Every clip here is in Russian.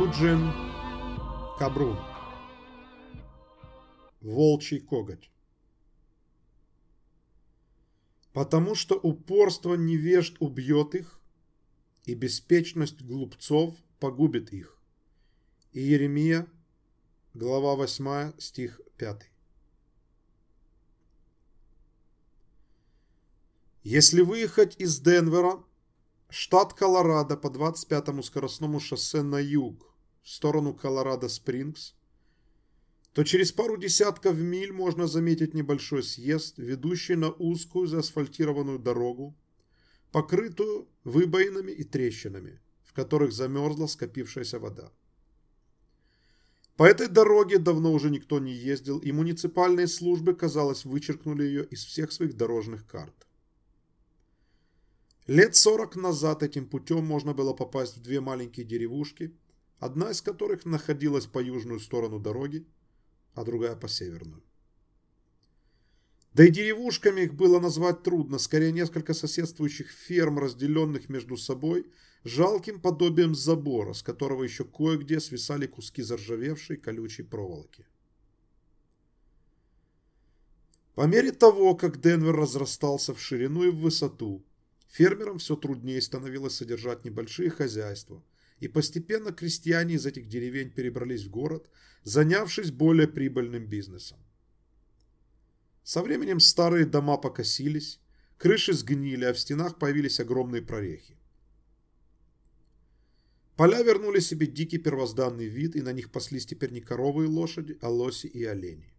Юджин Кабрун Волчий коготь Потому что упорство невежд убьет их, и беспечность глупцов погубит их. Иеремия, глава 8, стих 5. Если выехать из Денвера, штат Колорадо по 25-му скоростному шоссе на юг в сторону Колорадо-Спрингс, то через пару десятков миль можно заметить небольшой съезд, ведущий на узкую заасфальтированную дорогу, покрытую выбоинами и трещинами, в которых замерзла скопившаяся вода. По этой дороге давно уже никто не ездил, и муниципальные службы, казалось, вычеркнули ее из всех своих дорожных карт. Лет сорок назад этим путем можно было попасть в две маленькие деревушки, одна из которых находилась по южную сторону дороги, а другая по северную. Да и деревушками их было назвать трудно, скорее несколько соседствующих ферм, разделенных между собой жалким подобием забора, с которого еще кое-где свисали куски заржавевшей колючей проволоки. По мере того, как Денвер разрастался в ширину и в высоту, Фермерам все труднее становилось содержать небольшие хозяйства, и постепенно крестьяне из этих деревень перебрались в город, занявшись более прибыльным бизнесом. Со временем старые дома покосились, крыши сгнили, а в стенах появились огромные прорехи. Поля вернули себе дикий первозданный вид, и на них паслись теперь не коровы и лошади, а лоси и олени.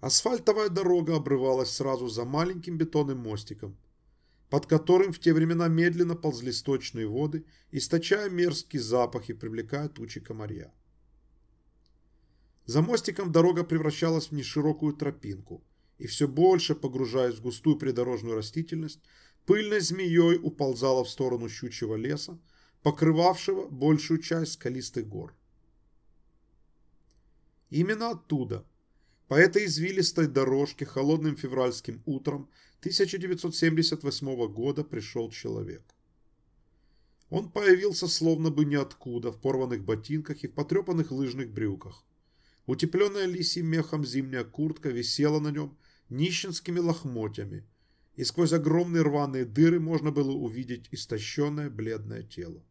Асфальтовая дорога обрывалась сразу за маленьким бетонным мостиком, под которым в те времена медленно ползли сточные воды, источая мерзкий запах и привлекая тучи комарья. За мостиком дорога превращалась в неширокую тропинку, и все больше, погружаясь в густую придорожную растительность, пыльной змеей уползала в сторону щучьего леса, покрывавшего большую часть скалистых гор. Именно оттуда – по этой извилистой дорожке холодным февральским утром 1978 года пришел человек. Он появился словно бы ниоткуда, в порванных ботинках и в потрепанных лыжных брюках. Утепленная лисьим мехом зимняя куртка висела на нем нищенскими лохмотьями, и сквозь огромные рваные дыры можно было увидеть истощенное бледное тело.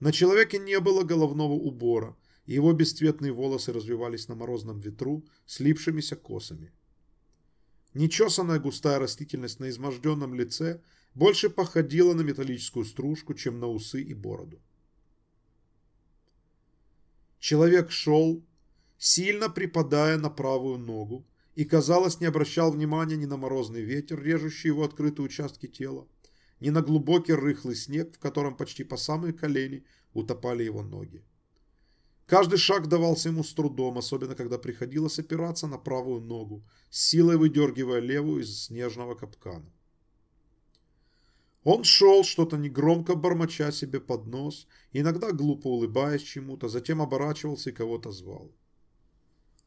На человеке не было головного убора, его бесцветные волосы развивались на морозном ветру слипшимися косами. Нечесанная густая растительность на изможденном лице больше походила на металлическую стружку, чем на усы и бороду. Человек шел, сильно припадая на правую ногу, и, казалось, не обращал внимания ни на морозный ветер, режущий его открытые участки тела, ни на глубокий рыхлый снег, в котором почти по самые колени утопали его ноги. Каждый шаг давался ему с трудом, особенно когда приходилось опираться на правую ногу, силой выдергивая левую из снежного капкана. Он шел, что-то негромко бормоча себе под нос, иногда глупо улыбаясь чему-то, затем оборачивался и кого-то звал.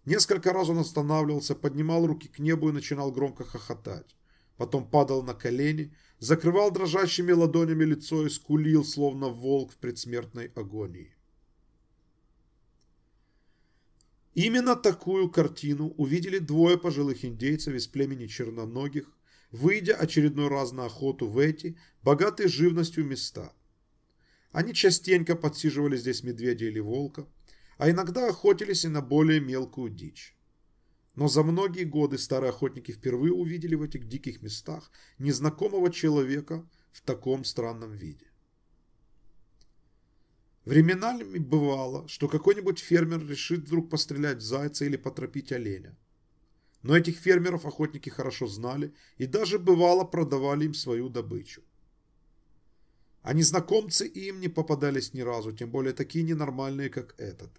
Несколько раз он останавливался, поднимал руки к небу и начинал громко хохотать. Потом падал на колени, закрывал дрожащими ладонями лицо и скулил, словно волк в предсмертной агонии. Именно такую картину увидели двое пожилых индейцев из племени черноногих, выйдя очередной раз на охоту в эти, богатые живностью места. Они частенько подсиживали здесь медведя или волка, а иногда охотились и на более мелкую дичь. Но за многие годы старые охотники впервые увидели в этих диких местах незнакомого человека в таком странном виде. Временами бывало, что какой-нибудь фермер решит вдруг пострелять в зайца или потропить оленя. Но этих фермеров охотники хорошо знали и даже бывало продавали им свою добычу. А незнакомцы им не попадались ни разу, тем более такие ненормальные, как этот.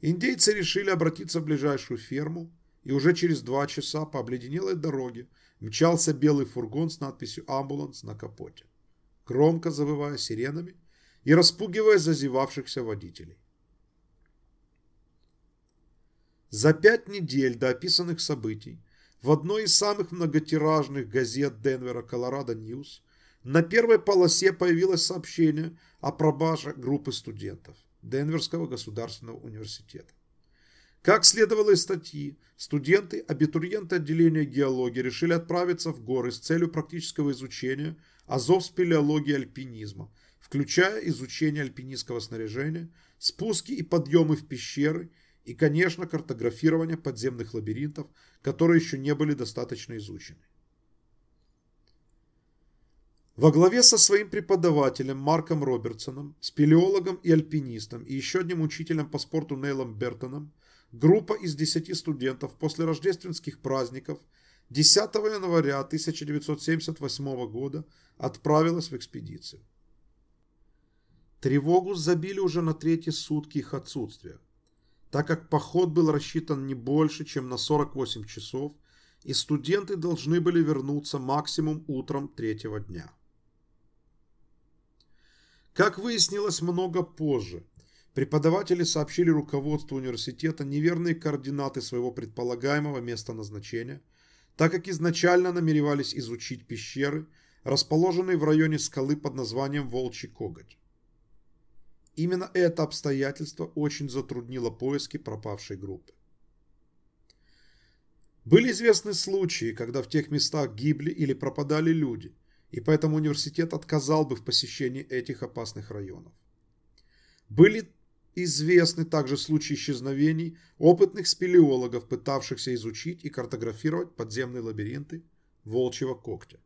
Индейцы решили обратиться в ближайшую ферму, и уже через два часа по обледенелой дороге мчался белый фургон с надписью «Ambulance» на капоте, громко завывая сиренами и распугивая зазевавшихся водителей. За пять недель до описанных событий в одной из самых многотиражных газет Денвера «Colorado News» на первой полосе появилось сообщение о пропаже группы студентов Денверского государственного университета. Как следовало из статьи, студенты, абитуриенты отделения геологии решили отправиться в горы с целью практического изучения азов спелеологии альпинизма, включая изучение альпинистского снаряжения, спуски и подъемы в пещеры и, конечно, картографирование подземных лабиринтов, которые еще не были достаточно изучены. Во главе со своим преподавателем Марком Робертсоном, спелеологом и альпинистом и еще одним учителем по спорту Нейлом Бертоном, группа из 10 студентов после рождественских праздников 10 января 1978 года отправилась в экспедицию. Тревогу забили уже на третьи сутки их отсутствия, так как поход был рассчитан не больше, чем на 48 часов, и студенты должны были вернуться максимум утром третьего дня. Как выяснилось много позже, преподаватели сообщили руководству университета неверные координаты своего предполагаемого места назначения, так как изначально намеревались изучить пещеры, расположенные в районе скалы под названием Волчий Коготь. Именно это обстоятельство очень затруднило поиски пропавшей группы. Были известны случаи, когда в тех местах гибли или пропадали люди, и поэтому университет отказал бы в посещении этих опасных районов. Были известны также случаи исчезновений опытных спелеологов, пытавшихся изучить и картографировать подземные лабиринты волчьего когтя.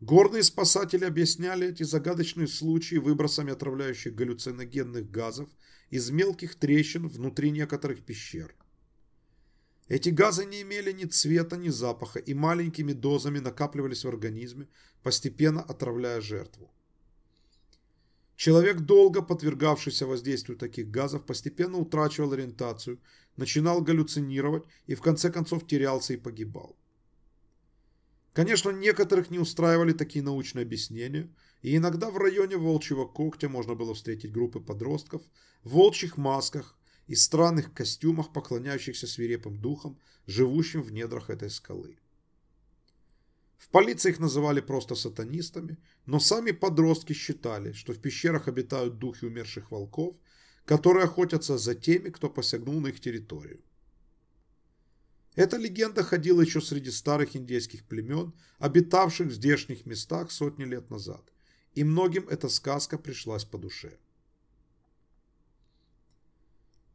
Горные спасатели объясняли эти загадочные случаи выбросами отравляющих галлюциногенных газов из мелких трещин внутри некоторых пещер. Эти газы не имели ни цвета, ни запаха и маленькими дозами накапливались в организме, постепенно отравляя жертву. Человек, долго подвергавшийся воздействию таких газов, постепенно утрачивал ориентацию, начинал галлюцинировать и в конце концов терялся и погибал. Конечно, некоторых не устраивали такие научные объяснения, и иногда в районе волчьего когтя можно было встретить группы подростков в волчьих масках, и странных костюмах, поклоняющихся свирепым духам, живущим в недрах этой скалы. В полиции их называли просто сатанистами, но сами подростки считали, что в пещерах обитают духи умерших волков, которые охотятся за теми, кто посягнул на их территорию. Эта легенда ходила еще среди старых индейских племен, обитавших в здешних местах сотни лет назад, и многим эта сказка пришлась по душе.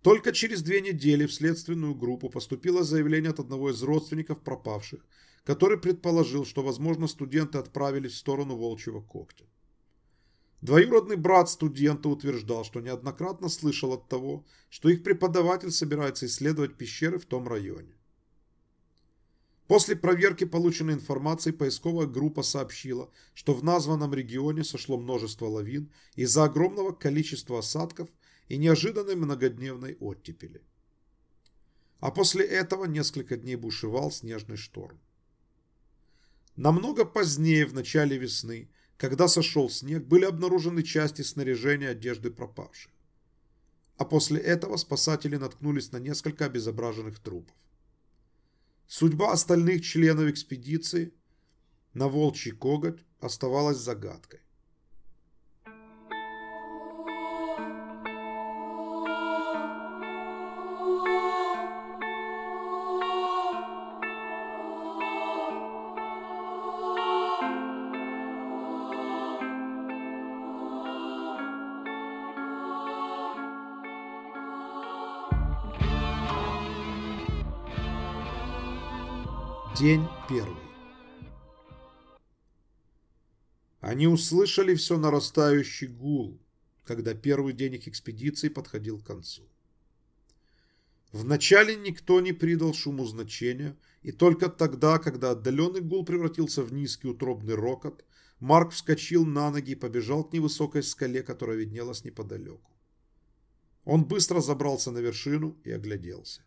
Только через две недели в следственную группу поступило заявление от одного из родственников пропавших, который предположил, что, возможно, студенты отправились в сторону волчьего когтя. Двоюродный брат студента утверждал, что неоднократно слышал от того, что их преподаватель собирается исследовать пещеры в том районе. После проверки полученной информации поисковая группа сообщила, что в названном регионе сошло множество лавин из-за огромного количества осадков – и неожиданной многодневной оттепели. А после этого несколько дней бушевал снежный шторм. Намного позднее, в начале весны, когда сошел снег, были обнаружены части снаряжения одежды пропавших. А после этого спасатели наткнулись на несколько обезображенных трупов. Судьба остальных членов экспедиции на волчий коготь оставалась загадкой. День первый. Они услышали все нарастающий гул, когда первый день их экспедиции подходил к концу. Вначале никто не придал шуму значения, и только тогда, когда отдаленный гул превратился в низкий утробный рокот, Марк вскочил на ноги и побежал к невысокой скале, которая виднелась неподалеку. Он быстро забрался на вершину и огляделся.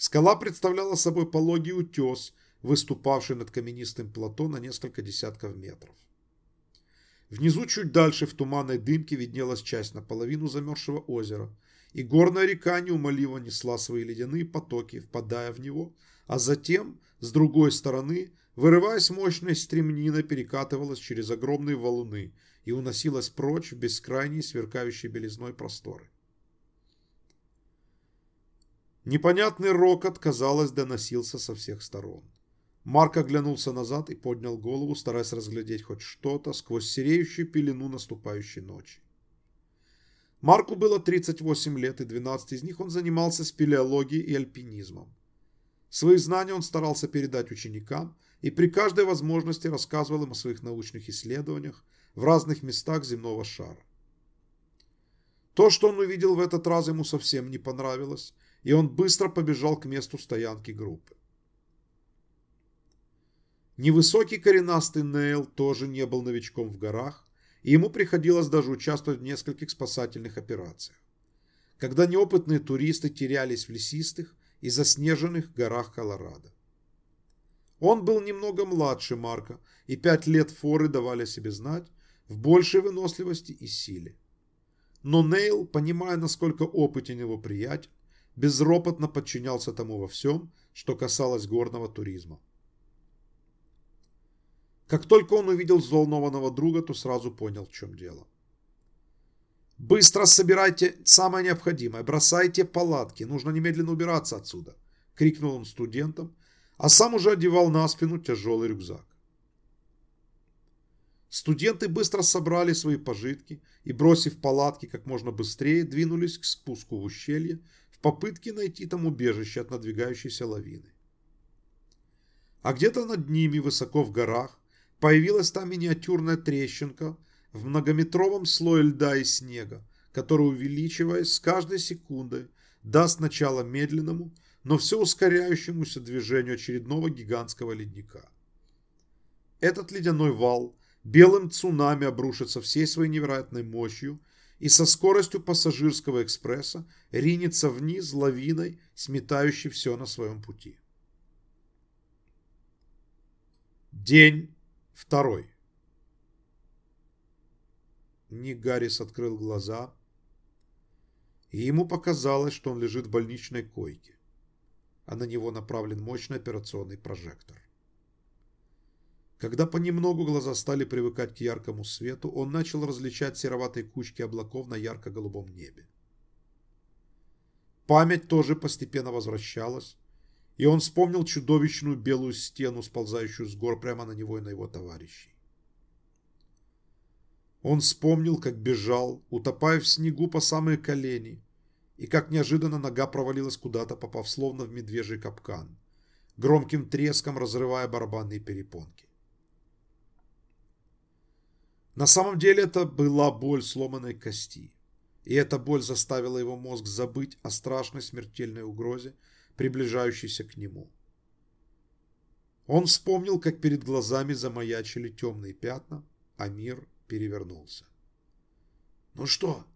Скала представляла собой пологий утес, выступавший над каменистым плато на несколько десятков метров. Внизу чуть дальше в туманной дымке виднелась часть наполовину замерзшего озера, и горная река неумолимо несла свои ледяные потоки, впадая в него, а затем, с другой стороны, вырываясь мощной стремниной, перекатывалась через огромные валуны и уносилась прочь в бескрайние сверкающие белизной просторы. Непонятный рокот, казалось, доносился со всех сторон. Марк оглянулся назад и поднял голову, стараясь разглядеть хоть что-то сквозь сереющую пелену наступающей ночи. Марку было 38 лет, и 12 из них он занимался спелеологией и альпинизмом. Свои знания он старался передать ученикам и при каждой возможности рассказывал им о своих научных исследованиях в разных местах земного шара. То, что он увидел в этот раз, ему совсем не понравилось, и он быстро побежал к месту стоянки группы. Невысокий коренастый Нейл тоже не был новичком в горах, и ему приходилось даже участвовать в нескольких спасательных операциях, когда неопытные туристы терялись в лесистых и заснеженных горах Колорадо. Он был немного младше Марка, и пять лет форы давали себе знать в большей выносливости и силе. Но Нейл, понимая, насколько опытен его приятель, безропотно подчинялся тому во всем, что касалось горного туризма. Как только он увидел взволнованного друга, то сразу понял, в чем дело. «Быстро собирайте самое необходимое, бросайте палатки, нужно немедленно убираться отсюда!» — крикнул он студентам, а сам уже одевал на спину тяжелый рюкзак. Студенты быстро собрали свои пожитки и, бросив палатки как можно быстрее, двинулись к спуску в ущелье попытке найти там убежище от надвигающейся лавины. А где-то над ними, высоко в горах, Появилась там миниатюрная трещинка в многометровом слое льда и снега, который, увеличиваясь с каждой секундой, даст начало медленному, но все ускоряющемуся движению очередного гигантского ледника. Этот ледяной вал белым цунами обрушится всей своей невероятной мощью и со скоростью пассажирского экспресса ринется вниз лавиной, сметающей все на своем пути. День Второй. Ник Гаррис открыл глаза, и ему показалось, что он лежит в больничной койке, а на него направлен мощный операционный прожектор. Когда понемногу глаза стали привыкать к яркому свету, он начал различать сероватые кучки облаков на ярко-голубом небе. Память тоже постепенно возвращалась, и он вспомнил чудовищную белую стену, сползающую с гор прямо на него и на его товарищей. Он вспомнил, как бежал, утопая в снегу по самые колени, и как неожиданно нога провалилась куда-то, попав словно в медвежий капкан, громким треском разрывая барабанные перепонки. На самом деле это была боль сломанной кости, и эта боль заставила его мозг забыть о страшной смертельной угрозе, приближающийся к нему. Он вспомнил, как перед глазами замаячили темные пятна, а мир перевернулся. «Ну что,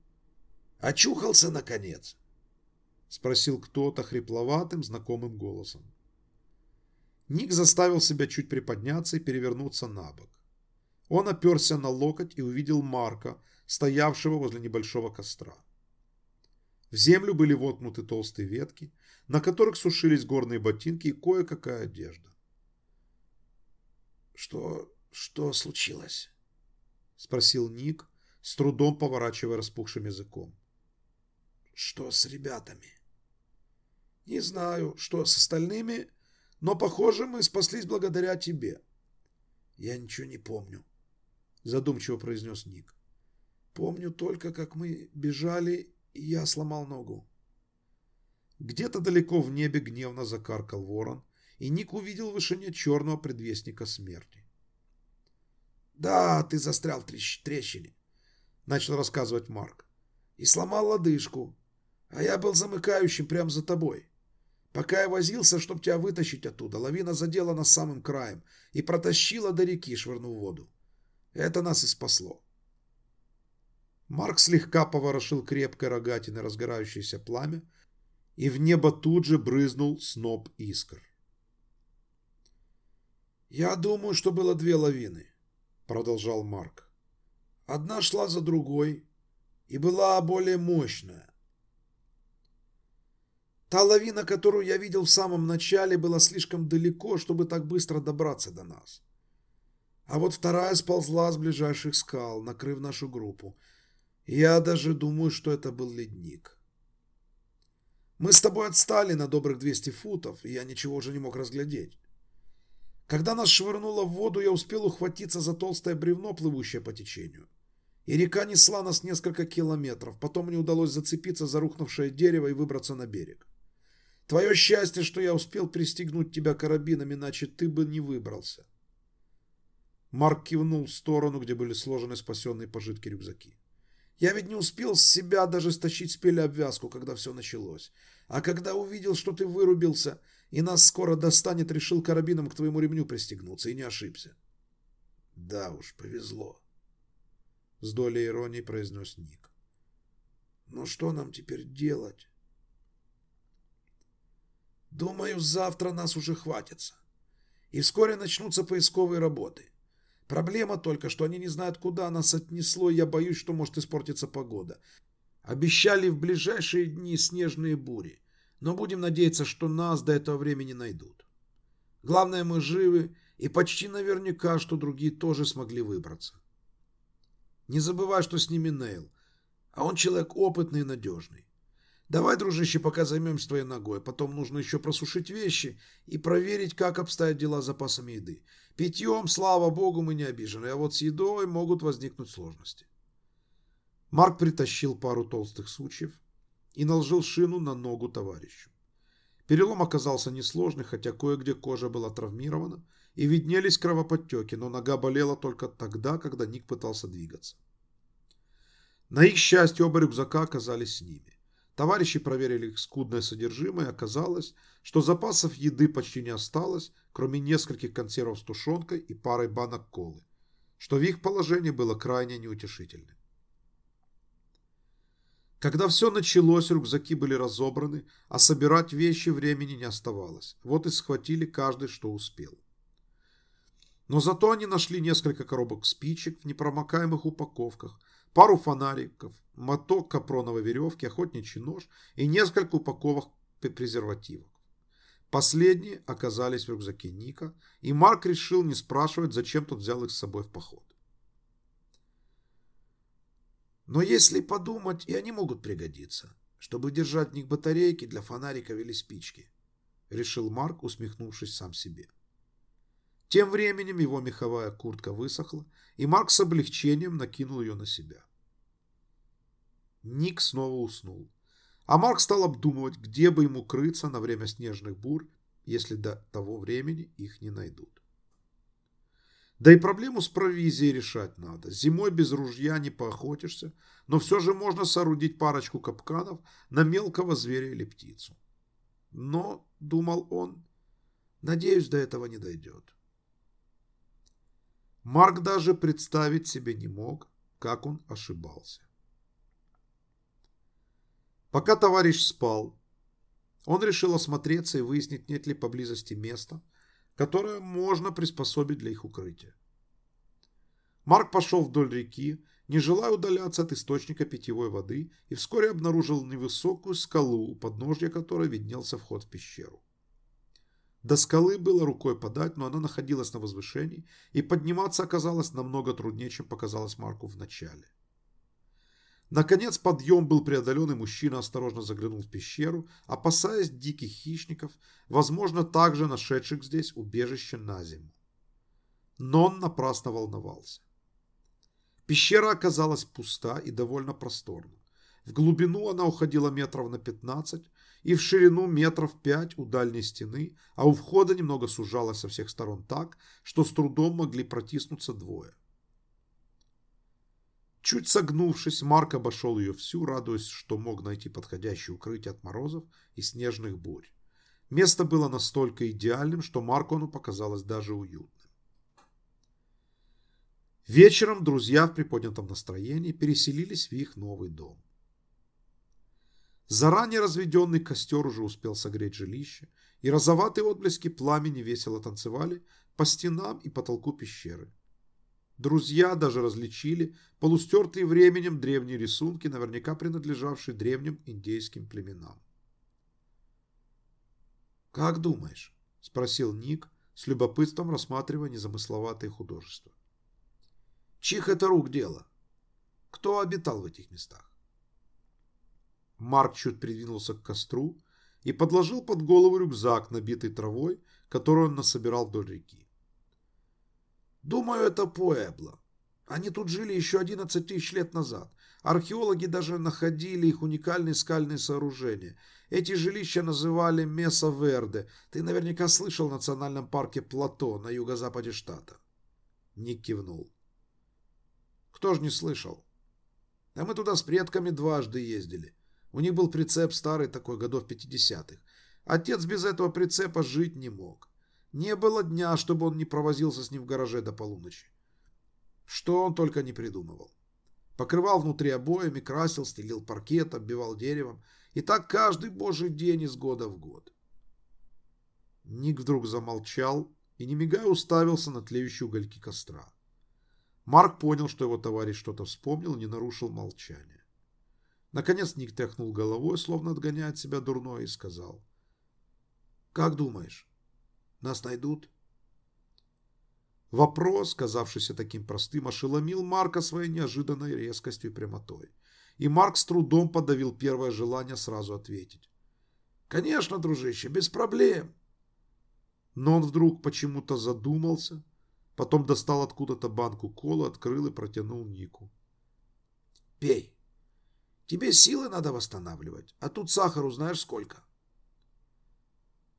очухался, наконец?» — спросил кто-то хрипловатым, знакомым голосом. Ник заставил себя чуть приподняться и перевернуться на бок. Он оперся на локоть и увидел Марка, стоявшего возле небольшого костра. В землю были воткнуты толстые ветки, на которых сушились горные ботинки и кое-какая одежда. «Что... что случилось?» — спросил Ник, с трудом поворачивая распухшим языком. «Что с ребятами?» «Не знаю, что с остальными, но, похоже, мы спаслись благодаря тебе». «Я ничего не помню», — задумчиво произнес Ник. «Помню только, как мы бежали, и я сломал ногу». Где-то далеко в небе гневно закаркал ворон, и Ник увидел в вышине черного предвестника смерти. «Да, ты застрял в трещине», — начал рассказывать Марк. «И сломал лодыжку, а я был замыкающим прямо за тобой. Пока я возился, чтобы тебя вытащить оттуда, лавина задела нас самым краем и протащила до реки, швырнув воду. Это нас и спасло». Марк слегка поворошил крепкой рогатиной разгорающееся пламя, и в небо тут же брызнул сноп искр. «Я думаю, что было две лавины», — продолжал Марк. «Одна шла за другой и была более мощная. Та лавина, которую я видел в самом начале, была слишком далеко, чтобы так быстро добраться до нас. А вот вторая сползла с ближайших скал, накрыв нашу группу. Я даже думаю, что это был ледник. Мы с тобой отстали на добрых 200 футов, и я ничего уже не мог разглядеть. Когда нас швырнуло в воду, я успел ухватиться за толстое бревно, плывущее по течению. И река несла нас несколько километров. Потом мне удалось зацепиться за рухнувшее дерево и выбраться на берег. Твое счастье, что я успел пристегнуть тебя карабином, иначе ты бы не выбрался. Марк кивнул в сторону, где были сложены спасенные пожитки рюкзаки. Я ведь не успел с себя даже стащить с пели обвязку, когда все началось. А когда увидел, что ты вырубился, и нас скоро достанет, решил карабином к твоему ремню пристегнуться, и не ошибся. Да уж, повезло. С долей иронии произнес Ник. Ну что нам теперь делать? Думаю, завтра нас уже хватится. И вскоре начнутся поисковые работы. Проблема только, что они не знают, куда нас отнесло, и я боюсь, что может испортиться погода. Обещали в ближайшие дни снежные бури, но будем надеяться, что нас до этого времени найдут. Главное, мы живы, и почти наверняка, что другие тоже смогли выбраться. Не забывай, что с ними Нейл, а он человек опытный и надежный. Давай, дружище, пока займемся твоей ногой. Потом нужно еще просушить вещи и проверить, как обстоят дела с запасами еды. Питьем, слава богу, мы не обижены, а вот с едой могут возникнуть сложности. Марк притащил пару толстых сучьев и наложил шину на ногу товарищу. Перелом оказался несложный, хотя кое-где кожа была травмирована и виднелись кровоподтеки, но нога болела только тогда, когда Ник пытался двигаться. На их счастье оба рюкзака оказались с ними. Товарищи проверили их скудное содержимое, оказалось, что запасов еды почти не осталось, кроме нескольких консервов с тушенкой и парой банок колы, что в их положении было крайне неутешительным. Когда все началось, рюкзаки были разобраны, а собирать вещи времени не оставалось. Вот и схватили каждый, что успел. Но зато они нашли несколько коробок спичек в непромокаемых упаковках, пару фонариков, моток капроновой веревки, охотничий нож и несколько упаковок презервативов. Последние оказались в рюкзаке Ника, и Марк решил не спрашивать, зачем тот взял их с собой в поход. Но если подумать, и они могут пригодиться, чтобы держать в них батарейки для фонариков или спички, решил Марк, усмехнувшись сам себе. Тем временем его меховая куртка высохла, и Марк с облегчением накинул ее на себя. Ник снова уснул. А Марк стал обдумывать, где бы ему крыться на время снежных бур, если до того времени их не найдут. Да и проблему с провизией решать надо. Зимой без ружья не поохотишься, но все же можно соорудить парочку капканов на мелкого зверя или птицу. Но, думал он, надеюсь, до этого не дойдет. Марк даже представить себе не мог, как он ошибался. Пока товарищ спал, он решил осмотреться и выяснить, нет ли поблизости места, которое можно приспособить для их укрытия. Марк пошел вдоль реки, не желая удаляться от источника питьевой воды, и вскоре обнаружил невысокую скалу, у подножья которой виднелся вход в пещеру. До скалы было рукой подать, но она находилась на возвышении, и подниматься оказалось намного труднее, чем показалось Марку в начале. Наконец подъем был преодолен, и мужчина осторожно заглянул в пещеру, опасаясь диких хищников, возможно, также нашедших здесь убежище на зиму. Но он напрасно волновался. Пещера оказалась пуста и довольно просторна. В глубину она уходила метров на 15 и в ширину метров 5 у дальней стены, а у входа немного сужалась со всех сторон так, что с трудом могли протиснуться двое. Чуть согнувшись, Марк обошел ее всю, радуясь, что мог найти подходящее укрытие от морозов и снежных бурь. Место было настолько идеальным, что Маркону показалось даже уютным. Вечером друзья в приподнятом настроении переселились в их новый дом. Заранее разведенный костер уже успел согреть жилище, и розоватые отблески пламени весело танцевали по стенам и потолку пещеры. Друзья даже различили полустертые временем древние рисунки, наверняка принадлежавшие древним индейским племенам. «Как думаешь?» – спросил Ник, с любопытством рассматривая незамысловатые художества. «Чих это рук дело. Кто обитал в этих местах?» Марк чуть придвинулся к костру и подложил под голову рюкзак, набитый травой, которую он насобирал вдоль реки. «Думаю, это Пуэбло. Они тут жили еще 11 тысяч лет назад. Археологи даже находили их уникальные скальные сооружения. Эти жилища называли Меса Верде. Ты наверняка слышал в национальном парке Плато на юго-западе штата. Ник кивнул. Кто ж не слышал? А мы туда с предками дважды ездили. У них был прицеп старый такой, годов 50-х. Отец без этого прицепа жить не мог. Не было дня, чтобы он не провозился с ним в гараже до полуночи. Что он только не придумывал. Покрывал внутри обоями, красил, стелил паркет, оббивал деревом. И так каждый божий день из года в год. Ник вдруг замолчал и, не мигая, уставился на тлеющие угольки костра. Марк понял, что его товарищ что-то вспомнил, не нарушил молчание. Наконец Ник тряхнул головой, словно отгоняя от себя дурное, и сказал. «Как думаешь, нас найдут?» Вопрос, казавшийся таким простым, ошеломил Марка своей неожиданной резкостью и прямотой. И Марк с трудом подавил первое желание сразу ответить. «Конечно, дружище, без проблем!» Но он вдруг почему-то задумался, потом достал откуда-то банку колы, открыл и протянул Нику. «Пей. Тебе силы надо восстанавливать, а тут сахару знаешь сколько?»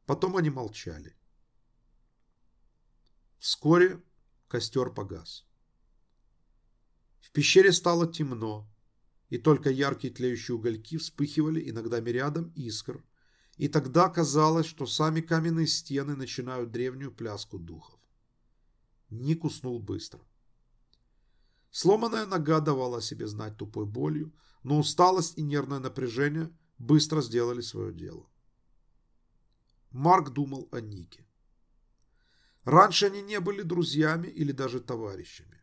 Потом они молчали. Вскоре костер погас. В пещере стало темно, и только яркие тлеющие угольки вспыхивали иногда мириадом искр, и тогда казалось, что сами каменные стены начинают древнюю пляску духов. Ник уснул быстро. Сломанная нога давала себе знать тупой болью, но усталость и нервное напряжение быстро сделали свое дело. Марк думал о Нике. Раньше они не были друзьями или даже товарищами.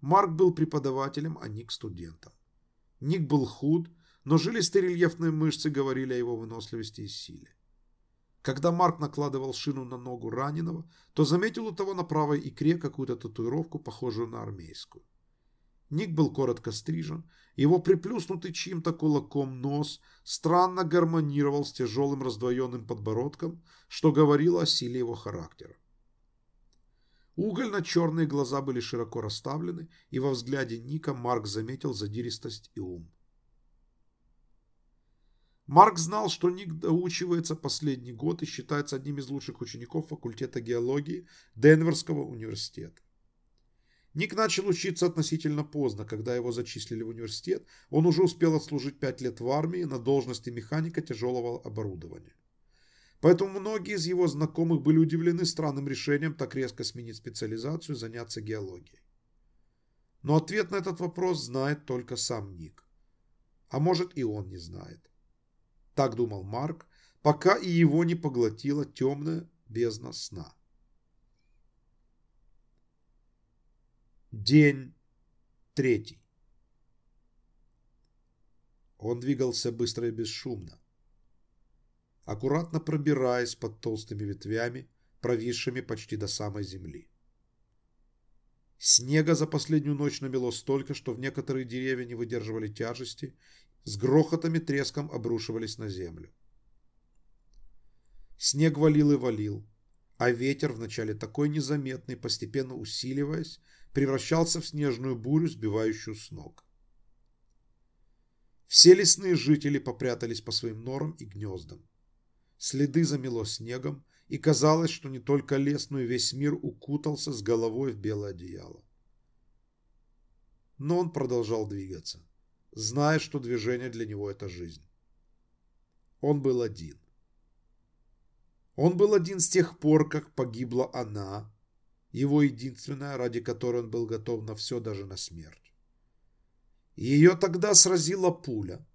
Марк был преподавателем, а Ник студентом. Ник был худ, но жилистые рельефные мышцы говорили о его выносливости и силе. Когда Марк накладывал шину на ногу раненого, то заметил у того на правой икре какую-то татуировку, похожую на армейскую. Ник был коротко стрижен, его приплюснутый чьим-то кулаком нос странно гармонировал с тяжелым раздвоенным подбородком, что говорило о силе его характера. Угольно-черные глаза были широко расставлены, и во взгляде Ника Марк заметил задиристость и ум. Марк знал, что Ник доучивается последний год и считается одним из лучших учеников факультета геологии Денверского университета. Ник начал учиться относительно поздно, когда его зачислили в университет, он уже успел отслужить пять лет в армии на должности механика тяжелого оборудования. Поэтому многие из его знакомых были удивлены странным решением так резко сменить специализацию и заняться геологией. Но ответ на этот вопрос знает только сам Ник. А может и он не знает. Так думал Марк, пока и его не поглотила темная бездна сна. День третий. Он двигался быстро и бесшумно аккуратно пробираясь под толстыми ветвями, провисшими почти до самой земли. Снега за последнюю ночь намело столько, что в некоторые деревья не выдерживали тяжести, с грохотом и треском обрушивались на землю. Снег валил и валил, а ветер, вначале такой незаметный, постепенно усиливаясь, превращался в снежную бурю, сбивающую с ног. Все лесные жители попрятались по своим норам и гнездам. Следы замело снегом, и казалось, что не только лес, но и весь мир укутался с головой в белое одеяло. Но он продолжал двигаться, зная, что движение для него – это жизнь. Он был один. Он был один с тех пор, как погибла она, его единственная, ради которой он был готов на все, даже на смерть. Ее тогда сразила пуля –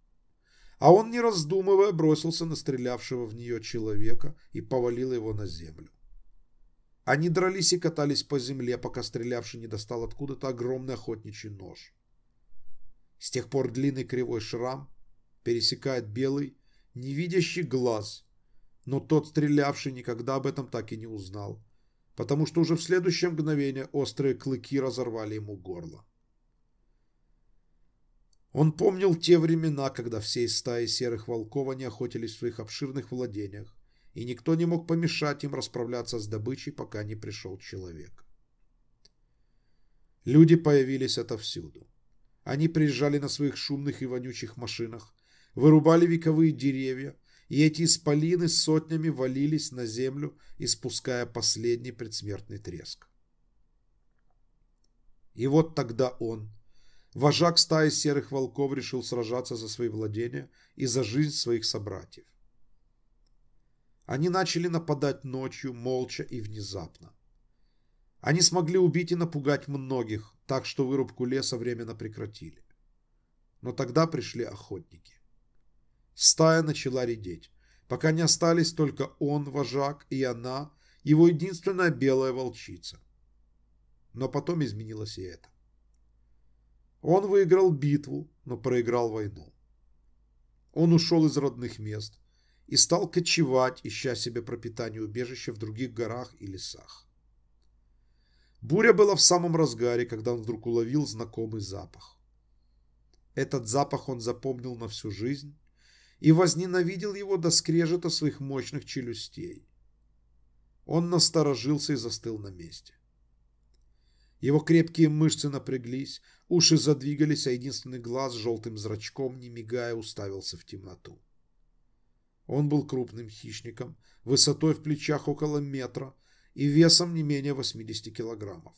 а он, не раздумывая, бросился на стрелявшего в нее человека и повалил его на землю. Они дрались и катались по земле, пока стрелявший не достал откуда-то огромный охотничий нож. С тех пор длинный кривой шрам пересекает белый, невидящий глаз, Но тот, стрелявший, никогда об этом так и не узнал, потому что уже в следующее мгновение острые клыки разорвали ему горло. Он помнил те времена, когда всей стаи серых волков они охотились в своих обширных владениях, и никто не мог помешать им расправляться с добычей, пока не пришел человек. Люди появились отовсюду. Они приезжали на своих шумных и вонючих машинах, вырубали вековые деревья, и эти исполины сотнями валились на землю, испуская последний предсмертный треск. И вот тогда он, вожак стаи серых волков, решил сражаться за свои владения и за жизнь своих собратьев. Они начали нападать ночью, молча и внезапно. Они смогли убить и напугать многих, так что вырубку леса временно прекратили. Но тогда пришли охотники. Стая начала редеть, пока не остались только он, вожак, и она, его единственная белая волчица. Но потом изменилось и это. Он выиграл битву, но проиграл войну. Он ушел из родных мест и стал кочевать, ища себе пропитание убежища в других горах и лесах. Буря была в самом разгаре, когда он вдруг уловил знакомый запах. Этот запах он запомнил на всю жизнь и возненавидел его до скрежета своих мощных челюстей. Он насторожился и застыл на месте. Его крепкие мышцы напряглись, уши задвигались, а единственный глаз желтым зрачком, не мигая, уставился в темноту. Он был крупным хищником, высотой в плечах около метра и весом не менее 80 килограммов.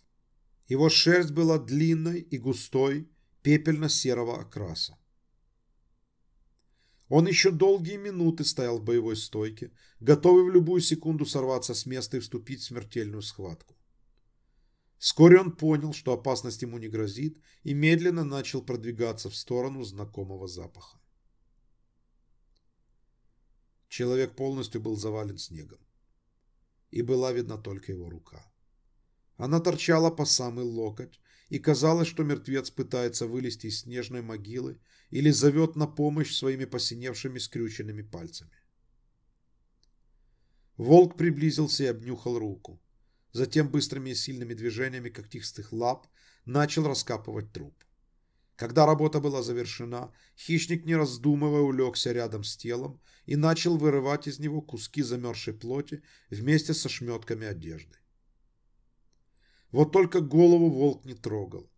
Его шерсть была длинной и густой, пепельно-серого окраса. Он еще долгие минуты стоял в боевой стойке, готовый в любую секунду сорваться с места и вступить в смертельную схватку. Вскоре он понял, что опасность ему не грозит, и медленно начал продвигаться в сторону знакомого запаха. Человек полностью был завален снегом, и была видна только его рука. Она торчала по самый локоть, и казалось, что мертвец пытается вылезти из снежной могилы или зовет на помощь своими посиневшими скрюченными пальцами. Волк приблизился и обнюхал руку. Затем быстрыми и сильными движениями когтистых лап начал раскапывать труп. Когда работа была завершена, хищник, не раздумывая, улегся рядом с телом и начал вырывать из него куски замерзшей плоти вместе со шметками одежды. Вот только голову волк не трогал.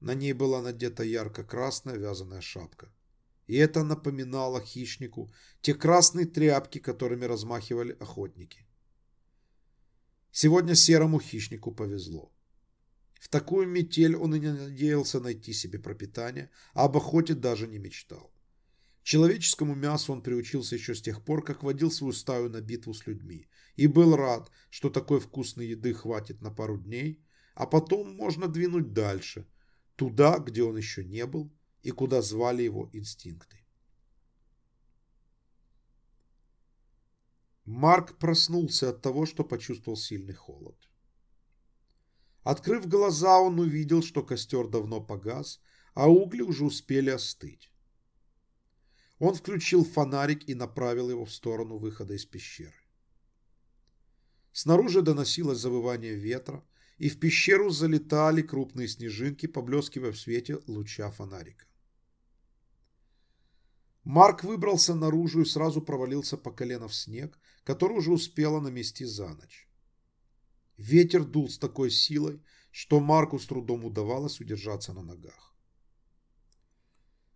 На ней была надета ярко-красная вязаная шапка. И это напоминало хищнику те красные тряпки, которыми размахивали охотники. Сегодня серому хищнику повезло. В такую метель он и не надеялся найти себе пропитание, а об охоте даже не мечтал. Человеческому мясу он приучился еще с тех пор, как водил свою стаю на битву с людьми, и был рад, что такой вкусной еды хватит на пару дней, а потом можно двинуть дальше, туда, где он еще не был и куда звали его инстинкты. Марк проснулся от того, что почувствовал сильный холод. Открыв глаза, он увидел, что костер давно погас, а угли уже успели остыть. Он включил фонарик и направил его в сторону выхода из пещеры. Снаружи доносилось завывание ветра, и в пещеру залетали крупные снежинки, поблескивая в свете луча фонарика. Марк выбрался наружу и сразу провалился по колено в снег, который уже успела намести за ночь. Ветер дул с такой силой, что Марку с трудом удавалось удержаться на ногах.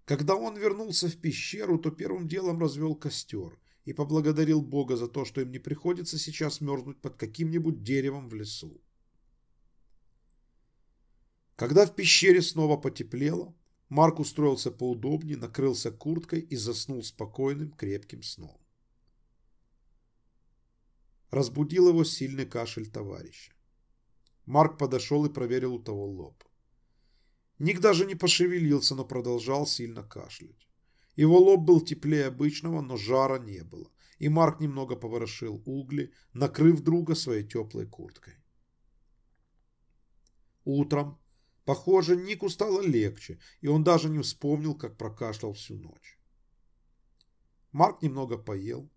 Когда он вернулся в пещеру, то первым делом развел костер и поблагодарил Бога за то, что им не приходится сейчас мерзнуть под каким-нибудь деревом в лесу. Когда в пещере снова потеплело, Марк устроился поудобнее, накрылся курткой и заснул спокойным, крепким сном. Разбудил его сильный кашель товарища. Марк подошел и проверил у того лоб. Ник даже не пошевелился, но продолжал сильно кашлять. Его лоб был теплее обычного, но жара не было, и Марк немного поворошил угли, накрыв друга своей теплой курткой. Утром Похоже, Нику стало легче, и он даже не вспомнил, как прокашлял всю ночь. Марк немного поел,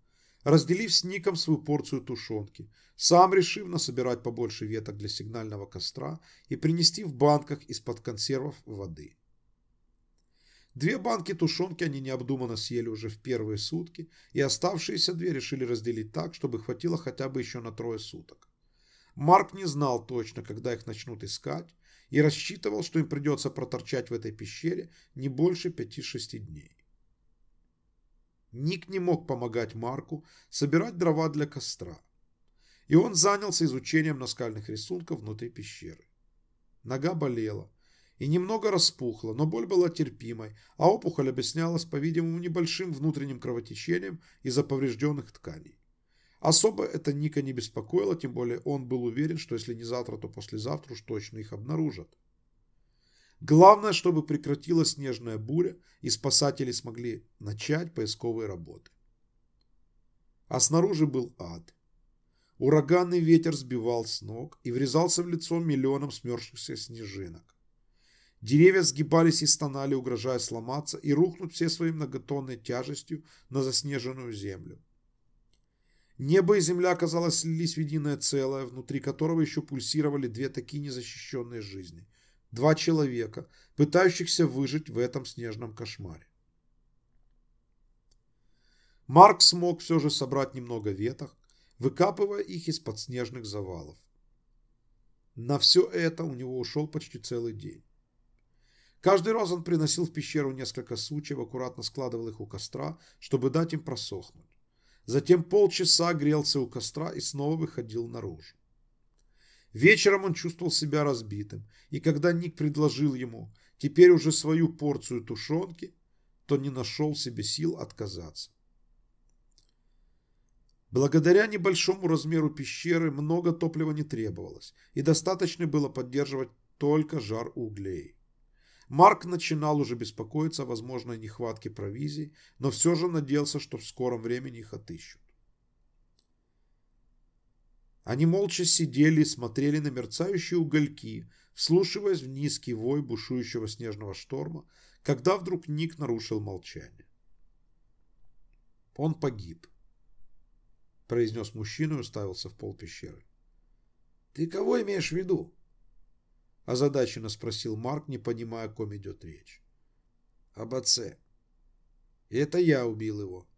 разделив с Ником свою порцию тушенки, сам решив насобирать побольше веток для сигнального костра и принести в банках из-под консервов воды. Две банки тушенки они необдуманно съели уже в первые сутки, и оставшиеся две решили разделить так, чтобы хватило хотя бы еще на трое суток. Марк не знал точно, когда их начнут искать, и рассчитывал, что им придется проторчать в этой пещере не больше пяти-шести дней. Ник не мог помогать Марку собирать дрова для костра, и он занялся изучением наскальных рисунков внутри пещеры. Нога болела и немного распухла, но боль была терпимой, а опухоль объяснялась, по-видимому, небольшим внутренним кровотечением из-за поврежденных тканей. Особо это Ника не беспокоило, тем более он был уверен, что если не завтра, то послезавтра уж точно их обнаружат. Главное, чтобы прекратилась снежная буря и спасатели смогли начать поисковые работы. А снаружи был ад. Ураганный ветер сбивал с ног и врезался в лицо миллионам смерзшихся снежинок. Деревья сгибались и стонали, угрожая сломаться и рухнуть все своей многотонной тяжестью на заснеженную землю. Небо и земля, казалось, слились в единое целое, внутри которого еще пульсировали две такие незащищенные жизни. Два человека, пытающихся выжить в этом снежном кошмаре. Марк смог все же собрать немного веток, выкапывая их из-под снежных завалов. На все это у него ушел почти целый день. Каждый раз он приносил в пещеру несколько сучьев, аккуратно складывал их у костра, чтобы дать им просохнуть. Затем полчаса грелся у костра и снова выходил наружу. Вечером он чувствовал себя разбитым, и когда Ник предложил ему теперь уже свою порцию тушенки, то не нашел себе сил отказаться. Благодаря небольшому размеру пещеры много топлива не требовалось, и достаточно было поддерживать только жар углей. Марк начинал уже беспокоиться о возможной нехватке провизии, но все же надеялся, что в скором времени их отыщут. Они молча сидели и смотрели на мерцающие угольки, вслушиваясь в низкий вой бушующего снежного шторма, когда вдруг Ник нарушил молчание. «Он погиб», — произнес мужчина и уставился в пол пещеры. «Ты кого имеешь в виду?» Озадаченно спросил Марк, не понимая, о ком идет речь. Об отце. И это я убил его.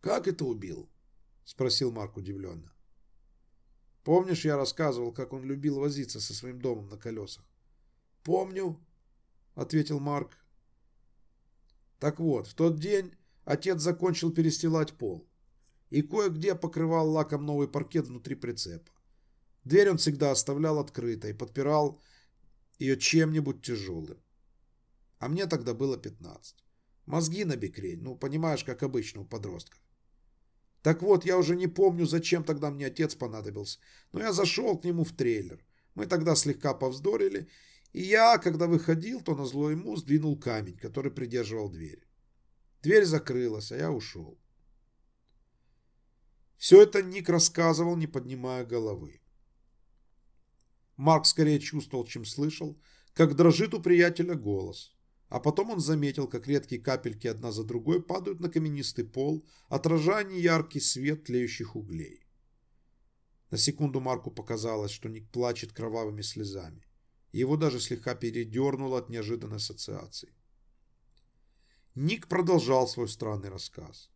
Как это убил? Спросил Марк удивленно. Помнишь, я рассказывал, как он любил возиться со своим домом на колесах? Помню, ответил Марк. Так вот, в тот день отец закончил перестилать пол и кое-где покрывал лаком новый паркет внутри прицепа. Дверь он всегда оставлял открытой, подпирал ее чем-нибудь тяжелым. А мне тогда было 15. Мозги на бекрень, ну, понимаешь, как обычно у подростков. Так вот, я уже не помню, зачем тогда мне отец понадобился, но я зашел к нему в трейлер. Мы тогда слегка повздорили, и я, когда выходил, то назло ему сдвинул камень, который придерживал дверь. Дверь закрылась, а я ушел. Все это Ник рассказывал, не поднимая головы. Марк скорее чувствовал, чем слышал, как дрожит у приятеля голос. А потом он заметил, как редкие капельки одна за другой падают на каменистый пол, отражая неяркий свет тлеющих углей. На секунду Марку показалось, что Ник плачет кровавыми слезами. Его даже слегка передернуло от неожиданной ассоциации. Ник продолжал свой странный рассказ.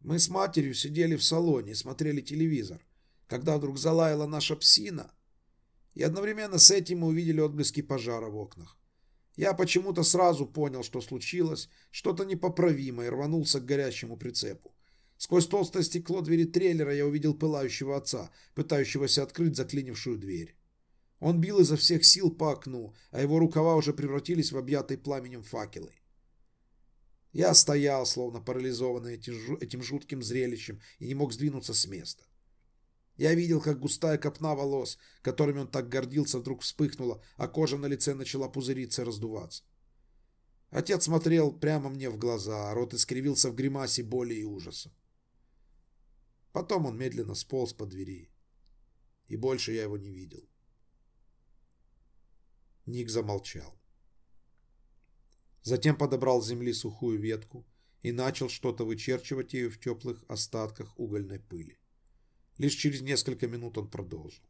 Мы с матерью сидели в салоне и смотрели телевизор когда вдруг залаяла наша псина, и одновременно с этим мы увидели отблески пожара в окнах. Я почему-то сразу понял, что случилось, что-то непоправимое, рванулся к горящему прицепу. Сквозь толстое стекло двери трейлера я увидел пылающего отца, пытающегося открыть заклинившую дверь. Он бил изо всех сил по окну, а его рукава уже превратились в объятые пламенем факелы. Я стоял, словно парализованный этим жутким зрелищем, и не мог сдвинуться с места. Я видел, как густая копна волос, которыми он так гордился, вдруг вспыхнула, а кожа на лице начала пузыриться и раздуваться. Отец смотрел прямо мне в глаза, а рот искривился в гримасе боли и ужаса. Потом он медленно сполз по двери. И больше я его не видел. Ник замолчал. Затем подобрал с земли сухую ветку и начал что-то вычерчивать ею в теплых остатках угольной пыли. Лишь через несколько минут он продолжил.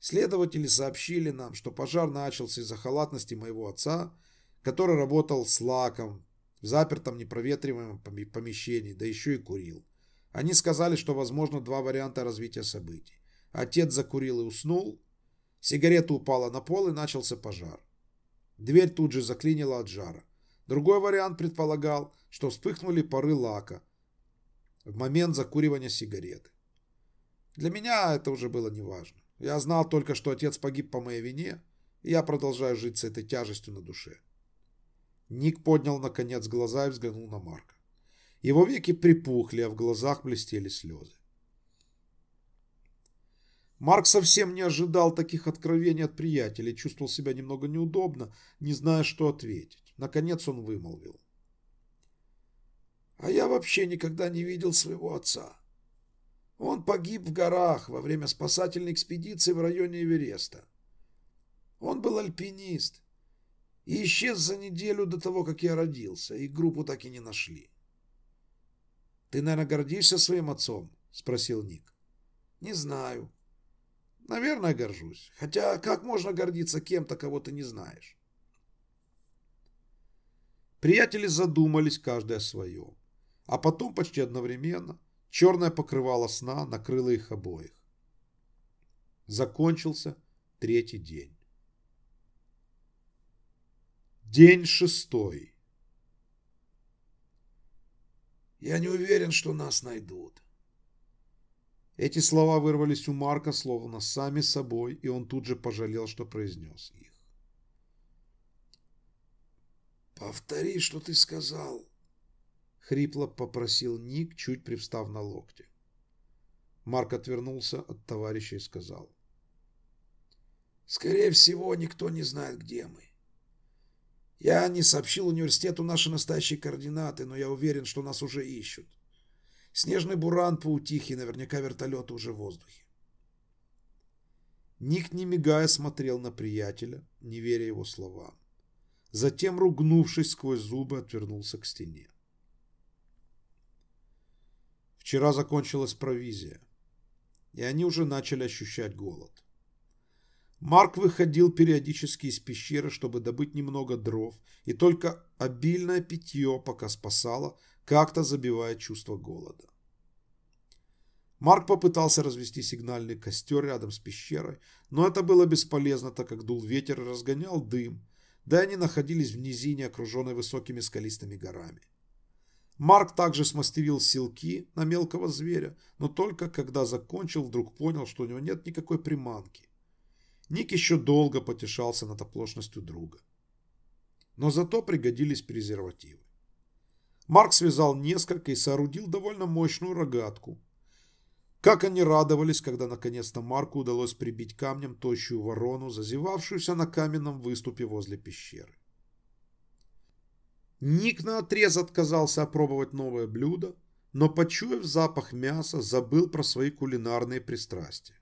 Следователи сообщили нам, что пожар начался из-за халатности моего отца, который работал с лаком в запертом непроветриваемом помещении, да еще и курил. Они сказали, что возможно два варианта развития событий. Отец закурил и уснул, сигарета упала на пол и начался пожар. Дверь тут же заклинила от жара. Другой вариант предполагал, что вспыхнули пары лака в момент закуривания сигареты. Для меня это уже было неважно. Я знал только, что отец погиб по моей вине, и я продолжаю жить с этой тяжестью на душе. Ник поднял, наконец, глаза и взглянул на Марка. Его веки припухли, а в глазах блестели слезы. Марк совсем не ожидал таких откровений от приятелей, чувствовал себя немного неудобно, не зная, что ответить. Наконец он вымолвил. «А я вообще никогда не видел своего отца. Он погиб в горах во время спасательной экспедиции в районе Эвереста. Он был альпинист и исчез за неделю до того, как я родился, и группу так и не нашли. «Ты, наверное, гордишься своим отцом?» — спросил Ник. «Не знаю. Наверное, горжусь. Хотя как можно гордиться кем-то, кого ты не знаешь?» Приятели задумались каждый о своем. А потом почти одновременно Черное покрывало сна накрыло их обоих. Закончился третий день. День шестой. Я не уверен, что нас найдут. Эти слова вырвались у Марка словно сами собой, и он тут же пожалел, что произнес их. «Повтори, что ты сказал», — хрипло попросил Ник, чуть привстав на локте. Марк отвернулся от товарища и сказал. «Скорее всего, никто не знает, где мы. Я не сообщил университету наши настоящие координаты, но я уверен, что нас уже ищут. Снежный буран поутих, и наверняка вертолеты уже в воздухе. Ник, не мигая, смотрел на приятеля, не веря его словам. Затем, ругнувшись сквозь зубы, отвернулся к стене. Вчера закончилась провизия, и они уже начали ощущать голод. Марк выходил периодически из пещеры, чтобы добыть немного дров, и только обильное питье пока спасало, как-то забивая чувство голода. Марк попытался развести сигнальный костер рядом с пещерой, но это было бесполезно, так как дул ветер и разгонял дым, да они находились в низине, окруженной высокими скалистыми горами. Марк также смастерил силки на мелкого зверя, но только когда закончил, вдруг понял, что у него нет никакой приманки. Ник еще долго потешался над оплошностью друга. Но зато пригодились презервативы. Марк связал несколько и соорудил довольно мощную рогатку. Как они радовались, когда наконец-то Марку удалось прибить камнем тощую ворону, зазевавшуюся на каменном выступе возле пещеры. Ник наотрез отказался опробовать новое блюдо, но, почуяв запах мяса, забыл про свои кулинарные пристрастия.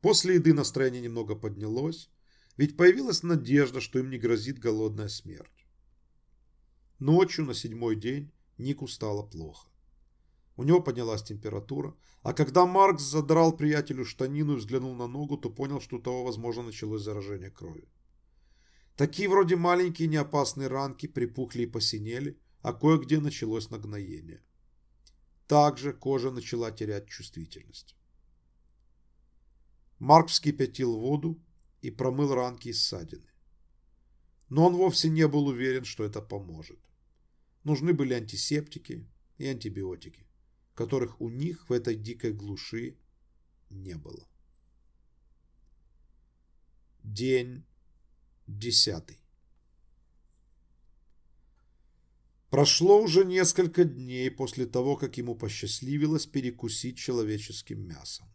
После еды настроение немного поднялось, ведь появилась надежда, что им не грозит голодная смерть. Ночью на седьмой день Нику стало плохо. У него поднялась температура, а когда Маркс задрал приятелю штанину и взглянул на ногу, то понял, что у того, возможно, началось заражение крови. Такие вроде маленькие неопасные ранки припухли и посинели, а кое-где началось нагноение. Также кожа начала терять чувствительность. Марк вскипятил воду и промыл ранки и ссадины. Но он вовсе не был уверен, что это поможет. Нужны были антисептики и антибиотики, которых у них в этой дикой глуши не было. День Десятый. Прошло уже несколько дней после того, как ему посчастливилось перекусить человеческим мясом.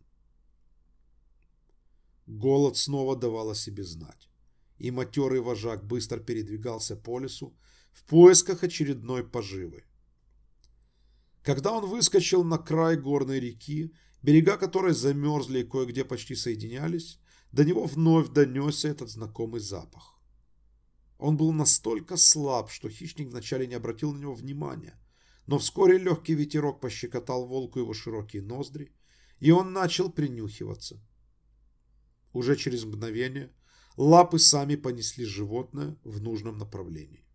Голод снова давал о себе знать, и матерый вожак быстро передвигался по лесу в поисках очередной поживы. Когда он выскочил на край горной реки, берега которой замерзли и кое-где почти соединялись, до него вновь донесся этот знакомый запах. Он был настолько слаб, что хищник вначале не обратил на него внимания, но вскоре легкий ветерок пощекотал волку его широкие ноздри, и он начал принюхиваться. Уже через мгновение лапы сами понесли животное в нужном направлении.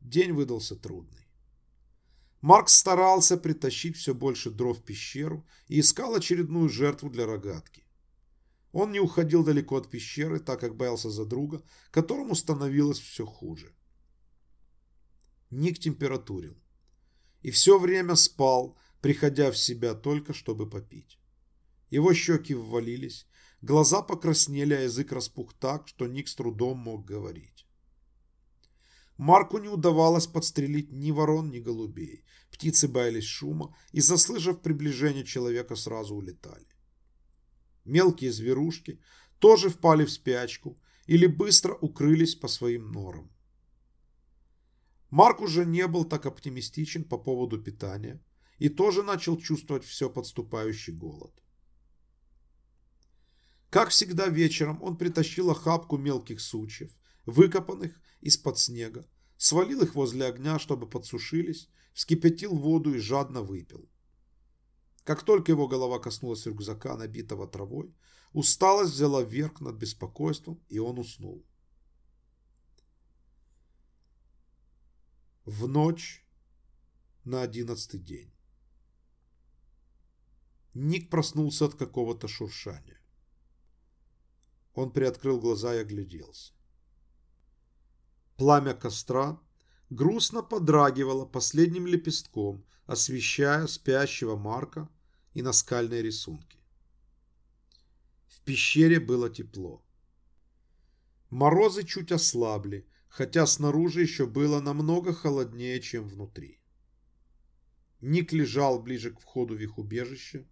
День выдался трудный. Марк старался притащить все больше дров в пещеру и искал очередную жертву для рогатки. Он не уходил далеко от пещеры, так как боялся за друга, которому становилось все хуже. Ник температурил. И все время спал, приходя в себя только, чтобы попить. Его щеки ввалились, глаза покраснели, а язык распух так, что Ник с трудом мог говорить. Марку не удавалось подстрелить ни ворон, ни голубей. Птицы боялись шума и, заслышав приближение человека, сразу улетали. Мелкие зверушки тоже впали в спячку или быстро укрылись по своим норам. Марк уже не был так оптимистичен по поводу питания и тоже начал чувствовать все подступающий голод. Как всегда вечером он притащил охапку мелких сучьев, выкопанных из-под снега, свалил их возле огня, чтобы подсушились, вскипятил воду и жадно выпил. Как только его голова коснулась рюкзака, набитого травой, усталость взяла верх над беспокойством, и он уснул. В ночь на одиннадцатый день. Ник проснулся от какого-то шуршания. Он приоткрыл глаза и огляделся. Пламя костра грустно подрагивало последним лепестком, освещая спящего Марка и наскальные рисунки. В пещере было тепло. Морозы чуть ослабли, хотя снаружи еще было намного холоднее, чем внутри. Ник лежал ближе к входу в их убежище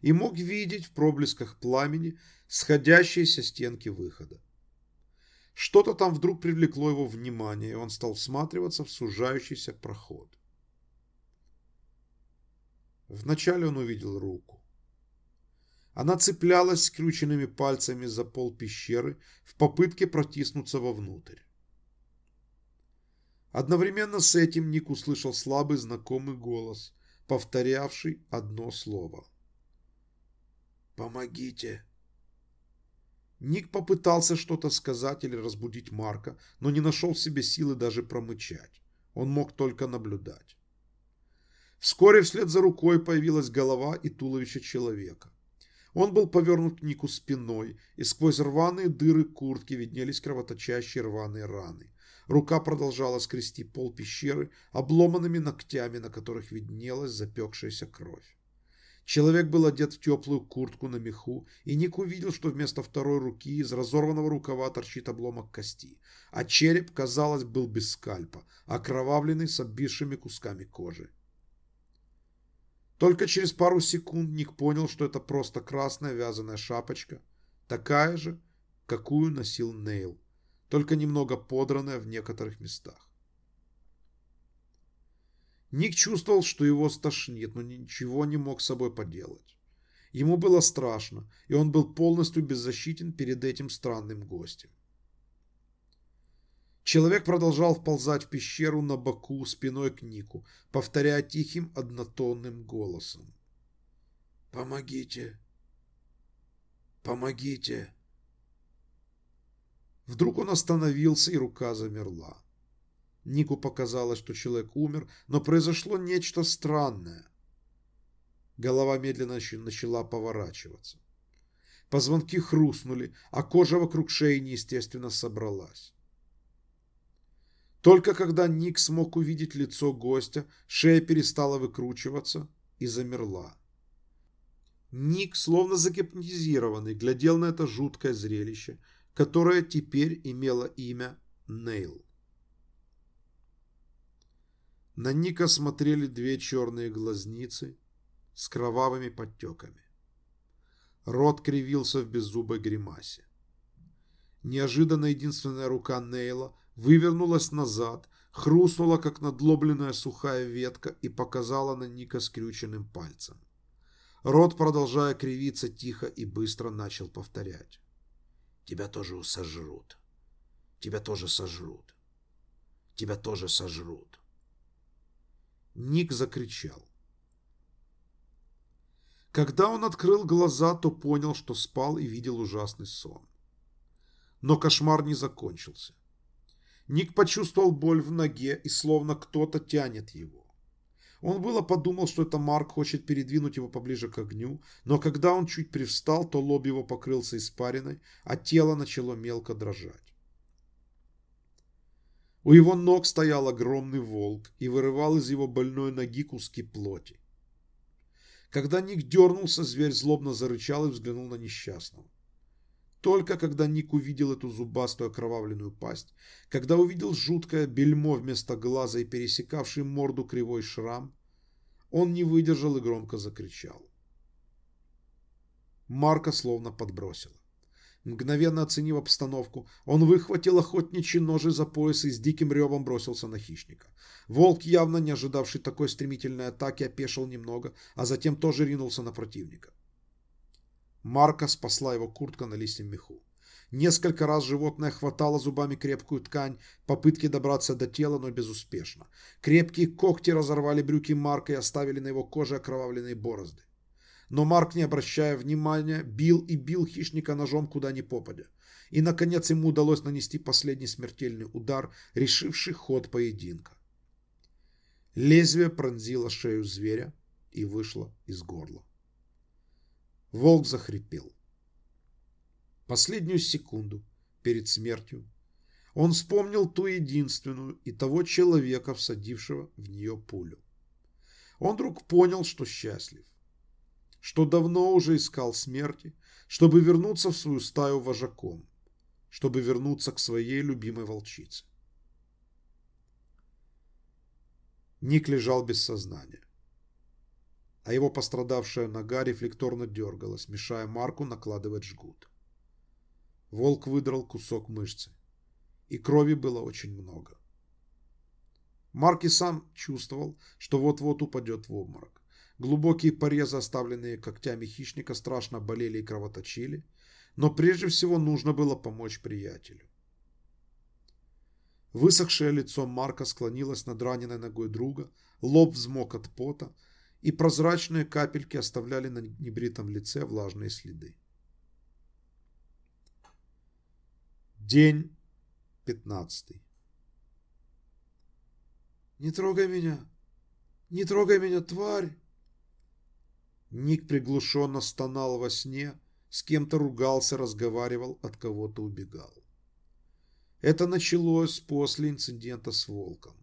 и мог видеть в проблесках пламени сходящиеся стенки выхода. Что-то там вдруг привлекло его внимание, и он стал всматриваться в сужающийся проход. Вначале он увидел руку. Она цеплялась скрюченными пальцами за пол пещеры в попытке протиснуться вовнутрь. Одновременно с этим Ник услышал слабый знакомый голос, повторявший одно слово. «Помогите!» Ник попытался что-то сказать или разбудить Марка, но не нашел в себе силы даже промычать. Он мог только наблюдать. Вскоре вслед за рукой появилась голова и туловище человека. Он был повернут к Нику спиной, и сквозь рваные дыры куртки виднелись кровоточащие рваные раны. Рука продолжала скрести пол пещеры обломанными ногтями, на которых виднелась запекшаяся кровь. Человек был одет в теплую куртку на меху, и Ник увидел, что вместо второй руки из разорванного рукава торчит обломок кости, а череп, казалось, был без скальпа, окровавленный с обвисшими кусками кожи. Только через пару секунд Ник понял, что это просто красная вязаная шапочка, такая же, какую носил Нейл только немного подранная в некоторых местах. Ник чувствовал, что его стошнит, но ничего не мог с собой поделать. Ему было страшно, и он был полностью беззащитен перед этим странным гостем. Человек продолжал вползать в пещеру на боку спиной к Нику, повторяя тихим однотонным голосом. «Помогите! Помогите!» Вдруг он остановился, и рука замерла. Нику показалось, что человек умер, но произошло нечто странное. Голова медленно начала поворачиваться. Позвонки хрустнули, а кожа вокруг шеи неестественно собралась. Только когда Ник смог увидеть лицо гостя, шея перестала выкручиваться и замерла. Ник, словно загипнотизированный, глядел на это жуткое зрелище – которое теперь имело имя Нейл. На Ника смотрели две черные глазницы с кровавыми подтеками. Рот кривился в беззубой гримасе. Неожиданно единственная рука Нейла вывернулась назад, хрустнула, как надлобленная сухая ветка, и показала на Ника скрюченным пальцем. Рот, продолжая кривиться, тихо и быстро начал повторять. Тебя тоже сожрут. Тебя тоже сожрут. Тебя тоже сожрут. Ник закричал. Когда он открыл глаза, то понял, что спал и видел ужасный сон. Но кошмар не закончился. Ник почувствовал боль в ноге и словно кто-то тянет его. Он было подумал, что это Марк хочет передвинуть его поближе к огню, но когда он чуть привстал, то лоб его покрылся испариной, а тело начало мелко дрожать. У его ног стоял огромный волк и вырывал из его больной ноги куски плоти. Когда Ник дернулся, зверь злобно зарычал и взглянул на несчастного. Только когда Ник увидел эту зубастую окровавленную пасть, когда увидел жуткое бельмо вместо глаза и пересекавший морду кривой шрам, он не выдержал и громко закричал. Марка словно подбросило. Мгновенно оценив обстановку, он выхватил охотничьи ножи за пояс и с диким ревом бросился на хищника. Волк, явно не ожидавший такой стремительной атаки, опешил немного, а затем тоже ринулся на противника. Марка спасла его куртка на листьем меху. Несколько раз животное хватало зубами крепкую ткань, попытки добраться до тела, но безуспешно. Крепкие когти разорвали брюки Марка и оставили на его коже окровавленные борозды. Но Марк, не обращая внимания, бил и бил хищника ножом куда ни попадя. И, наконец, ему удалось нанести последний смертельный удар, решивший ход поединка. Лезвие пронзило шею зверя и вышло из горла. Волк захрипел. Последнюю секунду перед смертью он вспомнил ту единственную и того человека, всадившего в нее пулю. Он вдруг понял, что счастлив что давно уже искал смерти, чтобы вернуться в свою стаю вожаком, чтобы вернуться к своей любимой волчице. Ник лежал без сознания, а его пострадавшая нога рефлекторно дергалась, мешая Марку накладывать жгут. Волк выдрал кусок мышцы, и крови было очень много. Марк и сам чувствовал, что вот-вот упадет в обморок. Глубокие порезы, оставленные когтями хищника, страшно болели и кровоточили, но прежде всего нужно было помочь приятелю. Высохшее лицо Марка склонилось над раненой ногой друга, лоб взмок от пота, и прозрачные капельки оставляли на небритом лице влажные следы. День пятнадцатый. «Не трогай меня! Не трогай меня, тварь!» Ник приглушенно стонал во сне, с кем-то ругался, разговаривал, от кого-то убегал. Это началось после инцидента с волком.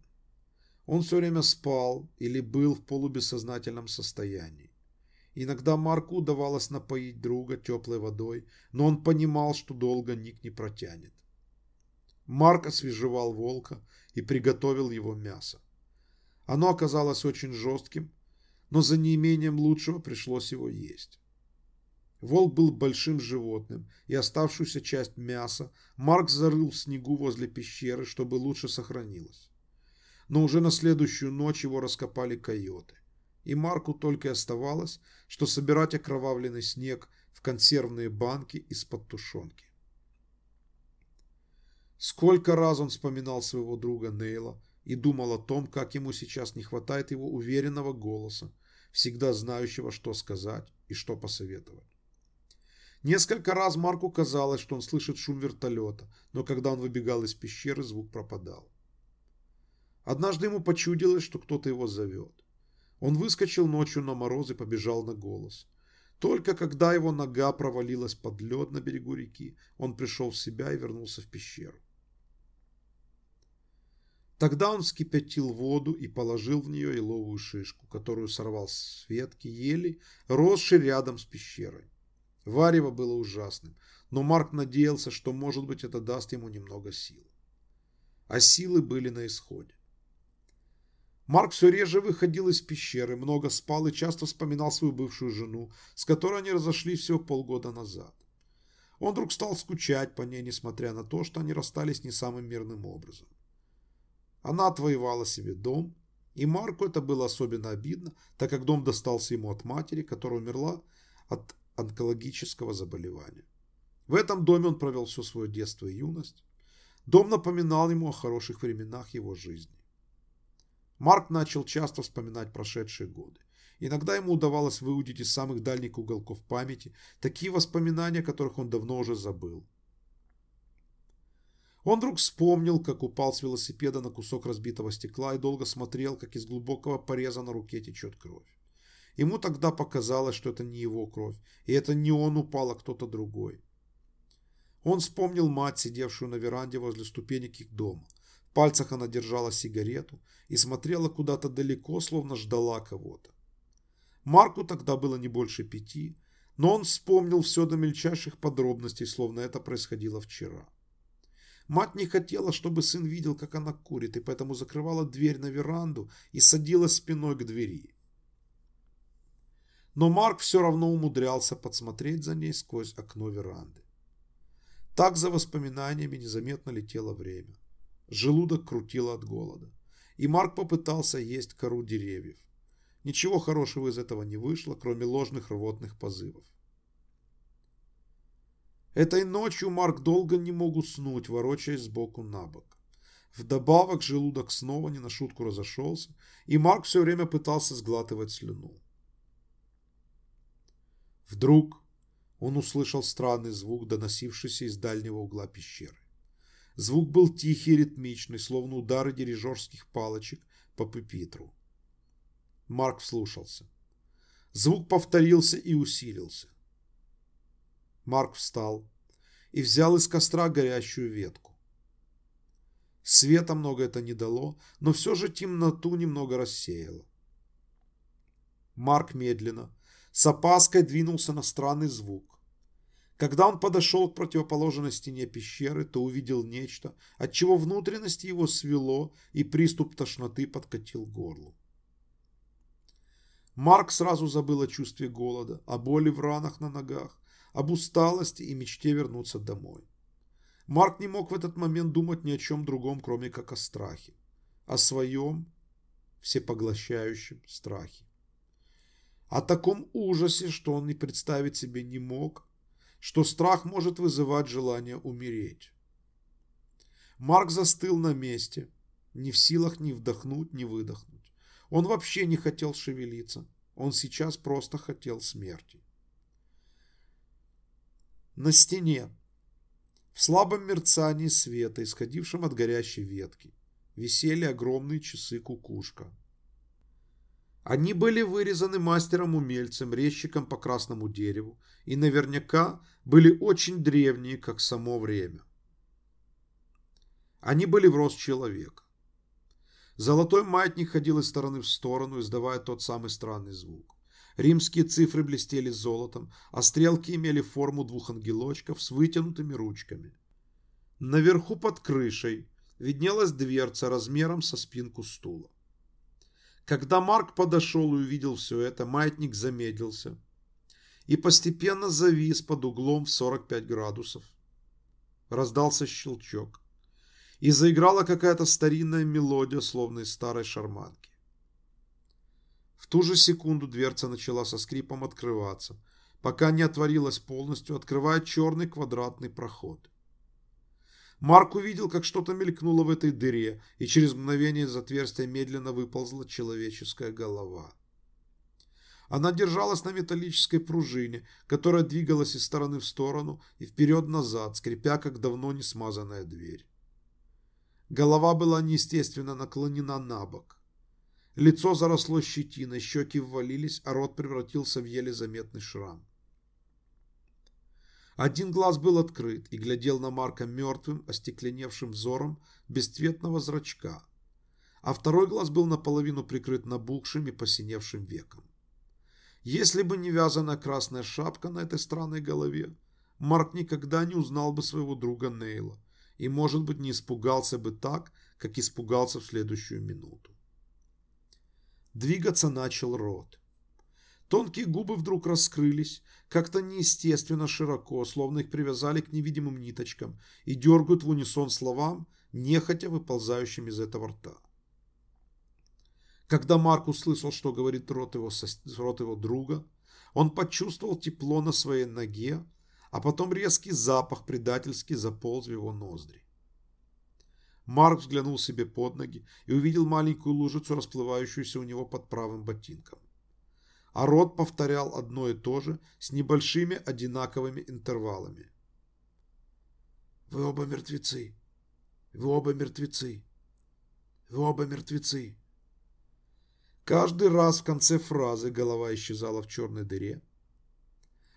Он все время спал или был в полубессознательном состоянии. Иногда Марку удавалось напоить друга теплой водой, но он понимал, что долго Ник не протянет. Марк освежевал волка и приготовил его мясо. Оно оказалось очень жестким, но за неимением лучшего пришлось его есть. Волк был большим животным, и оставшуюся часть мяса Марк зарыл в снегу возле пещеры, чтобы лучше сохранилось. Но уже на следующую ночь его раскопали койоты, и Марку только и оставалось, что собирать окровавленный снег в консервные банки из-под тушенки. Сколько раз он вспоминал своего друга Нейла и думал о том, как ему сейчас не хватает его уверенного голоса, всегда знающего, что сказать и что посоветовать. Несколько раз Марку казалось, что он слышит шум вертолета, но когда он выбегал из пещеры, звук пропадал. Однажды ему почудилось, что кто-то его зовет. Он выскочил ночью на мороз и побежал на голос. Только когда его нога провалилась под лед на берегу реки, он пришел в себя и вернулся в пещеру. Тогда он вскипятил воду и положил в нее еловую шишку, которую сорвал с ветки ели, росшей рядом с пещерой. Варево было ужасным, но Марк надеялся, что, может быть, это даст ему немного сил. А силы были на исходе. Марк все реже выходил из пещеры, много спал и часто вспоминал свою бывшую жену, с которой они разошлись всего полгода назад. Он вдруг стал скучать по ней, несмотря на то, что они расстались не самым мирным образом. Она отвоевала себе дом, и Марку это было особенно обидно, так как дом достался ему от матери, которая умерла от онкологического заболевания. В этом доме он провел все свое детство и юность. Дом напоминал ему о хороших временах его жизни. Марк начал часто вспоминать прошедшие годы. Иногда ему удавалось выудить из самых дальних уголков памяти такие воспоминания, которых он давно уже забыл. Он вдруг вспомнил, как упал с велосипеда на кусок разбитого стекла и долго смотрел, как из глубокого пореза на руке течет кровь. Ему тогда показалось, что это не его кровь, и это не он упал, а кто-то другой. Он вспомнил мать, сидевшую на веранде возле ступенек их дома. В пальцах она держала сигарету и смотрела куда-то далеко, словно ждала кого-то. Марку тогда было не больше пяти, но он вспомнил все до мельчайших подробностей, словно это происходило вчера. Мать не хотела, чтобы сын видел, как она курит, и поэтому закрывала дверь на веранду и садилась спиной к двери. Но Марк все равно умудрялся подсмотреть за ней сквозь окно веранды. Так за воспоминаниями незаметно летело время. Желудок крутило от голода. И Марк попытался есть кору деревьев. Ничего хорошего из этого не вышло, кроме ложных рвотных позывов. Этой ночью Марк долго не мог уснуть, ворочаясь сбоку на бок. Вдобавок желудок снова не на шутку разошелся, и Марк все время пытался сглатывать слюну. Вдруг он услышал странный звук, доносившийся из дальнего угла пещеры. Звук был тихий и ритмичный, словно удары дирижерских палочек по пепитру. Марк вслушался. Звук повторился и усилился. Марк встал и взял из костра горящую ветку. Света много это не дало, но все же темноту немного рассеяло. Марк медленно, с опаской двинулся на странный звук. Когда он подошел к противоположной стене пещеры, то увидел нечто, от чего внутренности его свело и приступ тошноты подкатил горлу. Марк сразу забыл о чувстве голода, о боли в ранах на ногах, об усталости и мечте вернуться домой. Марк не мог в этот момент думать ни о чем другом, кроме как о страхе. О своем всепоглощающем страхе. О таком ужасе, что он и представить себе не мог, что страх может вызывать желание умереть. Марк застыл на месте, не в силах ни вдохнуть, ни выдохнуть. Он вообще не хотел шевелиться. Он сейчас просто хотел смерти на стене, в слабом мерцании света, исходившем от горящей ветки, висели огромные часы кукушка. Они были вырезаны мастером-умельцем, резчиком по красному дереву, и наверняка были очень древние, как само время. Они были в рост человека. Золотой маятник ходил из стороны в сторону, издавая тот самый странный звук. Римские цифры блестели золотом, а стрелки имели форму двух ангелочков с вытянутыми ручками. Наверху под крышей виднелась дверца размером со спинку стула. Когда Марк подошел и увидел все это, маятник замедлился и постепенно завис под углом в 45 градусов. Раздался щелчок, и заиграла какая-то старинная мелодия, словно из старой шарманки. В ту же секунду дверца начала со скрипом открываться, пока не отворилась полностью, открывая черный квадратный проход. Марк увидел, как что-то мелькнуло в этой дыре, и через мгновение из отверстия медленно выползла человеческая голова. Она держалась на металлической пружине, которая двигалась из стороны в сторону и вперед-назад, скрипя, как давно не смазанная дверь. Голова была неестественно наклонена на бок. Лицо заросло щетиной, щеки ввалились, а рот превратился в еле заметный шрам. Один глаз был открыт и глядел на Марка мертвым, остекленевшим взором бесцветного зрачка, а второй глаз был наполовину прикрыт набухшим и посиневшим веком. Если бы не вязаная красная шапка на этой странной голове, Марк никогда не узнал бы своего друга Нейла и, может быть, не испугался бы так, как испугался в следующую минуту. Двигаться начал рот. Тонкие губы вдруг раскрылись, как-то неестественно широко, словно их привязали к невидимым ниточкам и дергают в унисон словам, нехотя выползающим из этого рта. Когда Марк услышал, что говорит рот его, рот его друга, он почувствовал тепло на своей ноге, а потом резкий запах предательски заполз в его ноздри. Марк взглянул себе под ноги и увидел маленькую лужицу, расплывающуюся у него под правым ботинком. А рот повторял одно и то же с небольшими одинаковыми интервалами. «Вы оба мертвецы! Вы оба мертвецы! Вы оба мертвецы!» Каждый раз в конце фразы голова исчезала в черной дыре,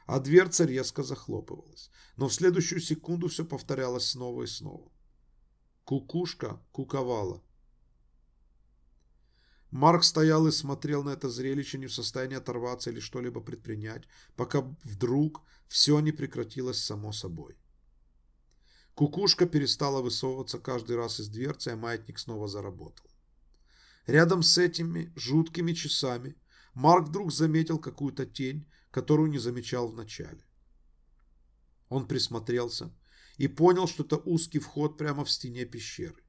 а дверца резко захлопывалась. Но в следующую секунду все повторялось снова и снова. Кукушка куковала. Марк стоял и смотрел на это зрелище, не в состоянии оторваться или что-либо предпринять, пока вдруг все не прекратилось само собой. Кукушка перестала высовываться каждый раз из дверцы, а маятник снова заработал. Рядом с этими жуткими часами Марк вдруг заметил какую-то тень, которую не замечал вначале. Он присмотрелся и понял, что это узкий вход прямо в стене пещеры.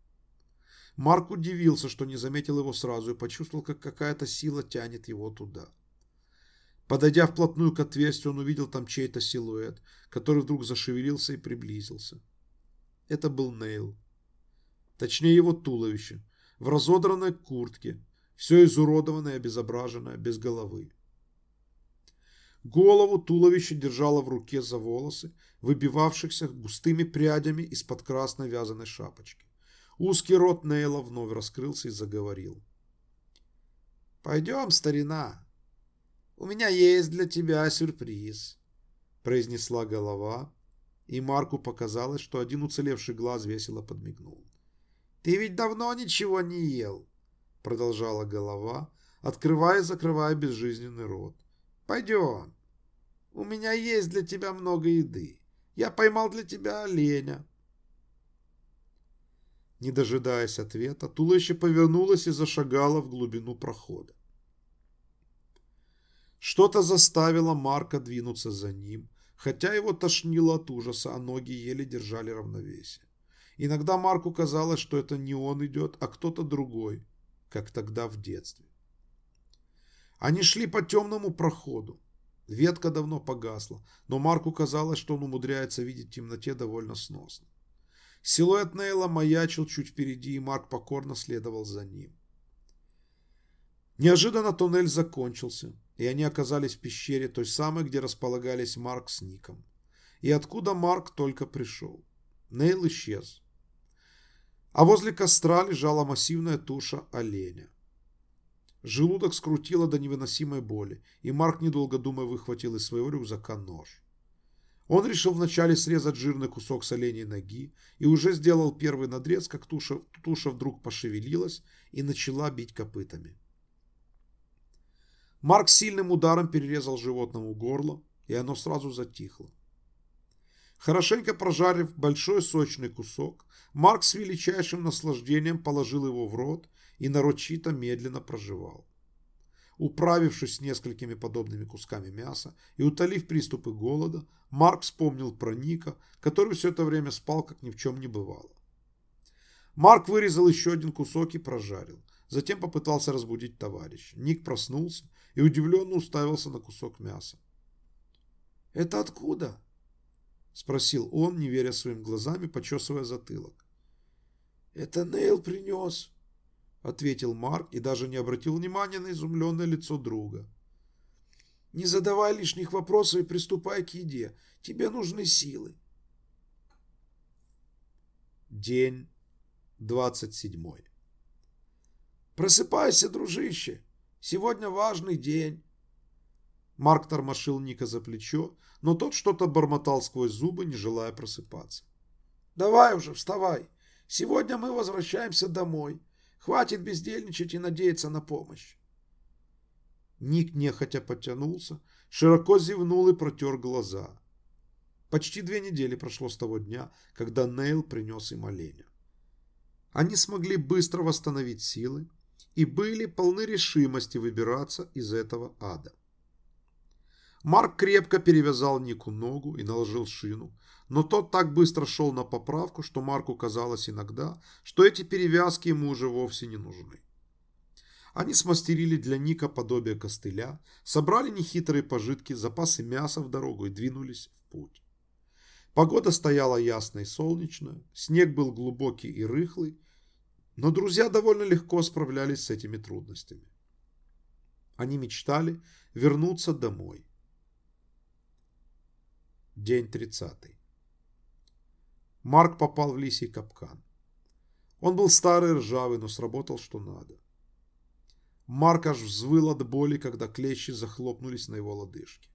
Марк удивился, что не заметил его сразу и почувствовал, как какая-то сила тянет его туда. Подойдя вплотную к отверстию, он увидел там чей-то силуэт, который вдруг зашевелился и приблизился. Это был Нейл. Точнее, его туловище, в разодранной куртке, все изуродованное обезображенное, без головы. Голову туловище держало в руке за волосы, выбивавшихся густыми прядями из-под красной вязаной шапочки. Узкий рот Нейла вновь раскрылся и заговорил. «Пойдем, старина. У меня есть для тебя сюрприз», — произнесла голова, и Марку показалось, что один уцелевший глаз весело подмигнул. «Ты ведь давно ничего не ел», — продолжала голова, открывая и закрывая безжизненный рот. «Пойдем. У меня есть для тебя много еды. Я поймал для тебя оленя. Не дожидаясь ответа, туловище повернулось и зашагало в глубину прохода. Что-то заставило Марка двинуться за ним, хотя его тошнило от ужаса, а ноги еле держали равновесие. Иногда Марку казалось, что это не он идет, а кто-то другой, как тогда в детстве. Они шли по темному проходу. Ветка давно погасла, но Марку казалось, что он умудряется видеть в темноте довольно сносно. Силуэт Нейла маячил чуть впереди, и Марк покорно следовал за ним. Неожиданно туннель закончился, и они оказались в пещере, той самой, где располагались Марк с Ником. И откуда Марк только пришел. Нейл исчез. А возле костра лежала массивная туша оленя. Желудок скрутило до невыносимой боли, и Марк, недолго думая, выхватил из своего рюкзака нож. Он решил вначале срезать жирный кусок с оленей ноги и уже сделал первый надрез, как туша, туша вдруг пошевелилась и начала бить копытами. Марк сильным ударом перерезал животному горло, и оно сразу затихло. Хорошенько прожарив большой сочный кусок, Марк с величайшим наслаждением положил его в рот и нарочито медленно проживал. Управившись с несколькими подобными кусками мяса и утолив приступы голода, Марк вспомнил про Ника, который все это время спал, как ни в чем не бывало. Марк вырезал еще один кусок и прожарил. Затем попытался разбудить товарища. Ник проснулся и удивленно уставился на кусок мяса. «Это откуда?» – спросил он, не веря своим глазам почесывая затылок. «Это Нейл принес», — ответил Марк и даже не обратил внимания на изумленное лицо друга. «Не задавай лишних вопросов и приступай к еде. Тебе нужны силы». День двадцать седьмой. «Просыпайся, дружище. Сегодня важный день». Марк тормошил Ника за плечо, но тот что-то бормотал сквозь зубы, не желая просыпаться. «Давай уже, вставай. Сегодня мы возвращаемся домой. Хватит бездельничать и надеяться на помощь. Ник нехотя потянулся, широко зевнул и протер глаза. Почти две недели прошло с того дня, когда Нейл принес им оленя. Они смогли быстро восстановить силы и были полны решимости выбираться из этого ада. Марк крепко перевязал Нику ногу и наложил шину, но тот так быстро шел на поправку, что Марку казалось иногда, что эти перевязки ему уже вовсе не нужны. Они смастерили для Ника подобие костыля, собрали нехитрые пожитки, запасы мяса в дорогу и двинулись в путь. Погода стояла ясная и солнечная, снег был глубокий и рыхлый, но друзья довольно легко справлялись с этими трудностями. Они мечтали вернуться домой. День тридцатый. Марк попал в лисий капкан. Он был старый ржавый, но сработал что надо. Марк аж взвыл от боли, когда клещи захлопнулись на его лодыжке.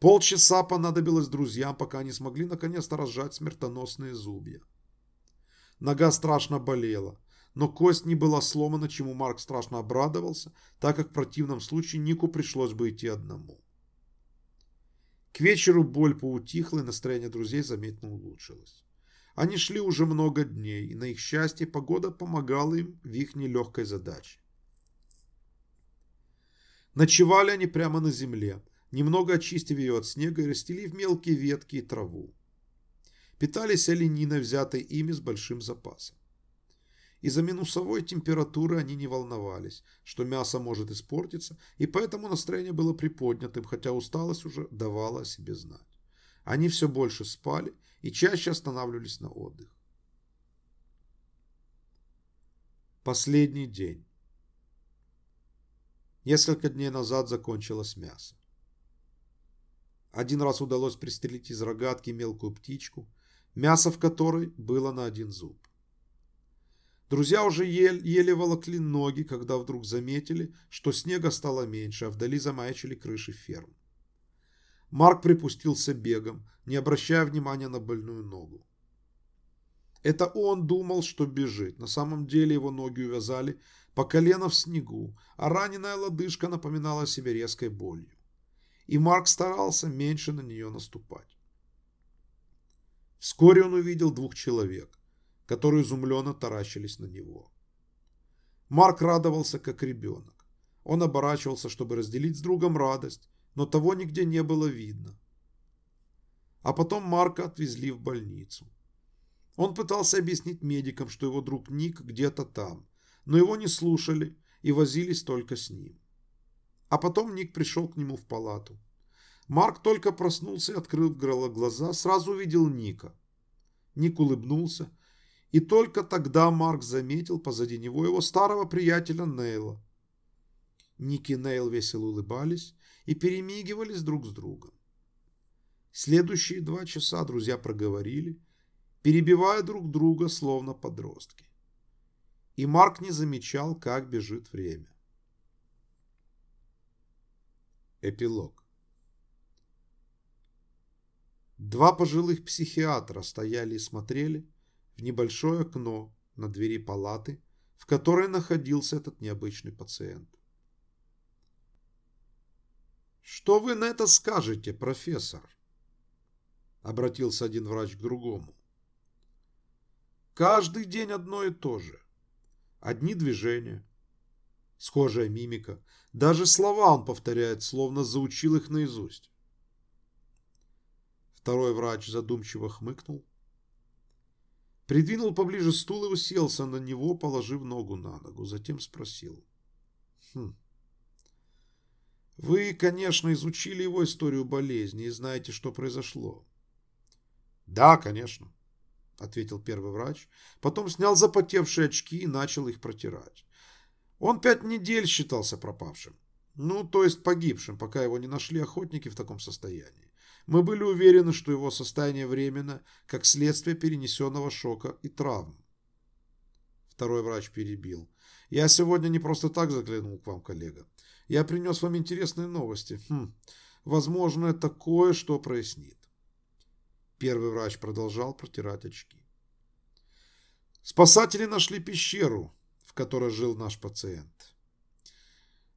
Полчаса понадобилось друзьям, пока они смогли наконец-то разжать смертоносные зубья. Нога страшно болела, но кость не была сломана, чему Марк страшно обрадовался, так как в противном случае Нику пришлось бы идти одному. К вечеру боль поутихла, и настроение друзей заметно улучшилось. Они шли уже много дней, и на их счастье погода помогала им в их нелегкой задаче. Ночевали они прямо на земле, немного очистив ее от снега и расстелив мелкие ветки и траву. Питались олениной, взятой ими с большим запасом. Из-за минусовой температуры они не волновались, что мясо может испортиться, и поэтому настроение было приподнятым, хотя усталость уже давала о себе знать. Они все больше спали и чаще останавливались на отдых. Последний день. Несколько дней назад закончилось мясо. Один раз удалось пристрелить из рогатки мелкую птичку, мясо в которой было на один зуб. Друзья уже еле, еле волокли ноги, когда вдруг заметили, что снега стало меньше, а вдали замаячили крыши ферм. Марк припустился бегом, не обращая внимания на больную ногу. Это он думал, что бежит. На самом деле его ноги увязали по колено в снегу, а раненая лодыжка напоминала себе резкой болью. И Марк старался меньше на нее наступать. Вскоре он увидел двух человек которые изумленно таращились на него. Марк радовался, как ребенок. Он оборачивался, чтобы разделить с другом радость, но того нигде не было видно. А потом Марка отвезли в больницу. Он пытался объяснить медикам, что его друг Ник где-то там, но его не слушали и возились только с ним. А потом Ник пришел к нему в палату. Марк только проснулся и открыл глаза, сразу увидел Ника. Ник улыбнулся и только тогда Марк заметил позади него его старого приятеля Нейла. Ник и Нейл весело улыбались и перемигивались друг с другом. Следующие два часа друзья проговорили, перебивая друг друга, словно подростки. И Марк не замечал, как бежит время. Эпилог. Два пожилых психиатра стояли и смотрели, в небольшое окно на двери палаты, в которой находился этот необычный пациент. «Что вы на это скажете, профессор?» Обратился один врач к другому. «Каждый день одно и то же. Одни движения, схожая мимика. Даже слова он повторяет, словно заучил их наизусть. Второй врач задумчиво хмыкнул Придвинул поближе стул и уселся на него, положив ногу на ногу. Затем спросил. Хм. Вы, конечно, изучили его историю болезни и знаете, что произошло. Да, конечно, ответил первый врач. Потом снял запотевшие очки и начал их протирать. Он пять недель считался пропавшим. Ну, то есть погибшим, пока его не нашли охотники в таком состоянии. Мы были уверены, что его состояние временно, как следствие перенесенного шока и травм. Второй врач перебил. Я сегодня не просто так заглянул к вам, коллега. Я принес вам интересные новости. Хм, возможно, это кое-что прояснит. Первый врач продолжал протирать очки. Спасатели нашли пещеру, в которой жил наш пациент.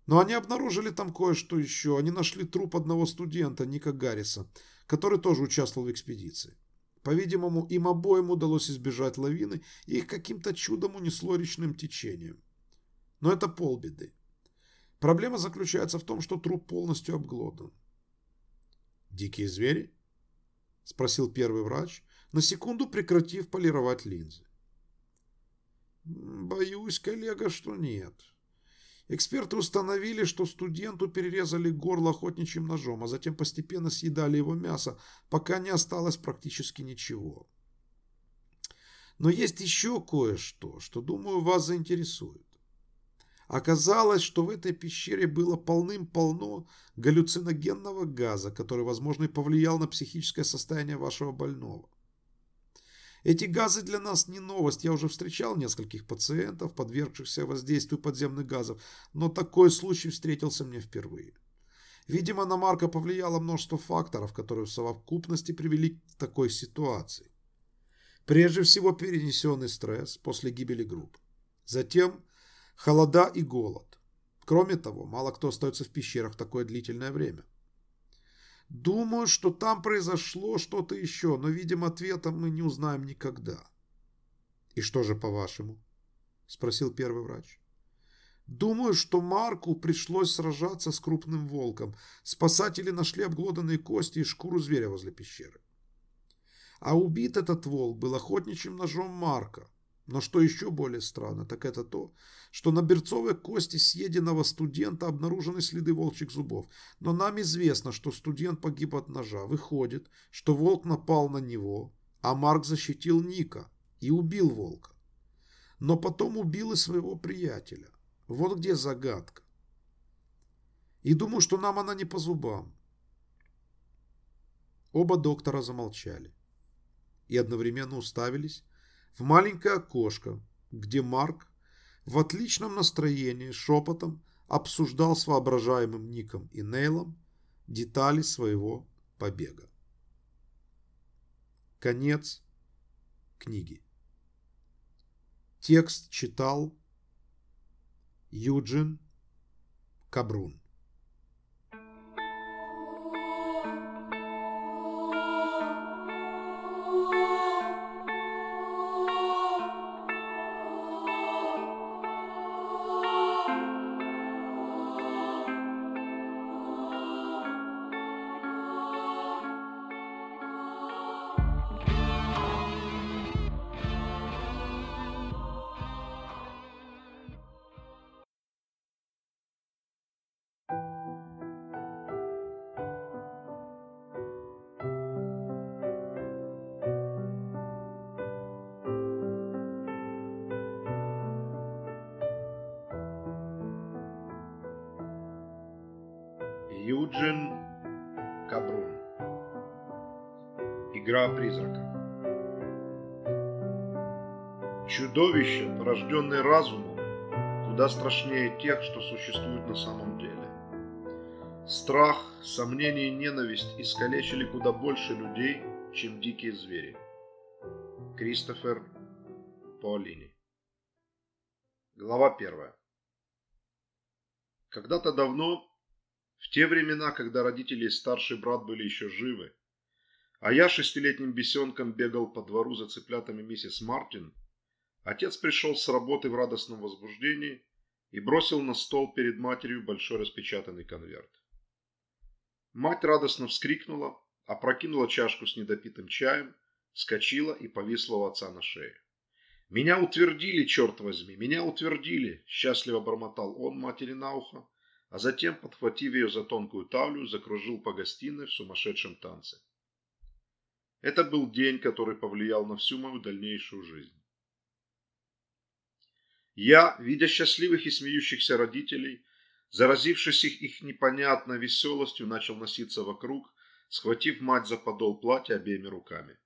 Но они обнаружили там кое-что еще. Они нашли труп одного студента, Ника Гарриса, который тоже участвовал в экспедиции. По-видимому, им обоим удалось избежать лавины, и их каким-то чудом унесло речным течением. Но это полбеды. Проблема заключается в том, что труп полностью обглодан. «Дикие звери?» – спросил первый врач, на секунду прекратив полировать линзы. «Боюсь, коллега, что нет», Эксперты установили, что студенту перерезали горло охотничьим ножом, а затем постепенно съедали его мясо, пока не осталось практически ничего. Но есть еще кое-что, что, думаю, вас заинтересует. Оказалось, что в этой пещере было полным-полно галлюциногенного газа, который, возможно, и повлиял на психическое состояние вашего больного. Эти газы для нас не новость. Я уже встречал нескольких пациентов, подвергшихся воздействию подземных газов, но такой случай встретился мне впервые. Видимо, на Марка повлияло множество факторов, которые в совокупности привели к такой ситуации. Прежде всего перенесенный стресс после гибели группы. Затем холода и голод. Кроме того, мало кто остается в пещерах такое длительное время. Думаю, что там произошло что-то еще, но, видимо, ответа мы не узнаем никогда. И что же, по-вашему? Спросил первый врач. Думаю, что Марку пришлось сражаться с крупным волком. Спасатели нашли обглоданные кости и шкуру зверя возле пещеры. А убит этот волк был охотничьим ножом Марка. Но что еще более странно, так это то, что на берцовой кости съеденного студента обнаружены следы волчьих зубов. Но нам известно, что студент погиб от ножа. Выходит, что волк напал на него, а Марк защитил Ника и убил волка. Но потом убил и своего приятеля. Вот где загадка. И думаю, что нам она не по зубам. Оба доктора замолчали и одновременно уставились в маленькое окошко, где Марк в отличном настроении шепотом обсуждал с воображаемым Ником и Нейлом детали своего побега. Конец книги. Текст читал Юджин Кабрун. Куда страшнее тех, что существуют на самом деле. Страх, сомнение и ненависть искалечили куда больше людей, чем дикие звери. Кристофер Паолини. Глава первая. Когда-то давно в те времена, когда родители и старший брат были еще живы, а я шестилетним бесенком бегал по двору за цыплятами миссис Мартин, отец пришел с работы в радостном возбуждении и бросил на стол перед матерью большой распечатанный конверт. Мать радостно вскрикнула, опрокинула чашку с недопитым чаем, вскочила и повисла у отца на шее. «Меня утвердили, черт возьми, меня утвердили!» – счастливо бормотал он матери на ухо, а затем, подхватив ее за тонкую талию, закружил по гостиной в сумасшедшем танце. Это был день, который повлиял на всю мою дальнейшую жизнь. Я, видя счастливых и смеющихся родителей, заразившись их, их непонятной веселостью, начал носиться вокруг, схватив мать за подол платья обеими руками.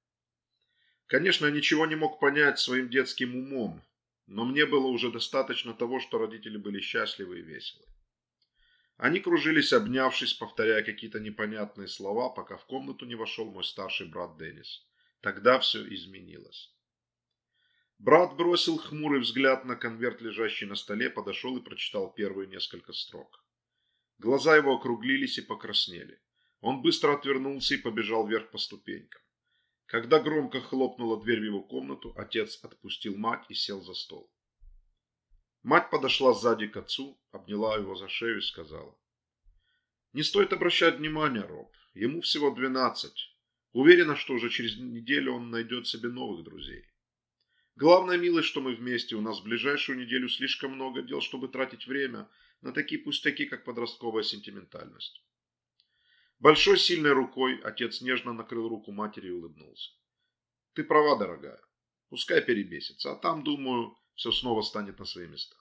Конечно, я ничего не мог понять своим детским умом, но мне было уже достаточно того, что родители были счастливы и веселы. Они кружились, обнявшись, повторяя какие-то непонятные слова, пока в комнату не вошел мой старший брат Деннис. Тогда все изменилось. Брат бросил хмурый взгляд на конверт, лежащий на столе, подошел и прочитал первые несколько строк. Глаза его округлились и покраснели. Он быстро отвернулся и побежал вверх по ступенькам. Когда громко хлопнула дверь в его комнату, отец отпустил мать и сел за стол. Мать подошла сзади к отцу, обняла его за шею и сказала. Не стоит обращать внимания, Роб. Ему всего двенадцать. Уверена, что уже через неделю он найдет себе новых друзей. Главное, милый, что мы вместе. У нас в ближайшую неделю слишком много дел, чтобы тратить время на такие пустяки, как подростковая сентиментальность. Большой сильной рукой отец нежно накрыл руку матери и улыбнулся. Ты права, дорогая. Пускай перебесится, а там, думаю, все снова станет на свои места.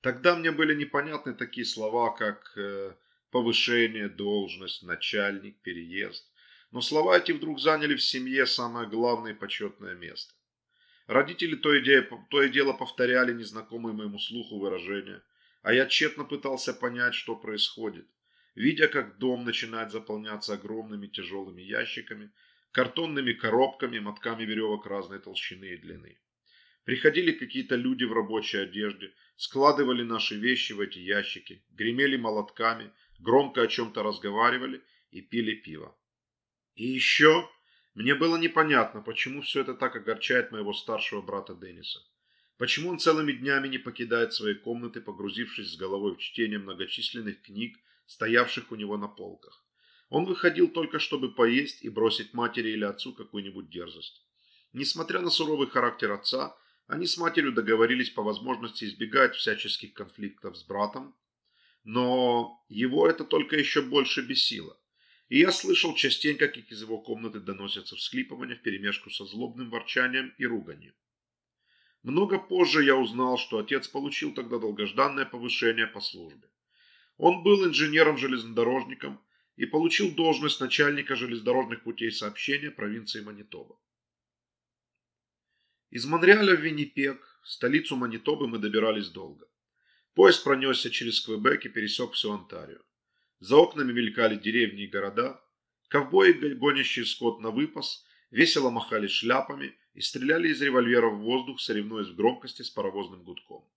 Тогда мне были непонятны такие слова, как э, повышение, должность, начальник, переезд. Но слова эти вдруг заняли в семье самое главное и почетное место. Родители то и, дело, то и дело повторяли незнакомые моему слуху выражения, а я тщетно пытался понять, что происходит, видя, как дом начинает заполняться огромными тяжелыми ящиками, картонными коробками, мотками веревок разной толщины и длины. Приходили какие-то люди в рабочей одежде, складывали наши вещи в эти ящики, гремели молотками, громко о чем-то разговаривали и пили пиво. И еще мне было непонятно, почему все это так огорчает моего старшего брата Денниса. Почему он целыми днями не покидает своей комнаты, погрузившись с головой в чтение многочисленных книг, стоявших у него на полках. Он выходил только, чтобы поесть и бросить матери или отцу какую-нибудь дерзость. Несмотря на суровый характер отца, они с матерью договорились по возможности избегать всяческих конфликтов с братом, но его это только еще больше бесило и я слышал частенько, как из его комнаты доносятся всхлипывания вперемешку со злобным ворчанием и руганью. Много позже я узнал, что отец получил тогда долгожданное повышение по службе. Он был инженером-железнодорожником и получил должность начальника железнодорожных путей сообщения провинции Манитоба. Из Монреаля в Виннипег, столицу Манитобы, мы добирались долго. Поезд пронесся через Квебек и пересек всю Онтарио. За окнами мелькали деревни и города. Ковбои, гонящие скот на выпас, весело махали шляпами и стреляли из револьверов в воздух, соревнуясь в громкости с паровозным гудком.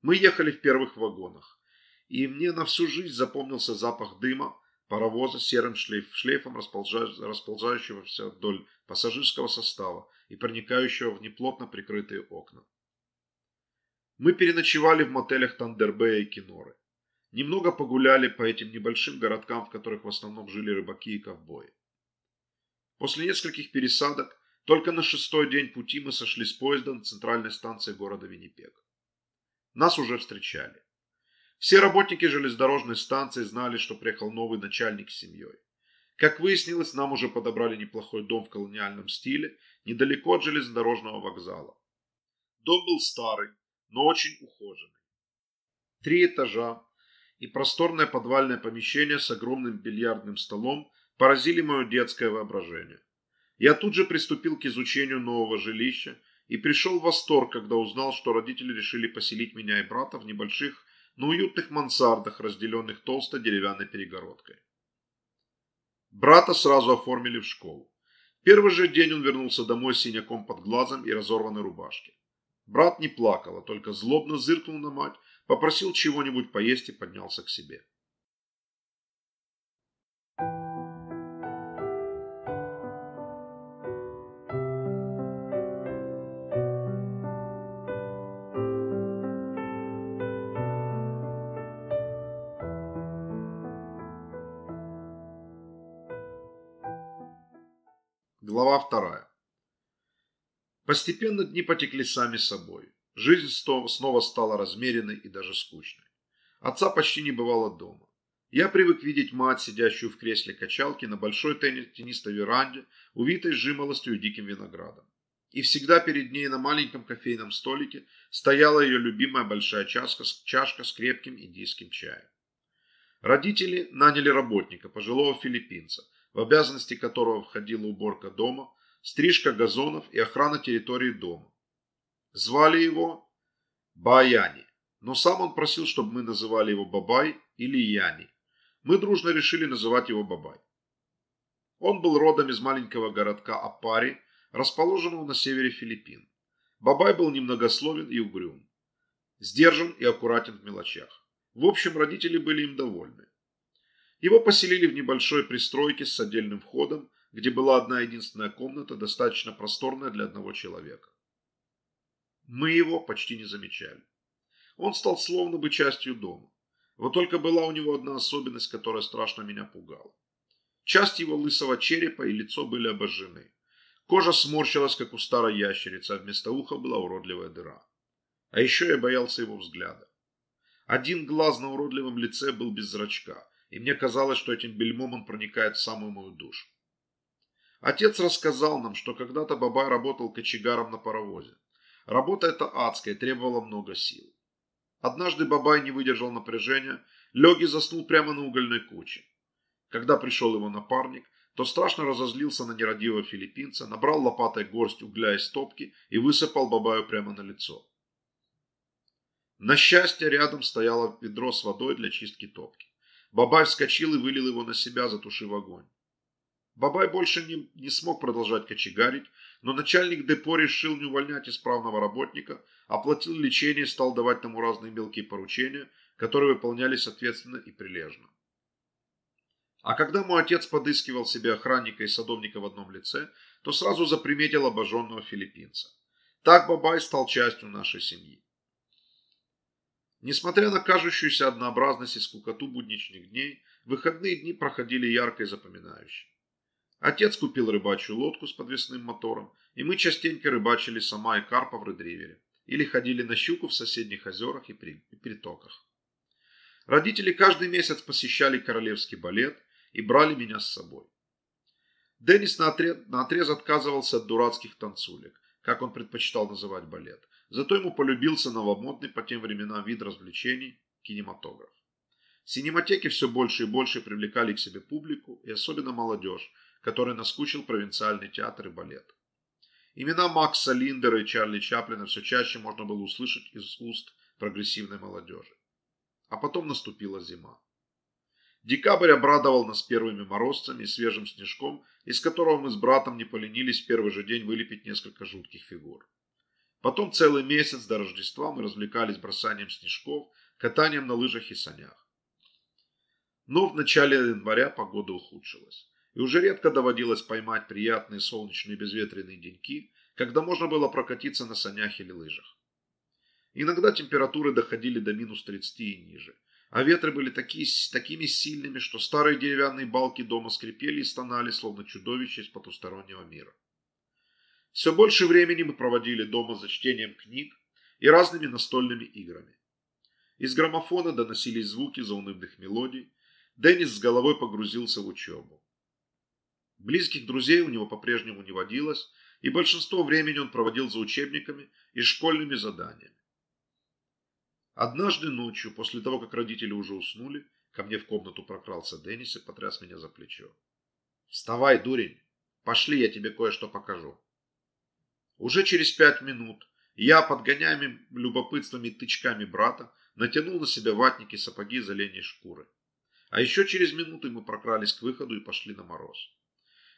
Мы ехали в первых вагонах, и мне на всю жизнь запомнился запах дыма, паровоза серым шлейф, шлейфом расползающегося вдоль пассажирского состава и проникающего в неплотно прикрытые окна. Мы переночевали в мотелях Тандербея и Киноры. Немного погуляли по этим небольшим городкам, в которых в основном жили рыбаки и ковбои. После нескольких пересадок, только на шестой день пути мы сошли с поезда на центральной станции города Виннипег. Нас уже встречали. Все работники железнодорожной станции знали, что приехал новый начальник с семьей. Как выяснилось, нам уже подобрали неплохой дом в колониальном стиле, недалеко от железнодорожного вокзала. Дом был старый, но очень ухоженный. Три этажа, и просторное подвальное помещение с огромным бильярдным столом поразили мое детское воображение. Я тут же приступил к изучению нового жилища и пришел в восторг, когда узнал, что родители решили поселить меня и брата в небольших, но уютных мансардах, разделенных толстой деревянной перегородкой. Брата сразу оформили в школу. Первый же день он вернулся домой с синяком под глазом и разорванной рубашке. Брат не плакал, а только злобно зыркнул на мать попросил чего-нибудь поесть и поднялся к себе. Глава вторая. Постепенно дни потекли сами собой. Жизнь снова стала размеренной и даже скучной. Отца почти не бывало дома. Я привык видеть мать, сидящую в кресле качалки на большой теннистой веранде, увитой жимолостью и диким виноградом. И всегда перед ней на маленьком кофейном столике стояла ее любимая большая чашка, чашка с крепким индийским чаем. Родители наняли работника, пожилого филиппинца, в обязанности которого входила уборка дома, стрижка газонов и охрана территории дома. Звали его Баяни, но сам он просил, чтобы мы называли его Бабай или Яни. Мы дружно решили называть его Бабай. Он был родом из маленького городка Апари, расположенного на севере Филиппин. Бабай был немногословен и угрюм, сдержан и аккуратен в мелочах. В общем, родители были им довольны. Его поселили в небольшой пристройке с отдельным входом, где была одна единственная комната, достаточно просторная для одного человека. Мы его почти не замечали. Он стал словно бы частью дома. Вот только была у него одна особенность, которая страшно меня пугала. Часть его лысого черепа и лицо были обожжены. Кожа сморщилась, как у старой ящерицы, а вместо уха была уродливая дыра. А еще я боялся его взгляда. Один глаз на уродливом лице был без зрачка, и мне казалось, что этим бельмом он проникает в самую мою душу. Отец рассказал нам, что когда-то Бабай работал кочегаром на паровозе. Работа эта адская, требовала много сил. Однажды Бабай не выдержал напряжения, лег и заснул прямо на угольной куче. Когда пришел его напарник, то страшно разозлился на нерадивого филиппинца, набрал лопатой горсть угля из топки и высыпал Бабаю прямо на лицо. На счастье, рядом стояло ведро с водой для чистки топки. Бабай вскочил и вылил его на себя, затушив огонь. Бабай больше не, не смог продолжать кочегарить, но начальник депо решил не увольнять исправного работника, оплатил лечение и стал давать тому разные мелкие поручения, которые выполнялись ответственно и прилежно. А когда мой отец подыскивал себе охранника и садовника в одном лице, то сразу заприметил обожженного филиппинца. Так Бабай стал частью нашей семьи. Несмотря на кажущуюся однообразность и скукоту будничных дней, выходные дни проходили ярко и запоминающе. Отец купил рыбачью лодку с подвесным мотором, и мы частенько рыбачили сама и карпа в редривере, или ходили на щуку в соседних озерах и притоках. Родители каждый месяц посещали королевский балет и брали меня с собой. Деннис наотрез, наотрез отказывался от дурацких танцулек, как он предпочитал называть балет. Зато ему полюбился новомодный по тем временам вид развлечений – кинематограф. Синематеки все больше и больше привлекали к себе публику, и особенно молодежь, которой наскучил провинциальный театр и балет. Имена Макса Линдера и Чарли Чаплина все чаще можно было услышать из уст прогрессивной молодежи. А потом наступила зима. Декабрь обрадовал нас первыми морозцами и свежим снежком, из которого мы с братом не поленились в первый же день вылепить несколько жутких фигур. Потом целый месяц до Рождества мы развлекались бросанием снежков, катанием на лыжах и санях. Но в начале января погода ухудшилась. И уже редко доводилось поймать приятные солнечные безветренные деньки, когда можно было прокатиться на санях или лыжах. Иногда температуры доходили до минус 30 и ниже, а ветры были такие, такими сильными, что старые деревянные балки дома скрипели и стонали, словно чудовища из потустороннего мира. Все больше времени мы проводили дома за чтением книг и разными настольными играми. Из граммофона доносились звуки заунывных мелодий. Деннис с головой погрузился в учебу. Близких друзей у него по-прежнему не водилось, и большинство времени он проводил за учебниками и школьными заданиями. Однажды ночью, после того, как родители уже уснули, ко мне в комнату прокрался Деннис и потряс меня за плечо. «Вставай, дурень! Пошли, я тебе кое-что покажу!» Уже через пять минут я, подгоняемым любопытством и тычками брата, натянул на себя ватники, сапоги из оленей шкуры. А еще через минуту мы прокрались к выходу и пошли на мороз.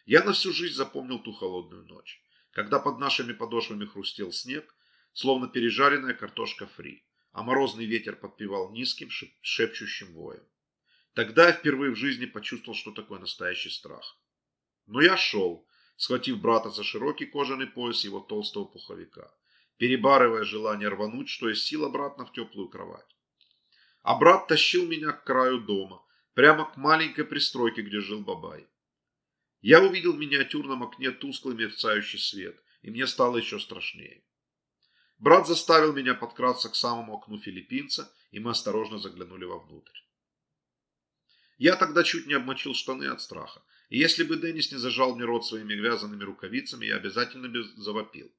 Я на всю жизнь запомнил ту холодную ночь, когда под нашими подошвами хрустел снег, словно пережаренная картошка фри, а морозный ветер подпевал низким шепчущим воем. Тогда я впервые в жизни почувствовал, что такое настоящий страх. Но я шел, схватив брата за широкий кожаный пояс его толстого пуховика, перебарывая желание рвануть, что из сил обратно в теплую кровать. А брат тащил меня к краю дома, прямо к маленькой пристройке, где жил Бабай. Я увидел в миниатюрном окне тусклый мерцающий свет, и мне стало еще страшнее. Брат заставил меня подкраться к самому окну филиппинца, и мы осторожно заглянули вовнутрь. Я тогда чуть не обмочил штаны от страха, и если бы Деннис не зажал мне рот своими вязаными рукавицами, я обязательно бы завопил.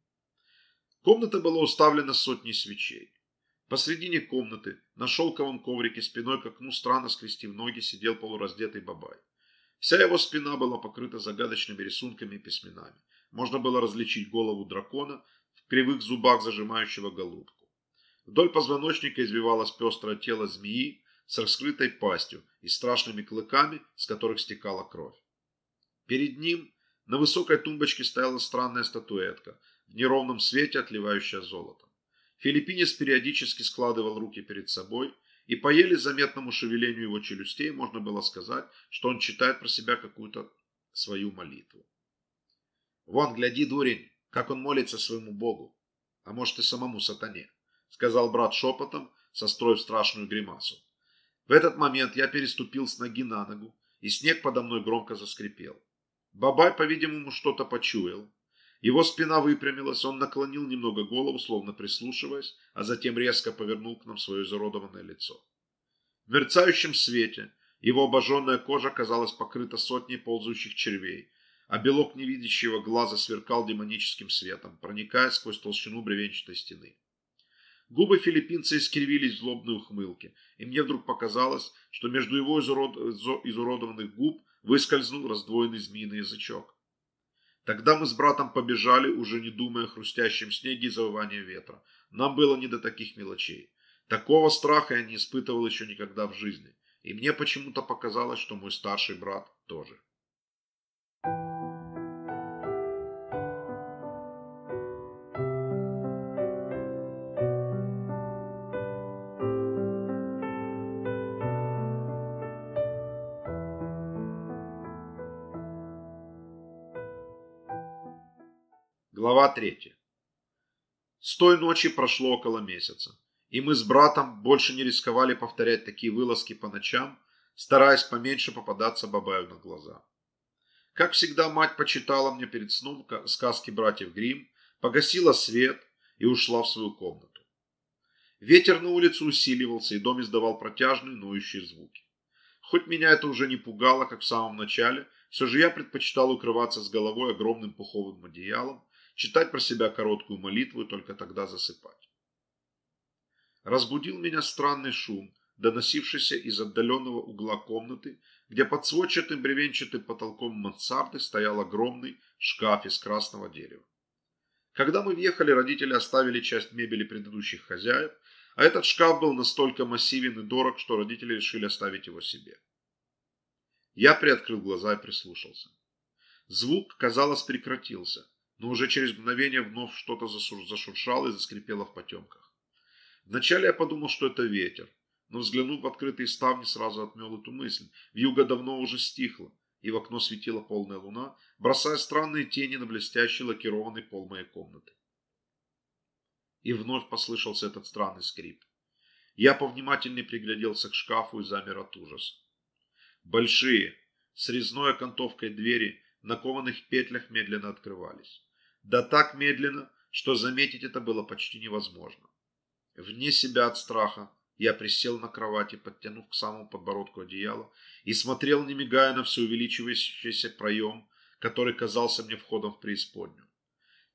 Комната была уставлена сотней свечей. Посредине комнаты, на шелковом коврике спиной к окну, странно скрестив ноги, сидел полураздетый бабай. Вся его спина была покрыта загадочными рисунками и письменами. Можно было различить голову дракона в кривых зубах зажимающего голубку. Вдоль позвоночника извивалось пестрое тело змеи с раскрытой пастью и страшными клыками, с которых стекала кровь. Перед ним на высокой тумбочке стояла странная статуэтка, в неровном свете отливающая золотом. Филиппинец периодически складывал руки перед собой, и по еле заметному шевелению его челюстей можно было сказать, что он читает про себя какую-то свою молитву. «Вон, гляди, дурень, как он молится своему Богу, а может и самому сатане», сказал брат шепотом, состроив страшную гримасу. В этот момент я переступил с ноги на ногу, и снег подо мной громко заскрипел. Бабай, по-видимому, что-то почуял. Его спина выпрямилась, он наклонил немного голову, словно прислушиваясь, а затем резко повернул к нам свое изуродованное лицо. В мерцающем свете его обожженная кожа казалась покрыта сотней ползающих червей, а белок невидящего глаза сверкал демоническим светом, проникая сквозь толщину бревенчатой стены. Губы филиппинца искривились в злобной ухмылке, и мне вдруг показалось, что между его изурод... изуродованных губ выскользнул раздвоенный змеиный язычок. Тогда мы с братом побежали, уже не думая о хрустящем снеге и завывании ветра. Нам было не до таких мелочей. Такого страха я не испытывал еще никогда в жизни. И мне почему-то показалось, что мой старший брат тоже. Глава 3. С той ночи прошло около месяца, и мы с братом больше не рисковали повторять такие вылазки по ночам, стараясь поменьше попадаться Бабаю на глаза. Как всегда, мать почитала мне перед сном сказки братьев Гримм, погасила свет и ушла в свою комнату. Ветер на улице усиливался, и дом издавал протяжные ноющие звуки. Хоть меня это уже не пугало, как в самом начале, все же я предпочитал укрываться с головой огромным пуховым одеялом, читать про себя короткую молитву и только тогда засыпать. Разбудил меня странный шум, доносившийся из отдаленного угла комнаты, где под сводчатым бревенчатым потолком мансарды стоял огромный шкаф из красного дерева. Когда мы въехали, родители оставили часть мебели предыдущих хозяев, а этот шкаф был настолько массивен и дорог, что родители решили оставить его себе. Я приоткрыл глаза и прислушался. Звук, казалось, прекратился, но уже через мгновение вновь что-то зашуршало и заскрипело в потемках. Вначале я подумал, что это ветер, но взглянув в открытые ставни, сразу отмел эту мысль. Вьюга давно уже стихла, и в окно светила полная луна, бросая странные тени на блестящий лакированный пол моей комнаты. И вновь послышался этот странный скрип. Я повнимательнее пригляделся к шкафу и замер от ужаса. Большие, с резной окантовкой двери, на кованых петлях медленно открывались. Да так медленно, что заметить это было почти невозможно. Вне себя от страха я присел на кровати, подтянув к самому подбородку одеяло, и смотрел, не мигая, на все увеличивающийся проем, который казался мне входом в преисподнюю.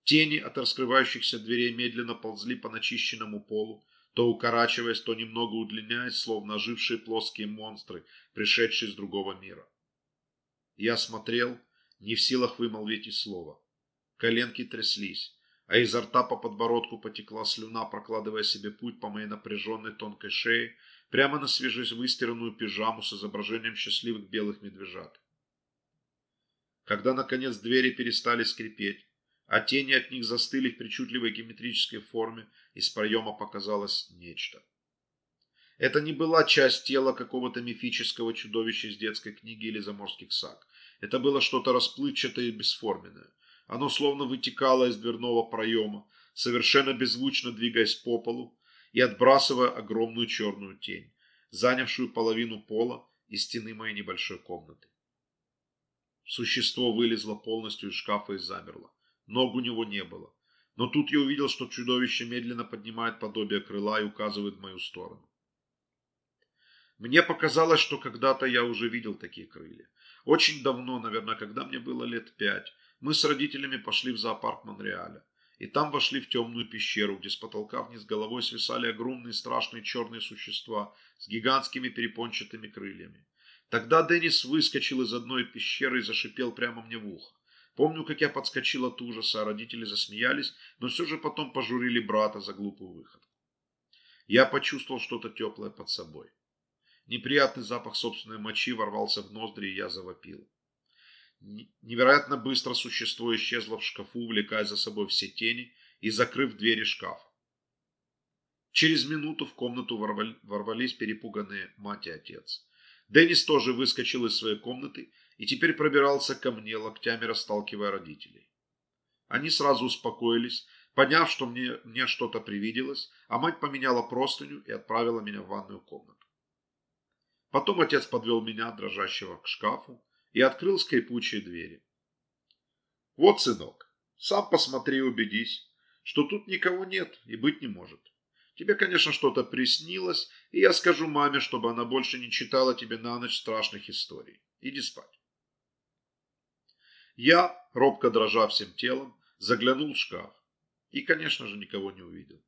Тени от раскрывающихся дверей медленно ползли по начищенному полу, то укорачиваясь, то немного удлиняясь, словно ожившие плоские монстры, пришедшие из другого мира. Я смотрел, не в силах вымолвить и слова. Коленки тряслись, а изо рта по подбородку потекла слюна, прокладывая себе путь по моей напряженной тонкой шее, прямо на свежевыстиранную пижаму с изображением счастливых белых медвежат. Когда, наконец, двери перестали скрипеть, а тени от них застыли в причудливой геометрической форме, из проема показалось нечто. Это не была часть тела какого-то мифического чудовища из детской книги или заморских саг. Это было что-то расплывчатое и бесформенное. Оно словно вытекало из дверного проема, совершенно беззвучно двигаясь по полу и отбрасывая огромную черную тень, занявшую половину пола и стены моей небольшой комнаты. Существо вылезло полностью из шкафа и замерло. Ног у него не было. Но тут я увидел, что чудовище медленно поднимает подобие крыла и указывает в мою сторону. Мне показалось, что когда-то я уже видел такие крылья. Очень давно, наверное, когда мне было лет пять, мы с родителями пошли в зоопарк Монреаля. И там вошли в темную пещеру, где с потолка вниз головой свисали огромные страшные черные существа с гигантскими перепончатыми крыльями. Тогда Деннис выскочил из одной пещеры и зашипел прямо мне в ухо. Помню, как я подскочил от ужаса, а родители засмеялись, но все же потом пожурили брата за глупый выход. Я почувствовал что-то теплое под собой. Неприятный запах собственной мочи ворвался в ноздри, и я завопил. Невероятно быстро существо исчезло в шкафу, увлекая за собой все тени и закрыв двери шкафа. Через минуту в комнату ворвались перепуганные мать и отец. Деннис тоже выскочил из своей комнаты и теперь пробирался ко мне, локтями расталкивая родителей. Они сразу успокоились, поняв, что мне, мне что-то привиделось, а мать поменяла простыню и отправила меня в ванную комнату. Потом отец подвел меня, дрожащего, к шкафу, и открыл скрипучие двери. «Вот, сынок», — Сам посмотри и убедись, что тут никого нет и быть не может. Тебе, конечно, что-то приснилось, и я скажу маме, чтобы она больше не читала тебе на ночь страшных историй. Иди спать. Я, робко дрожа всем телом, заглянул в шкаф и, конечно же, никого не увидел.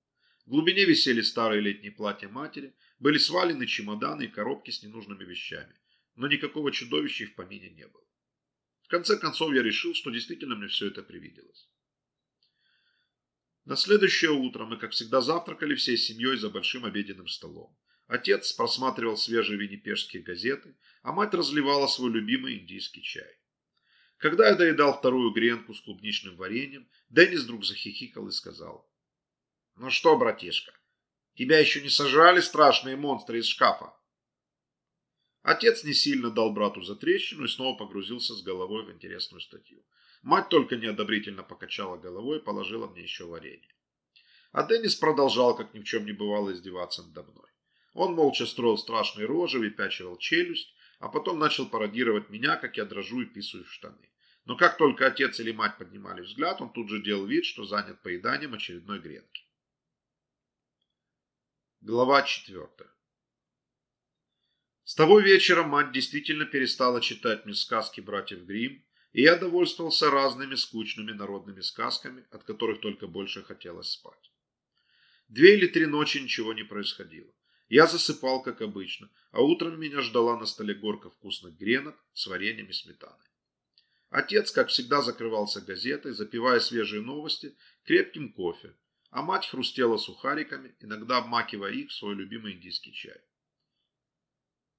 В глубине висели старые летние платья матери, были свалены чемоданы и коробки с ненужными вещами, но никакого чудовища в помине не было. В конце концов я решил, что действительно мне все это привиделось. На следующее утро мы, как всегда, завтракали всей семьей за большим обеденным столом. Отец просматривал свежие виннипешские газеты, а мать разливала свой любимый индийский чай. Когда я доедал вторую гренку с клубничным вареньем, Деннис вдруг захихикал и сказал. «Ну что, братишка, тебя еще не сожрали страшные монстры из шкафа?» Отец не сильно дал брату за трещину и снова погрузился с головой в интересную статью. Мать только неодобрительно покачала головой и положила мне еще варенье. А Деннис продолжал, как ни в чем не бывало, издеваться надо мной. Он молча строил страшные рожи, выпячивал челюсть, а потом начал пародировать меня, как я дрожу и писаю в штаны. Но как только отец или мать поднимали взгляд, он тут же делал вид, что занят поеданием очередной гренки. Глава четвертая. С того вечера мать действительно перестала читать мне сказки братьев Гримм, и я довольствовался разными скучными народными сказками, от которых только больше хотелось спать. Две или три ночи ничего не происходило. Я засыпал, как обычно, а утром меня ждала на столе горка вкусных гренок с вареньем и сметаной. Отец, как всегда, закрывался газетой, запивая свежие новости крепким кофе, а мать хрустела сухариками, иногда обмакивая их в свой любимый индийский чай.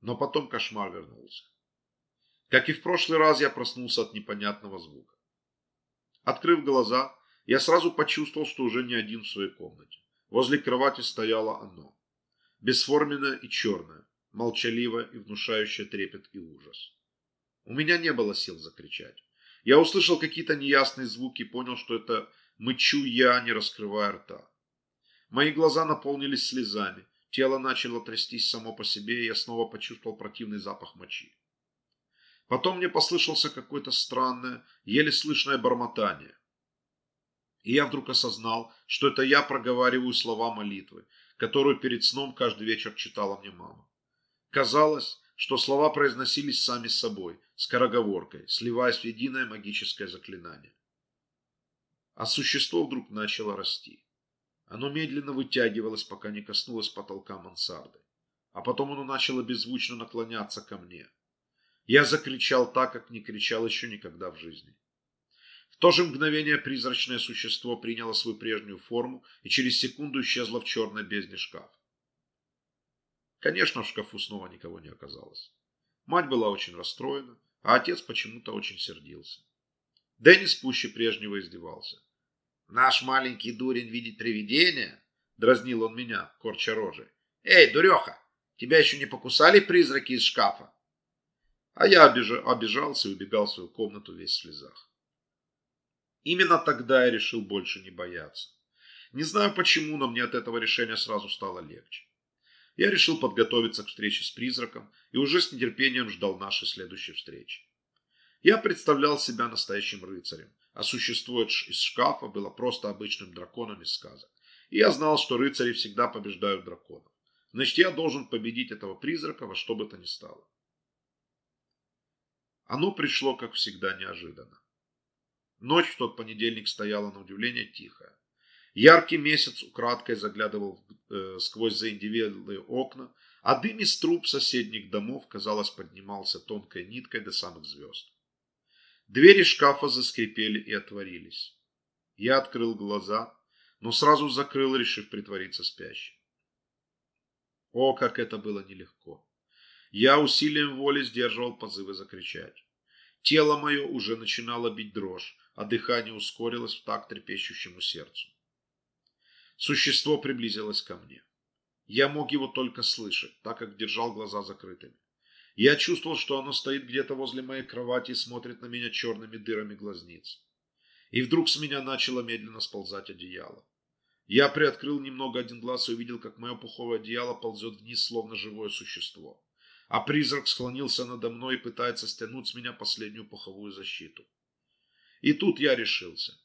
Но потом кошмар вернулся. Как и в прошлый раз, я проснулся от непонятного звука. Открыв глаза, я сразу почувствовал, что уже не один в своей комнате. Возле кровати стояло оно. Бесформенное и черное, молчаливое и внушающее трепет и ужас. У меня не было сил закричать. Я услышал какие-то неясные звуки и понял, что это мычу я, не раскрывая рта. Мои глаза наполнились слезами, тело начало трястись само по себе, и я снова почувствовал противный запах мочи. Потом мне послышался какое-то странное, еле слышное бормотание. И я вдруг осознал, что это я проговариваю слова молитвы, которую перед сном каждый вечер читала мне мама. Казалось, что слова произносились сами собой, скороговоркой, сливаясь в единое магическое заклинание. А существо вдруг начало расти. Оно медленно вытягивалось, пока не коснулось потолка мансарды. А потом оно начало беззвучно наклоняться ко мне. Я закричал так, как не кричал еще никогда в жизни. В то же мгновение призрачное существо приняло свою прежнюю форму и через секунду исчезло в черной бездне шкафа. Конечно, в шкафу снова никого не оказалось. Мать была очень расстроена, а отец почему-то очень сердился. Деннис пуще прежнего издевался. «Наш маленький дурень видит привидения?» – дразнил он меня, корча рожи. «Эй, дуреха, тебя еще не покусали призраки из шкафа?» А я обижался и убегал в свою комнату весь в слезах. Именно тогда я решил больше не бояться. Не знаю почему, но мне от этого решения сразу стало легче. Я решил подготовиться к встрече с призраком и уже с нетерпением ждал нашей следующей встречи. Я представлял себя настоящим рыцарем, а существо из шкафа было просто обычным драконом из сказок. И я знал, что рыцари всегда побеждают драконов. Значит, я должен победить этого призрака во что бы то ни стало. Оно пришло, как всегда, неожиданно. Ночь в тот понедельник стояла на удивление тихая. Яркий месяц украдкой заглядывал э, сквозь заиндивелые окна, а дым из труб соседних домов, казалось, поднимался тонкой ниткой до самых звезд. Двери шкафа заскрипели и отворились. Я открыл глаза, но сразу закрыл, решив притвориться спящим. О, как это было нелегко. Я усилием воли сдерживал позывы закричать. Тело мое уже начинало бить дрожь, а дыхание ускорилось в такт трепещущему сердцу. Существо приблизилось ко мне. Я мог его только слышать, так как держал глаза закрытыми. Я чувствовал, что оно стоит где-то возле моей кровати и смотрит на меня черными дырами глазниц. И вдруг с меня начало медленно сползать одеяло. Я приоткрыл немного один глаз и увидел, как мое пуховое одеяло ползет вниз, словно живое существо а призрак склонился надо мной и пытается стянуть с меня последнюю пуховую защиту. И тут я решился.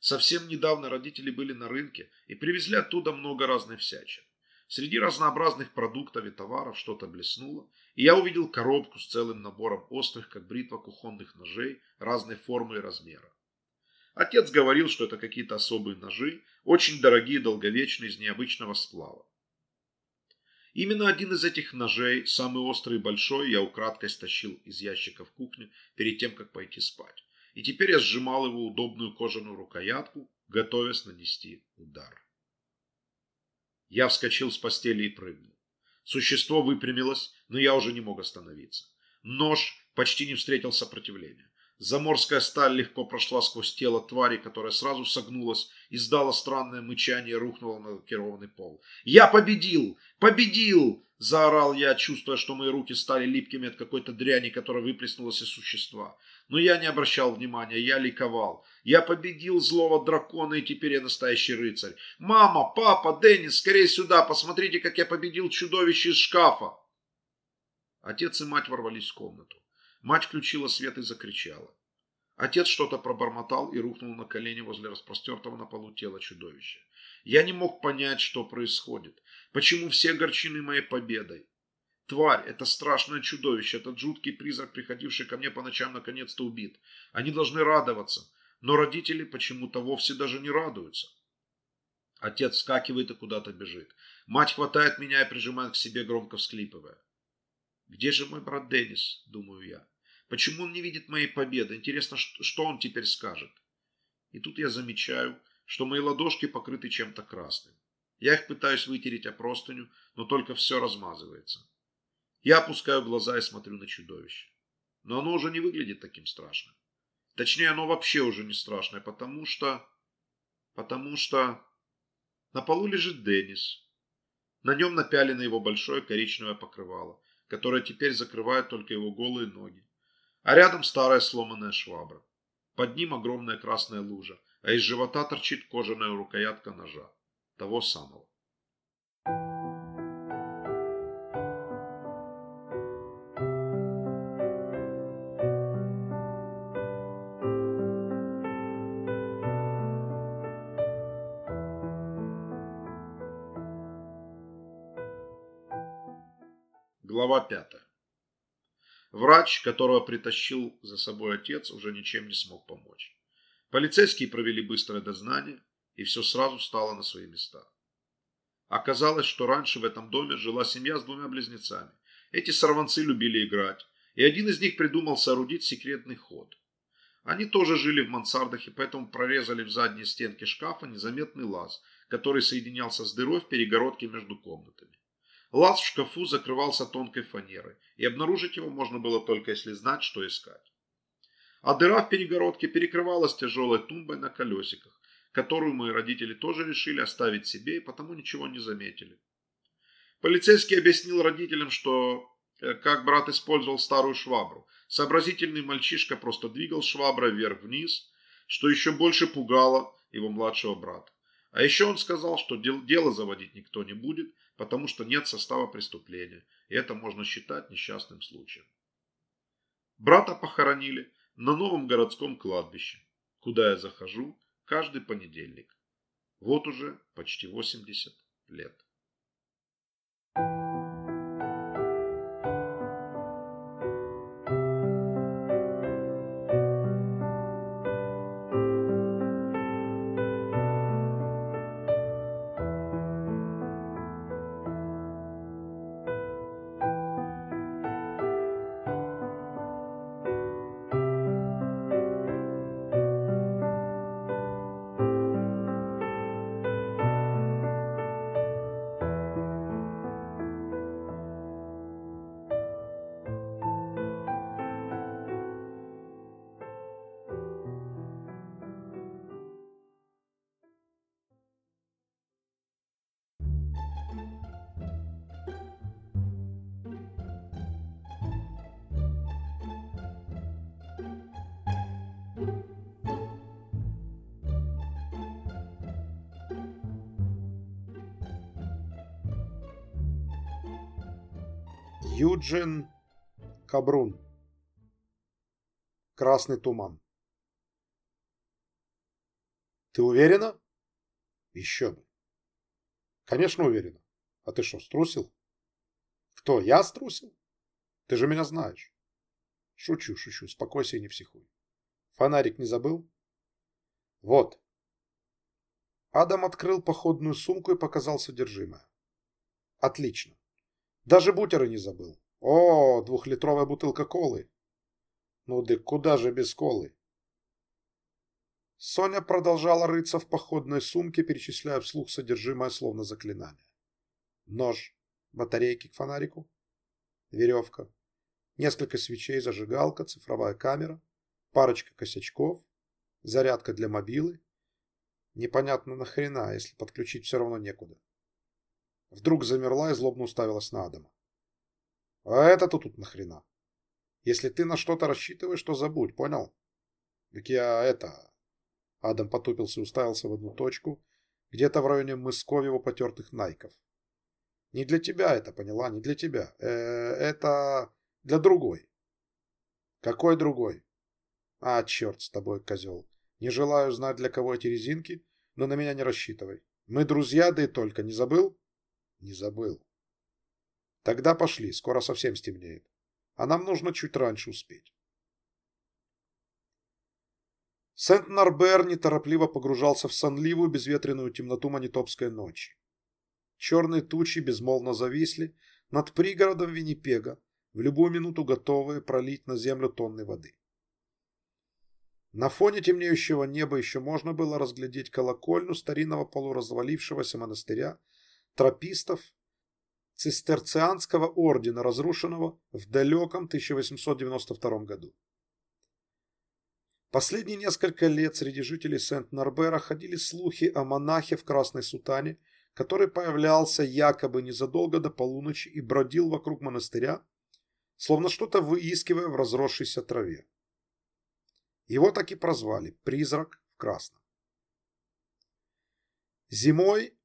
Совсем недавно родители были на рынке и привезли оттуда много разной всячины. Среди разнообразных продуктов и товаров что-то блеснуло, и я увидел коробку с целым набором острых, как бритва кухонных ножей разной формы и размера. Отец говорил, что это какие-то особые ножи, очень дорогие, долговечные, из необычного сплава. Именно один из этих ножей, самый острый и большой, я украдкой стащил из ящика в кухне перед тем, как пойти спать. И теперь я сжимал его удобную кожаную рукоятку, готовясь нанести удар. Я вскочил с постели и прыгнул. Существо выпрямилось, но я уже не мог остановиться. Нож почти не встретил сопротивления. Заморская сталь легко прошла сквозь тело твари, которая сразу согнулась, издала странное мычание и рухнула на лакированный пол. «Я победил! Победил!» – заорал я, чувствуя, что мои руки стали липкими от какой-то дряни, которая выплеснулась из существа. Но я не обращал внимания, я ликовал. Я победил злого дракона, и теперь я настоящий рыцарь. «Мама, папа, Деннис, скорее сюда, посмотрите, как я победил чудовище из шкафа!» Отец и мать ворвались в комнату. Мать включила свет и закричала. Отец что-то пробормотал и рухнул на колени возле распростертого на полу тела чудовища. Я не мог понять, что происходит. Почему все огорчены моей победой? Тварь, это страшное чудовище, этот жуткий призрак, приходивший ко мне по ночам, наконец-то убит. Они должны радоваться, но родители почему-то вовсе даже не радуются. Отец вскакивает и куда-то бежит. Мать хватает меня и прижимает к себе, громко всклипывая. «Где же мой брат Деннис?» – думаю я. Почему он не видит моей победы? Интересно, что он теперь скажет? И тут я замечаю, что мои ладошки покрыты чем-то красным. Я их пытаюсь вытереть о простыню, но только все размазывается. Я опускаю глаза и смотрю на чудовище. Но оно уже не выглядит таким страшным. Точнее, оно вообще уже не страшное, потому что... Потому что... На полу лежит Деннис. На нем напялено его большое коричневое покрывало, которое теперь закрывает только его голые ноги а рядом старая сломанная швабра. Под ним огромная красная лужа, а из живота торчит кожаная рукоятка ножа. Того самого. Глава пятая. Врач, которого притащил за собой отец, уже ничем не смог помочь. Полицейские провели быстрое дознание, и все сразу стало на свои места. Оказалось, что раньше в этом доме жила семья с двумя близнецами. Эти сорванцы любили играть, и один из них придумал соорудить секретный ход. Они тоже жили в мансардах и поэтому прорезали в задней стенке шкафа незаметный лаз, который соединялся с дырой в перегородке между комнатами. Лаз в шкафу закрывался тонкой фанерой, и обнаружить его можно было только если знать, что искать. А дыра в перегородке перекрывалась тяжелой тумбой на колесиках, которую мои родители тоже решили оставить себе и потому ничего не заметили. Полицейский объяснил родителям, что э, как брат использовал старую швабру. Сообразительный мальчишка просто двигал шваброй вверх-вниз, что еще больше пугало его младшего брата. А еще он сказал, что дело заводить никто не будет, потому что нет состава преступления, и это можно считать несчастным случаем. Брата похоронили на новом городском кладбище, куда я захожу каждый понедельник. Вот уже почти 80 лет. Юджин Кабрун. Красный туман. Ты уверена? Еще бы. Конечно, уверена. А ты что, струсил? Кто, я струсил? Ты же меня знаешь. Шучу, шучу, успокойся и не психуй. Фонарик не забыл? Вот. Адам открыл походную сумку и показал содержимое. Отлично. Даже бутеры не забыл. О, двухлитровая бутылка колы. Ну да куда же без колы? Соня продолжала рыться в походной сумке, перечисляя вслух содержимое словно заклинание. Нож, батарейки к фонарику, веревка, несколько свечей, зажигалка, цифровая камера, парочка косячков, зарядка для мобилы. Непонятно нахрена, если подключить все равно некуда. Вдруг замерла и злобно уставилась на Адама. А это-то тут нахрена? Если ты на что-то рассчитываешь, то забудь, понял? Так я это... Адам потупился и уставился в одну точку, где-то в районе Мысковьего потертых найков. Не для тебя это, поняла? Не для тебя. Э -э это для другой. Какой другой? А, черт с тобой, козел. Не желаю знать, для кого эти резинки, но на меня не рассчитывай. Мы друзья, да и только. Не забыл? Не забыл. Тогда пошли, скоро совсем стемнеет. А нам нужно чуть раньше успеть. Сент-Нарбер неторопливо погружался в сонливую безветренную темноту манитопской ночи. Черные тучи безмолвно зависли над пригородом Виннипега, в любую минуту готовые пролить на землю тонны воды. На фоне темнеющего неба еще можно было разглядеть колокольню старинного полуразвалившегося монастыря тропистов цистерцианского ордена, разрушенного в далеком 1892 году. Последние несколько лет среди жителей Сент-Нарбера ходили слухи о монахе в красной сутане, который появлялся якобы незадолго до полуночи и бродил вокруг монастыря, словно что-то выискивая в разросшейся траве. Его так и прозвали «Призрак в красном». Зимой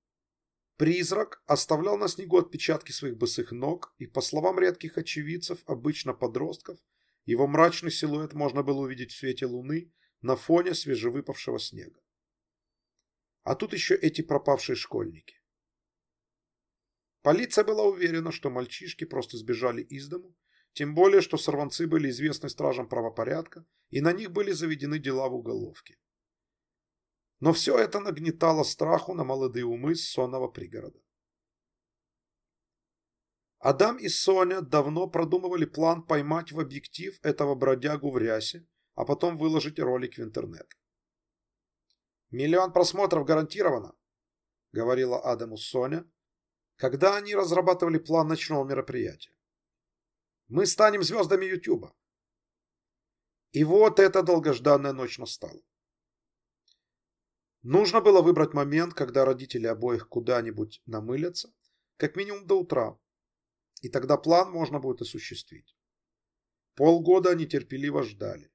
призрак оставлял на снегу отпечатки своих босых ног, и, по словам редких очевидцев, обычно подростков, его мрачный силуэт можно было увидеть в свете луны на фоне свежевыпавшего снега. А тут еще эти пропавшие школьники. Полиция была уверена, что мальчишки просто сбежали из дому тем более, что сорванцы были известны стражам правопорядка, и на них были заведены дела в уголовке. Но все это нагнетало страху на молодые умы сонного пригорода. Адам и Соня давно продумывали план поймать в объектив этого бродягу в рясе, а потом выложить ролик в интернет. «Миллион просмотров гарантированно», — говорила Адаму Соня, когда они разрабатывали план ночного мероприятия. Мы станем звездами Ютуба. И вот эта долгожданная ночь настала. Нужно было выбрать момент, когда родители обоих куда-нибудь намылятся, как минимум до утра, и тогда план можно будет осуществить. Полгода они терпеливо ждали.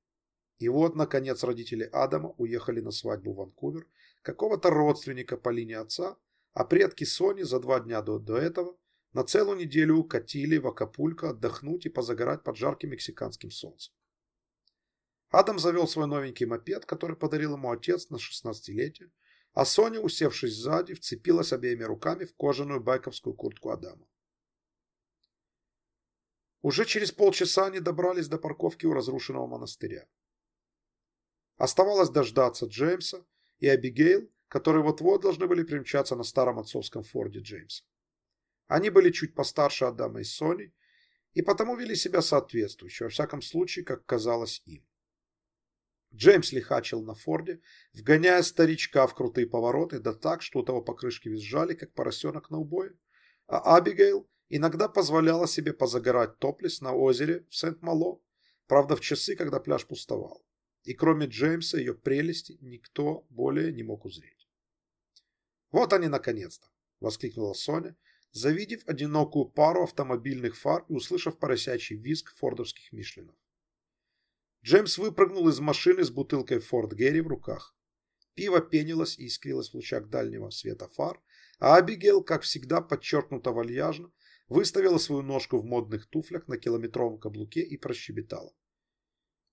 И вот, наконец, родители Адама уехали на свадьбу в Ванкувер какого-то родственника по линии отца, а предки Сони за два дня до, до этого на целую неделю укатили в Акапулько отдохнуть и позагорать под жарким мексиканским солнцем. Адам завел свой новенький мопед, который подарил ему отец на 16-летие, а Соня, усевшись сзади, вцепилась обеими руками в кожаную байковскую куртку Адама. Уже через полчаса они добрались до парковки у разрушенного монастыря. Оставалось дождаться Джеймса и Абигейл, которые вот-вот должны были примчаться на старом отцовском форде Джеймса. Они были чуть постарше Адама и Сони, и потому вели себя соответствующе, во всяком случае, как казалось им. Джеймс лихачил на форде, вгоняя старичка в крутые повороты, да так, что у того покрышки визжали, как поросенок на убое. А Абигейл иногда позволяла себе позагорать топлес на озере в Сент-Мало, правда в часы, когда пляж пустовал. И кроме Джеймса ее прелести никто более не мог узреть. «Вот они наконец-то!» — воскликнула Соня, завидев одинокую пару автомобильных фар и услышав поросячий визг фордовских мишлинов. Джеймс выпрыгнул из машины с бутылкой Форд Герри в руках. Пиво пенилось и искрилось в лучах дальнего света фар, а Абигейл, как всегда подчеркнуто вальяжно, выставила свою ножку в модных туфлях на километровом каблуке и прощебетала.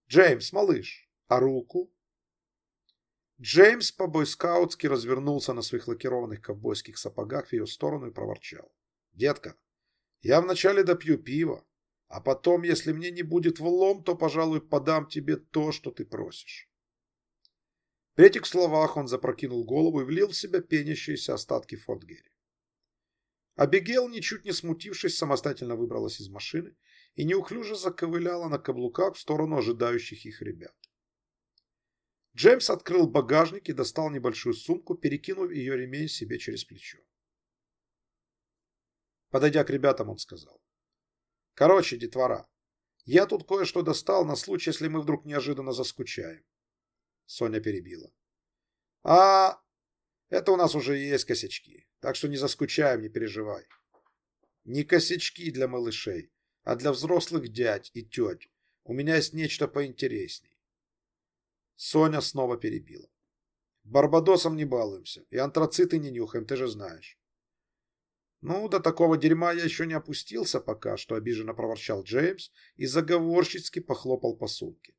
«Джеймс, малыш, а руку?» Джеймс по-бойскаутски развернулся на своих лакированных ковбойских сапогах в ее сторону и проворчал. «Детка, я вначале допью пиво, а потом, если мне не будет влом, то, пожалуй, подам тебе то, что ты просишь». При этих словах он запрокинул голову и влил в себя пенящиеся остатки Форт Герри. Абигейл, ничуть не смутившись, самостоятельно выбралась из машины и неуклюже заковыляла на каблуках в сторону ожидающих их ребят. Джеймс открыл багажник и достал небольшую сумку, перекинув ее ремень себе через плечо. Подойдя к ребятам, он сказал. «Короче, детвора, я тут кое-что достал на случай, если мы вдруг неожиданно заскучаем». Соня перебила. «А, это у нас уже есть косячки, так что не заскучаем, не переживай. Не косячки для малышей, а для взрослых дядь и теть. У меня есть нечто поинтересней. Соня снова перебила. Барбадосом не балуемся и антрациты не нюхаем, ты же знаешь. Ну, до такого дерьма я еще не опустился пока, что обиженно проворчал Джеймс и заговорщицки похлопал по сумке.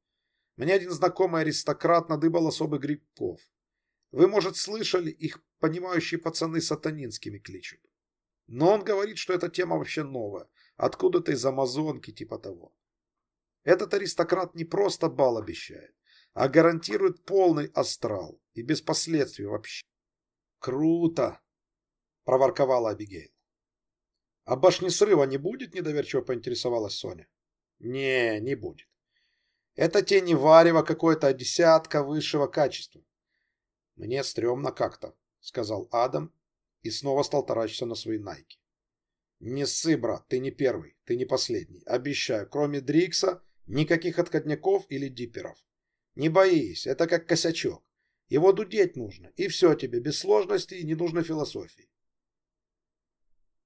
Мне один знакомый аристократ надыбал особых грибков. Вы, может, слышали, их понимающие пацаны сатанинскими кличут. Но он говорит, что эта тема вообще новая, откуда-то из Амазонки типа того. Этот аристократ не просто бал обещает, а гарантирует полный астрал и без последствий вообще. Круто, проворковала Абигейл. А башни срыва не будет, недоверчиво поинтересовалась Соня. Не, не будет. Это те не варево какое-то, десятка высшего качества. Мне стрёмно как-то, сказал Адам и снова стал таращиться на свои найки. Не ссы, брат, ты не первый, ты не последний. Обещаю, кроме Дрикса, никаких отходняков или диперов. Не боись, это как косячок. Его дудеть нужно, и все тебе, без сложностей и не нужно философии.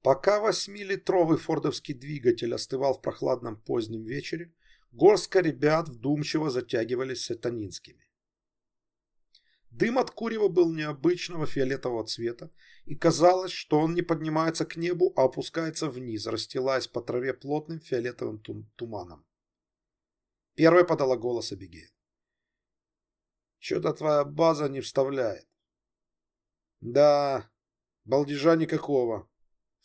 Пока восьмилитровый фордовский двигатель остывал в прохладном позднем вечере, горстка ребят вдумчиво затягивались сатанинскими. Дым от курева был необычного фиолетового цвета, и казалось, что он не поднимается к небу, а опускается вниз, расстилаясь по траве плотным фиолетовым туманом. Первая подала голос Абигейл. Что-то твоя база не вставляет. Да, балдежа никакого,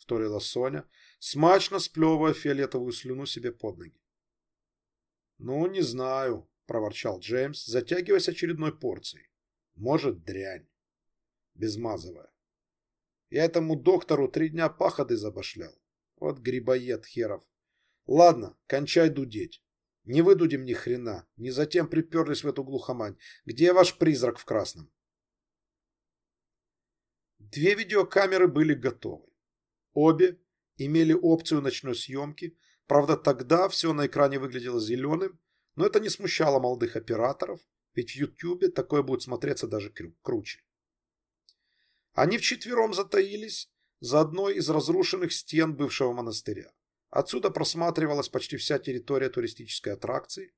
вторила Соня, смачно сплевывая фиолетовую слюну себе под ноги. Ну, не знаю, проворчал Джеймс, затягиваясь очередной порцией. Может, дрянь. Безмазовая. Я этому доктору три дня пахоты забашлял. Вот грибоед херов. Ладно, кончай дудеть. Не выдудим ни хрена. Не затем приперлись в эту глухомань. Где ваш призрак в красном? Две видеокамеры были готовы. Обе имели опцию ночной съемки. Правда, тогда все на экране выглядело зеленым, но это не смущало молодых операторов, ведь в Ютьюбе такое будет смотреться даже круче. Они вчетвером затаились за одной из разрушенных стен бывшего монастыря. Отсюда просматривалась почти вся территория туристической аттракции,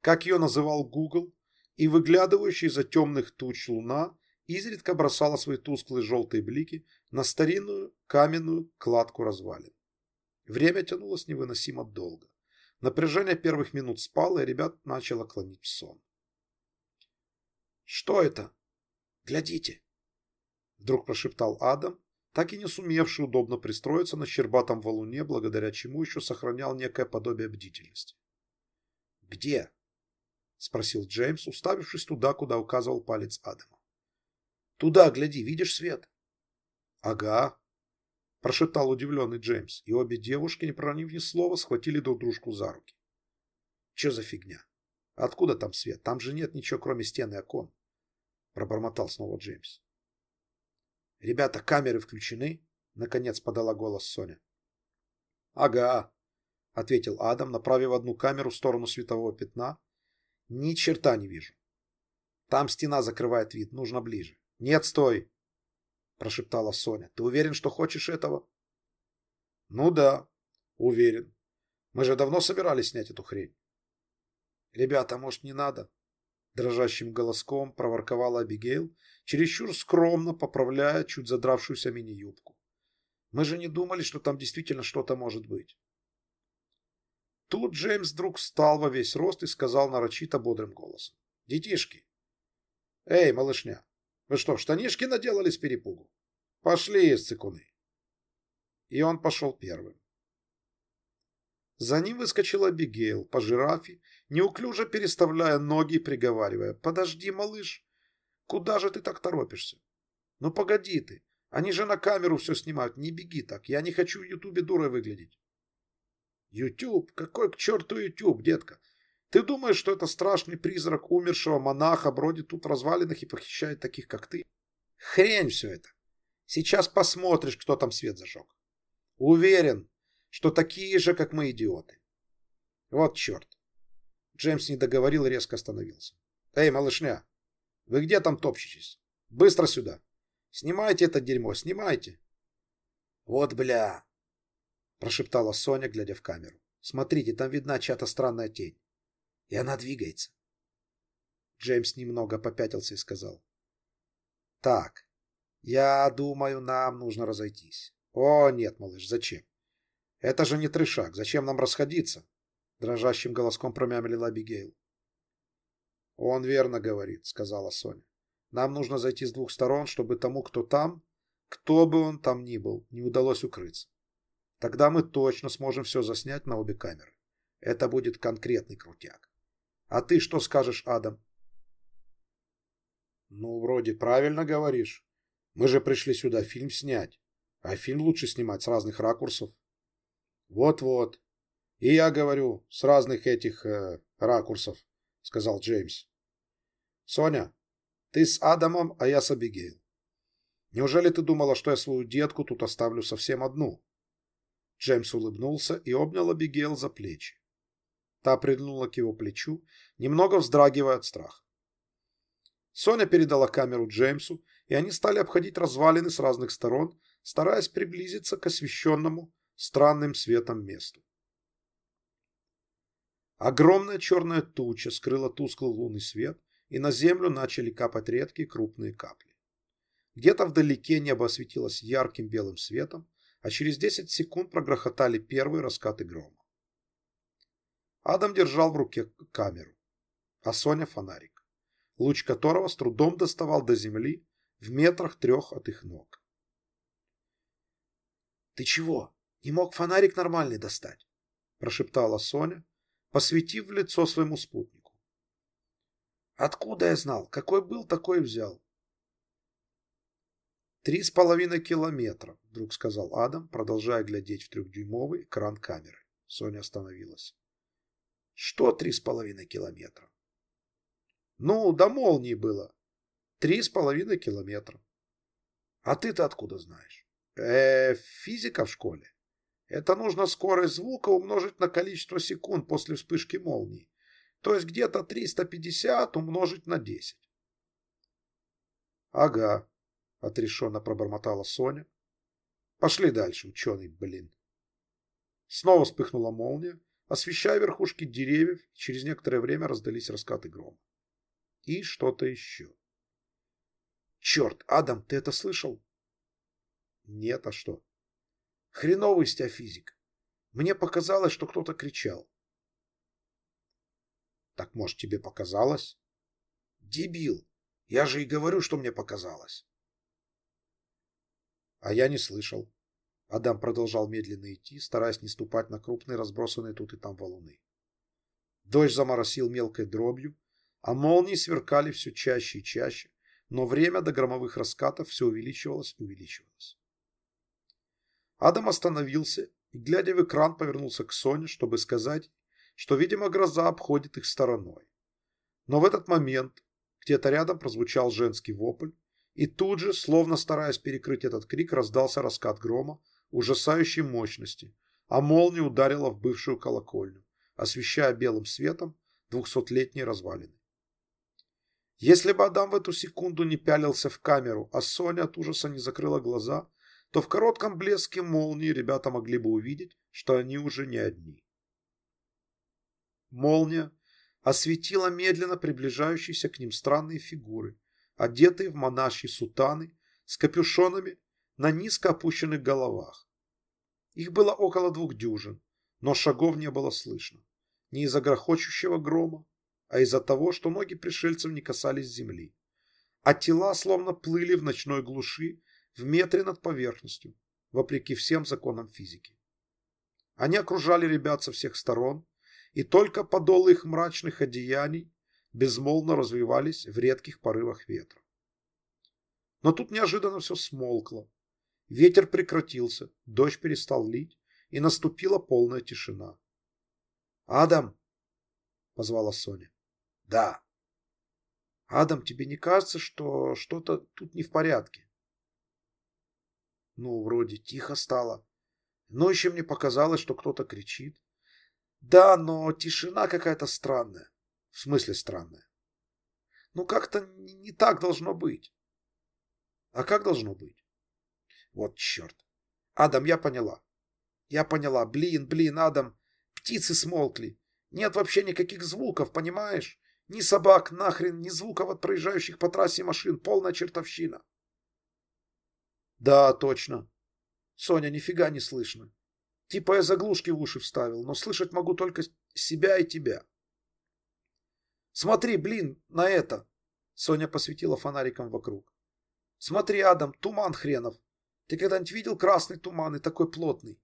как ее называл Google, и выглядывающая из-за темных туч луна изредка бросала свои тусклые желтые блики на старинную каменную кладку развалин. Время тянулось невыносимо долго. Напряжение первых минут спало, и ребят начало клонить в сон. «Что это? Глядите!» Вдруг прошептал Адам, так и не сумевший удобно пристроиться на щербатом валуне, благодаря чему еще сохранял некое подобие бдительности. «Где?» – спросил Джеймс, уставившись туда, куда указывал палец Адама. «Туда, гляди, видишь свет?» «Ага», – прошептал удивленный Джеймс, и обе девушки, не проронив ни слова, схватили друг дружку за руки. «Че за фигня? Откуда там свет? Там же нет ничего, кроме стены и окон», – пробормотал снова Джеймс. «Ребята, камеры включены?» — наконец подала голос Соня. «Ага», — ответил Адам, направив одну камеру в сторону светового пятна. «Ни черта не вижу. Там стена закрывает вид, нужно ближе». «Нет, стой!» — прошептала Соня. «Ты уверен, что хочешь этого?» «Ну да, уверен. Мы же давно собирались снять эту хрень». «Ребята, может, не надо?» Дрожащим голоском проворковала Абигейл, чересчур скромно поправляя чуть задравшуюся мини-юбку. Мы же не думали, что там действительно что-то может быть. Тут Джеймс вдруг встал во весь рост и сказал нарочито бодрым голосом. «Детишки, Эй, малышня, вы что, штанишки наделали с перепугу? Пошли, цикуны. И он пошел первым. За ним выскочила Абигейл по жирафе, неуклюже переставляя ноги и приговаривая. «Подожди, малыш, куда же ты так торопишься? Ну погоди ты, они же на камеру все снимают, не беги так, я не хочу в Ютубе дурой выглядеть». «Ютуб? Какой к черту Ютуб, детка? Ты думаешь, что это страшный призрак умершего монаха бродит тут в развалинах и похищает таких, как ты? Хрень все это. Сейчас посмотришь, кто там свет зажег. Уверен, что такие же, как мы, идиоты. Вот черт. Джеймс не договорил и резко остановился. Эй, малышня, вы где там топчетесь? Быстро сюда. Снимайте это дерьмо, снимайте. Вот бля, прошептала Соня, глядя в камеру. Смотрите, там видна чья-то странная тень. И она двигается. Джеймс немного попятился и сказал. Так, я думаю, нам нужно разойтись. О, нет, малыш, зачем? Это же не трешак, зачем нам расходиться? Дрожащим голоском промямлила Абигейл. Он верно говорит, сказала Соня. Нам нужно зайти с двух сторон, чтобы тому, кто там, кто бы он там ни был, не удалось укрыться. Тогда мы точно сможем все заснять на обе камеры. Это будет конкретный крутяк. А ты что скажешь, Адам? Ну, вроде правильно говоришь. Мы же пришли сюда фильм снять. А фильм лучше снимать с разных ракурсов. Вот-вот. И я говорю, с разных этих э, ракурсов, сказал Джеймс. Соня, ты с Адамом, а я с Абигейл. Неужели ты думала, что я свою детку тут оставлю совсем одну? Джеймс улыбнулся и обнял Абигейл за плечи. Та прильнула к его плечу, немного вздрагивая от страха. Соня передала камеру Джеймсу, и они стали обходить развалины с разных сторон, стараясь приблизиться к освещенному странным светом месту. Огромная черная туча скрыла тусклый лунный свет, и на землю начали капать редкие крупные капли. Где-то вдалеке небо осветилось ярким белым светом, а через 10 секунд прогрохотали первые раскаты грома. Адам держал в руке камеру, а Соня фонарик, луч которого с трудом доставал до земли в метрах трех от их ног. «Ты чего, не мог фонарик нормальный достать?» – прошептала Соня, посветив в лицо своему спутнику. «Откуда я знал? Какой был, такой взял». «Три с половиной километра», – вдруг сказал Адам, продолжая глядеть в трехдюймовый экран камеры. Соня остановилась. Что три с половиной километра? Ну, до молнии было. Три с половиной километра. А ты-то откуда знаешь? Э, физика в школе. Это нужно скорость звука умножить на количество секунд после вспышки молнии. То есть где-то 350 умножить на 10. Ага, отрешенно пробормотала Соня. Пошли дальше, ученый, блин. Снова вспыхнула молния, освещая верхушки деревьев, через некоторое время раздались раскаты грома. И что-то еще. Черт, Адам, ты это слышал? Нет, а что? Хреновый с тебя физик. Мне показалось, что кто-то кричал. Так, может, тебе показалось? Дебил. Я же и говорю, что мне показалось. А я не слышал. Адам продолжал медленно идти, стараясь не ступать на крупные разбросанные тут и там валуны. Дождь заморосил мелкой дробью, а молнии сверкали все чаще и чаще, но время до громовых раскатов все увеличивалось и увеличивалось. Адам остановился и, глядя в экран, повернулся к Соне, чтобы сказать, что, видимо, гроза обходит их стороной. Но в этот момент где-то рядом прозвучал женский вопль, и тут же, словно стараясь перекрыть этот крик, раздался раскат грома, ужасающей мощности, а молния ударила в бывшую колокольню, освещая белым светом двухсотлетние развалины. Если бы Адам в эту секунду не пялился в камеру, а Соня от ужаса не закрыла глаза, то в коротком блеске молнии ребята могли бы увидеть, что они уже не одни. Молния осветила медленно приближающиеся к ним странные фигуры, одетые в монашьи сутаны, с капюшонами на низко опущенных головах. Их было около двух дюжин, но шагов не было слышно. Не из-за грохочущего грома, а из-за того, что ноги пришельцев не касались земли. а тела словно плыли в ночной глуши в метре над поверхностью, вопреки всем законам физики. Они окружали ребят со всех сторон, и только подолы их мрачных одеяний безмолвно развивались в редких порывах ветра. Но тут неожиданно все смолкло. Ветер прекратился, дождь перестал лить, и наступила полная тишина. «Адам!» — позвала Соня. «Да». «Адам, тебе не кажется, что что-то тут не в порядке?» «Ну, вроде тихо стало. Но еще мне показалось, что кто-то кричит. Да, но тишина какая-то странная. В смысле странная? Ну, как-то не так должно быть. А как должно быть? Вот черт. Адам, я поняла. Я поняла. Блин, блин, Адам. Птицы смолкли. Нет вообще никаких звуков, понимаешь? Ни собак, нахрен, ни звуков от проезжающих по трассе машин. Полная чертовщина. Да, точно. Соня, нифига не слышно. Типа я заглушки в уши вставил, но слышать могу только себя и тебя. Смотри, блин, на это. Соня посветила фонариком вокруг. Смотри, Адам, туман хренов. Ты когда-нибудь видел красный туман и такой плотный?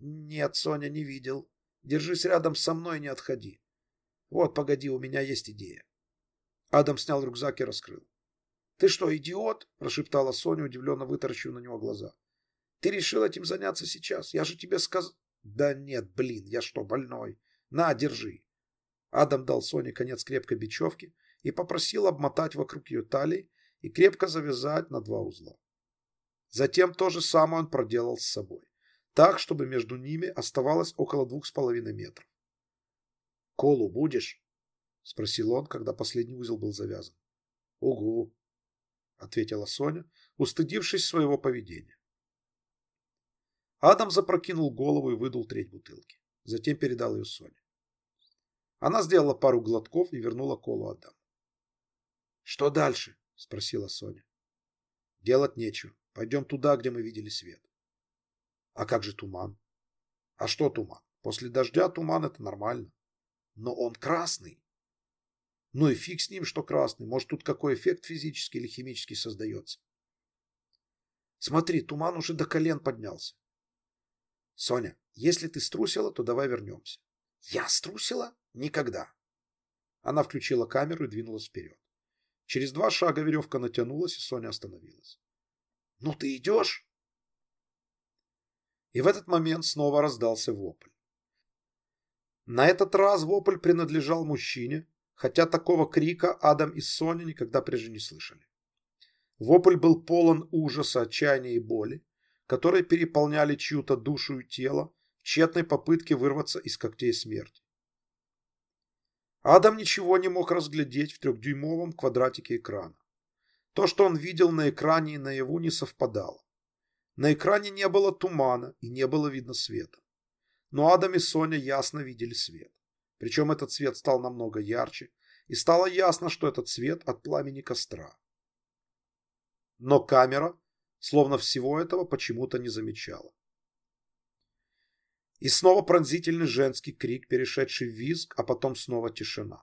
Нет, Соня, не видел. Держись рядом со мной, не отходи. Вот, погоди, у меня есть идея. Адам снял рюкзак и раскрыл. Ты что, идиот? Прошептала Соня, удивленно вытаращив на него глаза. Ты решил этим заняться сейчас? Я же тебе сказал... Да нет, блин, я что, больной? На, держи. Адам дал Соне конец крепкой бечевки и попросил обмотать вокруг ее талии и крепко завязать на два узла. Затем то же самое он проделал с собой, так, чтобы между ними оставалось около двух с половиной метров. «Колу будешь?» – спросил он, когда последний узел был завязан. «Угу», – ответила Соня, устыдившись своего поведения. Адам запрокинул голову и выдул треть бутылки. Затем передал ее Соне. Она сделала пару глотков и вернула колу Адаму. «Что дальше?» – спросила Соня. «Делать нечего. Пойдем туда, где мы видели свет». «А как же туман?» «А что туман? После дождя туман – это нормально. Но он красный». «Ну и фиг с ним, что красный. Может, тут какой эффект физический или химический создается?» «Смотри, туман уже до колен поднялся». «Соня, если ты струсила, то давай вернемся». «Я струсила?» Никогда. Она включила камеру и двинулась вперед. Через два шага веревка натянулась, и Соня остановилась. «Ну ты идешь?» И в этот момент снова раздался вопль. На этот раз вопль принадлежал мужчине, хотя такого крика Адам и Соня никогда прежде не слышали. Вопль был полон ужаса, отчаяния и боли, которые переполняли чью-то душу и тело в тщетной попытке вырваться из когтей смерти. Адам ничего не мог разглядеть в трехдюймовом квадратике экрана. То, что он видел на экране и наяву, не совпадало. На экране не было тумана и не было видно света. Но Адам и Соня ясно видели свет. Причем этот свет стал намного ярче, и стало ясно, что этот свет от пламени костра. Но камера, словно всего этого, почему-то не замечала. И снова пронзительный женский крик, перешедший в визг, а потом снова тишина.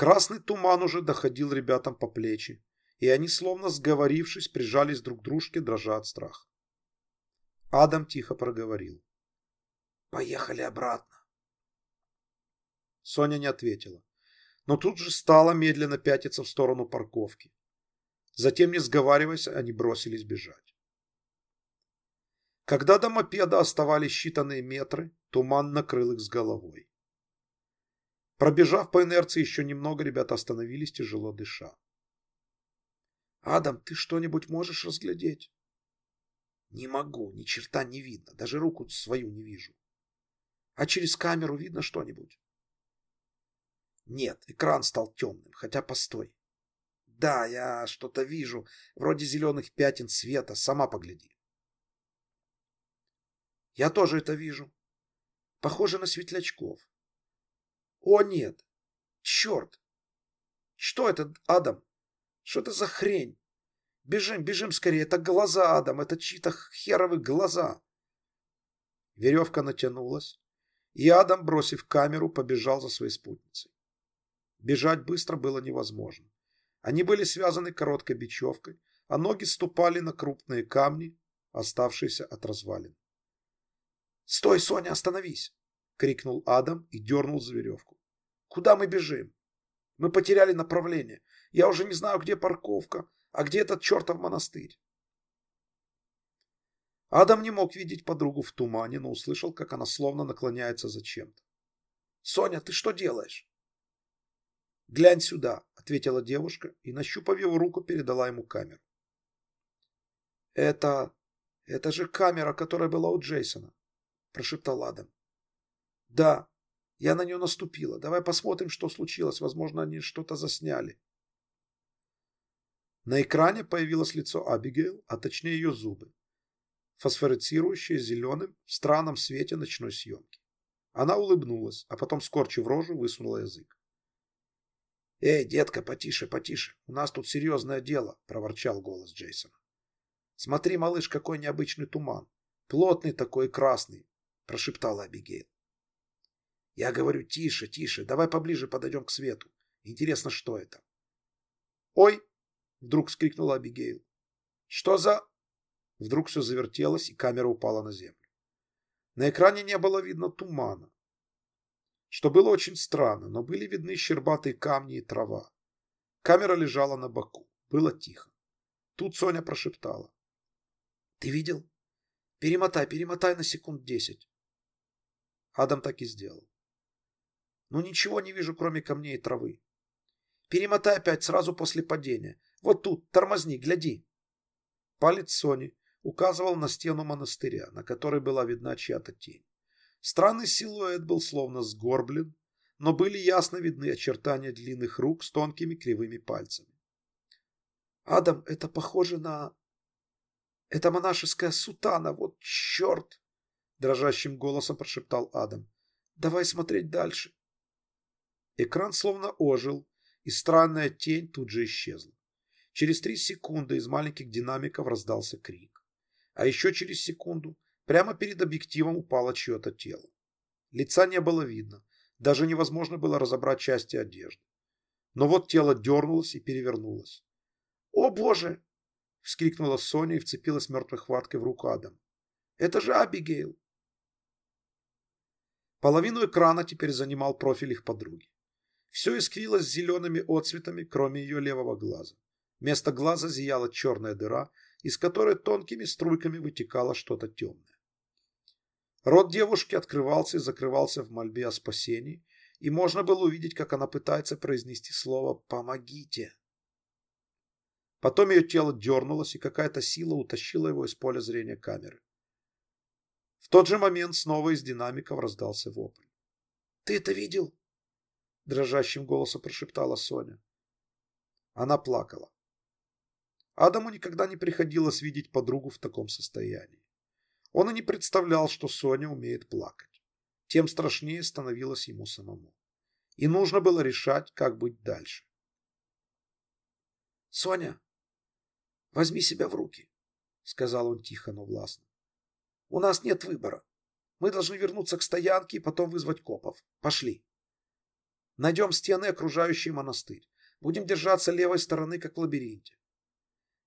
Красный туман уже доходил ребятам по плечи, и они, словно сговорившись, прижались друг к дружке, дрожа от страха. Адам тихо проговорил. «Поехали обратно». Соня не ответила, но тут же стала медленно пятиться в сторону парковки. Затем, не сговариваясь, они бросились бежать. Когда до мопеда оставались считанные метры, туман накрыл их с головой. Пробежав по инерции еще немного, ребята остановились, тяжело дыша. «Адам, ты что-нибудь можешь разглядеть?» «Не могу, ни черта не видно, даже руку свою не вижу». «А через камеру видно что-нибудь?» «Нет, экран стал темным, хотя постой». «Да, я что-то вижу, вроде зеленых пятен света, сама погляди». Я тоже это вижу. Похоже на светлячков. О, нет. Черт. Что это, Адам? Что это за хрень? Бежим, бежим скорее. Это глаза, Адам. Это чьи-то херовы глаза. Веревка натянулась, и Адам, бросив камеру, побежал за своей спутницей. Бежать быстро было невозможно. Они были связаны короткой бечевкой, а ноги ступали на крупные камни, оставшиеся от развалин. «Стой, Соня, остановись!» — крикнул Адам и дернул за веревку. «Куда мы бежим? Мы потеряли направление. Я уже не знаю, где парковка, а где этот чертов монастырь?» Адам не мог видеть подругу в тумане, но услышал, как она словно наклоняется за чем-то. «Соня, ты что делаешь?» «Глянь сюда», — ответила девушка и, нащупав его руку, передала ему камеру. «Это... это же камера, которая была у Джейсона», — прошептал Адам. «Да, я на нее наступила. Давай посмотрим, что случилось. Возможно, они что-то засняли». На экране появилось лицо Абигейл, а точнее ее зубы, фосфорицирующие зеленым в странном свете ночной съемки. Она улыбнулась, а потом, скорчив рожу, высунула язык. «Эй, детка, потише, потише. У нас тут серьезное дело», — проворчал голос Джейсона. «Смотри, малыш, какой необычный туман. Плотный такой и красный», — прошептала Абигейл. «Я говорю, тише, тише. Давай поближе подойдем к свету. Интересно, что это?» «Ой!» — вдруг вскрикнула Абигейл. «Что за...» Вдруг все завертелось, и камера упала на землю. На экране не было видно тумана, что было очень странно, но были видны щербатые камни и трава. Камера лежала на боку. Было тихо. Тут Соня прошептала. «Ты видел? Перемотай, перемотай на секунд десять». Адам так и сделал. «Ну ничего не вижу, кроме камней и травы. Перемотай опять сразу после падения. Вот тут, тормозни, гляди». Палец Сони указывал на стену монастыря, на которой была видна чья-то тень. Странный силуэт был словно сгорблен, но были ясно видны очертания длинных рук с тонкими кривыми пальцами. «Адам, это похоже на... Это монашеская сутана, вот черт!» Дрожащим голосом прошептал Адам. «Давай смотреть дальше». Экран словно ожил, и странная тень тут же исчезла. Через три секунды из маленьких динамиков раздался крик. А еще через секунду прямо перед объективом упало чье-то тело. Лица не было видно, даже невозможно было разобрать части одежды. Но вот тело дернулось и перевернулось. «О, Боже!» — вскрикнула Соня и вцепилась мертвой хваткой в руку Адам. «Это же Абигейл!» Половину экрана теперь занимал профиль их подруги. Все искрилось зелеными отцветами, кроме ее левого глаза. Вместо глаза зияла черная дыра, из которой тонкими струйками вытекало что-то темное. Рот девушки открывался и закрывался в мольбе о спасении, и можно было увидеть, как она пытается произнести слово «помогите». Потом ее тело дернулось, и какая-то сила утащила его из поля зрения камеры. В тот же момент снова из динамиков раздался вопль. «Ты это видел?» Дрожащим голосом прошептала Соня. Она плакала. Адаму никогда не приходилось видеть подругу в таком состоянии. Он и не представлял, что Соня умеет плакать. Тем страшнее становилось ему самому. И нужно было решать, как быть дальше. «Соня, возьми себя в руки», — сказал он тихо, но властно. «У нас нет выбора. Мы должны вернуться к стоянке и потом вызвать копов. Пошли. Найдем стены, окружающие монастырь. Будем держаться левой стороны, как в лабиринте.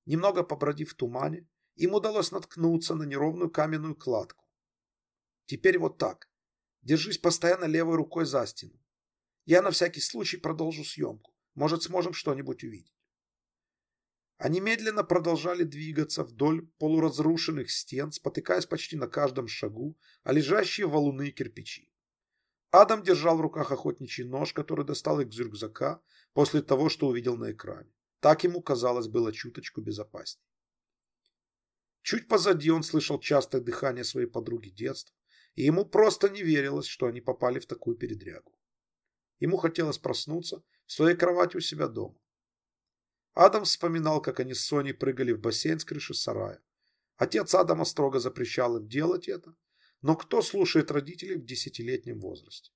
Немного побродив в тумане, им удалось наткнуться на неровную каменную кладку. Теперь вот так. Держись постоянно левой рукой за стену. Я на всякий случай продолжу съемку. Может, сможем что-нибудь увидеть. Они медленно продолжали двигаться вдоль полуразрушенных стен, спотыкаясь почти на каждом шагу, а лежащие валуны и кирпичи. Адам держал в руках охотничий нож, который достал из рюкзака после того, что увидел на экране. Так ему, казалось, было чуточку безопаснее. Чуть позади он слышал частое дыхание своей подруги детства, и ему просто не верилось, что они попали в такую передрягу. Ему хотелось проснуться в своей кровати у себя дома. Адам вспоминал, как они с Соней прыгали в бассейн с крыши сарая. Отец Адама строго запрещал им делать это, но кто слушает родителей в десятилетнем возрасте?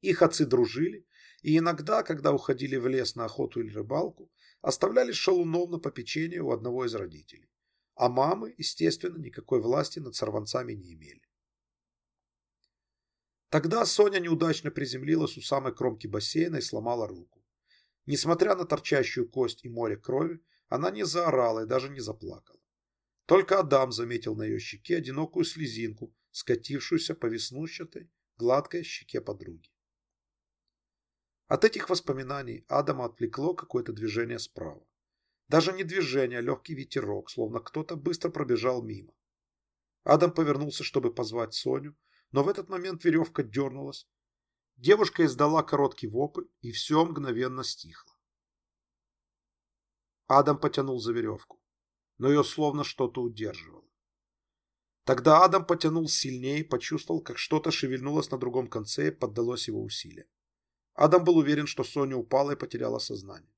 Их отцы дружили и иногда, когда уходили в лес на охоту или рыбалку, оставляли шалунов на попечение у одного из родителей. А мамы, естественно, никакой власти над сорванцами не имели. Тогда Соня неудачно приземлилась у самой кромки бассейна и сломала руку. Несмотря на торчащую кость и море крови, она не заорала и даже не заплакала. Только Адам заметил на ее щеке одинокую слезинку, скатившуюся по веснущатой, гладкой щеке подруги. От этих воспоминаний Адама отвлекло какое-то движение справа. Даже не движение, а легкий ветерок, словно кто-то быстро пробежал мимо. Адам повернулся, чтобы позвать Соню, но в этот момент веревка дернулась. Девушка издала короткий вопль, и все мгновенно стихло. Адам потянул за веревку, но ее словно что-то удерживало. Тогда Адам потянул сильнее почувствовал, как что-то шевельнулось на другом конце и поддалось его усилиям. Адам был уверен, что Соня упала и потеряла сознание.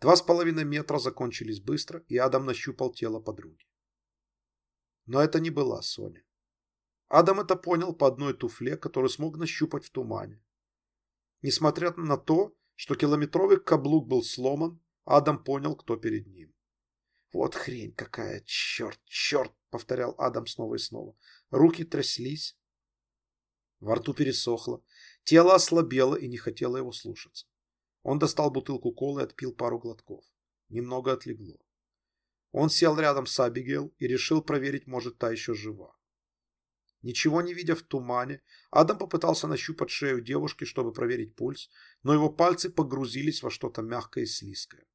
Два с половиной метра закончились быстро, и Адам нащупал тело подруги. Но это не была Соня. Адам это понял по одной туфле, которую смог нащупать в тумане. Несмотря на то, что километровый каблук был сломан, Адам понял, кто перед ним. «Вот хрень какая! Черт, черт!» — повторял Адам снова и снова. Руки тряслись. Во рту пересохло. Тело ослабело и не хотело его слушаться. Он достал бутылку колы и отпил пару глотков. Немного отлегло. Он сел рядом с Абигейл и решил проверить, может, та еще жива. Ничего не видя в тумане, Адам попытался нащупать шею девушки, чтобы проверить пульс, но его пальцы погрузились во что-то мягкое и слизкое.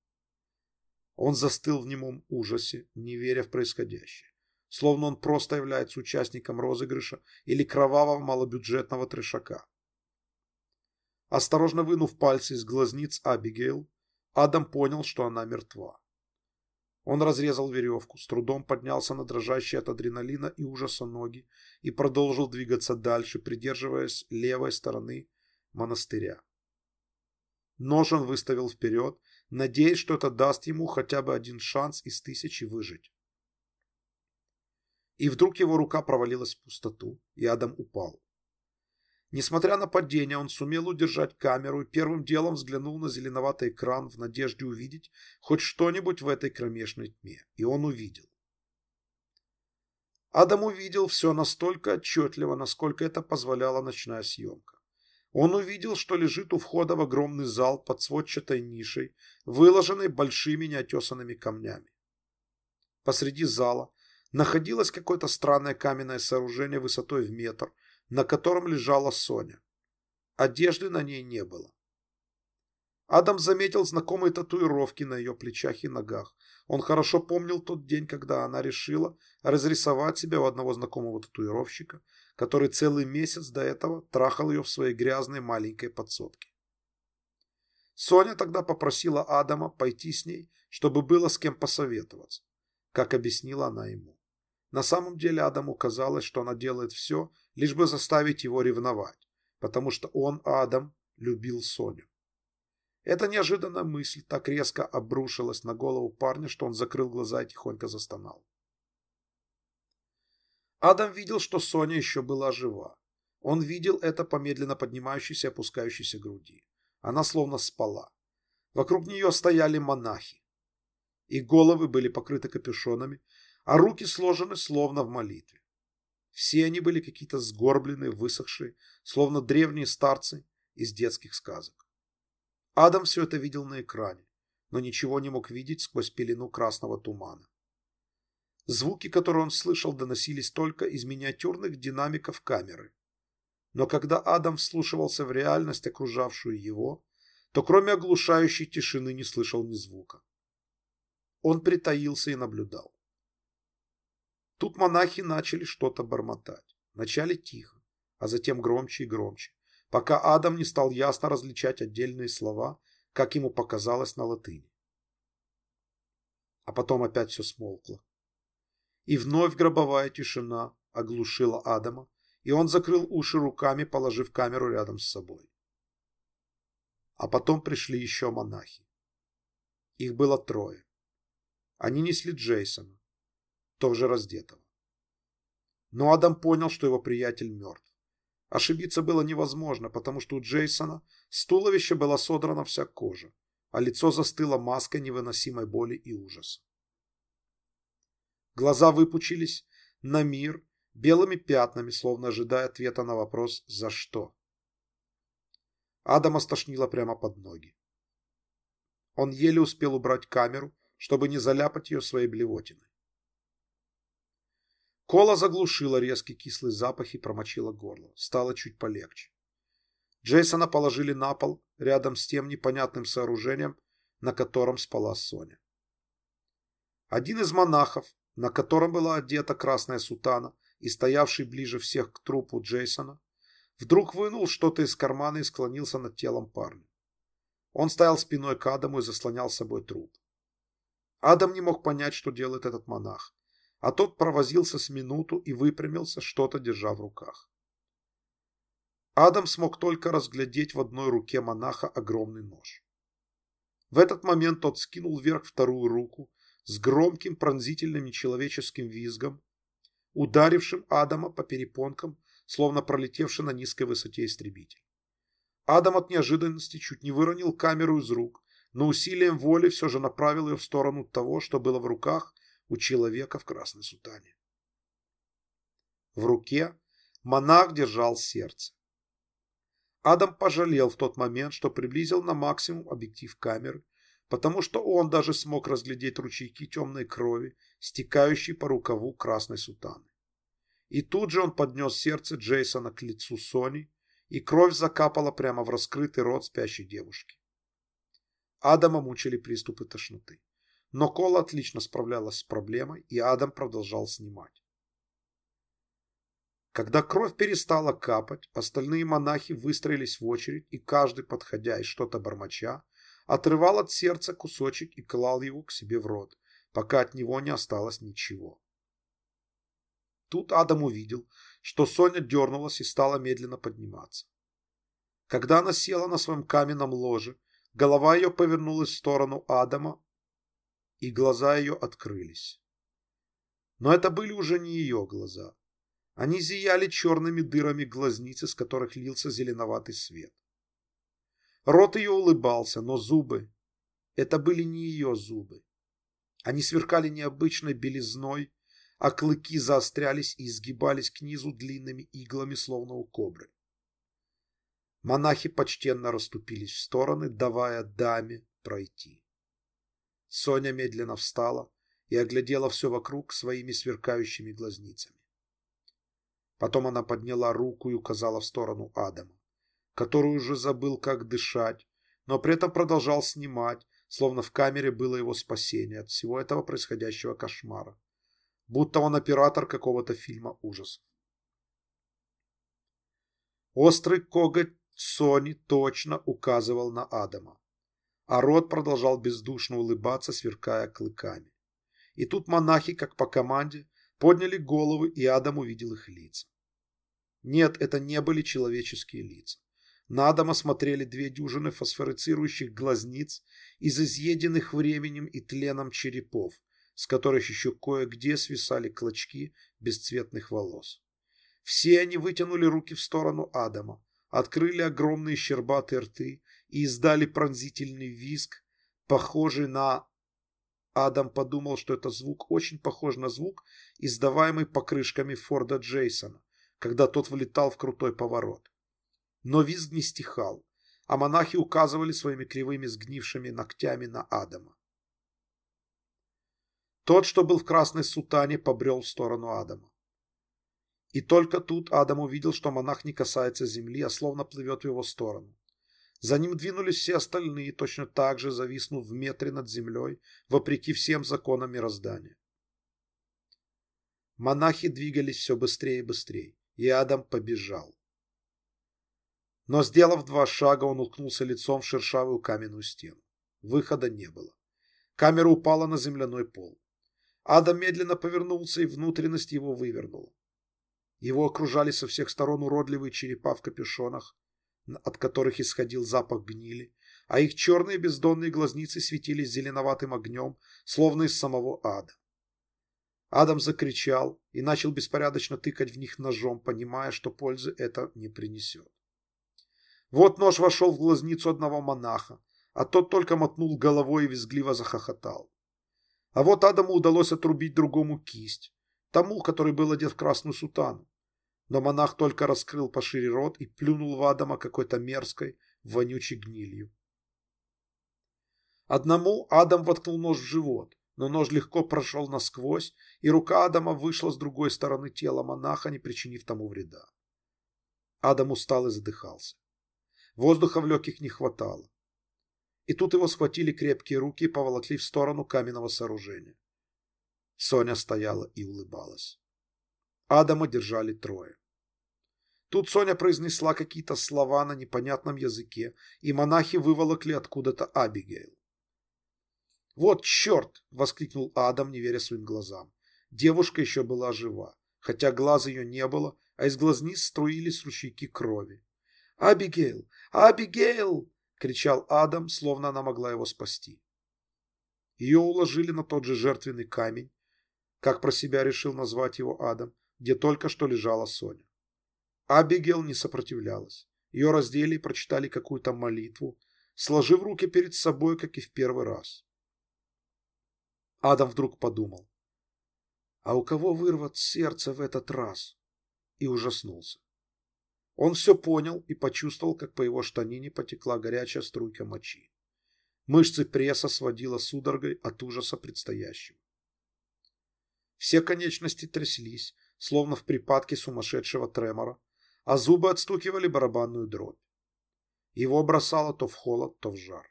Он застыл в немом ужасе, не веря в происходящее. Словно он просто является участником розыгрыша или кровавого малобюджетного трешака. Осторожно вынув пальцы из глазниц Абигейл, Адам понял, что она мертва. Он разрезал веревку, с трудом поднялся на дрожащие от адреналина и ужаса ноги и продолжил двигаться дальше, придерживаясь левой стороны монастыря. Нож он выставил вперед, надеясь, что это даст ему хотя бы один шанс из тысячи выжить. И вдруг его рука провалилась в пустоту, и Адам упал. Несмотря на падение, он сумел удержать камеру и первым делом взглянул на зеленоватый экран в надежде увидеть хоть что-нибудь в этой кромешной тьме. И он увидел. Адам увидел все настолько отчетливо, насколько это позволяла ночная съемка. Он увидел, что лежит у входа в огромный зал под сводчатой нишей, выложенной большими неотесанными камнями. Посреди зала находилось какое-то странное каменное сооружение высотой в метр – на котором лежала Соня. Одежды на ней не было. Адам заметил знакомые татуировки на ее плечах и ногах. Он хорошо помнил тот день, когда она решила разрисовать себя у одного знакомого татуировщика, который целый месяц до этого трахал ее в своей грязной маленькой подсобке. Соня тогда попросила Адама пойти с ней, чтобы было с кем посоветоваться, как объяснила она ему. На самом деле Адаму казалось, что она делает все, лишь бы заставить его ревновать, потому что он, Адам, любил Соню. Эта неожиданная мысль так резко обрушилась на голову парня, что он закрыл глаза и тихонько застонал. Адам видел, что Соня еще была жива. Он видел это по медленно поднимающейся и опускающейся груди. Она словно спала. Вокруг нее стояли монахи. Их головы были покрыты капюшонами, а руки сложены словно в молитве. Все они были какие-то сгорбленные, высохшие, словно древние старцы из детских сказок. Адам все это видел на экране, но ничего не мог видеть сквозь пелену красного тумана. Звуки, которые он слышал, доносились только из миниатюрных динамиков камеры. Но когда Адам вслушивался в реальность, окружавшую его, то кроме оглушающей тишины не слышал ни звука. Он притаился и наблюдал. Тут монахи начали что-то бормотать. Вначале тихо, а затем громче и громче, пока Адам не стал ясно различать отдельные слова, как ему показалось на латыни. А потом опять все смолкло. И вновь гробовая тишина оглушила Адама, и он закрыл уши руками, положив камеру рядом с собой. А потом пришли еще монахи. Их было трое. Они несли Джейсона тоже раздетого. Но Адам понял, что его приятель мертв. Ошибиться было невозможно, потому что у Джейсона с туловища была содрана вся кожа, а лицо застыло маской невыносимой боли и ужаса. Глаза выпучились на мир, белыми пятнами, словно ожидая ответа на вопрос «За что?». Адама стошнило прямо под ноги. Он еле успел убрать камеру, чтобы не заляпать ее своей блевотиной. Кола заглушила резкий кислый запах и промочила горло. Стало чуть полегче. Джейсона положили на пол рядом с тем непонятным сооружением, на котором спала Соня. Один из монахов, на котором была одета красная сутана и стоявший ближе всех к трупу Джейсона, вдруг вынул что-то из кармана и склонился над телом парня. Он стоял спиной к Адаму и заслонял собой труп. Адам не мог понять, что делает этот монах, а тот провозился с минуту и выпрямился, что-то держа в руках. Адам смог только разглядеть в одной руке монаха огромный нож. В этот момент тот скинул вверх вторую руку с громким пронзительным нечеловеческим визгом, ударившим Адама по перепонкам, словно пролетевший на низкой высоте истребитель. Адам от неожиданности чуть не выронил камеру из рук, но усилием воли все же направил ее в сторону того, что было в руках у человека в красной сутане. В руке монах держал сердце. Адам пожалел в тот момент, что приблизил на максимум объектив камеры потому что он даже смог разглядеть ручейки темной крови, стекающей по рукаву красной сутаны. И тут же он поднес сердце Джейсона к лицу Сони, и кровь закапала прямо в раскрытый рот спящей девушки. Адама мучили приступы тошноты. Но Кола отлично справлялась с проблемой, и Адам продолжал снимать. Когда кровь перестала капать, остальные монахи выстроились в очередь, и каждый, подходя и что-то бормоча, отрывал от сердца кусочек и клал его к себе в рот, пока от него не осталось ничего. Тут Адам увидел, что Соня дернулась и стала медленно подниматься. Когда она села на своем каменном ложе, голова ее повернулась в сторону Адама, и глаза ее открылись. Но это были уже не ее глаза. Они зияли черными дырами глазниц, из которых лился зеленоватый свет. Рот ее улыбался, но зубы... Это были не ее зубы. Они сверкали необычной белизной, а клыки заострялись и изгибались к низу длинными иглами, словно у кобры. Монахи почтенно расступились в стороны, давая даме пройти. Соня медленно встала и оглядела все вокруг своими сверкающими глазницами. Потом она подняла руку и указала в сторону Адама который уже забыл, как дышать, но при этом продолжал снимать, словно в камере было его спасение от всего этого происходящего кошмара. Будто он оператор какого-то фильма ужасов. Острый коготь Сони точно указывал на Адама, а рот продолжал бездушно улыбаться, сверкая клыками. И тут монахи, как по команде, подняли головы, и Адам увидел их лица. Нет, это не были человеческие лица. На Адама смотрели две дюжины фосфорицирующих глазниц из изъеденных временем и тленом черепов, с которых еще кое-где свисали клочки бесцветных волос. Все они вытянули руки в сторону Адама, открыли огромные щербатые рты и издали пронзительный визг, похожий на... Адам подумал, что это звук очень похож на звук, издаваемый покрышками Форда Джейсона, когда тот влетал в крутой поворот. Но визг не стихал, а монахи указывали своими кривыми сгнившими ногтями на Адама. Тот, что был в красной сутане, побрел в сторону Адама. И только тут Адам увидел, что монах не касается земли, а словно плывет в его сторону. За ним двинулись все остальные, точно так же зависнув в метре над землей, вопреки всем законам мироздания. Монахи двигались все быстрее и быстрее, и Адам побежал. Но, сделав два шага, он уткнулся лицом в шершавую каменную стену. Выхода не было. Камера упала на земляной пол. Адам медленно повернулся, и внутренность его вывернула. Его окружали со всех сторон уродливые черепа в капюшонах, от которых исходил запах гнили, а их черные бездонные глазницы светились зеленоватым огнем, словно из самого ада. Адам закричал и начал беспорядочно тыкать в них ножом, понимая, что пользы это не принесет. Вот нож вошел в глазницу одного монаха, а тот только мотнул головой и визгливо захохотал. А вот Адаму удалось отрубить другому кисть. тому, который был одет в красную сутану. Но монах только раскрыл пошире рот и плюнул в Адама какой-то мерзкой, вонючей гнилью. Одному Адам воткнул нож в живот, но нож легко прошел насквозь, и рука Адама вышла с другой стороны тела монаха, не причинив тому вреда. Адам устал и задыхался. Воздуха в легких не хватало. И тут его схватили крепкие руки и поволокли в сторону каменного сооружения. Соня стояла и улыбалась. Адама держали трое. Тут Соня произнесла какие-то слова на непонятном языке, и монахи выволокли откуда-то Абигейл. «Вот черт!» — воскликнул Адам, не веря своим глазам. Девушка еще была жива, хотя глаз ее не было, а из глазниц струились ручейки крови. «Абигейл! Абигейл!» — кричал Адам, словно она могла его спасти. Ее уложили на тот же жертвенный камень, как про себя решил назвать его Адам, где только что лежала Соня. Абигейл не сопротивлялась. Ее раздели и прочитали какую-то молитву, сложив руки перед собой, как и в первый раз. Адам вдруг подумал. А у кого вырвать сердце в этот раз? И ужаснулся. Он все понял и почувствовал, как по его штанине потекла горячая струйка мочи. Мышцы пресса сводила судорогой от ужаса предстоящего. Все конечности тряслись, словно в припадке сумасшедшего тремора, а зубы отстукивали барабанную дробь. Его бросало то в холод, то в жар.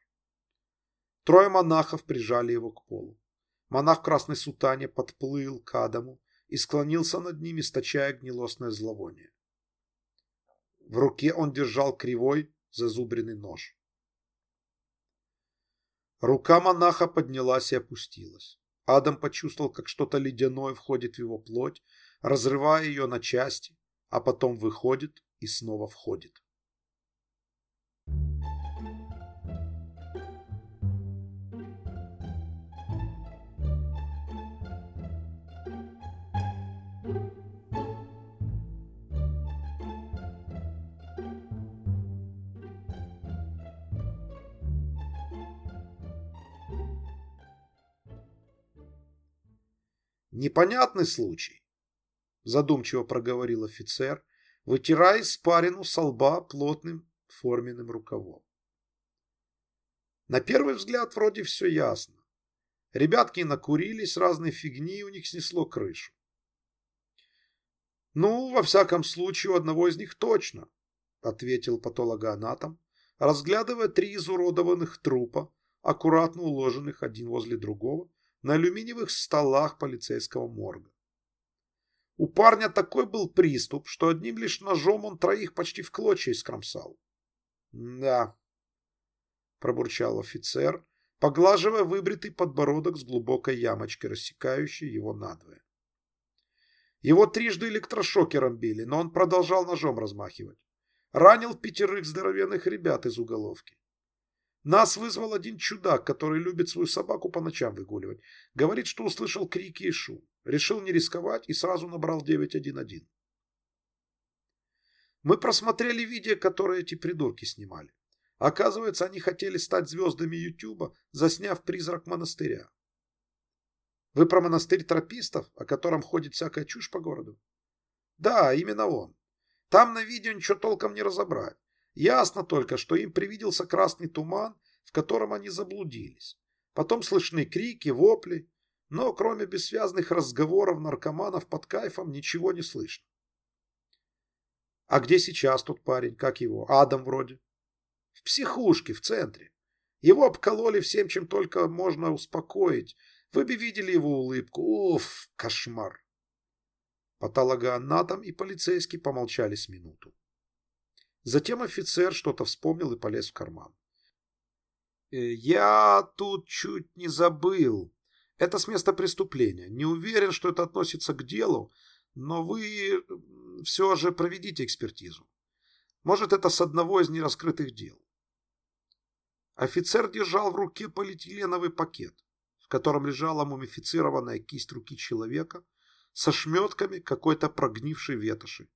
Трое монахов прижали его к полу. Монах в красной сутане подплыл к Адаму и склонился над ним, источая гнилостное зловоние. В руке он держал кривой зазубренный нож. Рука монаха поднялась и опустилась. Адам почувствовал, как что-то ледяное входит в его плоть, разрывая ее на части, а потом выходит и снова входит. Непонятный случай, задумчиво проговорил офицер, вытирая испарину со лба плотным форменным рукавом. На первый взгляд вроде все ясно. Ребятки накурились разной фигни, и у них снесло крышу. Ну, во всяком случае, у одного из них точно, ответил патологоанатом, разглядывая три изуродованных трупа, аккуратно уложенных один возле другого на алюминиевых столах полицейского морга. У парня такой был приступ, что одним лишь ножом он троих почти в клочья искромсал. «Да», — пробурчал офицер, поглаживая выбритый подбородок с глубокой ямочкой, рассекающей его надвое. Его трижды электрошокером били, но он продолжал ножом размахивать. Ранил пятерых здоровенных ребят из уголовки. Нас вызвал один чудак, который любит свою собаку по ночам выгуливать. Говорит, что услышал крики и шум. Решил не рисковать и сразу набрал 911. Мы просмотрели видео, которое эти придурки снимали. Оказывается, они хотели стать звездами Ютуба, засняв призрак монастыря. Вы про монастырь тропистов, о котором ходит всякая чушь по городу? Да, именно он. Там на видео ничего толком не разобрать. Ясно только, что им привиделся красный туман, в котором они заблудились. Потом слышны крики, вопли, но кроме бессвязных разговоров наркоманов под кайфом ничего не слышно. А где сейчас тот парень, как его, Адам вроде? В психушке, в центре. Его обкололи всем, чем только можно успокоить. Вы бы видели его улыбку. Уф, кошмар. Патологоанатом и полицейский помолчали с минуту. Затем офицер что-то вспомнил и полез в карман. «Э, «Я тут чуть не забыл. Это с места преступления. Не уверен, что это относится к делу, но вы все же проведите экспертизу. Может, это с одного из нераскрытых дел». Офицер держал в руке полиэтиленовый пакет, в котором лежала мумифицированная кисть руки человека со шметками какой-то прогнившей ветоши.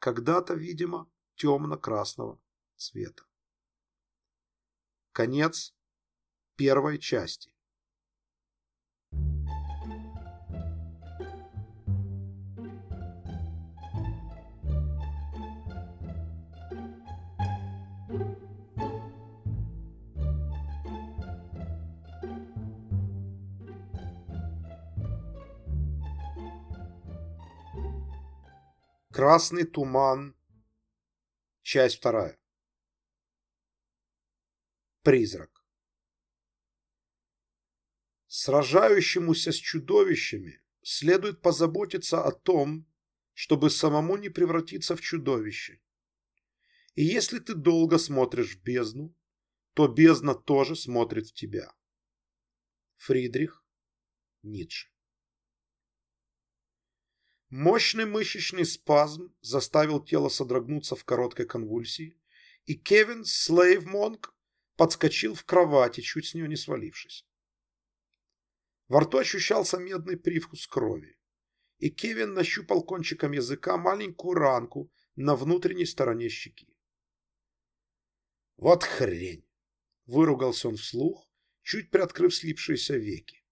Когда-то, видимо, темно-красного цвета. Конец первой части. Красный туман Часть вторая. Призрак. Сражающемуся с чудовищами следует позаботиться о том, чтобы самому не превратиться в чудовище. И если ты долго смотришь в бездну, то бездна тоже смотрит в тебя. Фридрих Ницше Мощный мышечный спазм заставил тело содрогнуться в короткой конвульсии, и Кевин Слейвмонг подскочил в кровати, чуть с нее не свалившись. Во рту ощущался медный привкус крови, и Кевин нащупал кончиком языка маленькую ранку на внутренней стороне щеки. «Вот хрень!» – выругался он вслух, чуть приоткрыв слипшиеся веки,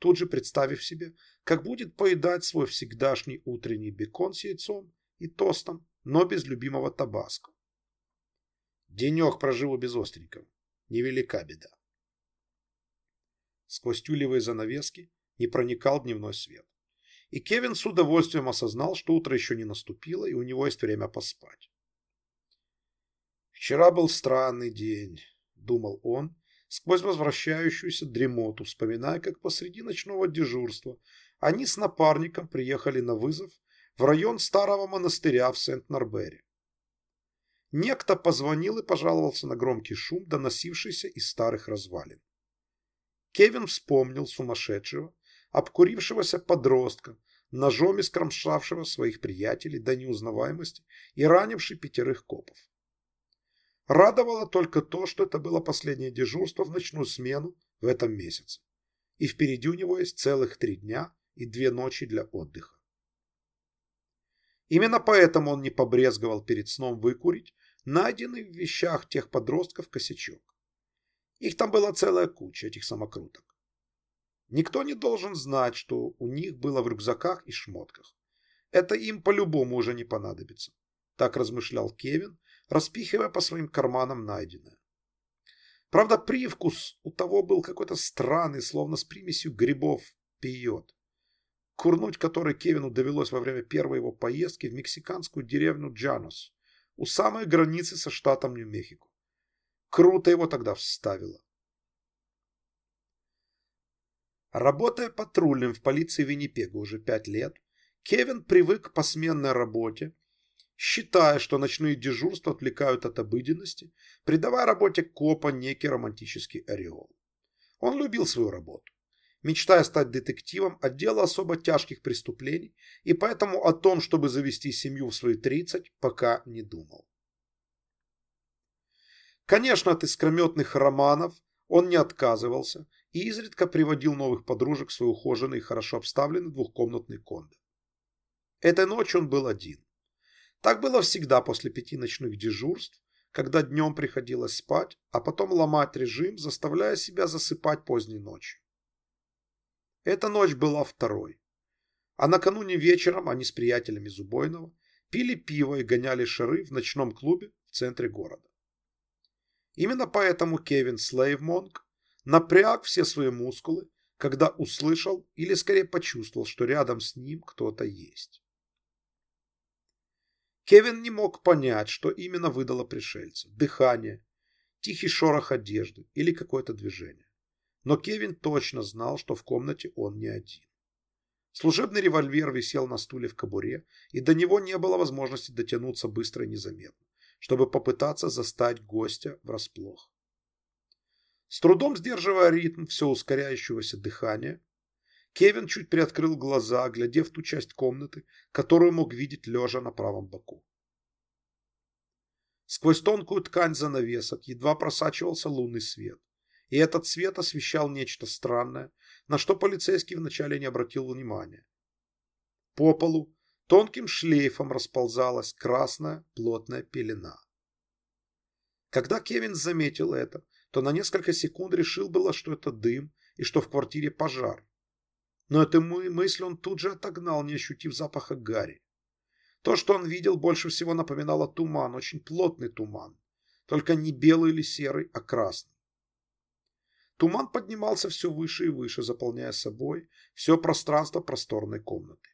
тут же представив себе, как будет поедать свой всегдашний утренний бекон с яйцом и тостом, но без любимого табаско. Денек проживу без остренького. Невелика беда. Сквозь тюлевые занавески не проникал дневной свет. И Кевин с удовольствием осознал, что утро еще не наступило, и у него есть время поспать. «Вчера был странный день», — думал он, сквозь возвращающуюся дремоту, вспоминая, как посреди ночного дежурства они с напарником приехали на вызов в район старого монастыря в Сент-Норбере. Некто позвонил и пожаловался на громкий шум, доносившийся из старых развалин. Кевин вспомнил сумасшедшего, обкурившегося подростка, ножом искромшавшего своих приятелей до неузнаваемости и ранивший пятерых копов. Радовало только то, что это было последнее дежурство в ночную смену в этом месяце. И впереди у него есть целых три дня и две ночи для отдыха. Именно поэтому он не побрезговал перед сном выкурить найденный в вещах тех подростков косячок. Их там была целая куча, этих самокруток. Никто не должен знать, что у них было в рюкзаках и шмотках. Это им по-любому уже не понадобится. Так размышлял Кевин, распихивая по своим карманам найденное. Правда, привкус у того был какой-то странный, словно с примесью грибов пьет курнуть который Кевину довелось во время первой его поездки в мексиканскую деревню Джанос, у самой границы со штатом Нью-Мехико. Круто его тогда вставило. Работая патрульным в полиции Виннипега уже пять лет, Кевин привык к посменной работе, считая, что ночные дежурства отвлекают от обыденности, придавая работе копа некий романтический ореол. Он любил свою работу мечтая стать детективом отдела особо тяжких преступлений, и поэтому о том, чтобы завести семью в свои 30, пока не думал. Конечно, от искрометных романов он не отказывался и изредка приводил новых подружек в свой ухоженный и хорошо обставленный двухкомнатный кондо. Этой ночью он был один. Так было всегда после пяти ночных дежурств, когда днем приходилось спать, а потом ломать режим, заставляя себя засыпать поздней ночью. Эта ночь была второй. А накануне вечером они с приятелями Зубойного пили пиво и гоняли шары в ночном клубе в центре города. Именно поэтому Кевин Слейвмонг напряг все свои мускулы, когда услышал или скорее почувствовал, что рядом с ним кто-то есть. Кевин не мог понять, что именно выдало пришельца – дыхание, тихий шорох одежды или какое-то движение. Но Кевин точно знал, что в комнате он не один. Служебный револьвер висел на стуле в кобуре, и до него не было возможности дотянуться быстро и незаметно, чтобы попытаться застать гостя врасплох. С трудом сдерживая ритм все ускоряющегося дыхания, Кевин чуть приоткрыл глаза, глядя в ту часть комнаты, которую мог видеть лежа на правом боку. Сквозь тонкую ткань занавесок едва просачивался лунный свет и этот свет освещал нечто странное, на что полицейский вначале не обратил внимания. По полу тонким шлейфом расползалась красная плотная пелена. Когда Кевин заметил это, то на несколько секунд решил было, что это дым и что в квартире пожар. Но эту мысль он тут же отогнал, не ощутив запаха гари. То, что он видел, больше всего напоминало туман, очень плотный туман, только не белый или серый, а красный. Туман поднимался все выше и выше, заполняя собой все пространство просторной комнаты.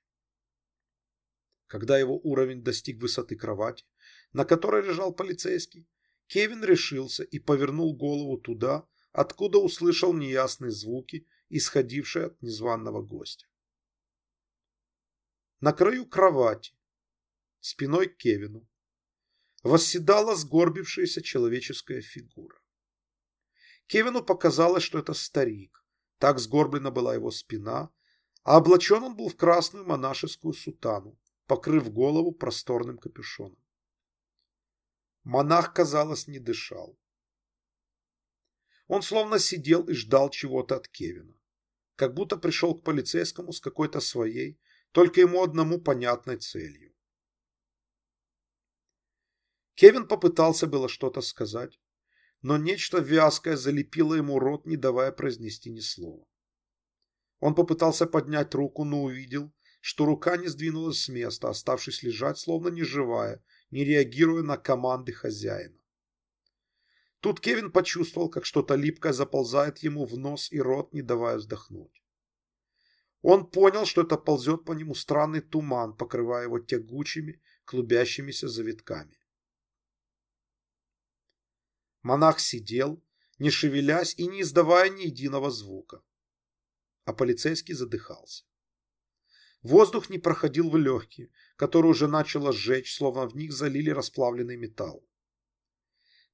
Когда его уровень достиг высоты кровати, на которой лежал полицейский, Кевин решился и повернул голову туда, откуда услышал неясные звуки, исходившие от незваного гостя. На краю кровати, спиной к Кевину, восседала сгорбившаяся человеческая фигура. Кевину показалось, что это старик. Так сгорблена была его спина, а облачен он был в красную монашескую сутану, покрыв голову просторным капюшоном. Монах, казалось, не дышал. Он словно сидел и ждал чего-то от Кевина. Как будто пришел к полицейскому с какой-то своей, только ему одному понятной целью. Кевин попытался было что-то сказать, но нечто вязкое залепило ему рот, не давая произнести ни слова. Он попытался поднять руку, но увидел, что рука не сдвинулась с места, оставшись лежать, словно неживая, не реагируя на команды хозяина. Тут Кевин почувствовал, как что-то липкое заползает ему в нос и рот, не давая вздохнуть. Он понял, что это ползет по нему странный туман, покрывая его тягучими, клубящимися завитками. Монах сидел, не шевелясь и не издавая ни единого звука. А полицейский задыхался. Воздух не проходил в легкие, которые уже начало сжечь, словно в них залили расплавленный металл.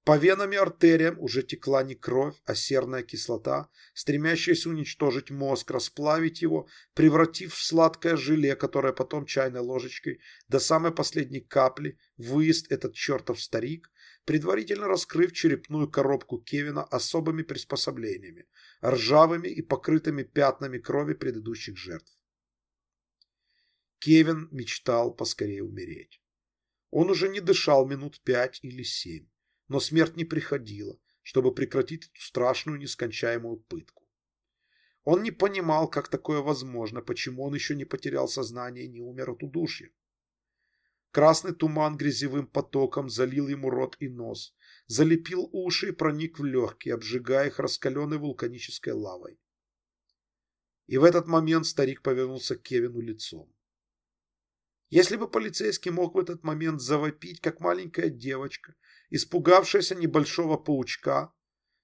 По венам и артериям уже текла не кровь, а серная кислота, стремящаяся уничтожить мозг, расплавить его, превратив в сладкое желе, которое потом чайной ложечкой до самой последней капли выест этот чертов старик, предварительно раскрыв черепную коробку Кевина особыми приспособлениями, ржавыми и покрытыми пятнами крови предыдущих жертв. Кевин мечтал поскорее умереть. Он уже не дышал минут пять или семь, но смерть не приходила, чтобы прекратить эту страшную нескончаемую пытку. Он не понимал, как такое возможно, почему он еще не потерял сознание и не умер от удушья. Красный туман грязевым потоком залил ему рот и нос, залепил уши и проник в легкие, обжигая их раскаленной вулканической лавой. И в этот момент старик повернулся к Кевину лицом. Если бы полицейский мог в этот момент завопить, как маленькая девочка, испугавшаяся небольшого паучка,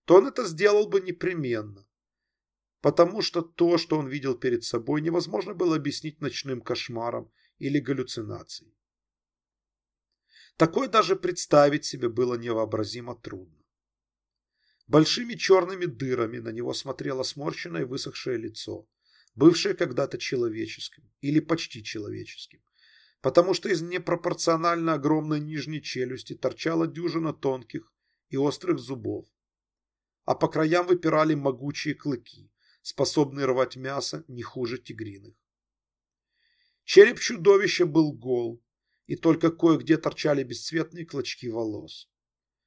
то он это сделал бы непременно. Потому что то, что он видел перед собой, невозможно было объяснить ночным кошмаром или галлюцинацией. Такое даже представить себе было невообразимо трудно. Большими черными дырами на него смотрело сморщенное высохшее лицо, бывшее когда-то человеческим или почти человеческим, потому что из непропорционально огромной нижней челюсти торчала дюжина тонких и острых зубов, а по краям выпирали могучие клыки, способные рвать мясо не хуже тигриных. Череп чудовища был гол, и только кое-где торчали бесцветные клочки волос.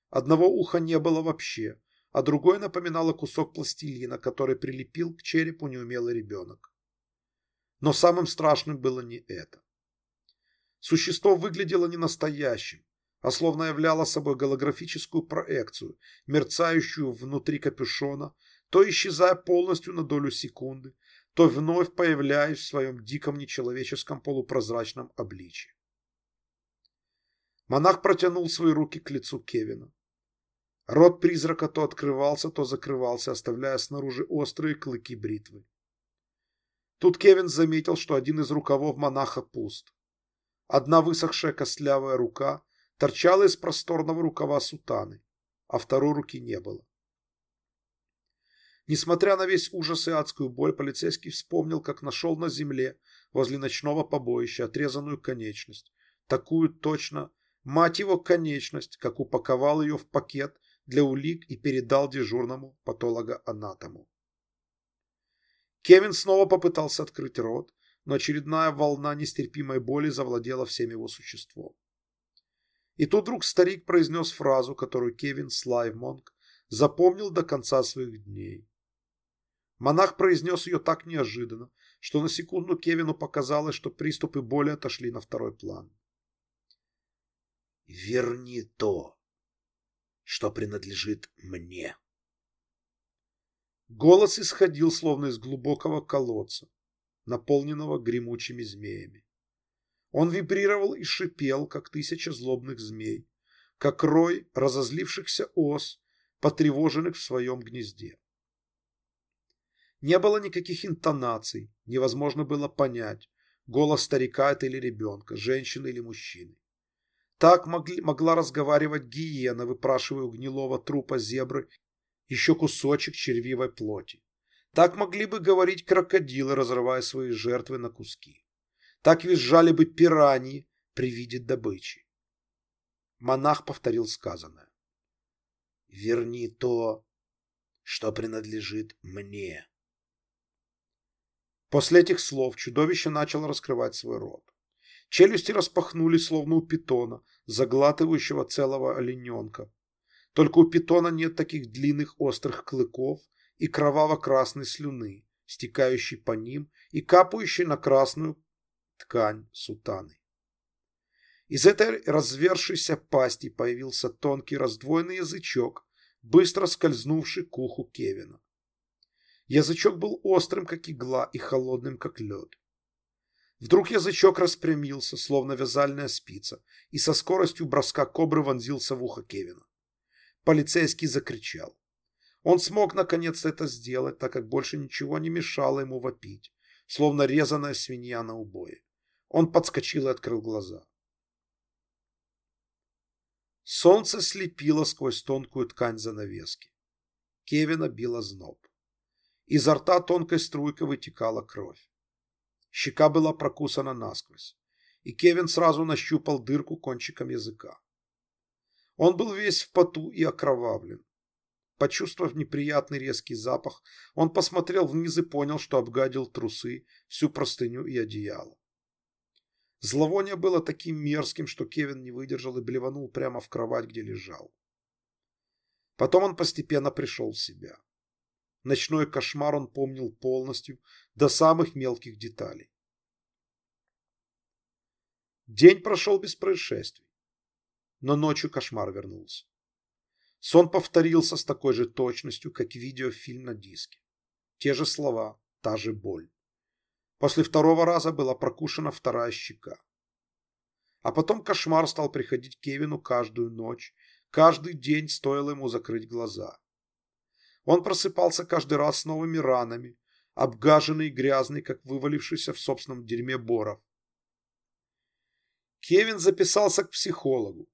Одного уха не было вообще, а другое напоминало кусок пластилина, который прилепил к черепу неумелый ребенок. Но самым страшным было не это. Существо выглядело не настоящим, а словно являло собой голографическую проекцию, мерцающую внутри капюшона, то исчезая полностью на долю секунды, то вновь появляясь в своем диком нечеловеческом полупрозрачном обличии. Монах протянул свои руки к лицу Кевина. Рот призрака то открывался, то закрывался, оставляя снаружи острые клыки бритвы. Тут Кевин заметил, что один из рукавов монаха пуст. Одна высохшая костлявая рука торчала из просторного рукава сутаны, а второй руки не было. Несмотря на весь ужас и адскую боль, полицейский вспомнил, как нашел на земле возле ночного побоища отрезанную конечность, такую точно, мать его конечность, как упаковал ее в пакет для улик и передал дежурному патологоанатому. Кевин снова попытался открыть рот, но очередная волна нестерпимой боли завладела всем его существом. И тут вдруг старик произнес фразу, которую Кевин Слайвмонг запомнил до конца своих дней. Монах произнес ее так неожиданно, что на секунду Кевину показалось, что приступы боли отошли на второй план. «Верни то, что принадлежит мне. Голос исходил словно из глубокого колодца, наполненного гремучими змеями. Он вибрировал и шипел, как тысяча злобных змей, как рой разозлившихся ос, потревоженных в своем гнезде. Не было никаких интонаций, невозможно было понять, голос старика это или ребенка, женщины или мужчины. Так могли, могла разговаривать гиена, выпрашивая у гнилого трупа зебры еще кусочек червивой плоти. Так могли бы говорить крокодилы, разрывая свои жертвы на куски. Так визжали бы пираньи при виде добычи. Монах повторил сказанное. «Верни то, что принадлежит мне». После этих слов чудовище начало раскрывать свой рот. Челюсти распахнулись, словно у питона, заглатывающего целого олененка. Только у питона нет таких длинных острых клыков и кроваво-красной слюны, стекающей по ним и капающей на красную ткань сутаны. Из этой развершейся пасти появился тонкий раздвоенный язычок, быстро скользнувший к уху Кевина. Язычок был острым, как игла, и холодным, как лед. Вдруг язычок распрямился, словно вязальная спица, и со скоростью броска кобры вонзился в ухо Кевина. Полицейский закричал. Он смог наконец-то это сделать, так как больше ничего не мешало ему вопить, словно резаная свинья на убое. Он подскочил и открыл глаза. Солнце слепило сквозь тонкую ткань занавески. Кевина била зноб. Изо рта тонкой струйкой вытекала кровь. Щека была прокусана насквозь, и Кевин сразу нащупал дырку кончиком языка. Он был весь в поту и окровавлен. Почувствовав неприятный резкий запах, он посмотрел вниз и понял, что обгадил трусы, всю простыню и одеяло. Зловоние было таким мерзким, что Кевин не выдержал и блеванул прямо в кровать, где лежал. Потом он постепенно пришел в себя. Ночной кошмар он помнил полностью, до самых мелких деталей. День прошел без происшествий, но ночью кошмар вернулся. Сон повторился с такой же точностью, как видеофильм на диске. Те же слова, та же боль. После второго раза была прокушена вторая щека. А потом кошмар стал приходить Кевину каждую ночь, каждый день стоило ему закрыть глаза. Он просыпался каждый раз с новыми ранами, обгаженный и грязный, как вывалившийся в собственном дерьме Боров. Кевин записался к психологу,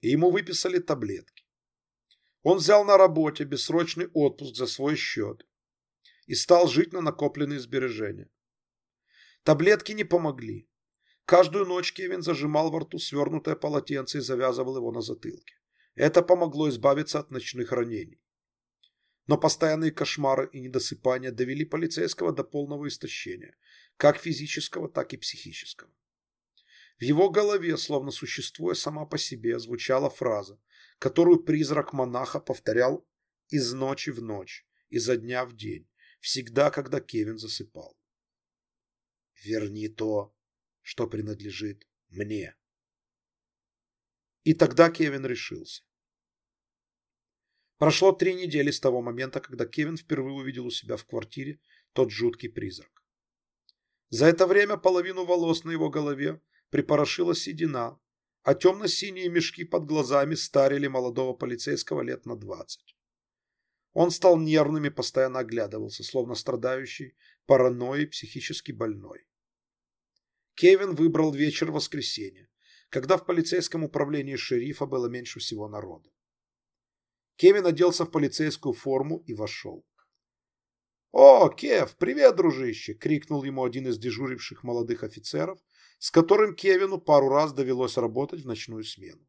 и ему выписали таблетки. Он взял на работе бессрочный отпуск за свой счет и стал жить на накопленные сбережения. Таблетки не помогли. Каждую ночь Кевин зажимал во рту свернутое полотенце и завязывал его на затылке. Это помогло избавиться от ночных ранений. Но постоянные кошмары и недосыпания довели полицейского до полного истощения, как физического, так и психического. В его голове, словно существуя сама по себе, звучала фраза, которую призрак монаха повторял из ночи в ночь, изо дня в день, всегда, когда Кевин засыпал. «Верни то, что принадлежит мне». И тогда Кевин решился. Прошло три недели с того момента, когда Кевин впервые увидел у себя в квартире тот жуткий призрак. За это время половину волос на его голове припорошила седина, а темно-синие мешки под глазами старили молодого полицейского лет на двадцать. Он стал нервным и постоянно оглядывался, словно страдающий паранойей психически больной. Кевин выбрал вечер воскресенья, когда в полицейском управлении шерифа было меньше всего народа. Кевин оделся в полицейскую форму и вошел. «О, Кев, привет, дружище!» — крикнул ему один из дежуривших молодых офицеров, с которым Кевину пару раз довелось работать в ночную смену.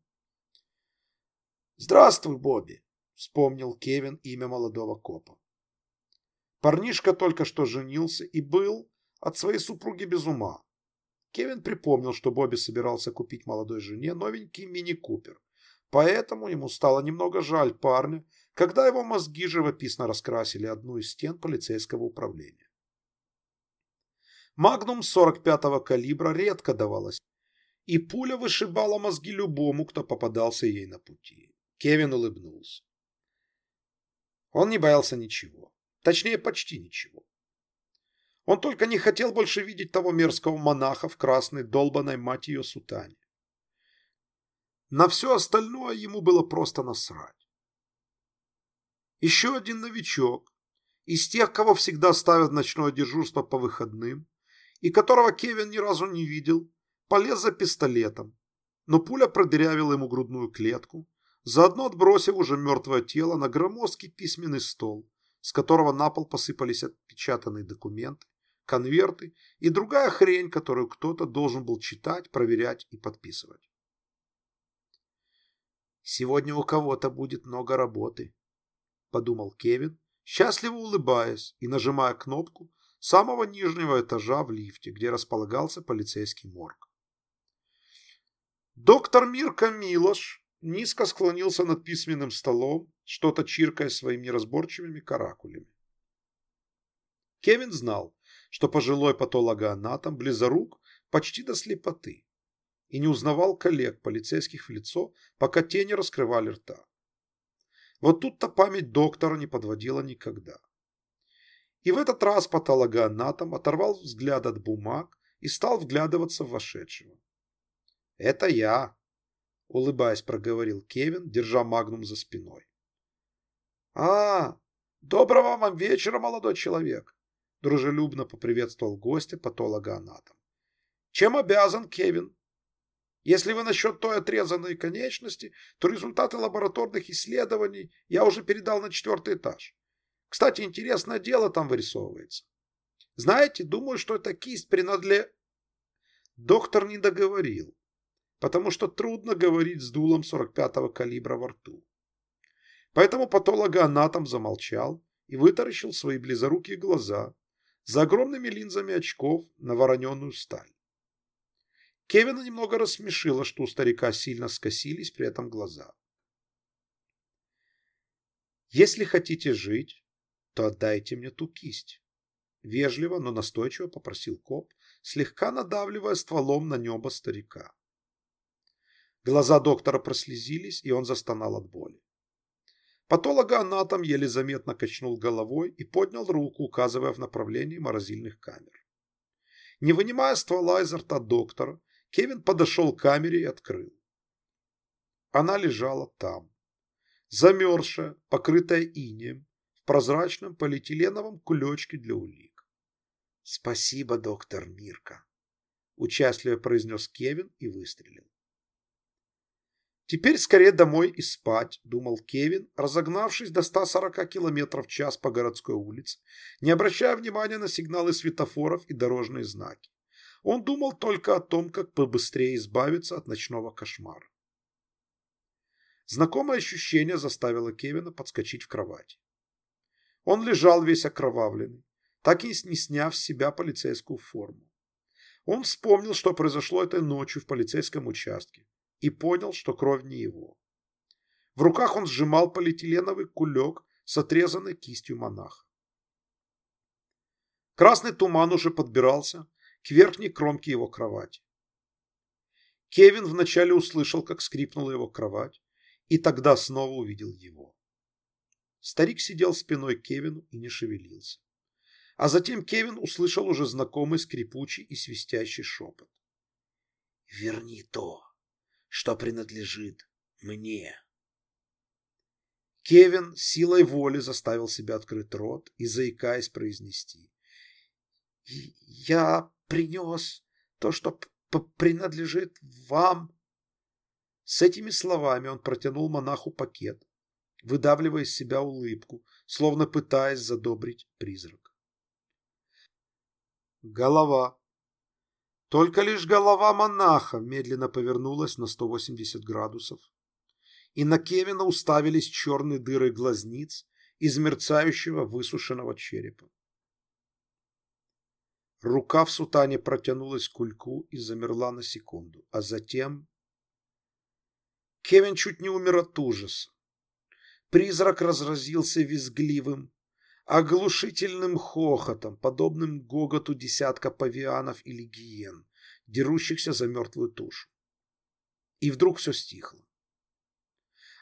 «Здравствуй, Бобби!» — вспомнил Кевин имя молодого копа. Парнишка только что женился и был от своей супруги без ума. Кевин припомнил, что Бобби собирался купить молодой жене новенький мини-купер, Поэтому ему стало немного жаль парня, когда его мозги живописно раскрасили одну из стен полицейского управления. Магнум 45-го калибра редко давалась, и пуля вышибала мозги любому, кто попадался ей на пути. Кевин улыбнулся. Он не боялся ничего. Точнее, почти ничего. Он только не хотел больше видеть того мерзкого монаха в красной долбанной мать ее сутане. На все остальное ему было просто насрать. Еще один новичок, из тех, кого всегда ставят ночное дежурство по выходным, и которого Кевин ни разу не видел, полез за пистолетом, но пуля продырявила ему грудную клетку, заодно отбросив уже мертвое тело на громоздкий письменный стол, с которого на пол посыпались отпечатанные документы, конверты и другая хрень, которую кто-то должен был читать, проверять и подписывать. «Сегодня у кого-то будет много работы», – подумал Кевин, счастливо улыбаясь и нажимая кнопку самого нижнего этажа в лифте, где располагался полицейский морг. Доктор Мирка Милош низко склонился над письменным столом, что-то чиркая своими неразборчивыми каракулями. Кевин знал, что пожилой патологоанатом близорук почти до слепоты и не узнавал коллег полицейских в лицо, пока те не раскрывали рта. Вот тут-то память доктора не подводила никогда. И в этот раз патологоанатом оторвал взгляд от бумаг и стал вглядываться в вошедшего. «Это я», — улыбаясь, проговорил Кевин, держа магнум за спиной. «А, доброго вам вечера, молодой человек», — дружелюбно поприветствовал гостя патологоанатом. «Чем обязан, Кевин?» Если вы насчет той отрезанной конечности, то результаты лабораторных исследований я уже передал на четвертый этаж. Кстати, интересное дело там вырисовывается. Знаете, думаю, что эта кисть принадле... Доктор не договорил, потому что трудно говорить с дулом 45-го калибра во рту. Поэтому патологоанатом замолчал и вытаращил свои близорукие глаза за огромными линзами очков на вороненую сталь. Кевина немного рассмешило, что у старика сильно скосились при этом глаза. «Если хотите жить, то отдайте мне ту кисть», — вежливо, но настойчиво попросил коп, слегка надавливая стволом на небо старика. Глаза доктора прослезились, и он застонал от боли. Патологоанатом еле заметно качнул головой и поднял руку, указывая в направлении морозильных камер. Не вынимая ствола изо рта доктора, Кевин подошел к камере и открыл. Она лежала там, замерзшая, покрытая инеем, в прозрачном полиэтиленовом кулечке для улик. «Спасибо, доктор Мирка», — участливо произнес Кевин и выстрелил. «Теперь скорее домой и спать», — думал Кевин, разогнавшись до 140 км в час по городской улице, не обращая внимания на сигналы светофоров и дорожные знаки. Он думал только о том, как побыстрее избавиться от ночного кошмара. Знакомое ощущение заставило Кевина подскочить в кровати. Он лежал весь окровавленный, так и не сняв с себя полицейскую форму. Он вспомнил, что произошло этой ночью в полицейском участке, и понял, что кровь не его. В руках он сжимал полиэтиленовый кулек с отрезанной кистью монаха. Красный туман уже подбирался к верхней кромке его кровати. Кевин вначале услышал, как скрипнула его кровать, и тогда снова увидел его. Старик сидел спиной к Кевину и не шевелился. А затем Кевин услышал уже знакомый скрипучий и свистящий шепот. «Верни то, что принадлежит мне». Кевин силой воли заставил себя открыть рот и, заикаясь, произнести. «Я принес то, что принадлежит вам. С этими словами он протянул монаху пакет, выдавливая из себя улыбку, словно пытаясь задобрить призрак. Голова. Только лишь голова монаха медленно повернулась на 180 градусов, и на Кевина уставились черные дыры глазниц из мерцающего высушенного черепа. Рука в сутане протянулась к кульку и замерла на секунду, а затем... Кевин чуть не умер от ужаса. Призрак разразился визгливым, оглушительным хохотом, подобным гоготу десятка павианов или гиен, дерущихся за мертвую тушу. И вдруг все стихло.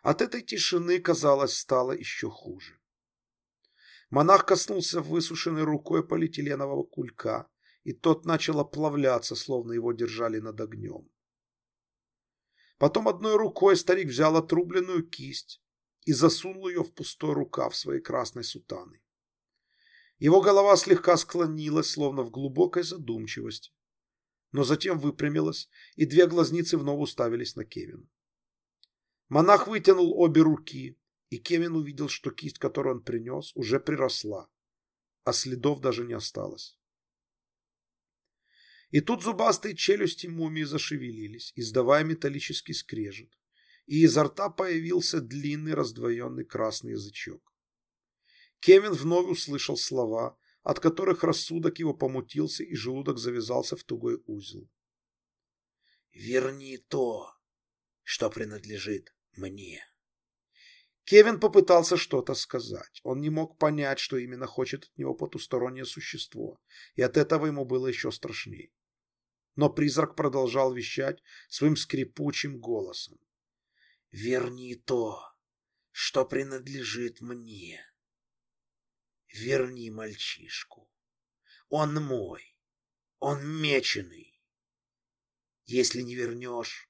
От этой тишины, казалось, стало еще хуже. Монах коснулся высушенной рукой полиэтиленового кулька, и тот начал оплавляться, словно его держали над огнем. Потом одной рукой старик взял отрубленную кисть и засунул ее в пустой рукав своей красной сутаны. Его голова слегка склонилась, словно в глубокой задумчивости, но затем выпрямилась, и две глазницы вновь уставились на Кевина. Монах вытянул обе руки, и Кевин увидел, что кисть, которую он принес, уже приросла, а следов даже не осталось. И тут зубастые челюсти мумии зашевелились, издавая металлический скрежет, и изо рта появился длинный раздвоенный красный язычок. Кевин вновь услышал слова, от которых рассудок его помутился и желудок завязался в тугой узел. «Верни то, что принадлежит мне». Кевин попытался что-то сказать. Он не мог понять, что именно хочет от него потустороннее существо, и от этого ему было еще страшнее. Но призрак продолжал вещать своим скрипучим голосом. «Верни то, что принадлежит мне. Верни мальчишку. Он мой. Он меченый. Если не вернешь,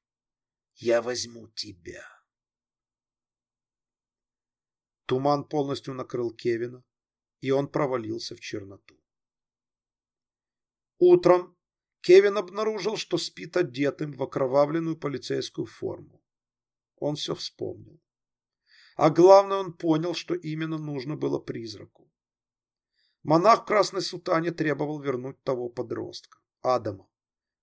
я возьму тебя». Туман полностью накрыл Кевина, и он провалился в черноту. Утром Кевин обнаружил, что спит одетым в окровавленную полицейскую форму. Он все вспомнил. А главное, он понял, что именно нужно было призраку. Монах в красной сутане требовал вернуть того подростка, Адама,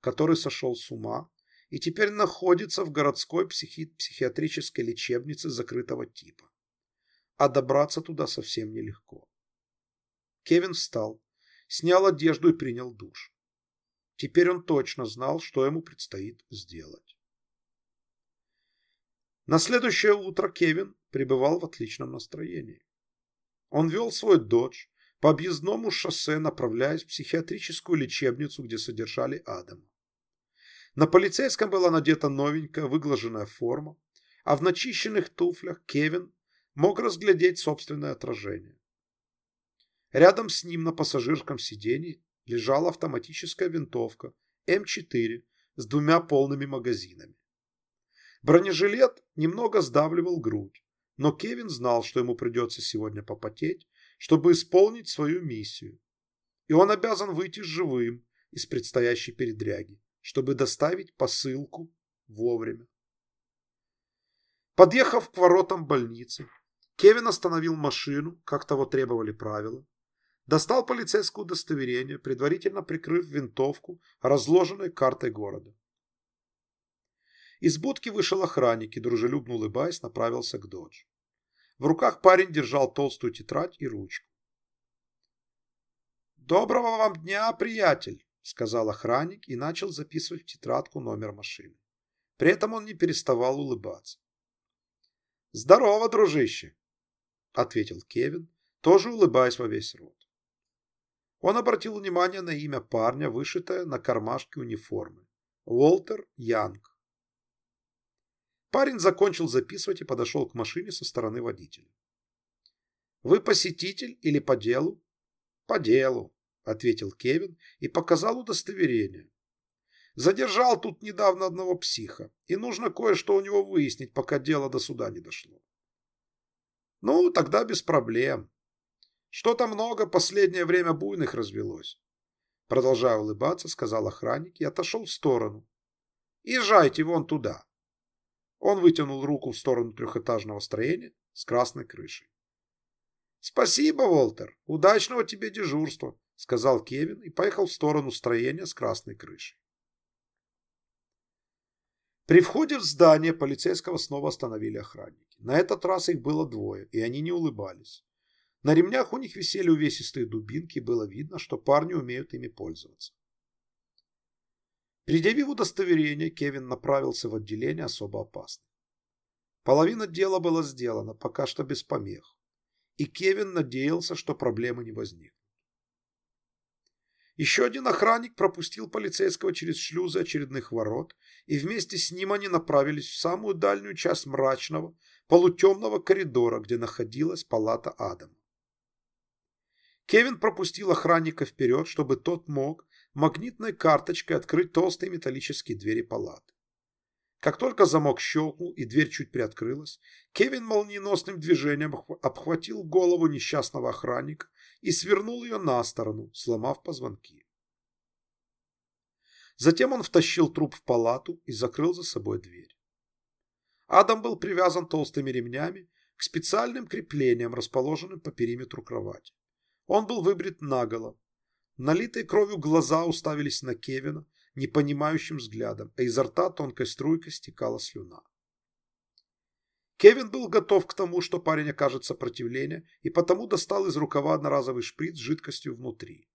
который сошел с ума и теперь находится в городской психи психиатрической лечебнице закрытого типа. А добраться туда совсем нелегко. Кевин встал, снял одежду и принял душ. Теперь он точно знал, что ему предстоит сделать. На следующее утро Кевин пребывал в отличном настроении. Он вел свой додж по объездному шоссе, направляясь в психиатрическую лечебницу, где содержали Адама. На полицейском была надета новенькая выглаженная форма, а в начищенных туфлях Кевин мог разглядеть собственное отражение. Рядом с ним на пассажирском сиденье лежала автоматическая винтовка М4 с двумя полными магазинами. Бронежилет немного сдавливал грудь, но Кевин знал, что ему придется сегодня попотеть, чтобы исполнить свою миссию. И он обязан выйти живым из предстоящей передряги, чтобы доставить посылку вовремя. Подъехав к воротам больницы, Кевин остановил машину, как того требовали правила, Достал полицейское удостоверение, предварительно прикрыв винтовку разложенной картой города. Из будки вышел охранник и, дружелюбно улыбаясь, направился к додж. В руках парень держал толстую тетрадь и ручку. «Доброго вам дня, приятель!» — сказал охранник и начал записывать в тетрадку номер машины. При этом он не переставал улыбаться. «Здорово, дружище!» — ответил Кевин, тоже улыбаясь во весь рот. Он обратил внимание на имя парня, вышитое на кармашке униформы. Уолтер Янг. Парень закончил записывать и подошел к машине со стороны водителя. «Вы посетитель или по делу?» «По делу», — ответил Кевин и показал удостоверение. «Задержал тут недавно одного психа, и нужно кое-что у него выяснить, пока дело до суда не дошло». «Ну, тогда без проблем», что-то много последнее время буйных развелось. Продолжая улыбаться, сказал охранник и отошел в сторону. Езжайте вон туда. Он вытянул руку в сторону трехэтажного строения с красной крышей. Спасибо, Волтер. Удачного тебе дежурства, сказал Кевин и поехал в сторону строения с красной крышей. При входе в здание полицейского снова остановили охранники. На этот раз их было двое, и они не улыбались. На ремнях у них висели увесистые дубинки, и было видно, что парни умеют ими пользоваться. Предъявив удостоверение, Кевин направился в отделение особо опасных. Половина дела была сделана, пока что без помех, и Кевин надеялся, что проблемы не возникнут. Еще один охранник пропустил полицейского через шлюзы очередных ворот, и вместе с ним они направились в самую дальнюю часть мрачного, полутемного коридора, где находилась палата Адама. Кевин пропустил охранника вперед, чтобы тот мог магнитной карточкой открыть толстые металлические двери палаты. Как только замок щелкнул и дверь чуть приоткрылась, Кевин молниеносным движением обхватил голову несчастного охранника и свернул ее на сторону, сломав позвонки. Затем он втащил труп в палату и закрыл за собой дверь. Адам был привязан толстыми ремнями к специальным креплениям, расположенным по периметру кровати. Он был выбрит наголо. Налитые кровью глаза уставились на Кевина непонимающим взглядом, а изо рта тонкой струйкой стекала слюна. Кевин был готов к тому, что парень окажет сопротивление, и потому достал из рукава одноразовый шприц с жидкостью внутри.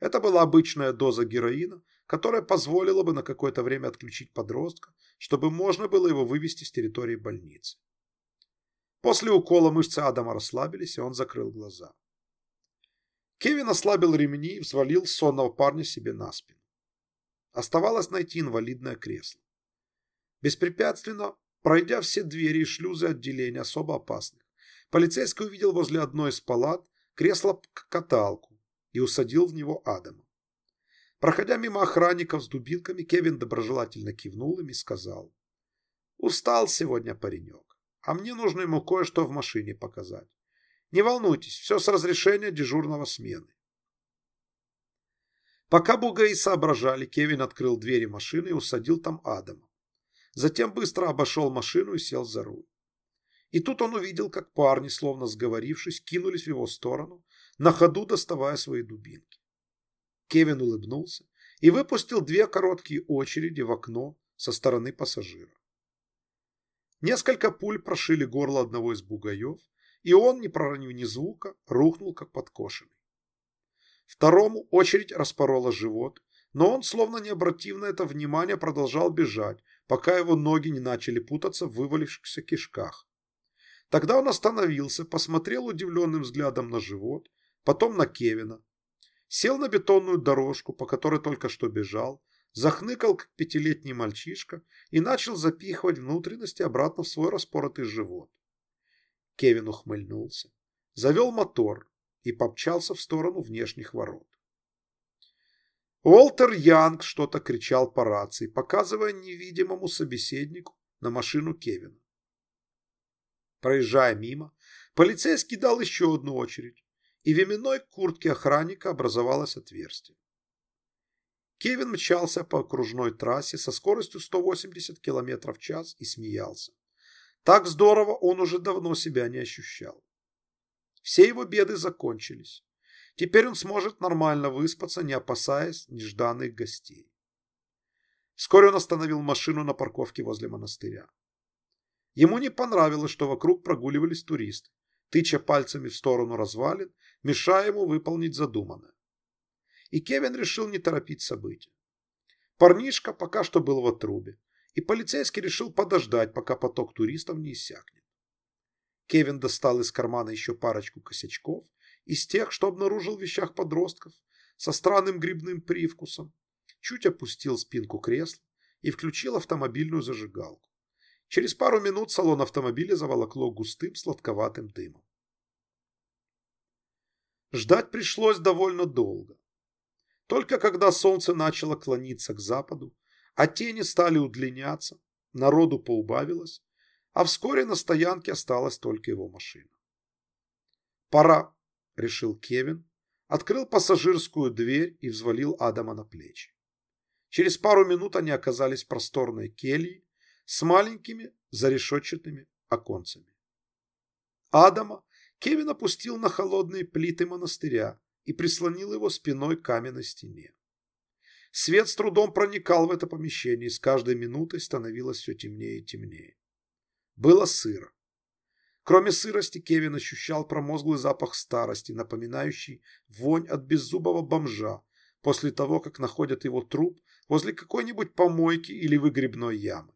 Это была обычная доза героина, которая позволила бы на какое-то время отключить подростка, чтобы можно было его вывести с территории больницы. После укола мышцы Адама расслабились, и он закрыл глаза. Кевин ослабил ремни и взвалил сонного парня себе на спину. Оставалось найти инвалидное кресло. Беспрепятственно, пройдя все двери и шлюзы отделения особо опасных, полицейский увидел возле одной из палат кресло-каталку и усадил в него Адама. Проходя мимо охранников с дубинками, Кевин доброжелательно кивнул им и сказал. «Устал сегодня паренек, а мне нужно ему кое-что в машине показать. Не волнуйтесь, все с разрешения дежурного смены». Пока бугаи соображали, Кевин открыл двери машины и усадил там Адама. Затем быстро обошел машину и сел за руль. И тут он увидел, как парни, словно сговорившись, кинулись в его сторону, на ходу доставая свои дубинки. Кевин улыбнулся и выпустил две короткие очереди в окно со стороны пассажира. Несколько пуль прошили горло одного из бугаев, и он, не проронив ни звука, рухнул как подкошенный. Второму очередь распорола живот, но он, словно не обратив на это внимания, продолжал бежать, пока его ноги не начали путаться в вывалившихся кишках. Тогда он остановился, посмотрел удивленным взглядом на живот, потом на Кевина, сел на бетонную дорожку, по которой только что бежал, захныкал, как пятилетний мальчишка, и начал запихивать внутренности обратно в свой распоротый живот. Кевин ухмыльнулся, завел мотор и помчался в сторону внешних ворот. Уолтер Янг что-то кричал по рации, показывая невидимому собеседнику на машину Кевина. Проезжая мимо, полицейский дал еще одну очередь, и в именной куртке охранника образовалось отверстие. Кевин мчался по окружной трассе со скоростью 180 км в час и смеялся. Так здорово он уже давно себя не ощущал. Все его беды закончились. Теперь он сможет нормально выспаться, не опасаясь нежданных гостей. Вскоре он остановил машину на парковке возле монастыря. Ему не понравилось, что вокруг прогуливались туристы, тыча пальцами в сторону развалин мешая ему выполнить задуманное. И Кевин решил не торопить события. Парнишка пока что был в отрубе, и полицейский решил подождать, пока поток туристов не иссякнет. Кевин достал из кармана еще парочку косячков из тех, что обнаружил в вещах подростков, со странным грибным привкусом, чуть опустил спинку кресла и включил автомобильную зажигалку. Через пару минут салон автомобиля заволокло густым сладковатым дымом. Ждать пришлось довольно долго. Только когда солнце начало клониться к западу, а тени стали удлиняться, народу поубавилось, а вскоре на стоянке осталась только его машина. «Пора», — решил Кевин, открыл пассажирскую дверь и взвалил Адама на плечи. Через пару минут они оказались в просторной келье с маленькими зарешетчатыми оконцами. Адама Кевин опустил на холодные плиты монастыря и прислонил его спиной к каменной стене. Свет с трудом проникал в это помещение, и с каждой минутой становилось все темнее и темнее. Было сыро. Кроме сырости, Кевин ощущал промозглый запах старости, напоминающий вонь от беззубого бомжа после того, как находят его труп возле какой-нибудь помойки или выгребной ямы.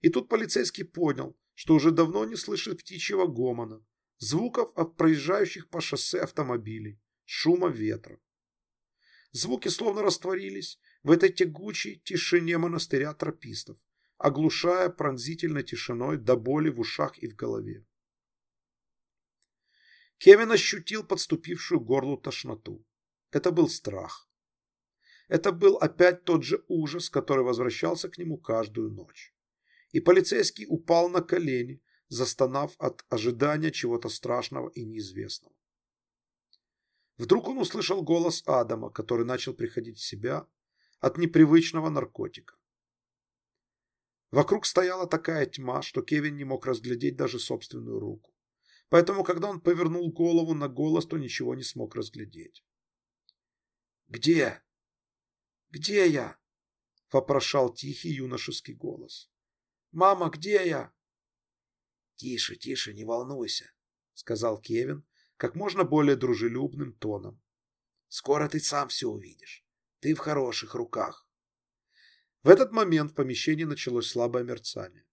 И тут полицейский понял, что уже давно не слышит птичьего гомона, звуков от проезжающих по шоссе автомобилей, шума ветра. Звуки словно растворились в этой тягучей тишине монастыря тропистов, оглушая пронзительной тишиной до боли в ушах и в голове. Кевин ощутил подступившую горлу тошноту. Это был страх. Это был опять тот же ужас, который возвращался к нему каждую ночь. И полицейский упал на колени, застонав от ожидания чего-то страшного и неизвестного. Вдруг он услышал голос Адама, который начал приходить в себя от непривычного наркотика. Вокруг стояла такая тьма, что Кевин не мог разглядеть даже собственную руку. Поэтому, когда он повернул голову на голос, то ничего не смог разглядеть. «Где? Где я?» – вопрошал тихий юношеский голос. «Мама, где я?» «Тише, тише, не волнуйся», – сказал Кевин как можно более дружелюбным тоном. «Скоро ты сам все увидишь. Ты в хороших руках». В этот момент в помещении началось слабое мерцание.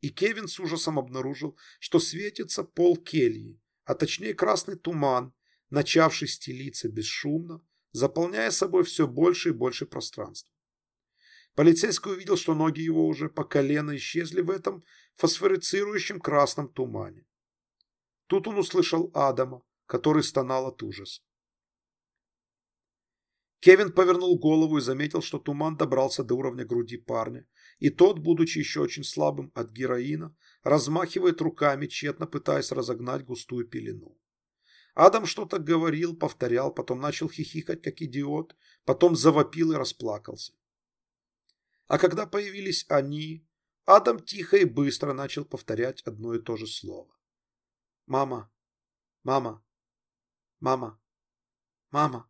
И Кевин с ужасом обнаружил, что светится пол кельи, а точнее красный туман, начавший стелиться бесшумно, заполняя собой все больше и больше пространства. Полицейский увидел, что ноги его уже по колено исчезли в этом фосфорицирующем красном тумане. Тут он услышал Адама, который стонал от ужаса. Кевин повернул голову и заметил, что туман добрался до уровня груди парня, и тот, будучи еще очень слабым от героина, размахивает руками, тщетно пытаясь разогнать густую пелену. Адам что-то говорил, повторял, потом начал хихикать, как идиот, потом завопил и расплакался. А когда появились они, Адам тихо и быстро начал повторять одно и то же слово. «Мама! Мама! Мама! Мама!»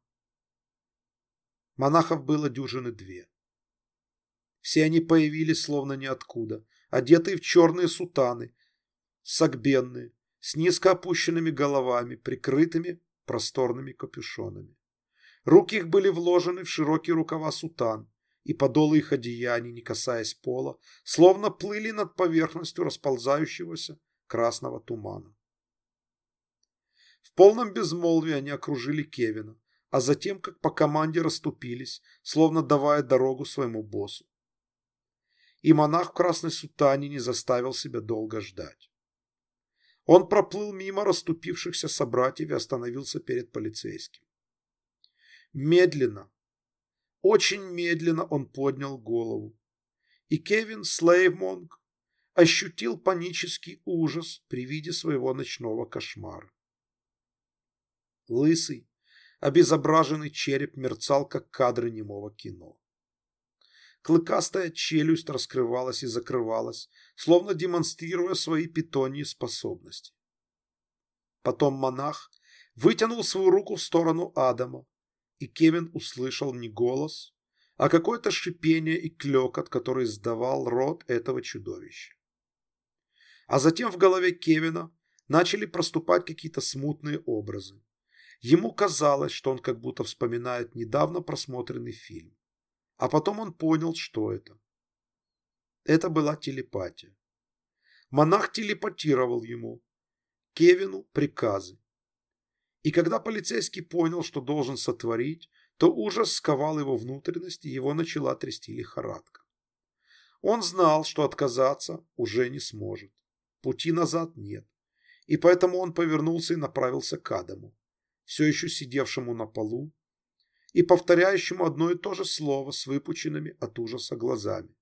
Монахов было дюжины две. Все они появились словно ниоткуда, одетые в черные сутаны, согбенные, с низко опущенными головами, прикрытыми просторными капюшонами. Руки их были вложены в широкие рукава сутан, и подолы их одеяний, не касаясь пола, словно плыли над поверхностью расползающегося красного тумана. В полном безмолвии они окружили Кевина, а затем, как по команде, расступились, словно давая дорогу своему боссу. И монах в красной сутане не заставил себя долго ждать. Он проплыл мимо расступившихся собратьев и остановился перед полицейским. Медленно, очень медленно он поднял голову. И Кевин Слейвмонг ощутил панический ужас при виде своего ночного кошмара. Лысый, Обезображенный череп мерцал, как кадры немого кино. Клыкастая челюсть раскрывалась и закрывалась, словно демонстрируя свои питоньи способности. Потом монах вытянул свою руку в сторону Адама, и Кевин услышал не голос, а какое-то шипение и клекот, который издавал рот этого чудовища. А затем в голове Кевина начали проступать какие-то смутные образы. Ему казалось, что он как будто вспоминает недавно просмотренный фильм. А потом он понял, что это. Это была телепатия. Монах телепатировал ему, Кевину, приказы. И когда полицейский понял, что должен сотворить, то ужас сковал его внутренности, его начала трясти лихорадка. Он знал, что отказаться уже не сможет. Пути назад нет. И поэтому он повернулся и направился к Адаму все еще сидевшему на полу и повторяющему одно и то же слово с выпученными от ужаса глазами.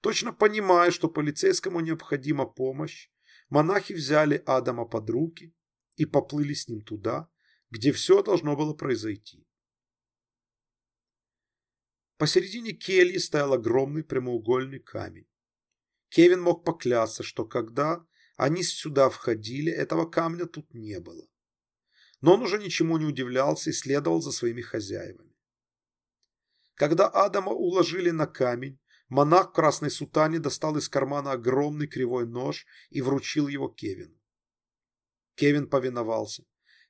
Точно понимая, что полицейскому необходима помощь, монахи взяли Адама под руки и поплыли с ним туда, где все должно было произойти. Посередине кельи стоял огромный прямоугольный камень. Кевин мог поклясться, что когда они сюда входили, этого камня тут не было но он уже ничему не удивлялся и следовал за своими хозяевами. Когда Адама уложили на камень, монах в красной сутане достал из кармана огромный кривой нож и вручил его Кевину. Кевин повиновался,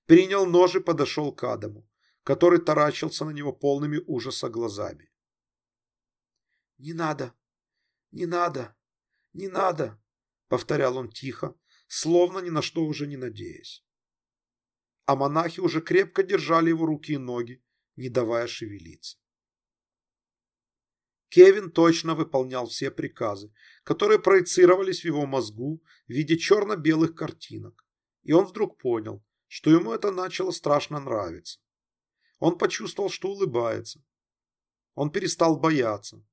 принял нож и подошел к Адаму, который таращился на него полными ужаса глазами. «Не надо, не надо, не надо», — повторял он тихо, словно ни на что уже не надеясь а монахи уже крепко держали его руки и ноги, не давая шевелиться. Кевин точно выполнял все приказы, которые проецировались в его мозгу в виде черно-белых картинок. И он вдруг понял, что ему это начало страшно нравиться. Он почувствовал, что улыбается. Он перестал бояться,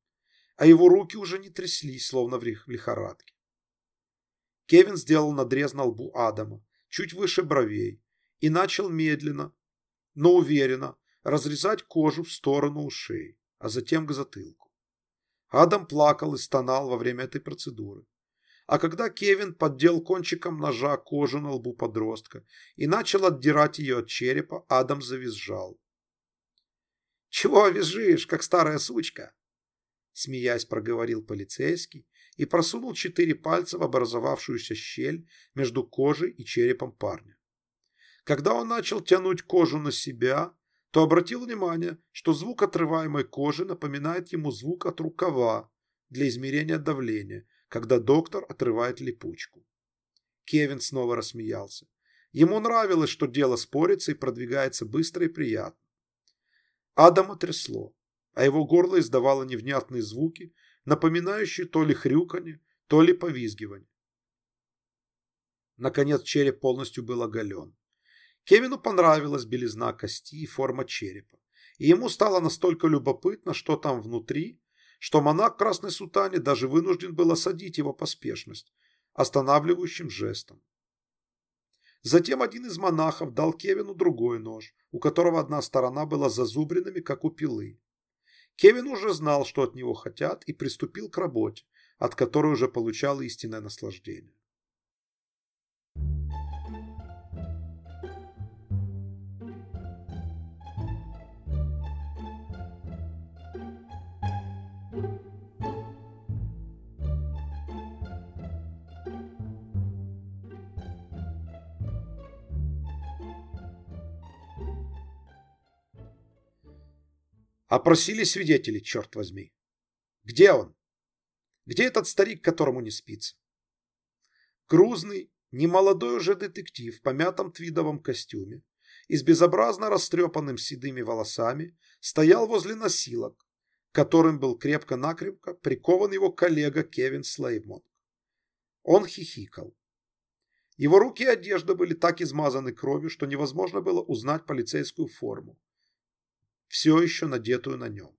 а его руки уже не тряслись, словно в лихорадке. Кевин сделал надрез на лбу Адама, чуть выше бровей, и начал медленно, но уверенно разрезать кожу в сторону ушей, а затем к затылку. Адам плакал и стонал во время этой процедуры. А когда Кевин поддел кончиком ножа кожу на лбу подростка и начал отдирать ее от черепа, Адам завизжал. «Чего визжишь, как старая сучка?» Смеясь, проговорил полицейский и просунул четыре пальца в образовавшуюся щель между кожей и черепом парня. Когда он начал тянуть кожу на себя, то обратил внимание, что звук отрываемой кожи напоминает ему звук от рукава для измерения давления, когда доктор отрывает липучку. Кевин снова рассмеялся. Ему нравилось, что дело спорится и продвигается быстро и приятно. Адама трясло, а его горло издавало невнятные звуки, напоминающие то ли хрюканье, то ли повизгивание. Наконец череп полностью был оголен. Кевину понравилась белизна кости и форма черепа, и ему стало настолько любопытно, что там внутри, что монах красной сутане даже вынужден был осадить его поспешность, останавливающим жестом. Затем один из монахов дал Кевину другой нож, у которого одна сторона была зазубренными, как у пилы. Кевин уже знал, что от него хотят, и приступил к работе, от которой уже получал истинное наслаждение. Опросили свидетелей, черт возьми. Где он? Где этот старик, которому не спится? Грузный, немолодой уже детектив в помятом твидовом костюме и с безобразно растрепанным седыми волосами стоял возле носилок, которым был крепко-накрепко прикован его коллега Кевин Слейвмонт. Он хихикал. Его руки и одежда были так измазаны кровью, что невозможно было узнать полицейскую форму все еще надетую на нем.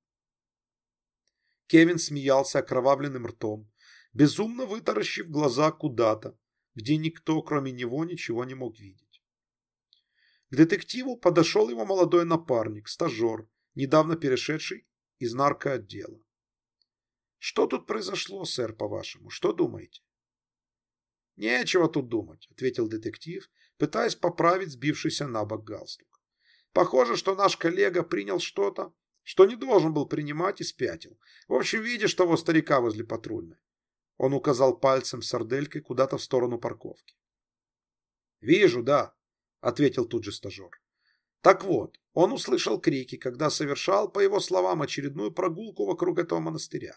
Кевин смеялся окровавленным ртом, безумно вытаращив глаза куда-то, где никто, кроме него, ничего не мог видеть. К детективу подошел его молодой напарник, стажер, недавно перешедший из наркоотдела. «Что тут произошло, сэр, по-вашему? Что думаете?» «Нечего тут думать», — ответил детектив, пытаясь поправить сбившийся на бок галстук. Похоже, что наш коллега принял что-то, что не должен был принимать и спятил. В общем, видишь того старика возле патрульной. Он указал пальцем сарделькой куда-то в сторону парковки. «Вижу, да», — ответил тут же стажер. Так вот, он услышал крики, когда совершал, по его словам, очередную прогулку вокруг этого монастыря.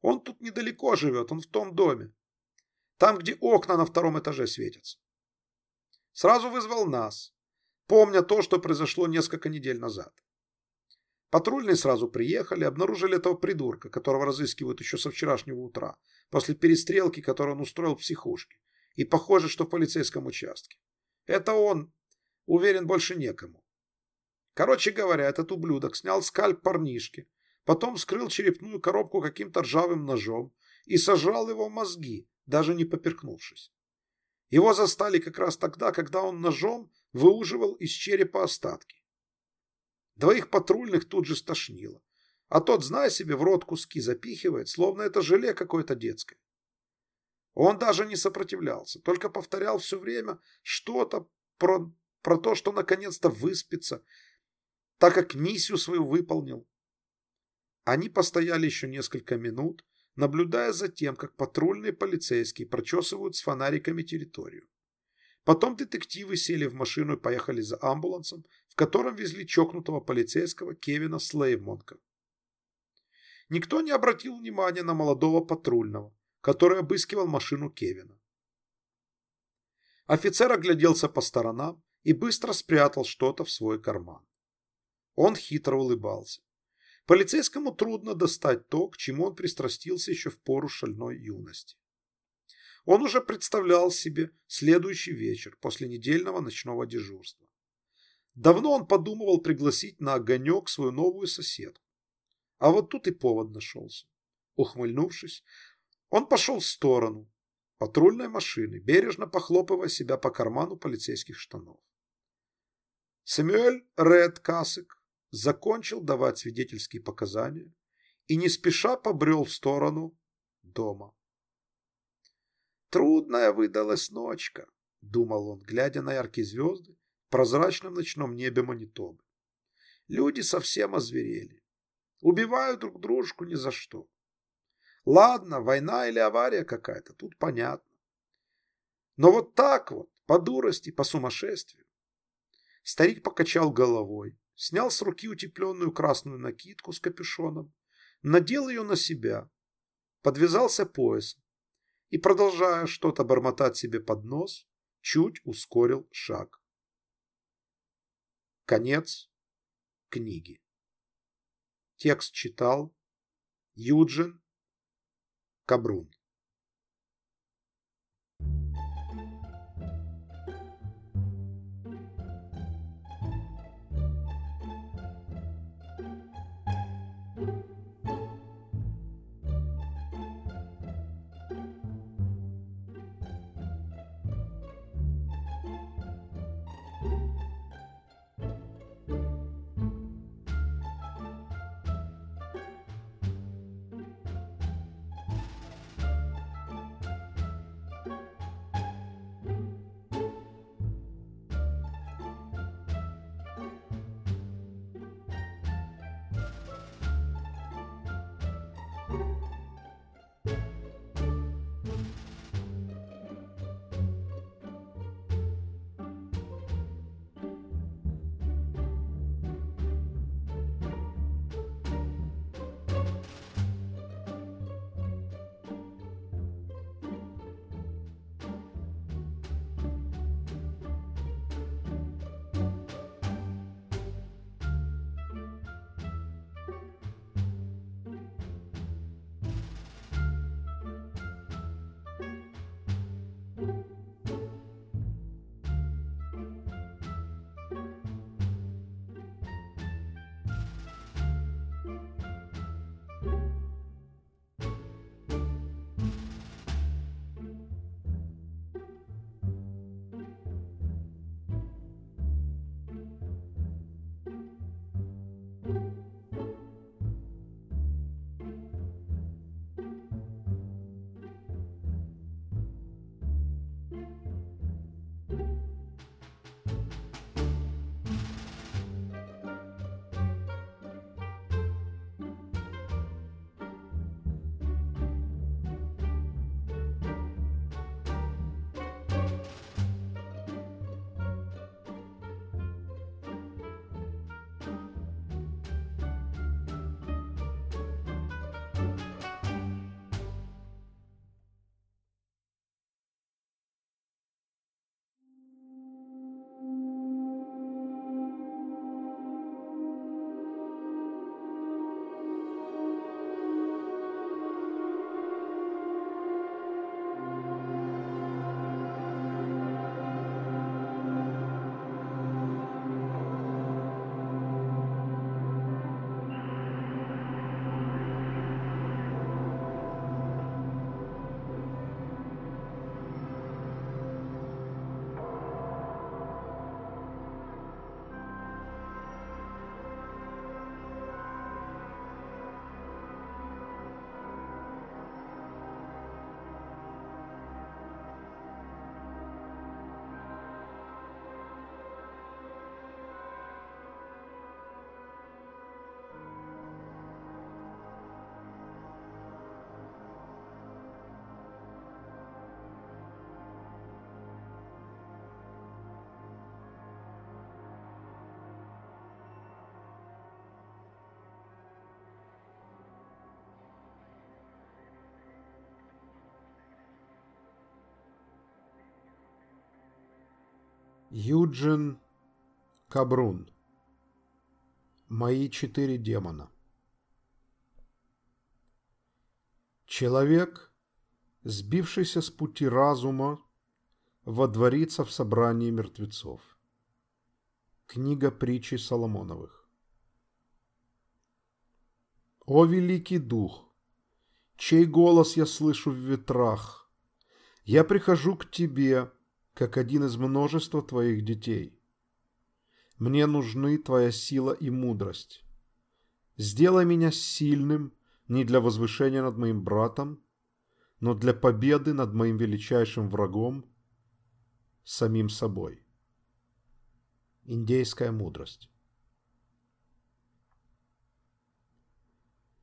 Он тут недалеко живет, он в том доме. Там, где окна на втором этаже светятся. Сразу вызвал нас помня то, что произошло несколько недель назад. Патрульные сразу приехали, обнаружили этого придурка, которого разыскивают еще со вчерашнего утра, после перестрелки, которую он устроил в психушке. И похоже, что в полицейском участке. Это он. Уверен, больше некому. Короче говоря, этот ублюдок снял скальп парнишки, потом вскрыл черепную коробку каким-то ржавым ножом и сожрал его мозги, даже не поперкнувшись. Его застали как раз тогда, когда он ножом выуживал из черепа остатки. Двоих патрульных тут же стошнило, а тот, зная себе, в рот куски запихивает, словно это желе какое-то детское. Он даже не сопротивлялся, только повторял все время что-то про, про то, что наконец-то выспится, так как миссию свою выполнил. Они постояли еще несколько минут, наблюдая за тем, как патрульные полицейские прочесывают с фонариками территорию. Потом детективы сели в машину и поехали за амбулансом, в котором везли чокнутого полицейского Кевина Слейвмонка. Никто не обратил внимания на молодого патрульного, который обыскивал машину Кевина. Офицер огляделся по сторонам и быстро спрятал что-то в свой карман. Он хитро улыбался. Полицейскому трудно достать то, к чему он пристрастился еще в пору шальной юности. Он уже представлял себе следующий вечер после недельного ночного дежурства. Давно он подумывал пригласить на огонек свою новую соседку. А вот тут и повод нашелся. Ухмыльнувшись, он пошел в сторону патрульной машины, бережно похлопывая себя по карману полицейских штанов. Сэмюэль Ред Касык закончил давать свидетельские показания и не спеша побрел в сторону дома. Трудная выдалась ночка, думал он, глядя на яркие звезды в прозрачном ночном небе Манитобы. Люди совсем озверели. Убивают друг дружку ни за что. Ладно, война или авария какая-то, тут понятно. Но вот так вот, по дурости, по сумасшествию. Старик покачал головой, снял с руки утепленную красную накидку с капюшоном, надел ее на себя, подвязался поясом и, продолжая что-то бормотать себе под нос, чуть ускорил шаг. Конец книги. Текст читал Юджин Кабрун. Юджин Кабрун. Мои четыре демона. Человек, сбившийся с пути разума, водворится в собрании мертвецов. Книга притчи Соломоновых. О великий дух, чей голос я слышу в ветрах, я прихожу к тебе, как один из множества твоих детей. Мне нужны твоя сила и мудрость. Сделай меня сильным не для возвышения над моим братом, но для победы над моим величайшим врагом, самим собой. Индейская мудрость.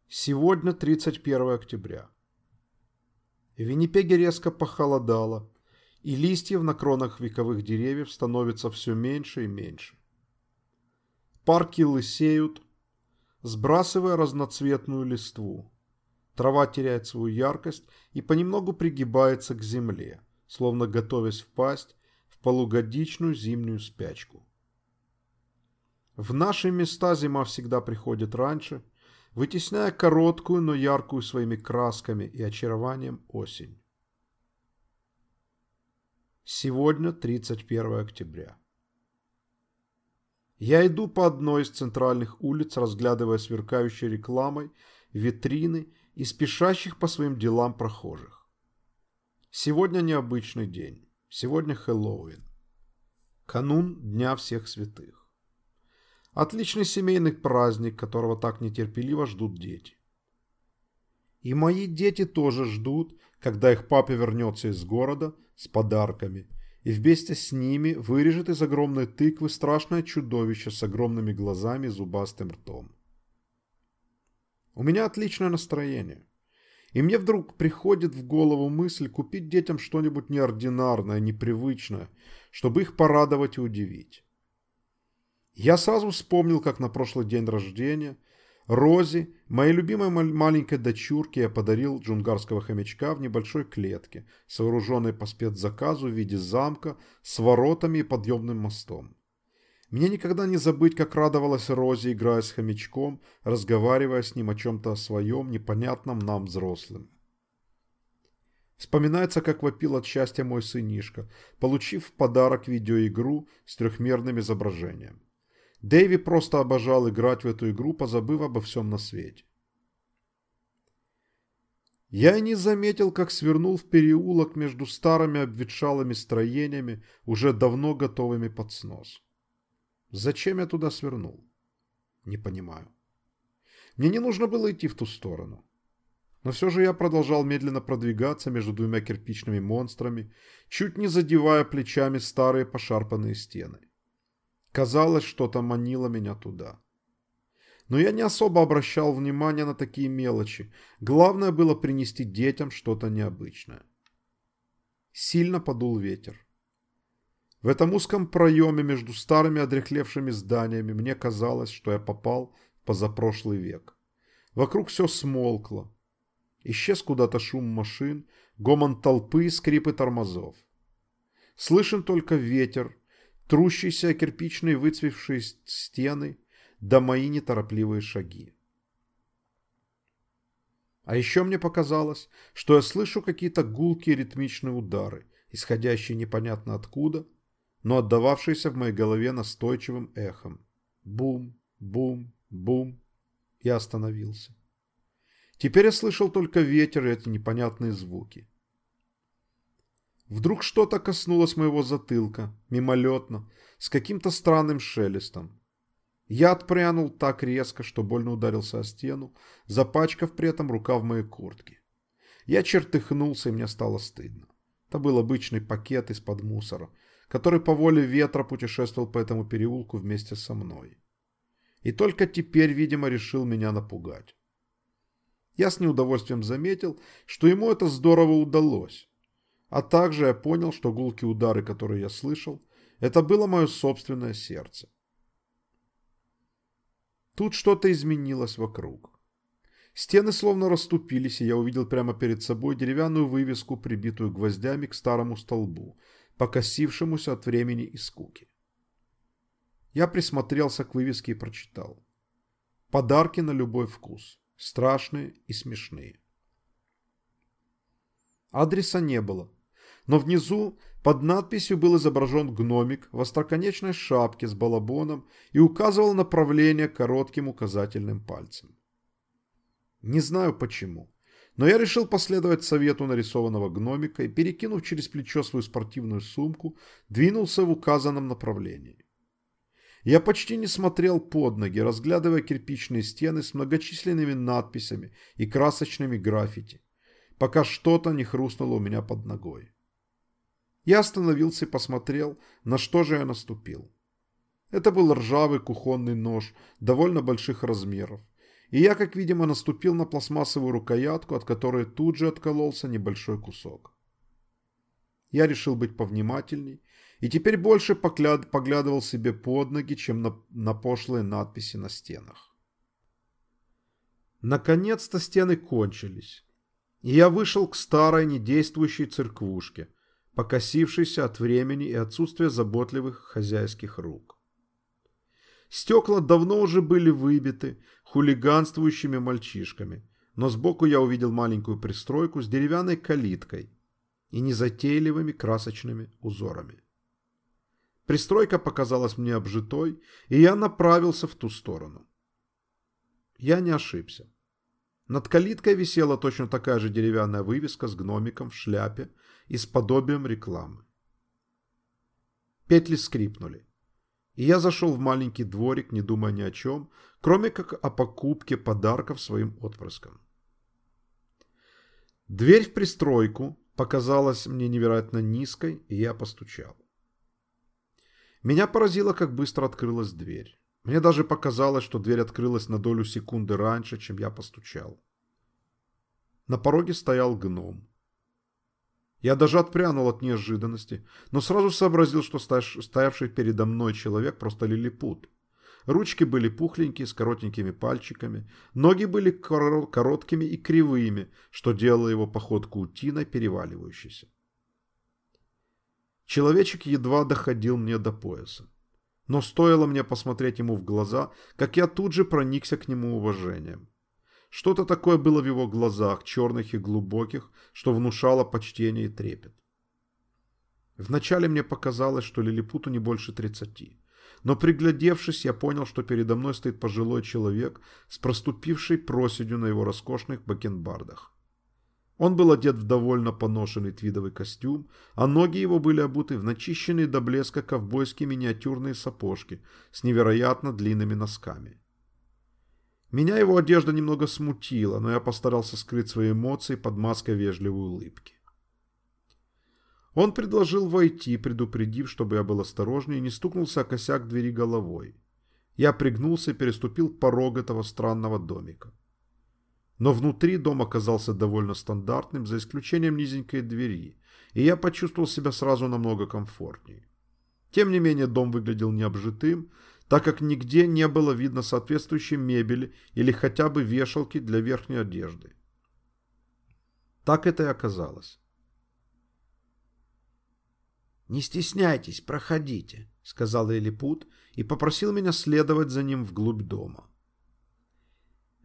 Сегодня 31 октября. В Виннипеге резко похолодало, и листьев на кронах вековых деревьев становится все меньше и меньше. Парки лысеют, сбрасывая разноцветную листву. Трава теряет свою яркость и понемногу пригибается к земле, словно готовясь впасть в полугодичную зимнюю спячку. В наши места зима всегда приходит раньше, вытесняя короткую, но яркую своими красками и очарованием осень. Сегодня 31 октября. Я иду по одной из центральных улиц, разглядывая сверкающие рекламой витрины и спешащих по своим делам прохожих. Сегодня необычный день. Сегодня Хэллоуин. Канун Дня всех святых. Отличный семейный праздник, которого так нетерпеливо ждут дети. И мои дети тоже ждут, когда их папа вернется из города с подарками – и вместе с ними вырежет из огромной тыквы страшное чудовище с огромными глазами и зубастым ртом. У меня отличное настроение. И мне вдруг приходит в голову мысль купить детям что-нибудь неординарное, непривычное, чтобы их порадовать и удивить. Я сразу вспомнил, как на прошлый день рождения – Розе, моей любимой маленькой дочурке, я подарил джунгарского хомячка в небольшой клетке, сооруженной по спецзаказу в виде замка с воротами и подъемным мостом. Мне никогда не забыть, как радовалась Розе, играя с хомячком, разговаривая с ним о чем-то своем, непонятном нам, взрослым. Вспоминается, как вопил от счастья мой сынишка, получив в подарок видеоигру с трехмерным изображением. Дэви просто обожал играть в эту игру, позабыв обо всем на свете. Я и не заметил, как свернул в переулок между старыми обветшалыми строениями, уже давно готовыми под снос. Зачем я туда свернул? Не понимаю. Мне не нужно было идти в ту сторону. Но все же я продолжал медленно продвигаться между двумя кирпичными монстрами, чуть не задевая плечами старые пошарпанные стены. Казалось, что-то манило меня туда. Но я не особо обращал внимания на такие мелочи. Главное было принести детям что-то необычное. Сильно подул ветер. В этом узком проеме между старыми одрехлевшими зданиями мне казалось, что я попал в позапрошлый век. Вокруг все смолкло. Исчез куда-то шум машин, гомон толпы и скрипы тормозов. Слышен только ветер, трущиеся кирпичные выцвевшие стены, да мои неторопливые шаги. А еще мне показалось, что я слышу какие-то гулкие ритмичные удары, исходящие непонятно откуда, но отдававшиеся в моей голове настойчивым эхом. Бум, бум, бум. Я остановился. Теперь я слышал только ветер и эти непонятные звуки. Вдруг что-то коснулось моего затылка, мимолетно, с каким-то странным шелестом. Я отпрянул так резко, что больно ударился о стену, запачкав при этом рукав моей куртки. Я чертыхнулся, и мне стало стыдно. Это был обычный пакет из-под мусора, который по воле ветра путешествовал по этому переулку вместе со мной. И только теперь, видимо, решил меня напугать. Я с неудовольствием заметил, что ему это здорово удалось. А также я понял, что гулкие удары, которые я слышал, это было мое собственное сердце. Тут что-то изменилось вокруг. Стены словно расступились, и я увидел прямо перед собой деревянную вывеску, прибитую гвоздями к старому столбу, покосившемуся от времени и скуки. Я присмотрелся к вывеске и прочитал. Подарки на любой вкус. Страшные и смешные. Адреса не было. Но внизу под надписью был изображен гномик в остроконечной шапке с балабоном и указывал направление коротким указательным пальцем. Не знаю почему, но я решил последовать совету нарисованного гномика и, перекинув через плечо свою спортивную сумку, двинулся в указанном направлении. Я почти не смотрел под ноги, разглядывая кирпичные стены с многочисленными надписями и красочными граффити, пока что-то не хрустнуло у меня под ногой. Я остановился и посмотрел, на что же я наступил. Это был ржавый кухонный нож довольно больших размеров, и я, как видимо, наступил на пластмассовую рукоятку, от которой тут же откололся небольшой кусок. Я решил быть повнимательней и теперь больше погляд, поглядывал себе под ноги, чем на, на пошлые надписи на стенах. Наконец-то стены кончились, и я вышел к старой недействующей церквушке, покосившейся от времени и отсутствия заботливых хозяйских рук. Стекла давно уже были выбиты хулиганствующими мальчишками, но сбоку я увидел маленькую пристройку с деревянной калиткой и незатейливыми красочными узорами. Пристройка показалась мне обжитой, и я направился в ту сторону. Я не ошибся. Над калиткой висела точно такая же деревянная вывеска с гномиком в шляпе и с подобием рекламы. Петли скрипнули, и я зашел в маленький дворик, не думая ни о чем, кроме как о покупке подарков своим отпрыскам. Дверь в пристройку показалась мне невероятно низкой, и я постучал. Меня поразило, как быстро открылась дверь. Мне даже показалось, что дверь открылась на долю секунды раньше, чем я постучал. На пороге стоял гном. Я даже отпрянул от неожиданности, но сразу сообразил, что стоявший передо мной человек просто лилипут. Ручки были пухленькие, с коротенькими пальчиками, ноги были короткими и кривыми, что делало его походку утиной переваливающейся. Человечек едва доходил мне до пояса. Но стоило мне посмотреть ему в глаза, как я тут же проникся к нему уважением. Что-то такое было в его глазах, черных и глубоких, что внушало почтение и трепет. Вначале мне показалось, что Лилипуту не больше тридцати. Но приглядевшись, я понял, что передо мной стоит пожилой человек с проступившей проседью на его роскошных бакенбардах. Он был одет в довольно поношенный твидовый костюм, а ноги его были обуты в начищенные до блеска ковбойские миниатюрные сапожки с невероятно длинными носками. Меня его одежда немного смутила, но я постарался скрыть свои эмоции под маской вежливой улыбки. Он предложил войти, предупредив, чтобы я был осторожнее, не стукнулся о косяк двери головой. Я пригнулся и переступил порог этого странного домика. Но внутри дом оказался довольно стандартным, за исключением низенькой двери, и я почувствовал себя сразу намного комфортнее. Тем не менее дом выглядел необжитым, так как нигде не было видно соответствующей мебели или хотя бы вешалки для верхней одежды. Так это и оказалось. «Не стесняйтесь, проходите», — сказал Элипут и попросил меня следовать за ним вглубь дома.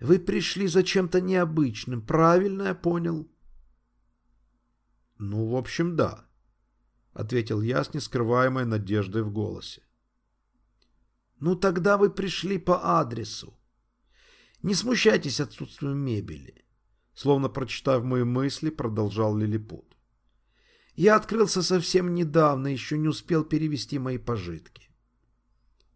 Вы пришли за чем-то необычным, правильно я понял? Ну, в общем, да, ответил я с нескрываемой надеждой в голосе. Ну, тогда вы пришли по адресу. Не смущайтесь отсутствием мебели. Словно прочитав мои мысли, продолжал Лилипут. Я открылся совсем недавно, еще не успел перевести мои пожитки.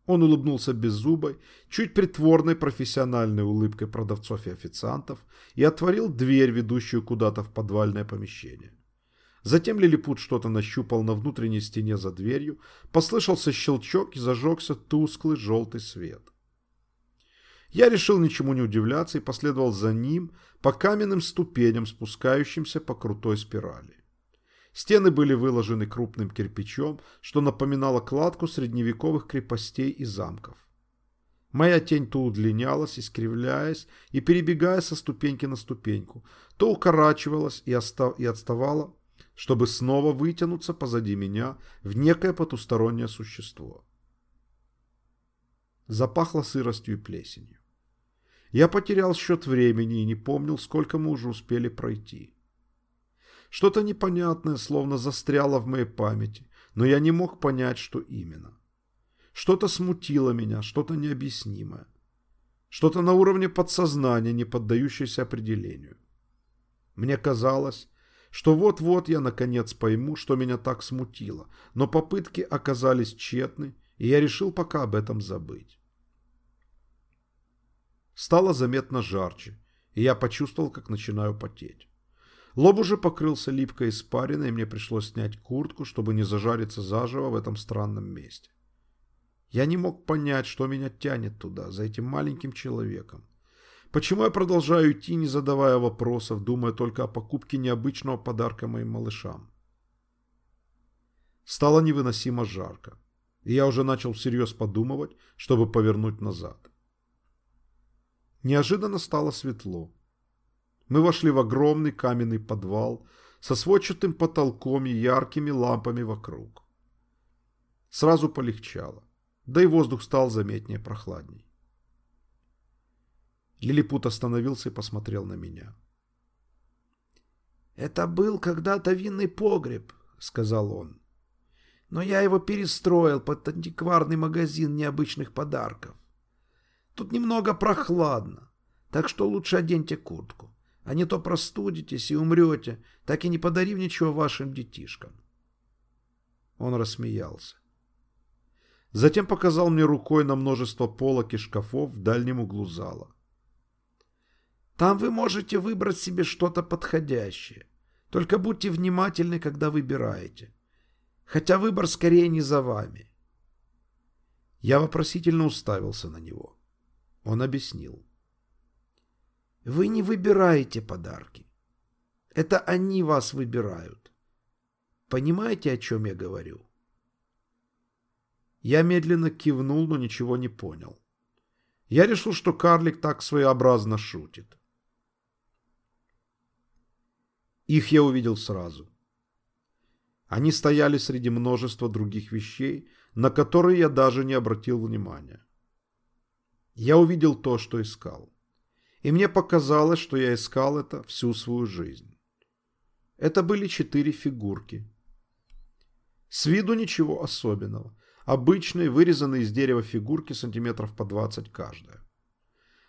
Он улыбнулся беззубой, чуть притворной профессиональной улыбкой продавцов и официантов и отворил дверь, ведущую куда-то в подвальное помещение. Затем лилипут что-то нащупал на внутренней стене за дверью, послышался щелчок и зажегся тусклый желтый свет. Я решил ничему не удивляться и последовал за ним по каменным ступеням, спускающимся по крутой спирали. Стены были выложены крупным кирпичом, что напоминало кладку средневековых крепостей и замков. Моя тень то удлинялась, искривляясь и перебегая со ступеньки на ступеньку, то укорачивалась и, остав... и отставала, чтобы снова вытянуться позади меня в некое потустороннее существо. Запахло сыростью и плесенью. Я потерял счет времени и не помнил, сколько мы уже успели пройти. Что-то непонятное словно застряло в моей памяти, но я не мог понять, что именно. Что-то смутило меня, что-то необъяснимое. Что-то на уровне подсознания, не поддающееся определению. Мне казалось, что вот-вот я наконец пойму, что меня так смутило, но попытки оказались тщетны, и я решил пока об этом забыть. Стало заметно жарче, и я почувствовал, как начинаю потеть. Лоб уже покрылся липкой испариной, и мне пришлось снять куртку, чтобы не зажариться заживо в этом странном месте. Я не мог понять, что меня тянет туда, за этим маленьким человеком. Почему я продолжаю идти, не задавая вопросов, думая только о покупке необычного подарка моим малышам? Стало невыносимо жарко, и я уже начал всерьез подумывать, чтобы повернуть назад. Неожиданно стало светло. Мы вошли в огромный каменный подвал со сводчатым потолком и яркими лампами вокруг. Сразу полегчало, да и воздух стал заметнее прохладней. Лилипут остановился и посмотрел на меня. «Это был когда-то винный погреб», — сказал он. «Но я его перестроил под антикварный магазин необычных подарков. Тут немного прохладно, так что лучше оденьте куртку, а не то простудитесь и умрете, так и не подарив ничего вашим детишкам. Он рассмеялся. Затем показал мне рукой на множество полок и шкафов в дальнем углу зала. Там вы можете выбрать себе что-то подходящее. Только будьте внимательны, когда выбираете. Хотя выбор скорее не за вами. Я вопросительно уставился на него. Он объяснил. Вы не выбираете подарки. Это они вас выбирают. Понимаете, о чем я говорю? Я медленно кивнул, но ничего не понял. Я решил, что карлик так своеобразно шутит. Их я увидел сразу. Они стояли среди множества других вещей, на которые я даже не обратил внимания. Я увидел то, что искал. И мне показалось, что я искал это всю свою жизнь. Это были четыре фигурки. С виду ничего особенного. Обычные, вырезанные из дерева фигурки сантиметров по 20 каждая.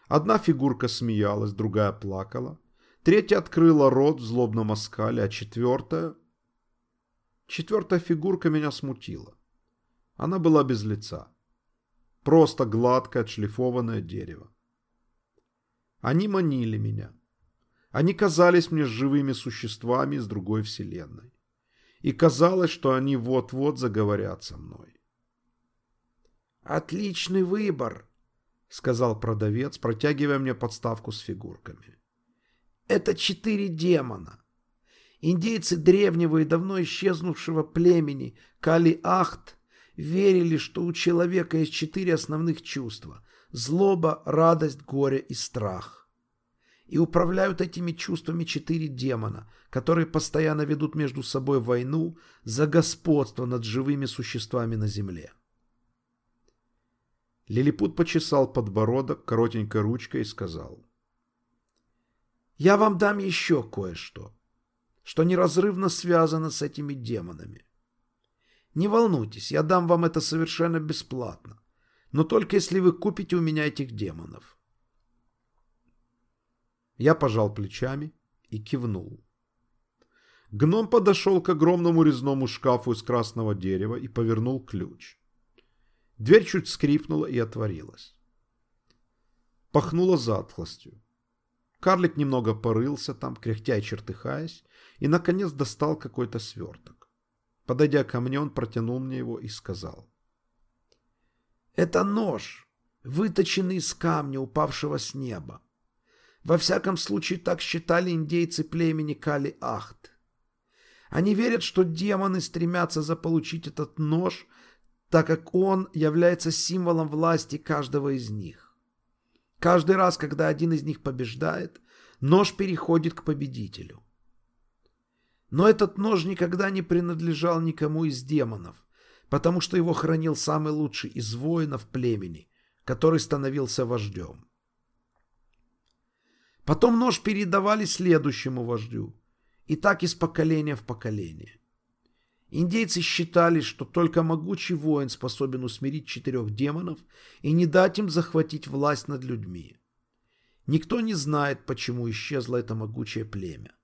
Одна фигурка смеялась, другая плакала. Третья открыла рот в злобном оскале, а четвертая... Четвертая фигурка меня смутила. Она была без лица. Просто гладкое, отшлифованное дерево. Они манили меня. Они казались мне живыми существами из другой вселенной. И казалось, что они вот-вот заговорят со мной. «Отличный выбор», — сказал продавец, протягивая мне подставку с фигурками. Это четыре демона. Индейцы древнего и давно исчезнувшего племени Кали-Ахт верили, что у человека есть четыре основных чувства – злоба, радость, горе и страх. И управляют этими чувствами четыре демона, которые постоянно ведут между собой войну за господство над живыми существами на земле. Лилипут почесал подбородок коротенькой ручкой и сказал – я вам дам еще кое-что, что неразрывно связано с этими демонами. Не волнуйтесь, я дам вам это совершенно бесплатно, но только если вы купите у меня этих демонов. Я пожал плечами и кивнул. Гном подошел к огромному резному шкафу из красного дерева и повернул ключ. Дверь чуть скрипнула и отворилась. Пахнуло затхлостью. Карлик немного порылся там, кряхтя и чертыхаясь, и, наконец, достал какой-то сверток. Подойдя ко мне, он протянул мне его и сказал. «Это нож, выточенный из камня, упавшего с неба. Во всяком случае, так считали индейцы племени Кали-Ахт. Они верят, что демоны стремятся заполучить этот нож, так как он является символом власти каждого из них. Каждый раз, когда один из них побеждает, нож переходит к победителю. Но этот нож никогда не принадлежал никому из демонов, потому что его хранил самый лучший из воинов племени, который становился вождем. Потом нож передавали следующему вождю, И так из поколения в поколение. Индейцы считали, что только могучий воин способен усмирить четырех демонов и не дать им захватить власть над людьми. Никто не знает, почему исчезло это могучее племя.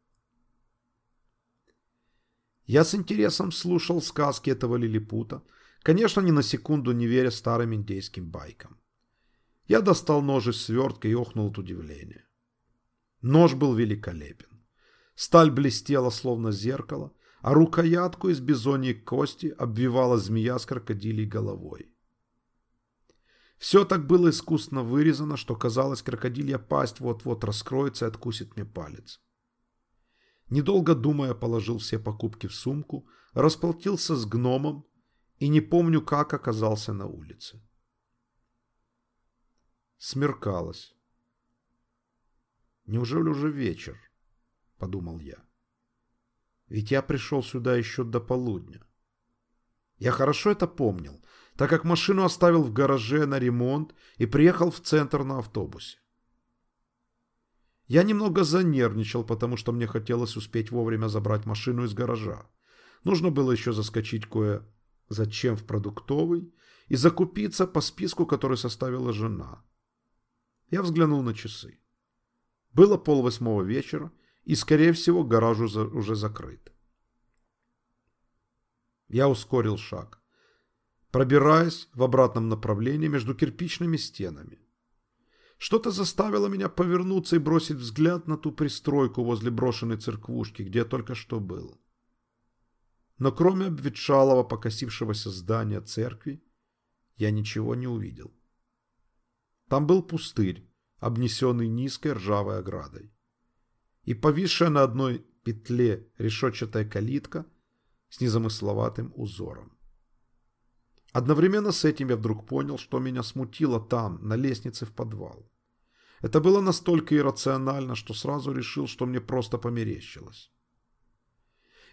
Я с интересом слушал сказки этого лилипута, конечно, ни на секунду не веря старым индейским байкам. Я достал нож из свертка и охнул от удивления. Нож был великолепен. Сталь блестела, словно зеркало, а рукоятку из бизоньей кости обвивала змея с крокодилей головой. Все так было искусно вырезано, что казалось, крокодилья пасть вот-вот раскроется и откусит мне палец. Недолго думая, положил все покупки в сумку, расплатился с гномом и не помню, как оказался на улице. Смеркалось. Неужели уже вечер? Подумал я. Ведь я пришел сюда еще до полудня. Я хорошо это помнил, так как машину оставил в гараже на ремонт и приехал в центр на автобусе. Я немного занервничал, потому что мне хотелось успеть вовремя забрать машину из гаража. Нужно было еще заскочить кое зачем в продуктовый и закупиться по списку, который составила жена. Я взглянул на часы. Было полвосьмого вечера, и, скорее всего, гараж уже закрыт. Я ускорил шаг, пробираясь в обратном направлении между кирпичными стенами. Что-то заставило меня повернуться и бросить взгляд на ту пристройку возле брошенной церквушки, где я только что был. Но кроме обветшалого покосившегося здания церкви, я ничего не увидел. Там был пустырь, обнесенный низкой ржавой оградой. И повисшая на одной петле решетчатая калитка с незамысловатым узором. Одновременно с этим я вдруг понял, что меня смутило там, на лестнице в подвал. Это было настолько иррационально, что сразу решил, что мне просто померещилось.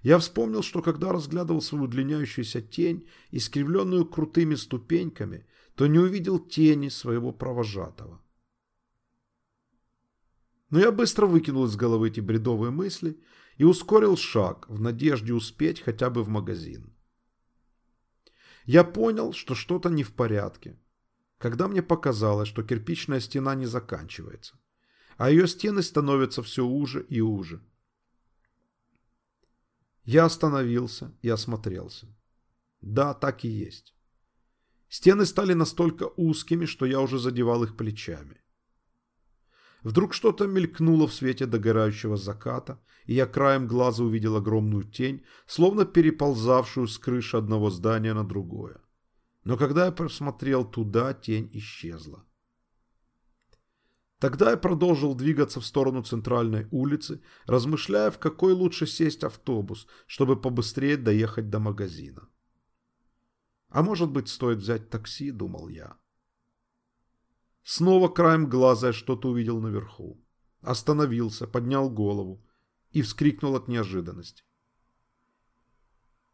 Я вспомнил, что когда разглядывал свою удлиняющуюся тень, искривленную крутыми ступеньками, то не увидел тени своего провожатого. Но я быстро выкинул из головы эти бредовые мысли и ускорил шаг в надежде успеть хотя бы в магазин. Я понял, что что-то не в порядке, когда мне показалось, что кирпичная стена не заканчивается, а ее стены становятся все уже и уже. Я остановился и осмотрелся. Да, так и есть. Стены стали настолько узкими, что я уже задевал их плечами. Вдруг что-то мелькнуло в свете догорающего заката, и я краем глаза увидел огромную тень, словно переползавшую с крыши одного здания на другое. Но когда я посмотрел туда, тень исчезла. Тогда я продолжил двигаться в сторону центральной улицы, размышляя, в какой лучше сесть автобус, чтобы побыстрее доехать до магазина. А может быть, стоит взять такси, думал я. Снова краем глаза я что-то увидел наверху. Остановился, поднял голову и вскрикнул от неожиданности.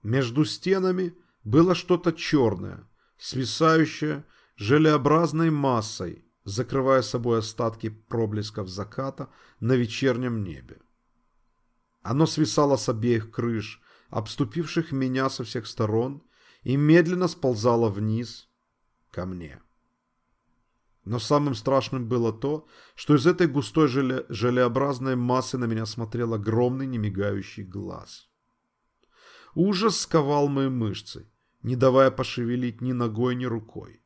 Между стенами было что-то черное, свисающее желеобразной массой, закрывая собой остатки проблесков заката на вечернем небе. Оно свисало с обеих крыш, обступивших меня со всех сторон, и медленно сползало вниз ко мне. Но самым страшным было то, что из этой густой желе желеобразной массы на меня смотрел огромный немигающий глаз. Ужас сковал мои мышцы, не давая пошевелить ни ногой, ни рукой.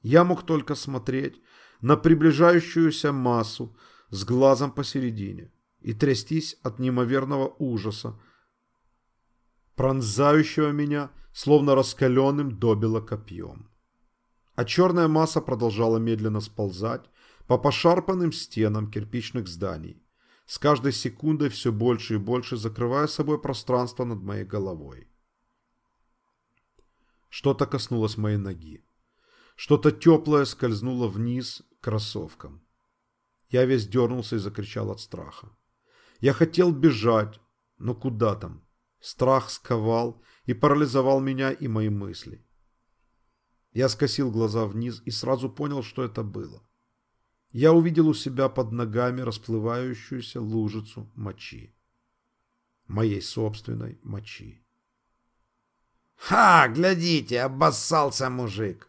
Я мог только смотреть на приближающуюся массу с глазом посередине и трястись от неимоверного ужаса, пронзающего меня, словно раскаленным добило копьем а черная масса продолжала медленно сползать по пошарпанным стенам кирпичных зданий, с каждой секундой все больше и больше закрывая собой пространство над моей головой. Что-то коснулось моей ноги. Что-то теплое скользнуло вниз к кроссовкам. Я весь дернулся и закричал от страха. Я хотел бежать, но куда там? Страх сковал и парализовал меня и мои мысли. Я скосил глаза вниз и сразу понял, что это было. Я увидел у себя под ногами расплывающуюся лужицу мочи. моей собственной мочи. «Ха, глядите, обоссался мужик!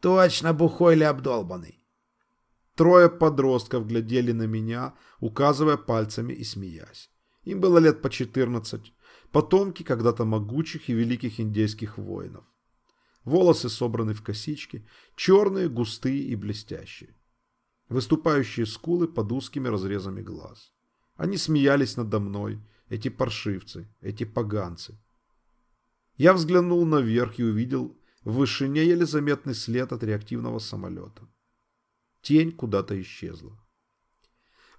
Точно бухой или обдолбанный!» Трое подростков глядели на меня, указывая пальцами и смеясь. Им было лет по 14, потомки когда-то могучих и великих индейских воинов. Волосы собраны в косички, черные, густые и блестящие. Выступающие скулы под узкими разрезами глаз. Они смеялись надо мной, эти паршивцы, эти поганцы. Я взглянул наверх и увидел в вышине еле заметный след от реактивного самолета. Тень куда-то исчезла.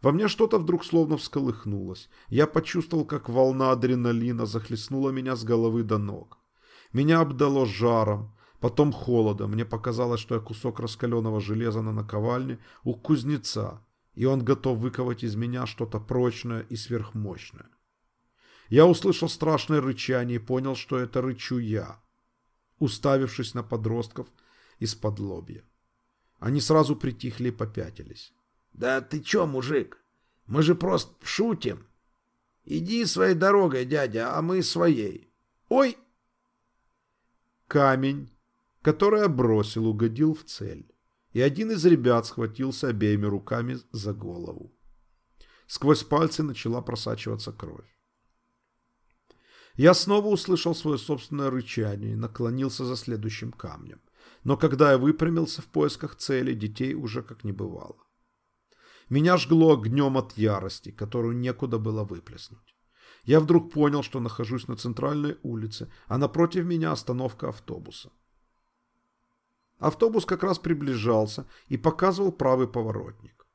Во мне что-то вдруг словно всколыхнулось. Я почувствовал, как волна адреналина захлестнула меня с головы до ног. Меня обдало жаром, потом холодом. Мне показалось, что я кусок раскаленного железа на наковальне у кузнеца, и он готов выковать из меня что-то прочное и сверхмощное. Я услышал страшное рычание и понял, что это рычу я, уставившись на подростков из-под лобья. Они сразу притихли и попятились. «Да ты чё, мужик? Мы же просто шутим. Иди своей дорогой, дядя, а мы своей. Ой!» Камень, который бросил, угодил в цель, и один из ребят схватился обеими руками за голову. Сквозь пальцы начала просачиваться кровь. Я снова услышал свое собственное рычание и наклонился за следующим камнем. Но когда я выпрямился в поисках цели, детей уже как не бывало. Меня жгло огнем от ярости, которую некуда было выплеснуть. Я вдруг понял, что нахожусь на центральной улице, а напротив меня остановка автобуса. Автобус как раз приближался и показывал правый поворотник.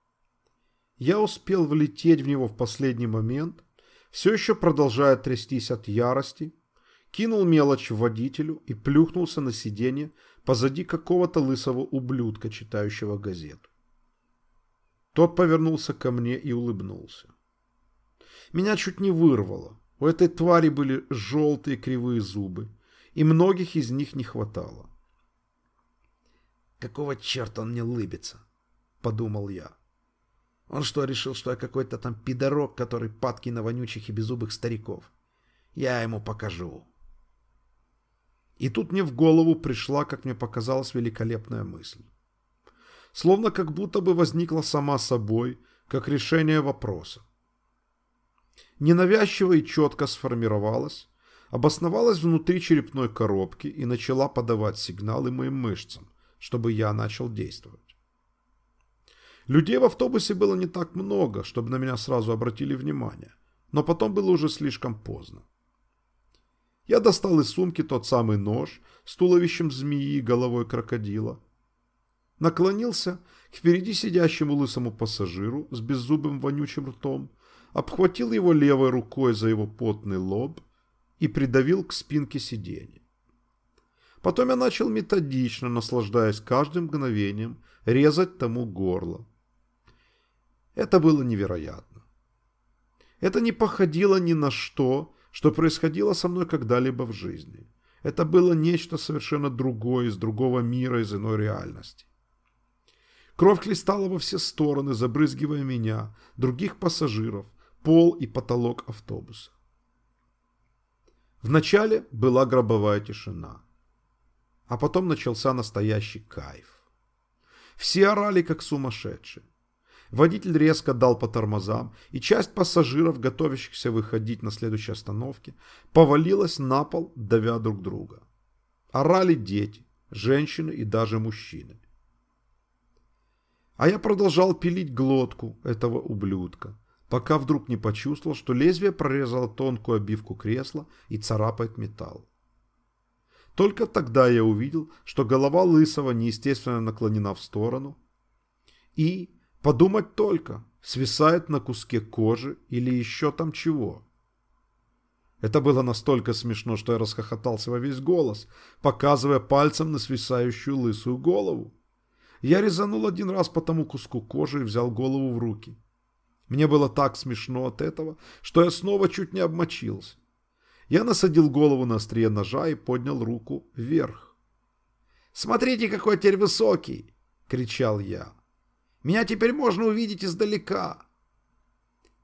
Я успел влететь в него в последний момент, все еще продолжая трястись от ярости, кинул мелочь водителю и плюхнулся на сиденье позади какого-то лысого ублюдка, читающего газету. Тот повернулся ко мне и улыбнулся. Меня чуть не вырвало. У этой твари были желтые кривые зубы, и многих из них не хватало. «Какого черта он мне лыбится?» — подумал я. Он что, решил, что я какой-то там пидорок, который падки на вонючих и беззубых стариков? Я ему покажу. И тут мне в голову пришла, как мне показалась, великолепная мысль. Словно как будто бы возникла сама собой, как решение вопроса. Ненавязчиво и четко сформировалась, обосновалась внутри черепной коробки и начала подавать сигналы моим мышцам, чтобы я начал действовать. Людей в автобусе было не так много, чтобы на меня сразу обратили внимание, но потом было уже слишком поздно. Я достал из сумки тот самый нож с туловищем змеи и головой крокодила. Наклонился к впереди сидящему лысому пассажиру с беззубым вонючим ртом, обхватил его левой рукой за его потный лоб и придавил к спинке сиденья. Потом я начал методично, наслаждаясь каждым мгновением, резать тому горло. Это было невероятно. Это не походило ни на что, что происходило со мной когда-либо в жизни. Это было нечто совершенно другое, из другого мира, из иной реальности. Кровь хлестала во все стороны, забрызгивая меня, других пассажиров, пол и потолок автобуса. Вначале была гробовая тишина, а потом начался настоящий кайф. Все орали, как сумасшедшие. Водитель резко дал по тормозам, и часть пассажиров, готовящихся выходить на следующей остановке, повалилась на пол, давя друг друга. Орали дети, женщины и даже мужчины. А я продолжал пилить глотку этого ублюдка, пока вдруг не почувствовал, что лезвие прорезало тонкую обивку кресла и царапает металл. Только тогда я увидел, что голова Лысого неестественно наклонена в сторону, и, Подумать только, свисает на куске кожи или еще там чего. Это было настолько смешно, что я расхохотался во весь голос, показывая пальцем на свисающую лысую голову. Я резанул один раз по тому куску кожи и взял голову в руки. Мне было так смешно от этого, что я снова чуть не обмочился. Я насадил голову на острие ножа и поднял руку вверх. «Смотрите, какой теперь высокий!» — кричал я. Меня теперь можно увидеть издалека.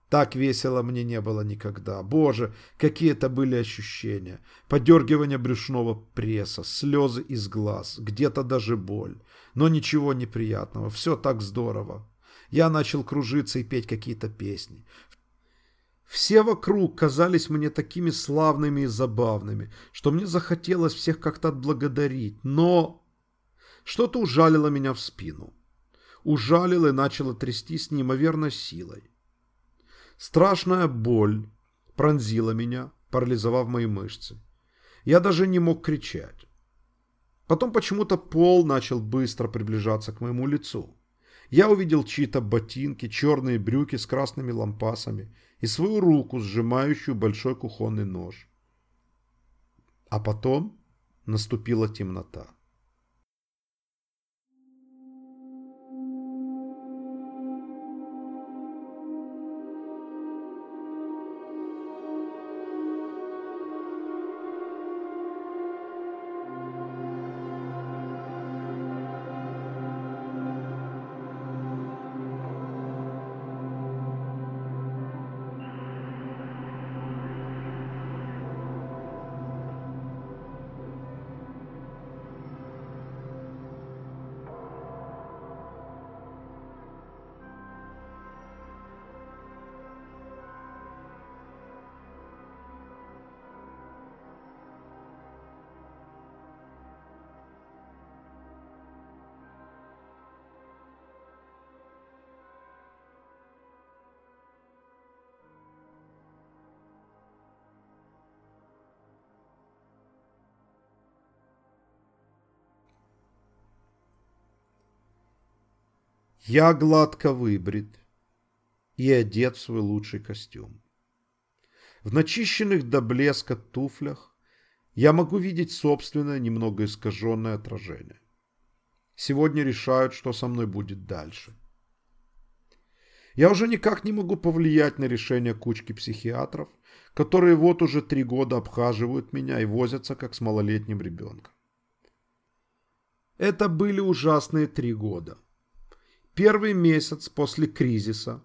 Так весело мне не было никогда. Боже, какие это были ощущения. Подергивание брюшного пресса, слезы из глаз, где-то даже боль. Но ничего неприятного, все так здорово. Я начал кружиться и петь какие-то песни. Все вокруг казались мне такими славными и забавными, что мне захотелось всех как-то отблагодарить. Но что-то ужалило меня в спину. Ужалило и начало трясти с неимоверной силой. Страшная боль пронзила меня, парализовав мои мышцы. Я даже не мог кричать. Потом почему-то пол начал быстро приближаться к моему лицу. Я увидел чьи-то ботинки, черные брюки с красными лампасами и свою руку, сжимающую большой кухонный нож. А потом наступила темнота. Я гладко выбрит и одет в свой лучший костюм. В начищенных до блеска туфлях я могу видеть собственное немного искаженное отражение. Сегодня решают, что со мной будет дальше. Я уже никак не могу повлиять на решение кучки психиатров, которые вот уже три года обхаживают меня и возятся, как с малолетним ребенком. Это были ужасные три года первый месяц после кризиса.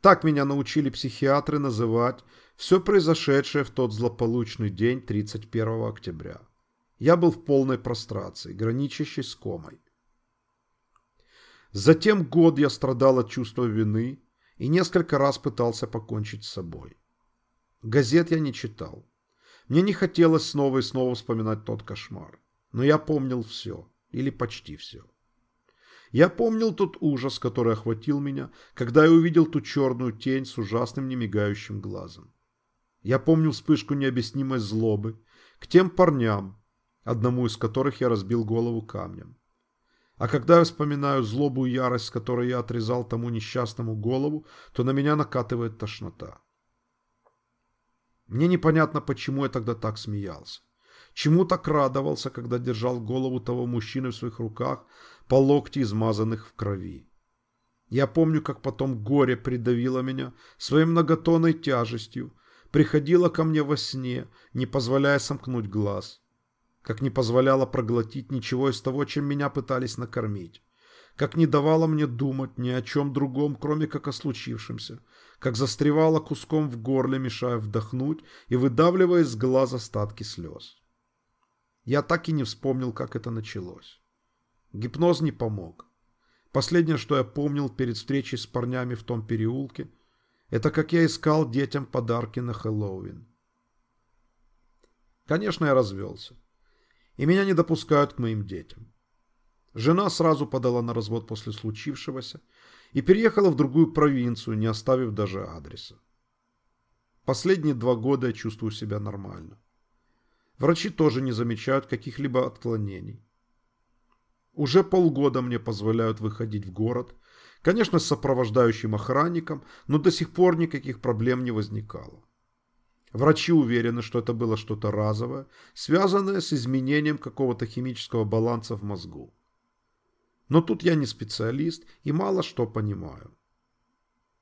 Так меня научили психиатры называть все произошедшее в тот злополучный день 31 октября. Я был в полной прострации, граничащей с комой. Затем год я страдал от чувства вины и несколько раз пытался покончить с собой. Газет я не читал. Мне не хотелось снова и снова вспоминать тот кошмар. Но я помнил все, или почти все. Я помнил тот ужас, который охватил меня, когда я увидел ту черную тень с ужасным немигающим глазом. Я помню вспышку необъяснимой злобы к тем парням, одному из которых я разбил голову камнем. А когда я вспоминаю злобу и ярость, с которой я отрезал тому несчастному голову, то на меня накатывает тошнота. Мне непонятно, почему я тогда так смеялся. Чему так радовался, когда держал голову того мужчины в своих руках, по локти измазанных в крови. Я помню, как потом горе придавило меня своей многотонной тяжестью, приходило ко мне во сне, не позволяя сомкнуть глаз, как не позволяло проглотить ничего из того, чем меня пытались накормить, как не давало мне думать ни о чем другом, кроме как о случившемся, как застревало куском в горле, мешая вдохнуть и выдавливая из глаз остатки слез. Я так и не вспомнил, как это началось. Гипноз не помог. Последнее, что я помнил перед встречей с парнями в том переулке, это как я искал детям подарки на Хэллоуин. Конечно, я развелся. И меня не допускают к моим детям. Жена сразу подала на развод после случившегося и переехала в другую провинцию, не оставив даже адреса. Последние два года я чувствую себя нормально. Врачи тоже не замечают каких-либо отклонений. Уже полгода мне позволяют выходить в город, конечно, с сопровождающим охранником, но до сих пор никаких проблем не возникало. Врачи уверены, что это было что-то разовое, связанное с изменением какого-то химического баланса в мозгу. Но тут я не специалист и мало что понимаю.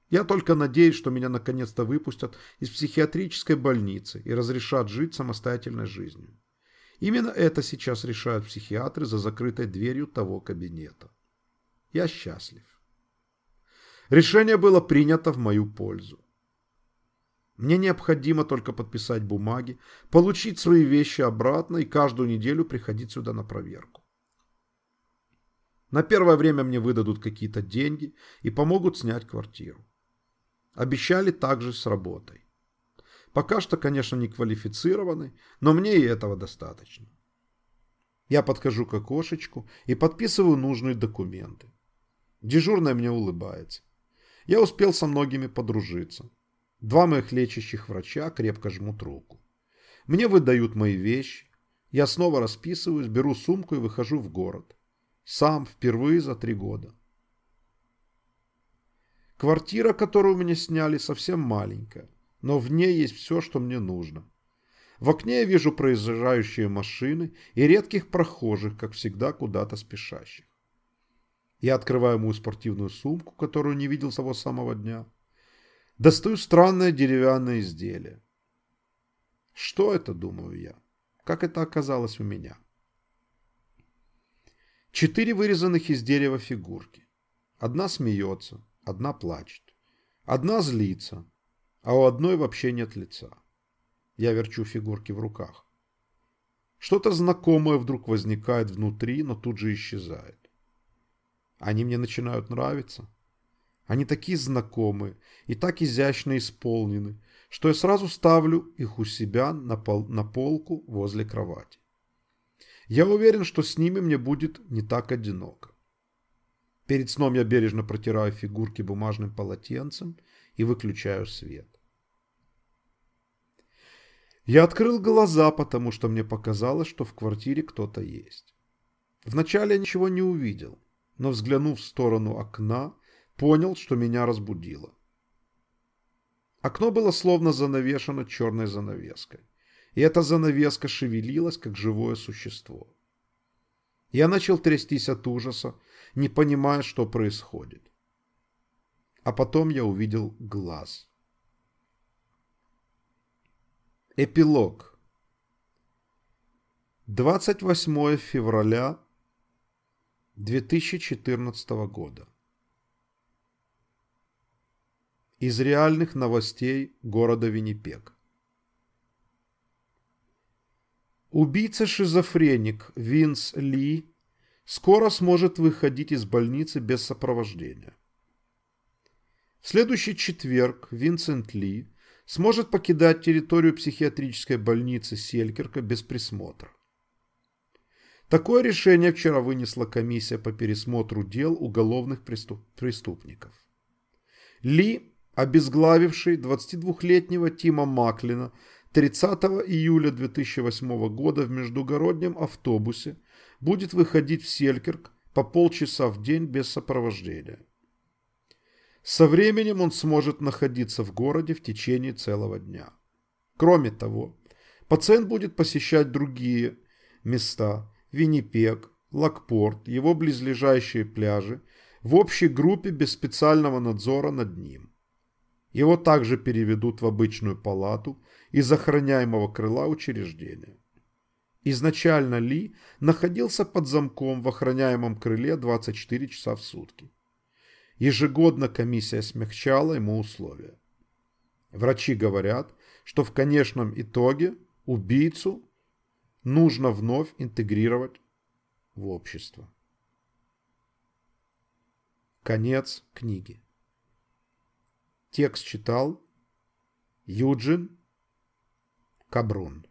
Я только надеюсь, что меня наконец-то выпустят из психиатрической больницы и разрешат жить самостоятельной жизнью. Именно это сейчас решают психиатры за закрытой дверью того кабинета. Я счастлив. Решение было принято в мою пользу. Мне необходимо только подписать бумаги, получить свои вещи обратно и каждую неделю приходить сюда на проверку. На первое время мне выдадут какие-то деньги и помогут снять квартиру. Обещали также с работой. Пока что, конечно, не квалифицированный, но мне и этого достаточно. Я подхожу к окошечку и подписываю нужные документы. Дежурная мне улыбается. Я успел со многими подружиться. Два моих лечащих врача крепко жмут руку. Мне выдают мои вещи. Я снова расписываюсь, беру сумку и выхожу в город. Сам впервые за три года. Квартира, которую меня сняли, совсем маленькая, но в ней есть все, что мне нужно. В окне я вижу проезжающие машины и редких прохожих, как всегда, куда-то спешащих. Я открываю мою спортивную сумку, которую не видел с того самого дня. Достаю странное деревянное изделие. Что это, думаю я? Как это оказалось у меня? Четыре вырезанных из дерева фигурки. Одна смеется, одна плачет. Одна злится, а у одной вообще нет лица. Я верчу фигурки в руках. Что-то знакомое вдруг возникает внутри, но тут же исчезает. Они мне начинают нравиться. Они такие знакомые и так изящно исполнены, что я сразу ставлю их у себя на, пол, на полку возле кровати. Я уверен, что с ними мне будет не так одиноко. Перед сном я бережно протираю фигурки бумажным полотенцем и выключаю свет. Я открыл глаза, потому что мне показалось, что в квартире кто-то есть. Вначале я ничего не увидел, но взглянув в сторону окна, понял, что меня разбудило. Окно было словно занавешено черной занавеской, и эта занавеска шевелилась, как живое существо. Я начал трястись от ужаса, не понимая, что происходит. А потом я увидел глаз. Эпилог. 28 февраля 2014 года. Из реальных новостей города Виннипег. Убийца-шизофреник Винс Ли скоро сможет выходить из больницы без сопровождения. В следующий четверг Винсент Ли сможет покидать территорию психиатрической больницы Селькерка без присмотра. Такое решение вчера вынесла комиссия по пересмотру дел уголовных преступ преступников. Ли, обезглавивший 22-летнего Тима Маклина 30 июля 2008 года в междугороднем автобусе, будет выходить в Селькерк по полчаса в день без сопровождения. Со временем он сможет находиться в городе в течение целого дня. Кроме того, пациент будет посещать другие места – Виннипег, Лакпорт, его близлежащие пляжи – в общей группе без специального надзора над ним. Его также переведут в обычную палату из охраняемого крыла учреждения. Изначально Ли находился под замком в охраняемом крыле 24 часа в сутки. Ежегодно комиссия смягчала ему условия. Врачи говорят, что в конечном итоге убийцу нужно вновь интегрировать в общество. Конец книги. Текст читал Юджин Кабрун.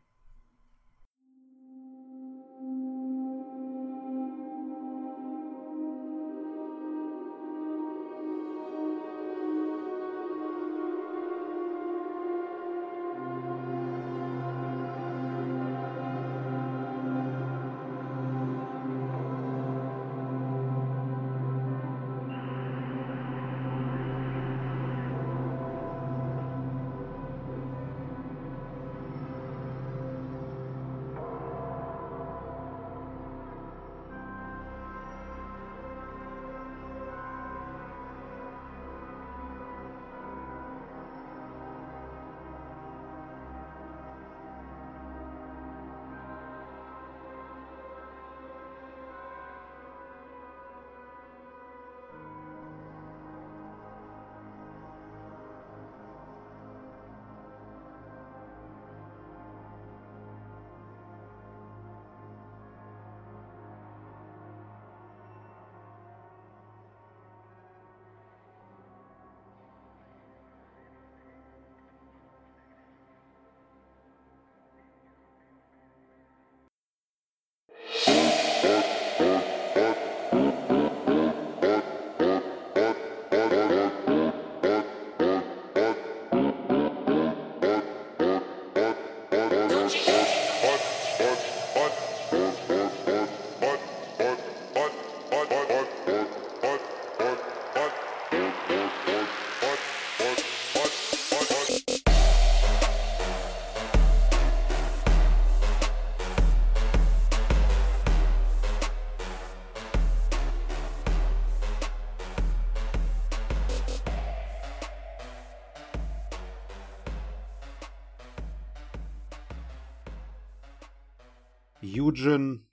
Юджин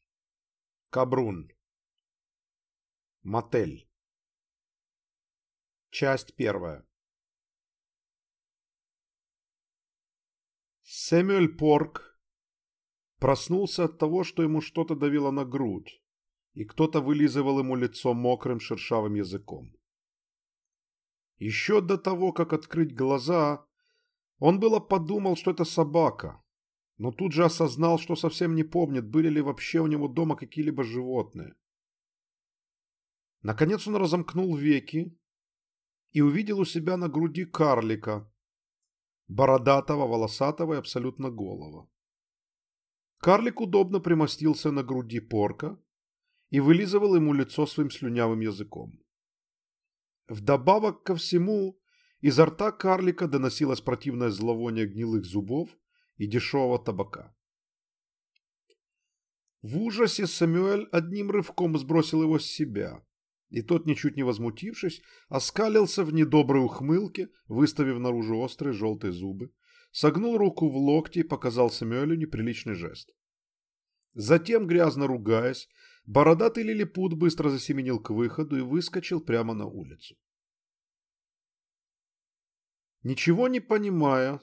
Кабрун. Мотель. Часть первая. Сэмюэль Порк проснулся от того, что ему что-то давило на грудь, и кто-то вылизывал ему лицо мокрым шершавым языком. Еще до того, как открыть глаза, он было подумал, что это собака, но тут же осознал, что совсем не помнит, были ли вообще у него дома какие-либо животные. Наконец он разомкнул веки и увидел у себя на груди карлика, бородатого, волосатого и абсолютно голого. Карлик удобно примостился на груди порка и вылизывал ему лицо своим слюнявым языком. Вдобавок ко всему, изо рта карлика доносилось противное зловоние гнилых зубов и дешевого табака. В ужасе Самюэль одним рывком сбросил его с себя, и тот, ничуть не возмутившись, оскалился в недоброй ухмылке, выставив наружу острые желтые зубы, согнул руку в локте и показал Самюэлю неприличный жест. Затем, грязно ругаясь, бородатый лилипут быстро засеменил к выходу и выскочил прямо на улицу. Ничего не понимая,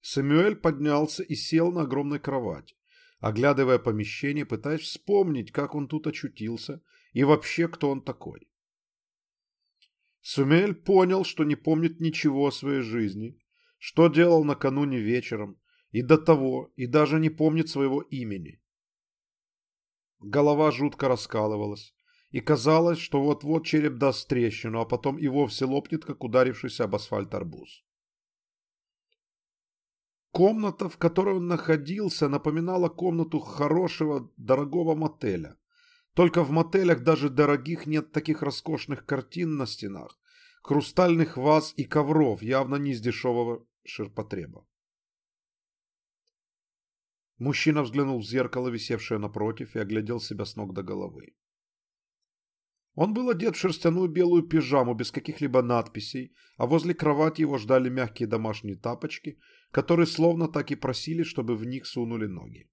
Сэмюэль поднялся и сел на огромной кровати, оглядывая помещение, пытаясь вспомнить, как он тут очутился и вообще кто он такой. Сумель понял, что не помнит ничего о своей жизни, что делал накануне вечером, и до того, и даже не помнит своего имени. Голова жутко раскалывалась, и казалось, что вот-вот череп даст трещину, а потом и вовсе лопнет, как ударившийся об асфальт арбуз. Комната, в которой он находился, напоминала комнату хорошего, дорогого мотеля. Только в мотелях даже дорогих нет таких роскошных картин на стенах, хрустальных ваз и ковров, явно не из дешевого ширпотреба. Мужчина взглянул в зеркало, висевшее напротив, и оглядел себя с ног до головы. Он был одет в шерстяную белую пижаму без каких-либо надписей, а возле кровати его ждали мягкие домашние тапочки, которые словно так и просили, чтобы в них сунули ноги.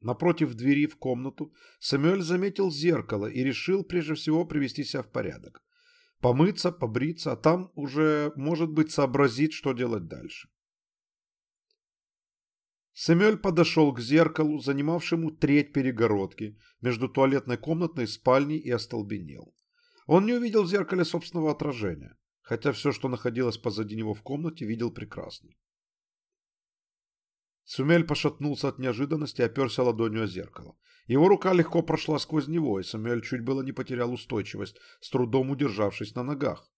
Напротив двери в комнату Самюэль заметил зеркало и решил прежде всего привести себя в порядок. Помыться, побриться, а там уже, может быть, сообразить, что делать дальше. Сэмюэль подошел к зеркалу, занимавшему треть перегородки между туалетной комнатой и спальней и остолбенел. Он не увидел в зеркале собственного отражения, хотя все, что находилось позади него в комнате, видел прекрасно. Сумель пошатнулся от неожиданности и оперся ладонью о зеркало. Его рука легко прошла сквозь него, и Сумель чуть было не потерял устойчивость, с трудом удержавшись на ногах.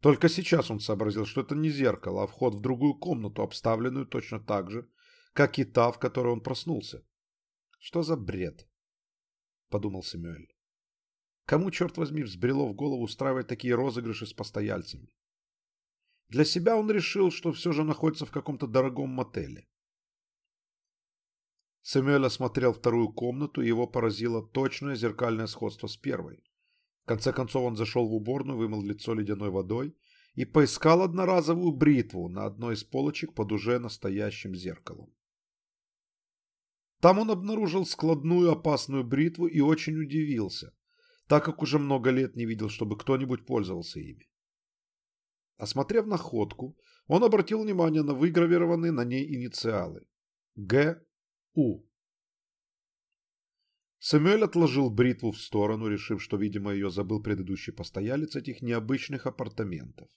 Только сейчас он сообразил, что это не зеркало, а вход в другую комнату, обставленную точно так же, как и та, в которой он проснулся. Что за бред? Подумал Сэмюэль. Кому, черт возьми, взбрело в голову устраивать такие розыгрыши с постояльцами? Для себя он решил, что все же находится в каком-то дорогом мотеле. Сэмюэль осмотрел вторую комнату, и его поразило точное зеркальное сходство с первой. В конце концов он зашел в уборную, вымыл лицо ледяной водой и поискал одноразовую бритву на одной из полочек под уже настоящим зеркалом. Там он обнаружил складную опасную бритву и очень удивился, так как уже много лет не видел, чтобы кто-нибудь пользовался ими. Осмотрев находку, он обратил внимание на выгравированные на ней инициалы. Г. У. Сэмюэль отложил бритву в сторону, решив, что, видимо, ее забыл предыдущий постоялец этих необычных апартаментов.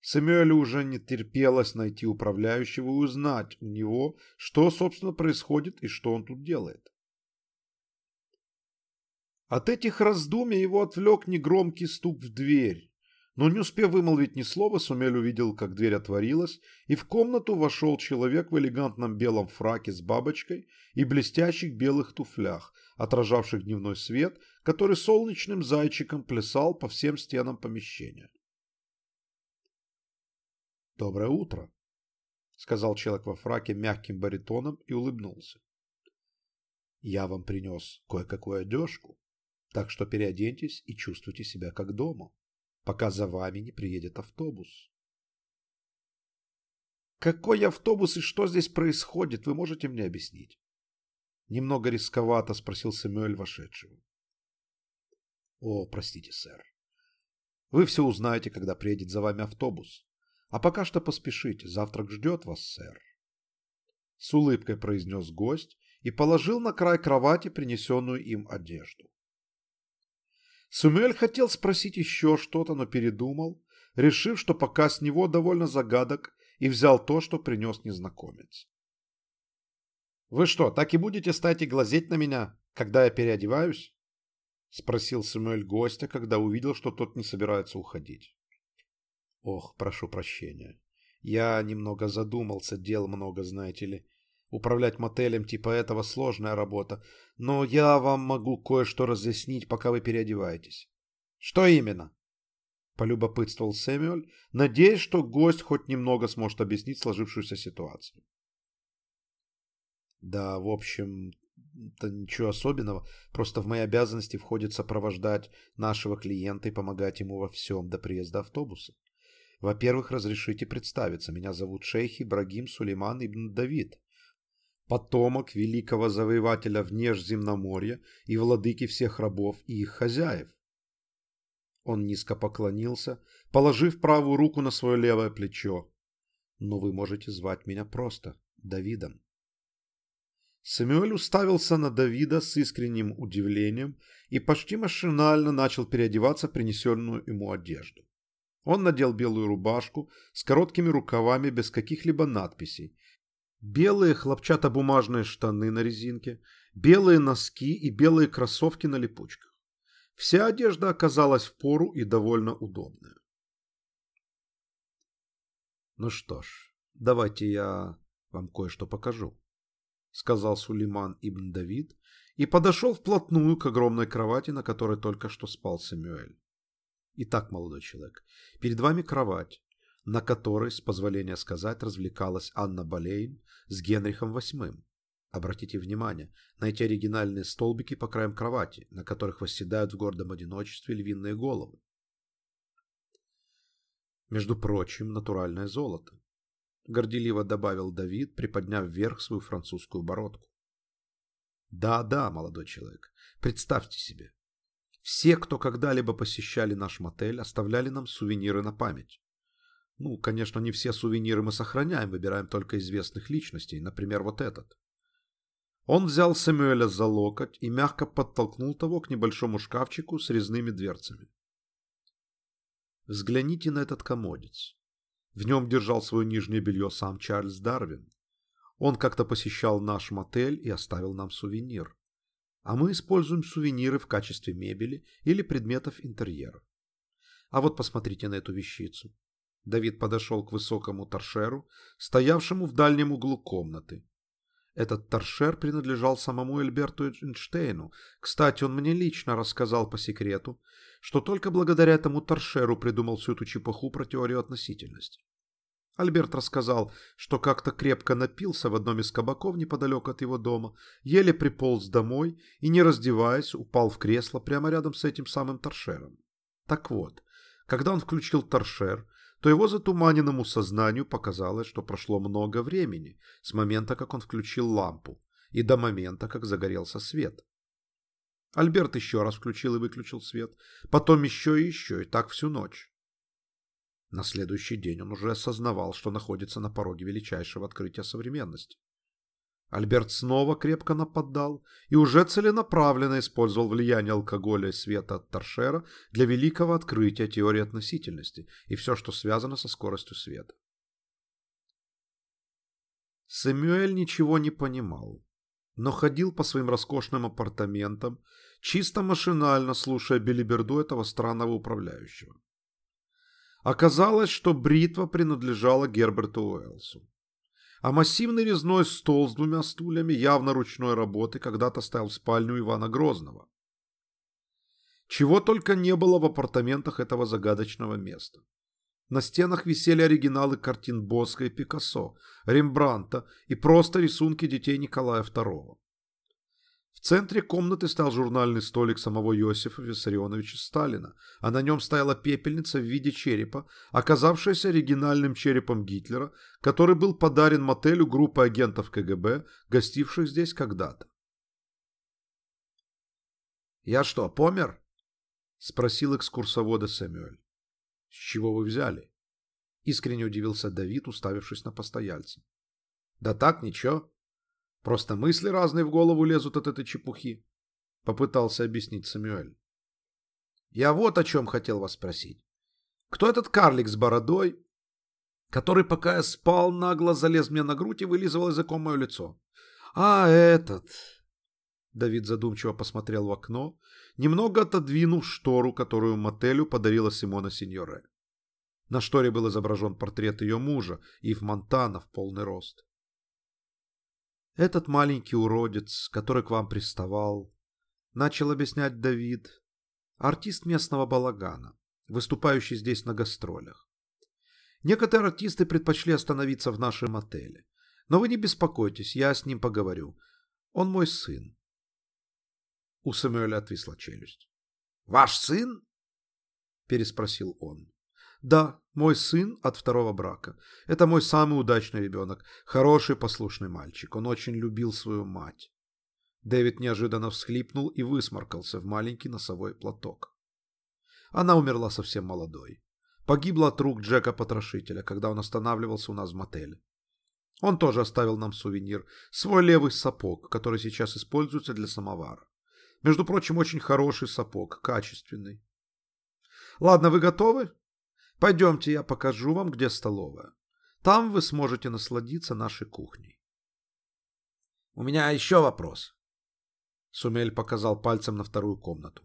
Сэмюэлю уже не терпелось найти управляющего и узнать у него, что, собственно, происходит и что он тут делает. От этих раздумий его отвлек негромкий стук в дверь. Но не успев вымолвить ни слова, Сумель увидел, как дверь отворилась, и в комнату вошел человек в элегантном белом фраке с бабочкой и блестящих белых туфлях, отражавших дневной свет, который солнечным зайчиком плясал по всем стенам помещения. «Доброе утро», — сказал человек во фраке мягким баритоном и улыбнулся. «Я вам принес кое-какую одежку, так что переоденьтесь и чувствуйте себя как дома» пока за вами не приедет автобус. Какой автобус и что здесь происходит, вы можете мне объяснить? Немного рисковато спросил Сэмюэль вошедшего. О, простите, сэр. Вы все узнаете, когда приедет за вами автобус. А пока что поспешите, завтрак ждет вас, сэр. С улыбкой произнес гость и положил на край кровати принесенную им одежду. Сумель хотел спросить еще что-то, но передумал, решив, что пока с него довольно загадок, и взял то, что принес незнакомец. «Вы что, так и будете стать и глазеть на меня, когда я переодеваюсь?» — спросил Самуэль гостя, когда увидел, что тот не собирается уходить. «Ох, прошу прощения. Я немного задумался, дел много, знаете ли. Управлять мотелем типа этого сложная работа, но я вам могу кое-что разъяснить, пока вы переодеваетесь. Что именно? Полюбопытствовал Сэмюэль, надеясь, что гость хоть немного сможет объяснить сложившуюся ситуацию. Да, в общем, то ничего особенного. Просто в мои обязанности входит сопровождать нашего клиента и помогать ему во всем до приезда автобуса. Во-первых, разрешите представиться. Меня зовут шейх Ибрагим Сулейман ибн Давид потомок великого завоевателя внежземноморья и владыки всех рабов и их хозяев. Он низко поклонился, положив правую руку на свое левое плечо. Но вы можете звать меня просто Давидом. Самуэль уставился на Давида с искренним удивлением и почти машинально начал переодеваться в принесенную ему одежду. Он надел белую рубашку с короткими рукавами без каких-либо надписей белые хлопчатобумажные штаны на резинке, белые носки и белые кроссовки на липучках. Вся одежда оказалась в пору и довольно удобная. Ну что ж, давайте я вам кое-что покажу, сказал Сулейман ибн Давид и подошел вплотную к огромной кровати, на которой только что спал Самюэль. Итак, молодой человек, перед вами кровать, на которой, с позволения сказать, развлекалась Анна Болейн с Генрихом VIII. Обратите внимание на эти оригинальные столбики по краям кровати, на которых восседают в гордом одиночестве львиные головы. Между прочим, натуральное золото. Горделиво добавил Давид, приподняв вверх свою французскую бородку. Да-да, молодой человек, представьте себе. Все, кто когда-либо посещали наш мотель, оставляли нам сувениры на память. Ну, конечно, не все сувениры мы сохраняем, выбираем только известных личностей, например, вот этот. Он взял Сэмюэля за локоть и мягко подтолкнул того к небольшому шкафчику с резными дверцами. Взгляните на этот комодец. В нем держал свое нижнее белье сам Чарльз Дарвин. Он как-то посещал наш мотель и оставил нам сувенир. А мы используем сувениры в качестве мебели или предметов интерьера. А вот посмотрите на эту вещицу. Давид подошел к высокому торшеру, стоявшему в дальнем углу комнаты. Этот торшер принадлежал самому Эльберту Эйнштейну. Кстати, он мне лично рассказал по секрету, что только благодаря этому торшеру придумал всю эту чепуху про теорию относительности. Альберт рассказал, что как-то крепко напился в одном из кабаков неподалеку от его дома, еле приполз домой и, не раздеваясь, упал в кресло прямо рядом с этим самым торшером. Так вот, когда он включил торшер, то его затуманенному сознанию показалось, что прошло много времени с момента, как он включил лампу, и до момента, как загорелся свет. Альберт еще раз включил и выключил свет, потом еще и еще, и так всю ночь. На следующий день он уже осознавал, что находится на пороге величайшего открытия современности. Альберт снова крепко нападал и уже целенаправленно использовал влияние алкоголя и света от торшера для великого открытия теории относительности и все, что связано со скоростью света. Сэмюэль ничего не понимал, но ходил по своим роскошным апартаментам, чисто машинально слушая белиберду этого странного управляющего. Оказалось, что бритва принадлежала Герберту Уэллсу а массивный резной стол с двумя стульями явно ручной работы когда-то стоял в спальню Ивана Грозного. Чего только не было в апартаментах этого загадочного места. На стенах висели оригиналы картин Боска и Пикассо, Рембранта и просто рисунки детей Николая II. В центре комнаты стоял журнальный столик самого Иосифа Виссарионовича Сталина, а на нем стояла пепельница в виде черепа, оказавшаяся оригинальным черепом Гитлера, который был подарен мотелю группы агентов КГБ, гостивших здесь когда-то. «Я что, помер?» — спросил экскурсовода Сэмюэль. «С чего вы взяли?» — искренне удивился Давид, уставившись на постояльца. «Да так, ничего. Просто мысли разные в голову лезут от этой чепухи, попытался объяснить Самюэль. Я вот о чем хотел вас спросить. Кто этот карлик с бородой, который, пока я спал, нагло залез мне на грудь и вылизывал языком мое лицо? А, этот... Давид задумчиво посмотрел в окно, немного отодвинув штору, которую мотелю подарила Симона Синьоре. На шторе был изображен портрет ее мужа, Ив Монтана в полный рост. Этот маленький уродец, который к вам приставал, начал объяснять Давид, артист местного балагана, выступающий здесь на гастролях. Некоторые артисты предпочли остановиться в нашем отеле. Но вы не беспокойтесь, я с ним поговорю. Он мой сын. У Самуэля отвисла челюсть. «Ваш сын?» – переспросил он. «Да, мой сын от второго брака. Это мой самый удачный ребенок. Хороший, послушный мальчик. Он очень любил свою мать. Дэвид неожиданно всхлипнул и высморкался в маленький носовой платок. Она умерла совсем молодой. Погибла от рук Джека-потрошителя, когда он останавливался у нас в мотеле. Он тоже оставил нам сувенир. Свой левый сапог, который сейчас используется для самовара. Между прочим, очень хороший сапог, качественный. Ладно, вы готовы? Пойдемте, я покажу вам, где столовая. Там вы сможете насладиться нашей кухней. У меня еще вопрос. Сумель показал пальцем на вторую комнату.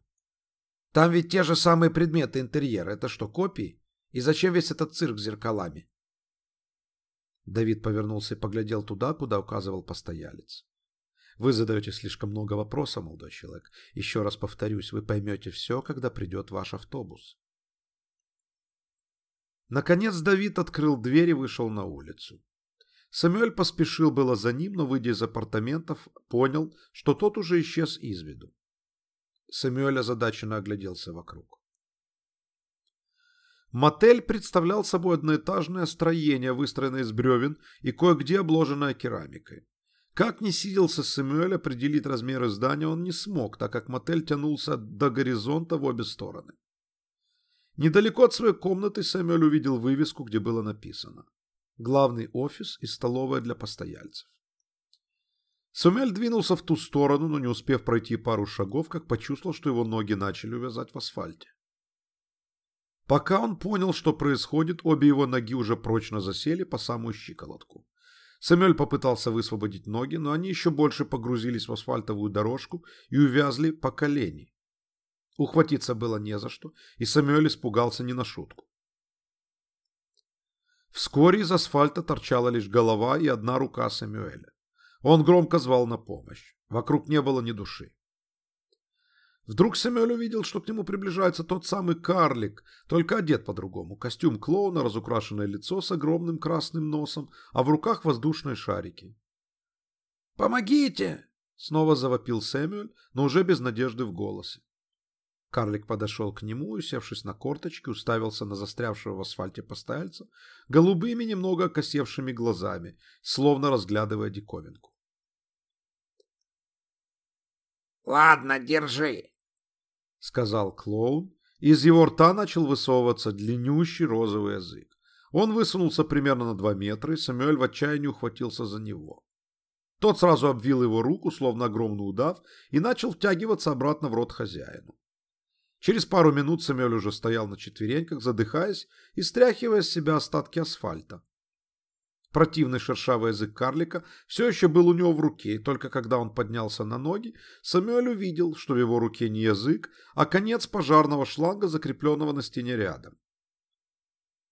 Там ведь те же самые предметы интерьера. Это что, копии? И зачем весь этот цирк с зеркалами? Давид повернулся и поглядел туда, куда указывал постоялец. Вы задаете слишком много вопросов, молодой человек. Еще раз повторюсь, вы поймете все, когда придет ваш автобус. Наконец Давид открыл дверь и вышел на улицу. Самюэль поспешил было за ним, но, выйдя из апартаментов, понял, что тот уже исчез из виду. Самюэль озадаченно огляделся вокруг. Мотель представлял собой одноэтажное строение, выстроенное из бревен и кое-где обложенное керамикой. Как ни сиделся Самюэль, определить размеры здания он не смог, так как мотель тянулся до горизонта в обе стороны. Недалеко от своей комнаты Сэмюэль увидел вывеску, где было написано «Главный офис и столовая для постояльцев». Сумель двинулся в ту сторону, но не успев пройти пару шагов, как почувствовал, что его ноги начали увязать в асфальте. Пока он понял, что происходит, обе его ноги уже прочно засели по самую щиколотку. Сэмюэль попытался высвободить ноги, но они еще больше погрузились в асфальтовую дорожку и увязли по колени. Ухватиться было не за что, и Самюэль испугался не на шутку. Вскоре из асфальта торчала лишь голова и одна рука Самюэля. Он громко звал на помощь. Вокруг не было ни души. Вдруг Самюэль увидел, что к нему приближается тот самый карлик, только одет по-другому. Костюм клоуна, разукрашенное лицо с огромным красным носом, а в руках воздушные шарики. «Помогите!» — снова завопил Сэмюэль, но уже без надежды в голосе. Карлик подошел к нему и, усевшись на корточки, уставился на застрявшего в асфальте постояльца голубыми, немного окосевшими глазами, словно разглядывая диковинку. «Ладно, держи», — сказал клоун. Из его рта начал высовываться длиннющий розовый язык. Он высунулся примерно на два метра, и Самюэль в отчаянии ухватился за него. Тот сразу обвил его руку, словно огромный удав, и начал втягиваться обратно в рот хозяину. Через пару минут Самюэль уже стоял на четвереньках, задыхаясь и стряхивая с себя остатки асфальта. Противный шершавый язык карлика все еще был у него в руке, и только когда он поднялся на ноги, Самюэль увидел, что в его руке не язык, а конец пожарного шланга, закрепленного на стене рядом.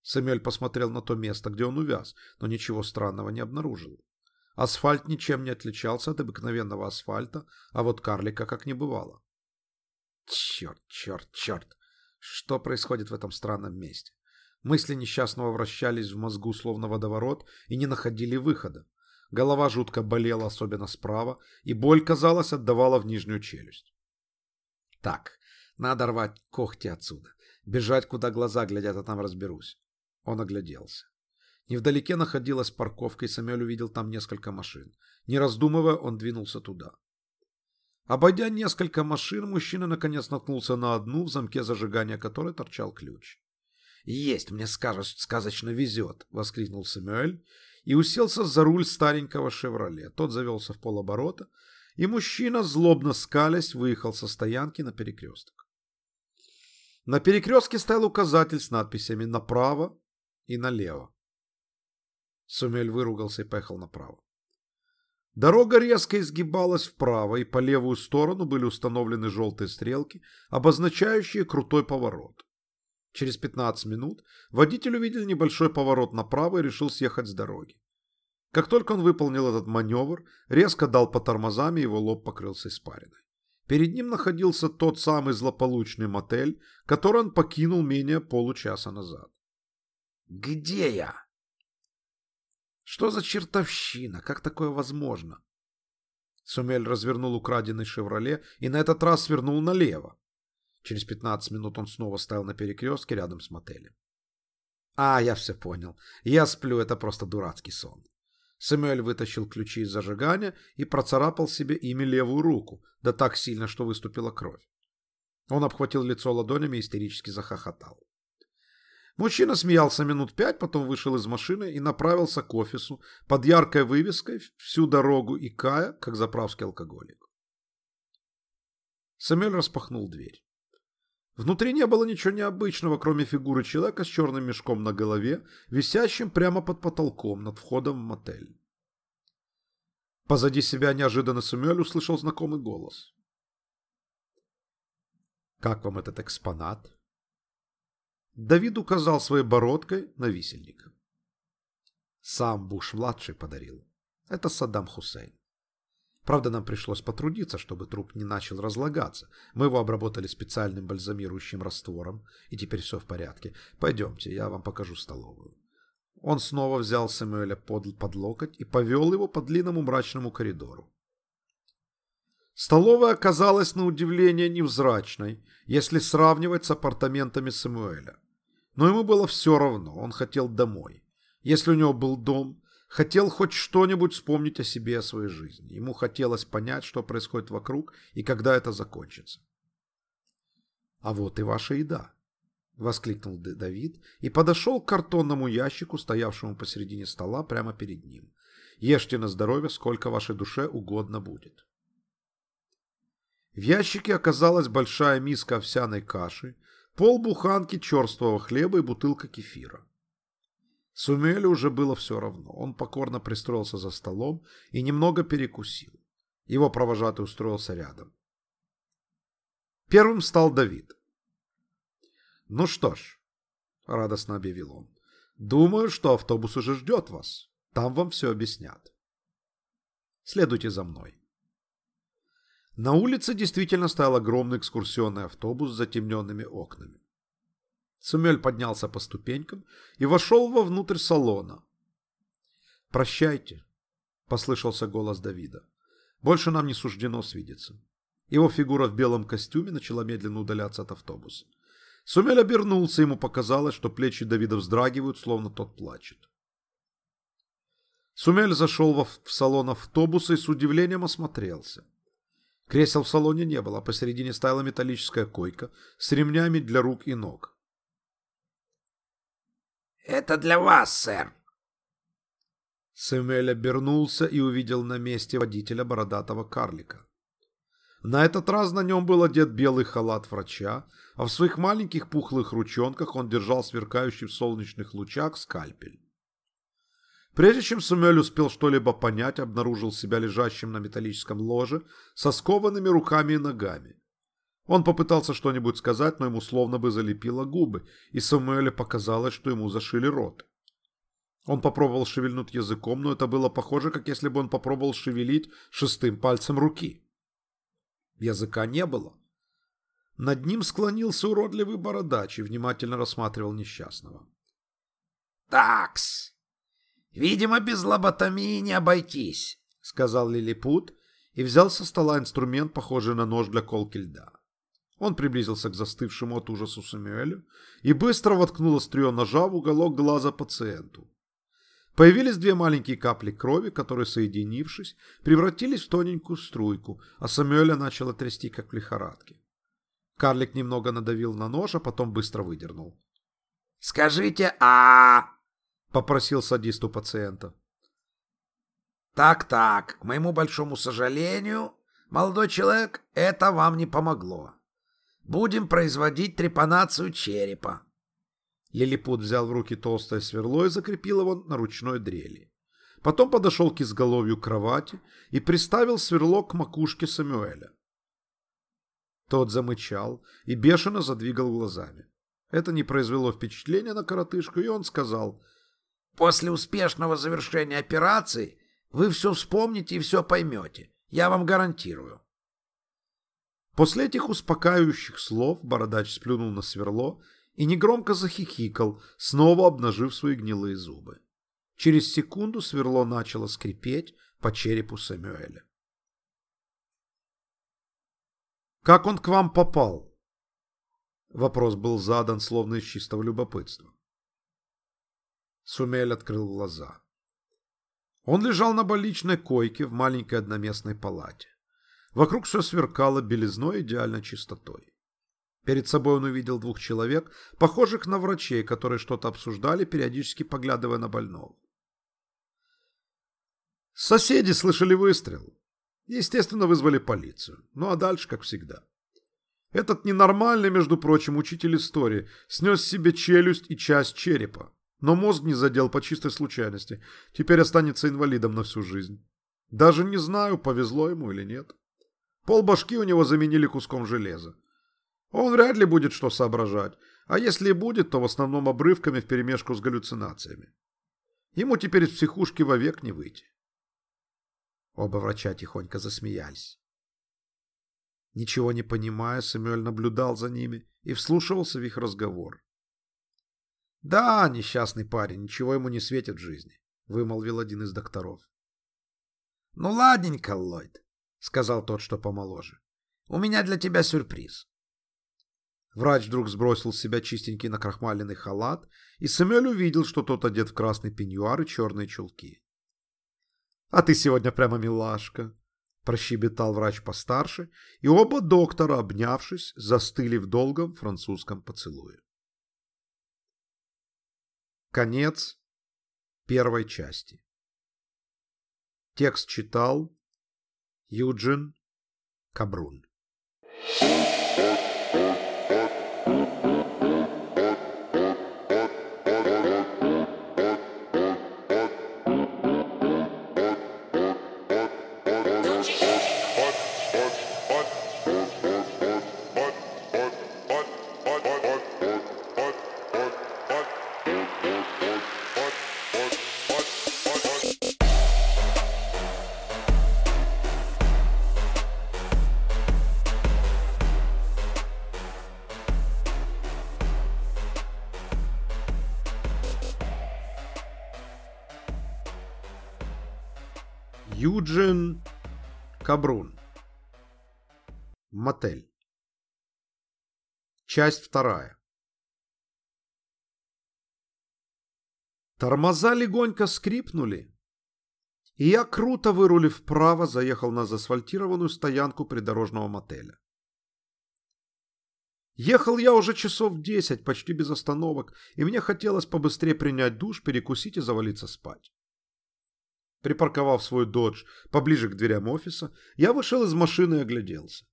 Самюэль посмотрел на то место, где он увяз, но ничего странного не обнаружил. Асфальт ничем не отличался от обыкновенного асфальта, а вот карлика как не бывало. Черт, черт, черт. Что происходит в этом странном месте? Мысли несчастного вращались в мозгу словно водоворот и не находили выхода. Голова жутко болела, особенно справа, и боль, казалось, отдавала в нижнюю челюсть. Так, надо рвать когти отсюда. Бежать, куда глаза глядят, а там разберусь. Он огляделся. Невдалеке находилась парковка, и Самюэль увидел там несколько машин. Не раздумывая, он двинулся туда. Обойдя несколько машин, мужчина наконец наткнулся на одну, в замке зажигания которой торчал ключ. «Есть, мне скажешь, сказочно везет!» — воскликнул Самюэль и уселся за руль старенького «Шевроле». Тот завелся в полоборота, и мужчина, злобно скалясь, выехал со стоянки на перекресток. На перекрестке стоял указатель с надписями «Направо» и «Налево». Сумель выругался и поехал направо. Дорога резко изгибалась вправо, и по левую сторону были установлены желтые стрелки, обозначающие крутой поворот. Через 15 минут водитель увидел небольшой поворот направо и решил съехать с дороги. Как только он выполнил этот маневр, резко дал по тормозам, и его лоб покрылся испариной. Перед ним находился тот самый злополучный мотель, который он покинул менее получаса назад. «Где я?» Что за чертовщина? Как такое возможно? Сумель развернул украденный «Шевроле» и на этот раз свернул налево. Через 15 минут он снова стоял на перекрестке рядом с мотелем. А, я все понял. Я сплю, это просто дурацкий сон. Сэмюэль вытащил ключи из зажигания и процарапал себе ими левую руку, да так сильно, что выступила кровь. Он обхватил лицо ладонями и истерически захохотал. Мужчина смеялся минут пять, потом вышел из машины и направился к офису под яркой вывеской всю дорогу и кая, как заправский алкоголик. Самель распахнул дверь. Внутри не было ничего необычного, кроме фигуры человека с черным мешком на голове, висящим прямо под потолком над входом в мотель. Позади себя неожиданно Самюэль услышал знакомый голос. «Как вам этот экспонат?» Давид указал своей бородкой на висельника. Сам Буш-младший подарил. Это Саддам Хусейн. Правда, нам пришлось потрудиться, чтобы труп не начал разлагаться. Мы его обработали специальным бальзамирующим раствором, и теперь все в порядке. Пойдемте, я вам покажу столовую. Он снова взял Самуэля под, под локоть и повел его по длинному мрачному коридору. Столовая оказалась на удивление невзрачной, если сравнивать с апартаментами Самуэля. Но ему было все равно, он хотел домой. Если у него был дом, хотел хоть что-нибудь вспомнить о себе и о своей жизни. Ему хотелось понять, что происходит вокруг и когда это закончится. «А вот и ваша еда», — воскликнул Давид и подошел к картонному ящику, стоявшему посередине стола прямо перед ним. «Ешьте на здоровье, сколько вашей душе угодно будет». В ящике оказалась большая миска овсяной каши, полбуханки черствого хлеба и бутылка кефира. Сумелю уже было все равно. Он покорно пристроился за столом и немного перекусил. Его провожатый устроился рядом. Первым стал Давид. «Ну что ж», — радостно объявил он, — «думаю, что автобус уже ждет вас. Там вам все объяснят. Следуйте за мной». На улице действительно стоял огромный экскурсионный автобус с затемненными окнами. Сумель поднялся по ступенькам и вошел вовнутрь салона. «Прощайте», — послышался голос Давида. «Больше нам не суждено свидеться». Его фигура в белом костюме начала медленно удаляться от автобуса. Сумель обернулся, ему показалось, что плечи Давида вздрагивают, словно тот плачет. Сумель зашел в салон автобуса и с удивлением осмотрелся. Кресел в салоне не было, а посередине стояла металлическая койка с ремнями для рук и ног. «Это для вас, сэр». Сэмюэль обернулся и увидел на месте водителя бородатого карлика. На этот раз на нем был одет белый халат врача, а в своих маленьких пухлых ручонках он держал сверкающий в солнечных лучах скальпель. Прежде чем Сумель успел что-либо понять, обнаружил себя лежащим на металлическом ложе со скованными руками и ногами. Он попытался что-нибудь сказать, но ему словно бы залепило губы, и Самуэле показалось, что ему зашили рот. Он попробовал шевельнуть языком, но это было похоже, как если бы он попробовал шевелить шестым пальцем руки. Языка не было. Над ним склонился уродливый бородач и внимательно рассматривал несчастного. «Такс! Видимо, без лоботомии не обойтись», — сказал Лилипут и взял со стола инструмент, похожий на нож для колки льда. Он приблизился к застывшему от ужаса Самюэлю и быстро воткнул острие ножа в уголок глаза пациенту. Появились две маленькие капли крови, которые, соединившись, превратились в тоненькую струйку, а Самюэля начало трясти, как в лихорадке. Карлик немного надавил на нож, а потом быстро выдернул. «Скажите а, попросил садист у пациента. «Так-так, к моему большому сожалению, молодой человек, это вам не помогло. Будем производить трепанацию черепа. Лилипут взял в руки толстое сверло и закрепил его на ручной дрели. Потом подошел к изголовью кровати и приставил сверло к макушке Самуэля. Тот замычал и бешено задвигал глазами. Это не произвело впечатления на коротышку, и он сказал, «После успешного завершения операции вы все вспомните и все поймете. Я вам гарантирую». После этих успокаивающих слов бородач сплюнул на сверло и негромко захихикал, снова обнажив свои гнилые зубы. Через секунду сверло начало скрипеть по черепу Сэмюэля. «Как он к вам попал?» Вопрос был задан, словно из чистого любопытства. Сумель открыл глаза. Он лежал на больничной койке в маленькой одноместной палате. Вокруг все сверкало белизной идеальной чистотой. Перед собой он увидел двух человек, похожих на врачей, которые что-то обсуждали, периодически поглядывая на больного. Соседи слышали выстрел. Естественно, вызвали полицию. Ну а дальше, как всегда. Этот ненормальный, между прочим, учитель истории снес себе челюсть и часть черепа. Но мозг не задел по чистой случайности. Теперь останется инвалидом на всю жизнь. Даже не знаю, повезло ему или нет. Пол башки у него заменили куском железа. Он вряд ли будет что соображать, а если и будет, то в основном обрывками вперемешку с галлюцинациями. Ему теперь из психушки вовек не выйти. Оба врача тихонько засмеялись. Ничего не понимая, Сэмюэль наблюдал за ними и вслушивался в их разговор. «Да, несчастный парень, ничего ему не светит в жизни», — вымолвил один из докторов. «Ну, ладненько, Ллойд», — сказал тот, что помоложе. «У меня для тебя сюрприз. Врач вдруг сбросил с себя чистенький накрахмаленный халат, и Сэмюэль увидел, что тот одет в красный пеньюар и черные чулки. «А ты сегодня прямо милашка!» – прощебетал врач постарше, и оба доктора, обнявшись, застыли в долгом французском поцелуе. Конец первой части. Текст читал Юджин Кабрун. Юджин Кабрун. Мотель. Часть вторая. Тормоза легонько скрипнули, и я, круто вырулив вправо, заехал на заасфальтированную стоянку придорожного мотеля. Ехал я уже часов десять, почти без остановок, и мне хотелось побыстрее принять душ, перекусить и завалиться спать. Припарковав свой додж поближе к дверям офиса, я вышел из машины и огляделся.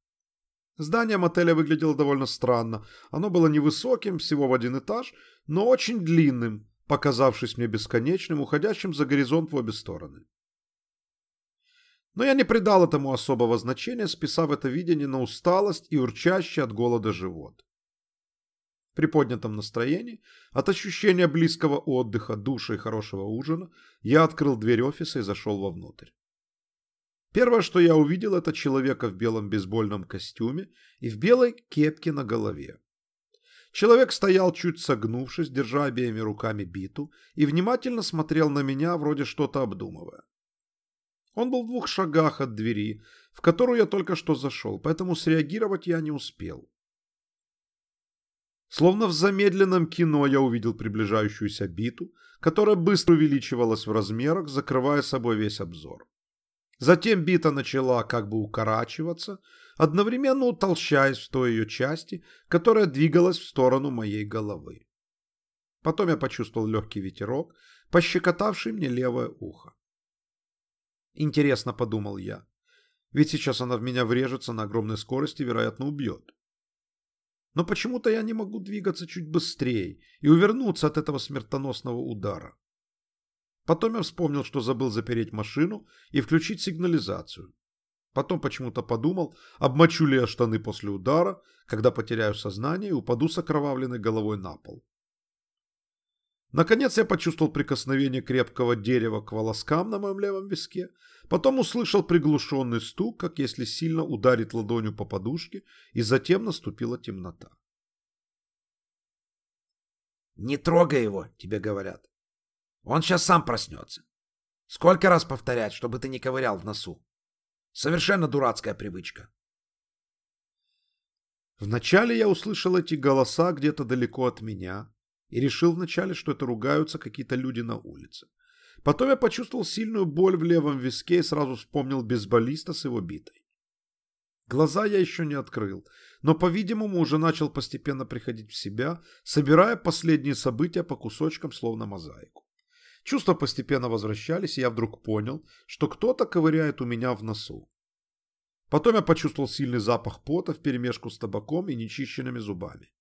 Здание мотеля выглядело довольно странно. Оно было невысоким, всего в один этаж, но очень длинным, показавшись мне бесконечным, уходящим за горизонт в обе стороны. Но я не придал этому особого значения, списав это видение на усталость и урчащий от голода живот. При поднятом настроении, от ощущения близкого отдыха, душа и хорошего ужина, я открыл дверь офиса и зашел вовнутрь. Первое, что я увидел, это человека в белом бейсбольном костюме и в белой кепке на голове. Человек стоял чуть согнувшись, держа обеими руками биту, и внимательно смотрел на меня, вроде что-то обдумывая. Он был в двух шагах от двери, в которую я только что зашел, поэтому среагировать я не успел. Словно в замедленном кино я увидел приближающуюся биту, которая быстро увеличивалась в размерах, закрывая собой весь обзор. Затем бита начала как бы укорачиваться, одновременно утолщаясь в той ее части, которая двигалась в сторону моей головы. Потом я почувствовал легкий ветерок, пощекотавший мне левое ухо. Интересно, подумал я, ведь сейчас она в меня врежется на огромной скорости вероятно, убьет. Но почему-то я не могу двигаться чуть быстрее и увернуться от этого смертоносного удара. Потом я вспомнил, что забыл запереть машину и включить сигнализацию. Потом почему-то подумал, обмочу ли я штаны после удара, когда потеряю сознание и упаду с окровавленной головой на пол. Наконец я почувствовал прикосновение крепкого дерева к волоскам на моем левом виске, потом услышал приглушенный стук, как если сильно ударить ладонью по подушке, и затем наступила темнота. «Не трогай его», — тебе говорят. Он сейчас сам проснется. Сколько раз повторять, чтобы ты не ковырял в носу? Совершенно дурацкая привычка. Вначале я услышал эти голоса где-то далеко от меня и решил вначале, что это ругаются какие-то люди на улице. Потом я почувствовал сильную боль в левом виске и сразу вспомнил бейсболиста с его битой. Глаза я еще не открыл, но, по-видимому, уже начал постепенно приходить в себя, собирая последние события по кусочкам, словно мозаику. Чувства постепенно возвращались, и я вдруг понял, что кто-то ковыряет у меня в носу. Потом я почувствовал сильный запах пота вперемешку с табаком и нечищенными зубами.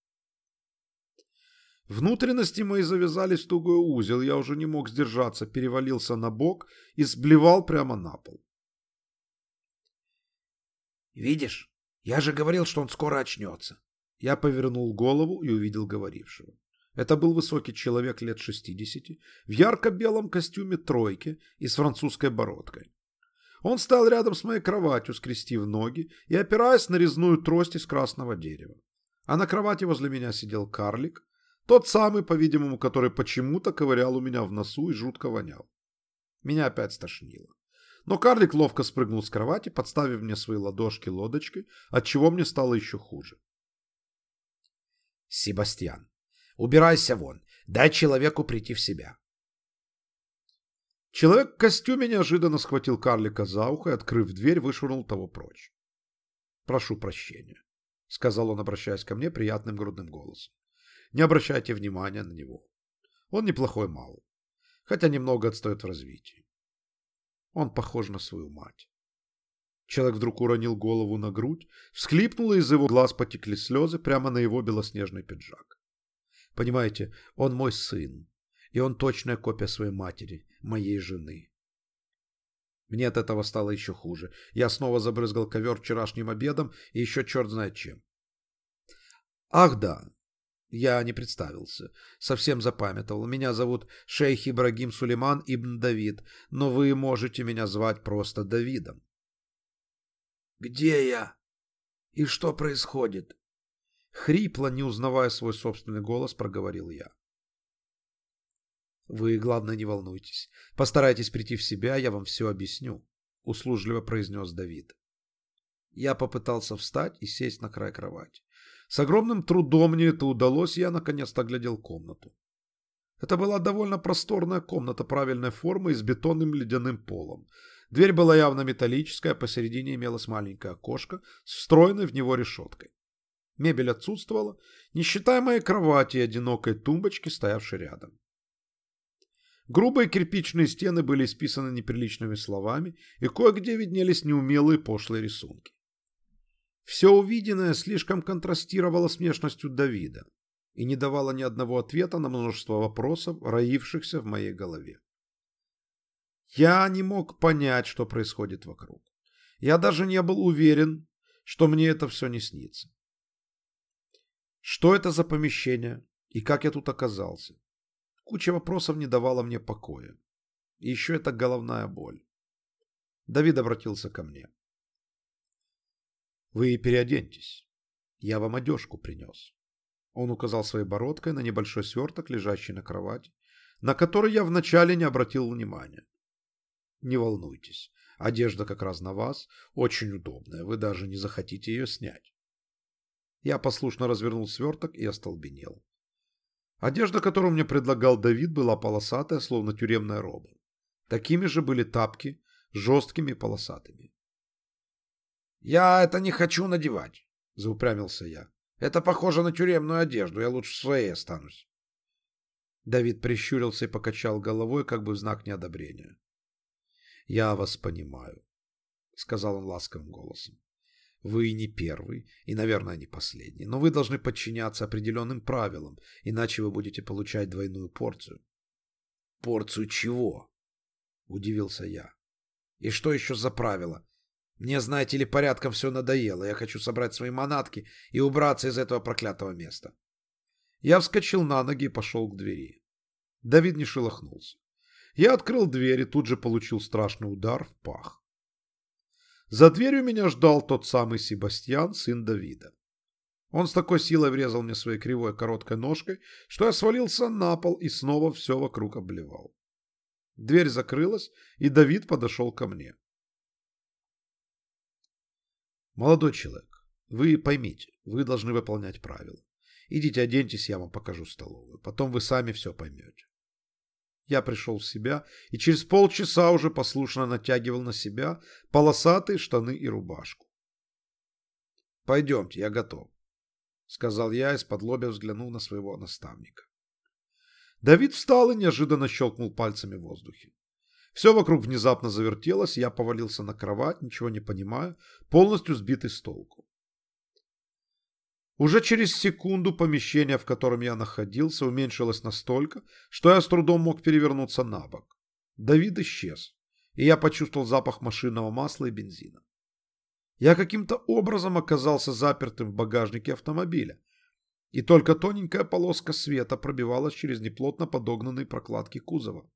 Внутренности мои завязались в тугой узел, я уже не мог сдержаться, перевалился на бок и сблевал прямо на пол. «Видишь, я же говорил, что он скоро очнется». Я повернул голову и увидел говорившего. Это был высокий человек лет 60 в ярко-белом костюме тройки и с французской бородкой. Он стоял рядом с моей кроватью, скрестив ноги и опираясь на резную трость из красного дерева. А на кровати возле меня сидел карлик, тот самый, по-видимому, который почему-то ковырял у меня в носу и жутко вонял. Меня опять стошнило. Но карлик ловко спрыгнул с кровати, подставив мне свои ладошки лодочкой, отчего мне стало еще хуже. «Себастьян, Убирайся вон. Дай человеку прийти в себя. Человек в костюме неожиданно схватил карлика за ухо и, открыв дверь, вышвырнул того прочь. «Прошу прощения», — сказал он, обращаясь ко мне приятным грудным голосом. «Не обращайте внимания на него. Он неплохой малый, хотя немного отстает в развитии. Он похож на свою мать». Человек вдруг уронил голову на грудь, всхлипнул, и из его глаз потекли слезы прямо на его белоснежный пиджак. Понимаете, он мой сын, и он точная копия своей матери, моей жены. Мне от этого стало еще хуже. Я снова забрызгал ковер вчерашним обедом и еще черт знает чем. Ах да, я не представился. Совсем запамятовал. Меня зовут шейх Ибрагим Сулейман Ибн Давид, но вы можете меня звать просто Давидом. Где я? И что происходит? Хрипло, не узнавая свой собственный голос, проговорил я. «Вы, главное, не волнуйтесь. Постарайтесь прийти в себя, я вам все объясню», — услужливо произнес Давид. Я попытался встать и сесть на край кровати. С огромным трудом мне это удалось, я наконец-то оглядел комнату. Это была довольно просторная комната правильной формы и с бетонным ледяным полом. Дверь была явно металлическая, посередине имелось маленькое окошко с встроенной в него решеткой. Мебель отсутствовала, не считая моей кровати и одинокой тумбочки, стоявшей рядом. Грубые кирпичные стены были исписаны неприличными словами, и кое-где виднелись неумелые пошлые рисунки. Все увиденное слишком контрастировало с внешностью Давида и не давало ни одного ответа на множество вопросов, роившихся в моей голове. Я не мог понять, что происходит вокруг. Я даже не был уверен, что мне это все не снится. Что это за помещение и как я тут оказался? Куча вопросов не давала мне покоя. И еще это головная боль. Давид обратился ко мне. Вы переоденьтесь. Я вам одежку принес. Он указал своей бородкой на небольшой сверток, лежащий на кровати, на который я вначале не обратил внимания. Не волнуйтесь, одежда как раз на вас, очень удобная, вы даже не захотите ее снять. Я послушно развернул сверток и остолбенел. Одежда, которую мне предлагал Давид, была полосатая, словно тюремная роба. Такими же были тапки, жесткими и полосатыми. «Я это не хочу надевать», — заупрямился я. «Это похоже на тюремную одежду, я лучше в своей останусь». Давид прищурился и покачал головой, как бы в знак неодобрения. «Я вас понимаю», — сказал он ласковым голосом. Вы не первый и, наверное, не последний, но вы должны подчиняться определенным правилам, иначе вы будете получать двойную порцию. Порцию чего? Удивился я. И что еще за правила? Мне, знаете ли, порядком все надоело. Я хочу собрать свои манатки и убраться из этого проклятого места. Я вскочил на ноги и пошел к двери. Давид не шелохнулся. Я открыл дверь и тут же получил страшный удар в пах. За дверью меня ждал тот самый Себастьян, сын Давида. Он с такой силой врезал мне своей кривой короткой ножкой, что я свалился на пол и снова все вокруг обливал. Дверь закрылась, и Давид подошел ко мне. Молодой человек, вы поймите, вы должны выполнять правила. Идите оденьтесь, я вам покажу столовую. Потом вы сами все поймете. Я пришел в себя и через полчаса уже послушно натягивал на себя полосатые штаны и рубашку. «Пойдемте, я готов», — сказал я, из-под лобя взглянул на своего наставника. Давид встал и неожиданно щелкнул пальцами в воздухе. Все вокруг внезапно завертелось, я повалился на кровать, ничего не понимая, полностью сбитый с толку. Уже через секунду помещение, в котором я находился, уменьшилось настолько, что я с трудом мог перевернуться на бок. Давид исчез, и я почувствовал запах машинного масла и бензина. Я каким-то образом оказался запертым в багажнике автомобиля, и только тоненькая полоска света пробивалась через неплотно подогнанные прокладки кузова.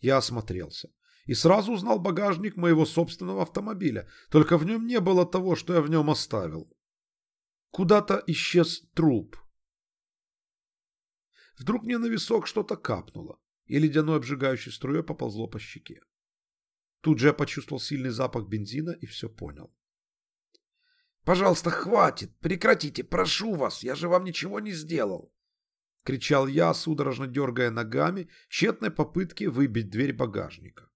Я осмотрелся и сразу узнал багажник моего собственного автомобиля, только в нем не было того, что я в нем оставил. Куда-то исчез труп. Вдруг мне на висок что-то капнуло, и ледяной обжигающей струей поползло по щеке. Тут же я почувствовал сильный запах бензина и все понял. «Пожалуйста, хватит! Прекратите! Прошу вас! Я же вам ничего не сделал!» — кричал я, судорожно дергая ногами, тщетной попытки выбить дверь багажника.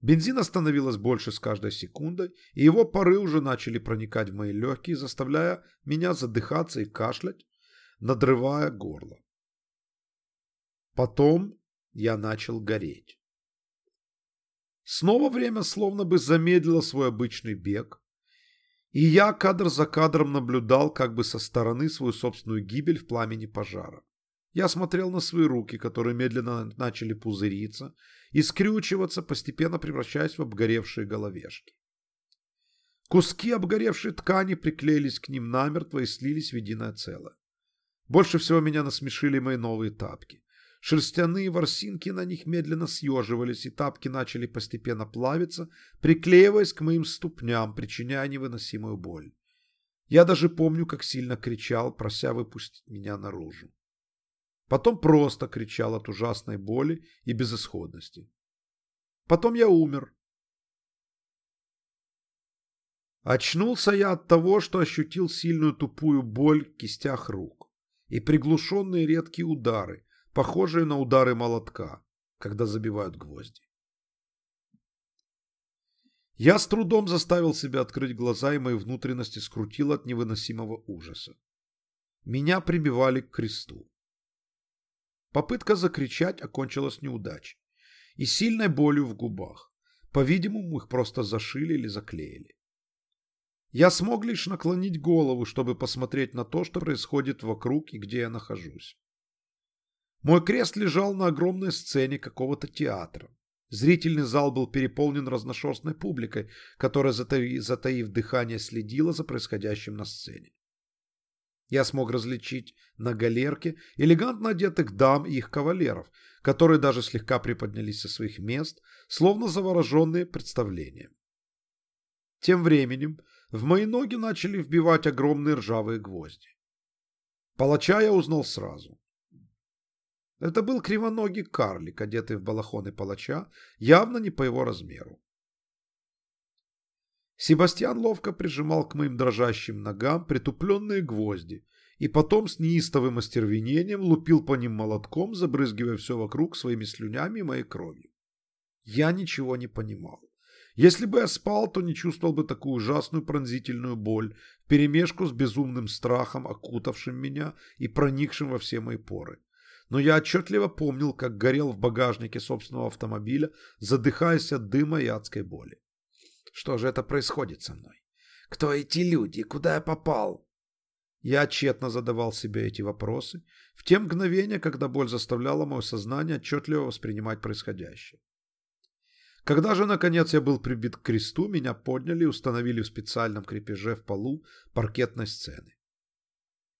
Бензина становилось больше с каждой секундой, и его пары уже начали проникать в мои легкие, заставляя меня задыхаться и кашлять, надрывая горло. Потом я начал гореть. Снова время словно бы замедлило свой обычный бег, и я кадр за кадром наблюдал как бы со стороны свою собственную гибель в пламени пожара. Я смотрел на свои руки, которые медленно начали пузыриться и скрючиваться, постепенно превращаясь в обгоревшие головешки. Куски обгоревшей ткани приклеились к ним намертво и слились в единое целое. Больше всего меня насмешили мои новые тапки. Шерстяные ворсинки на них медленно съеживались, и тапки начали постепенно плавиться, приклеиваясь к моим ступням, причиняя невыносимую боль. Я даже помню, как сильно кричал, прося выпустить меня наружу. Потом просто кричал от ужасной боли и безысходности. Потом я умер. Очнулся я от того, что ощутил сильную тупую боль в кистях рук и приглушенные редкие удары, похожие на удары молотка, когда забивают гвозди. Я с трудом заставил себя открыть глаза, и мои внутренности скрутило от невыносимого ужаса. Меня прибивали к кресту. Попытка закричать окончилась неудачей и сильной болью в губах. По-видимому, их просто зашили или заклеили. Я смог лишь наклонить голову, чтобы посмотреть на то, что происходит вокруг и где я нахожусь. Мой крест лежал на огромной сцене какого-то театра. Зрительный зал был переполнен разношерстной публикой, которая, затаив, дыхание, следила за происходящим на сцене. Я смог различить на галерке элегантно одетых дам и их кавалеров, которые даже слегка приподнялись со своих мест, словно завороженные представлением. Тем временем в мои ноги начали вбивать огромные ржавые гвозди. Палача я узнал сразу. Это был кривоногий карлик, одетый в балахоны палача, явно не по его размеру. Себастьян ловко прижимал к моим дрожащим ногам притупленные гвозди и потом с неистовым остервенением лупил по ним молотком, забрызгивая все вокруг своими слюнями и моей кровью. Я ничего не понимал. Если бы я спал, то не чувствовал бы такую ужасную пронзительную боль, перемешку с безумным страхом, окутавшим меня и проникшим во все мои поры. Но я отчетливо помнил, как горел в багажнике собственного автомобиля, задыхаясь от дыма и адской боли. Что же это происходит со мной? Кто эти люди? Куда я попал? Я тщетно задавал себе эти вопросы в те мгновения, когда боль заставляла мое сознание отчетливо воспринимать происходящее. Когда же, наконец, я был прибит к кресту, меня подняли и установили в специальном крепеже в полу паркетной сцены.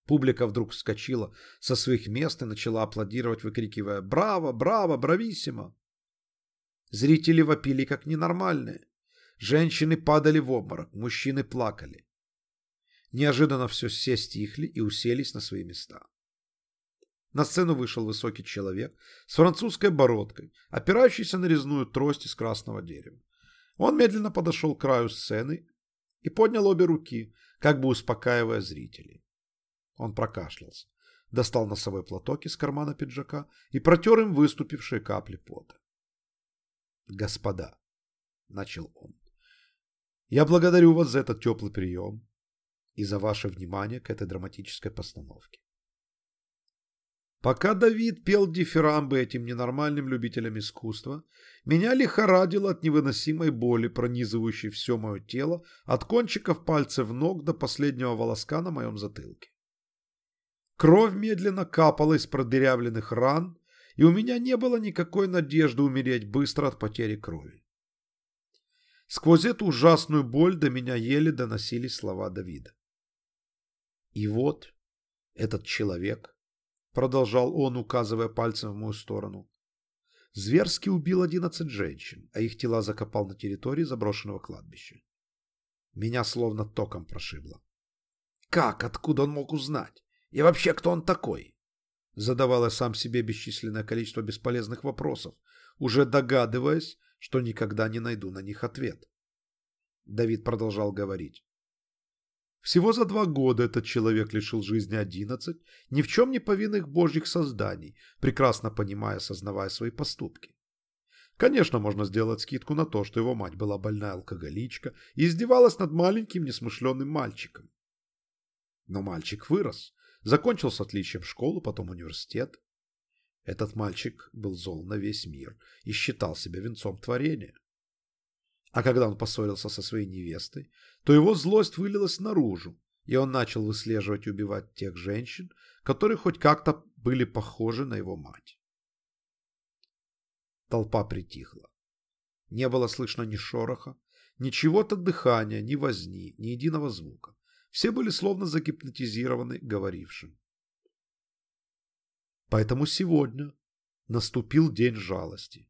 Публика вдруг вскочила со своих мест и начала аплодировать, выкрикивая «Браво! Браво! Брависсимо!». Зрители вопили как ненормальные. Женщины падали в обморок, мужчины плакали. Неожиданно все все стихли и уселись на свои места. На сцену вышел высокий человек с французской бородкой, опирающийся на резную трость из красного дерева. Он медленно подошел к краю сцены и поднял обе руки, как бы успокаивая зрителей. Он прокашлялся, достал носовой платок из кармана пиджака и протер им выступившие капли пота. «Господа», — начал он, я благодарю вас за этот теплый прием и за ваше внимание к этой драматической постановке. Пока Давид пел дифирамбы этим ненормальным любителям искусства, меня лихорадило от невыносимой боли, пронизывающей все мое тело, от кончиков пальцев ног до последнего волоска на моем затылке. Кровь медленно капала из продырявленных ран, и у меня не было никакой надежды умереть быстро от потери крови. Сквозь эту ужасную боль до меня еле доносились слова Давида. И вот этот человек, продолжал он, указывая пальцем в мою сторону, зверски убил одиннадцать женщин, а их тела закопал на территории заброшенного кладбища. Меня словно током прошибло. Как, откуда он мог узнать? И вообще, кто он такой? Задавал я сам себе бесчисленное количество бесполезных вопросов, уже догадываясь, что никогда не найду на них ответ. Давид продолжал говорить. Всего за два года этот человек лишил жизни одиннадцать ни в чем не повинных божьих созданий, прекрасно понимая, осознавая свои поступки. Конечно, можно сделать скидку на то, что его мать была больная алкоголичка и издевалась над маленьким несмышленным мальчиком. Но мальчик вырос, закончил с отличием школу, потом университет. Этот мальчик был зол на весь мир и считал себя венцом творения. А когда он поссорился со своей невестой, то его злость вылилась наружу, и он начал выслеживать и убивать тех женщин, которые хоть как-то были похожи на его мать. Толпа притихла. Не было слышно ни шороха, ни чего-то дыхания, ни возни, ни единого звука. Все были словно загипнотизированы говорившим. Поэтому сегодня наступил день жалости.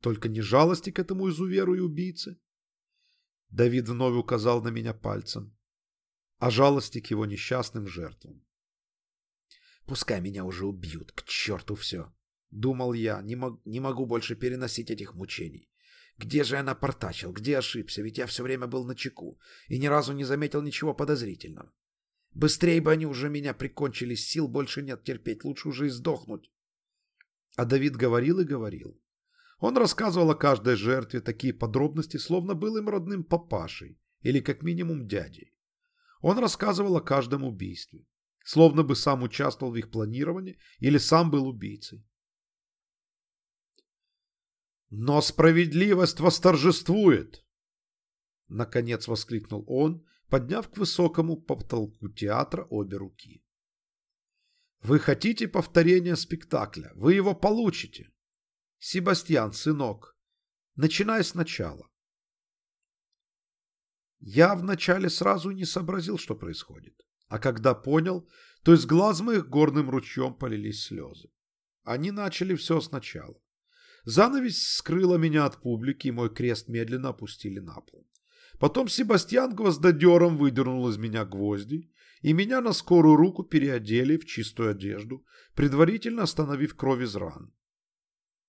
Только не жалости к этому изуверу и убийце. Давид вновь указал на меня пальцем, а жалости к его несчастным жертвам. Пускай меня уже убьют, к черту все. Думал я, не, мог, не могу больше переносить этих мучений. Где же я напортачил, где ошибся, ведь я все время был на чеку и ни разу не заметил ничего подозрительного. Быстрее бы они уже меня прикончили, сил больше нет терпеть, лучше уже и сдохнуть. А Давид говорил и говорил. Он рассказывал о каждой жертве такие подробности, словно был им родным папашей или как минимум дядей. Он рассказывал о каждом убийстве. словно бы сам участвовал в их планировании или сам был убийцей. «Но справедливость восторжествует!» Наконец воскликнул он, подняв к высокому потолку театра обе руки. «Вы хотите повторения спектакля? Вы его получите!» Себастьян, сынок, начинай сначала. Я вначале сразу не сообразил, что происходит. А когда понял, то из глаз моих горным ручьем полились слезы. Они начали все сначала. Занавесь скрыла меня от публики, и мой крест медленно опустили на пол. Потом Себастьян гвоздодером выдернул из меня гвозди, и меня на скорую руку переодели в чистую одежду, предварительно остановив кровь из ран.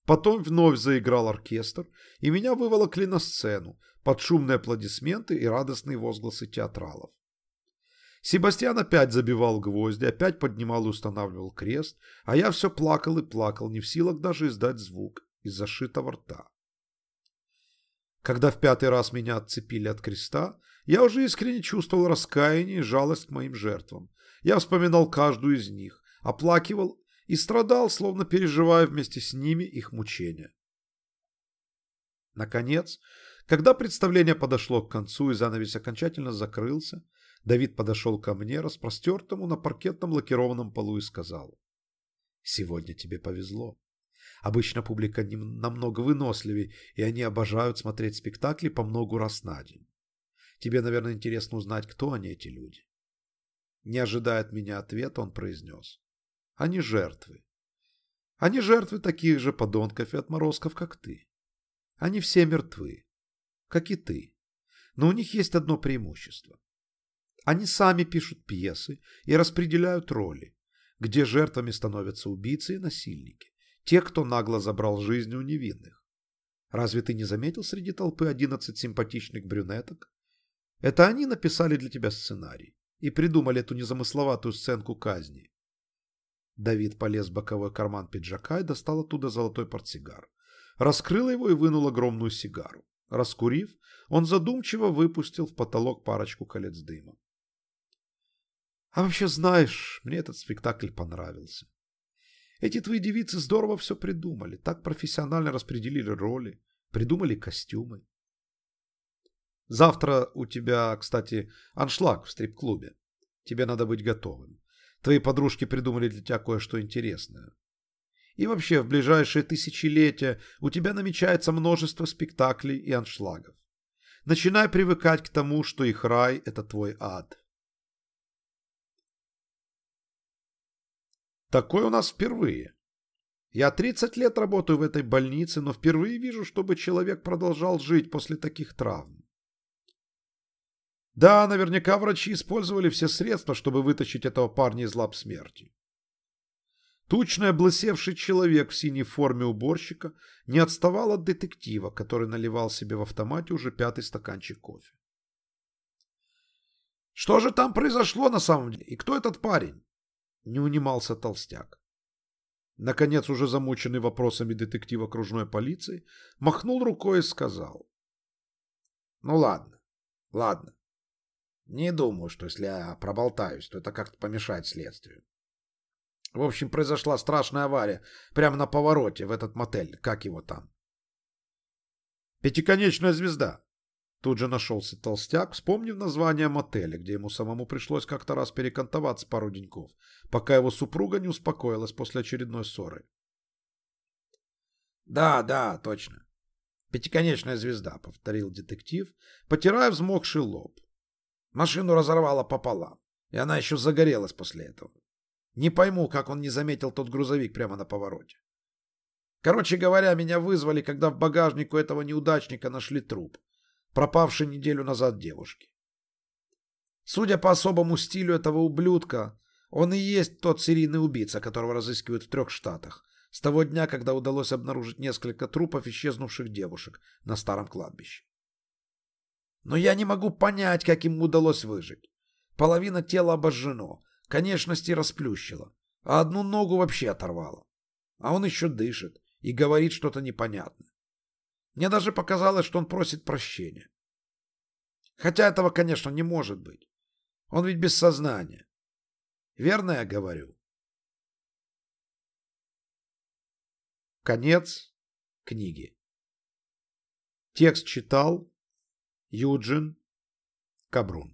Потом вновь заиграл оркестр, и меня выволокли на сцену под шумные аплодисменты и радостные возгласы театралов. Себастьян опять забивал гвозди, опять поднимал и устанавливал крест, а я все плакал и плакал, не в силах даже издать звук из зашитого рта. Когда в пятый раз меня отцепили от креста, я уже искренне чувствовал раскаяние и жалость к моим жертвам. Я вспоминал каждую из них, оплакивал и страдал, словно переживая вместе с ними их мучения. Наконец, когда представление подошло к концу и занавес окончательно закрылся, Давид подошел ко мне, распростертому на паркетном лакированном полу и сказал, «Сегодня тебе повезло. Обычно публика намного выносливее, и они обожают смотреть спектакли по многу раз на день. Тебе, наверное, интересно узнать, кто они, эти люди». Не ожидая от меня ответа, он произнес, они жертвы. Они жертвы таких же подонков и отморозков, как ты. Они все мертвы, как и ты. Но у них есть одно преимущество. Они сами пишут пьесы и распределяют роли, где жертвами становятся убийцы и насильники, те, кто нагло забрал жизнь у невинных. Разве ты не заметил среди толпы одиннадцать симпатичных брюнеток? Это они написали для тебя сценарий и придумали эту незамысловатую сценку казни. Давид полез в боковой карман пиджака и достал оттуда золотой портсигар. Раскрыл его и вынул огромную сигару. Раскурив, он задумчиво выпустил в потолок парочку колец дыма. А вообще, знаешь, мне этот спектакль понравился. Эти твои девицы здорово все придумали, так профессионально распределили роли, придумали костюмы. Завтра у тебя, кстати, аншлаг в стрип-клубе. Тебе надо быть готовым. Твои подружки придумали для тебя кое-что интересное. И вообще, в ближайшие тысячелетия у тебя намечается множество спектаклей и аншлагов. Начинай привыкать к тому, что их рай – это твой ад. Такое у нас впервые. Я 30 лет работаю в этой больнице, но впервые вижу, чтобы человек продолжал жить после таких травм. Да, наверняка врачи использовали все средства, чтобы вытащить этого парня из лап смерти. Тучный облысевший человек в синей форме уборщика не отставал от детектива, который наливал себе в автомате уже пятый стаканчик кофе. «Что же там произошло на самом деле? И кто этот парень?» Не унимался толстяк. Наконец, уже замученный вопросами детектива окружной полиции, махнул рукой и сказал. «Ну ладно, ладно. Не думаю, что если я проболтаюсь, то это как-то помешает следствию. В общем, произошла страшная авария прямо на повороте в этот мотель. Как его там? Пятиконечная звезда. Тут же нашелся толстяк, вспомнив название мотеля, где ему самому пришлось как-то раз перекантоваться пару деньков, пока его супруга не успокоилась после очередной ссоры. «Да, да, точно. Пятиконечная звезда», — повторил детектив, потирая взмокший лоб. Машину разорвало пополам, и она еще загорелась после этого. Не пойму, как он не заметил тот грузовик прямо на повороте. Короче говоря, меня вызвали, когда в багажнику этого неудачника нашли труп, пропавший неделю назад девушки. Судя по особому стилю этого ублюдка, он и есть тот серийный убийца, которого разыскивают в трех штатах, с того дня, когда удалось обнаружить несколько трупов исчезнувших девушек на старом кладбище. Но я не могу понять, как ему удалось выжить. Половина тела обожжено, конечности расплющило, а одну ногу вообще оторвало. А он еще дышит и говорит что-то непонятное. Мне даже показалось, что он просит прощения. Хотя этого, конечно, не может быть. Он ведь без сознания. Верно я говорю? Конец книги. Текст читал Юджин Кабрун.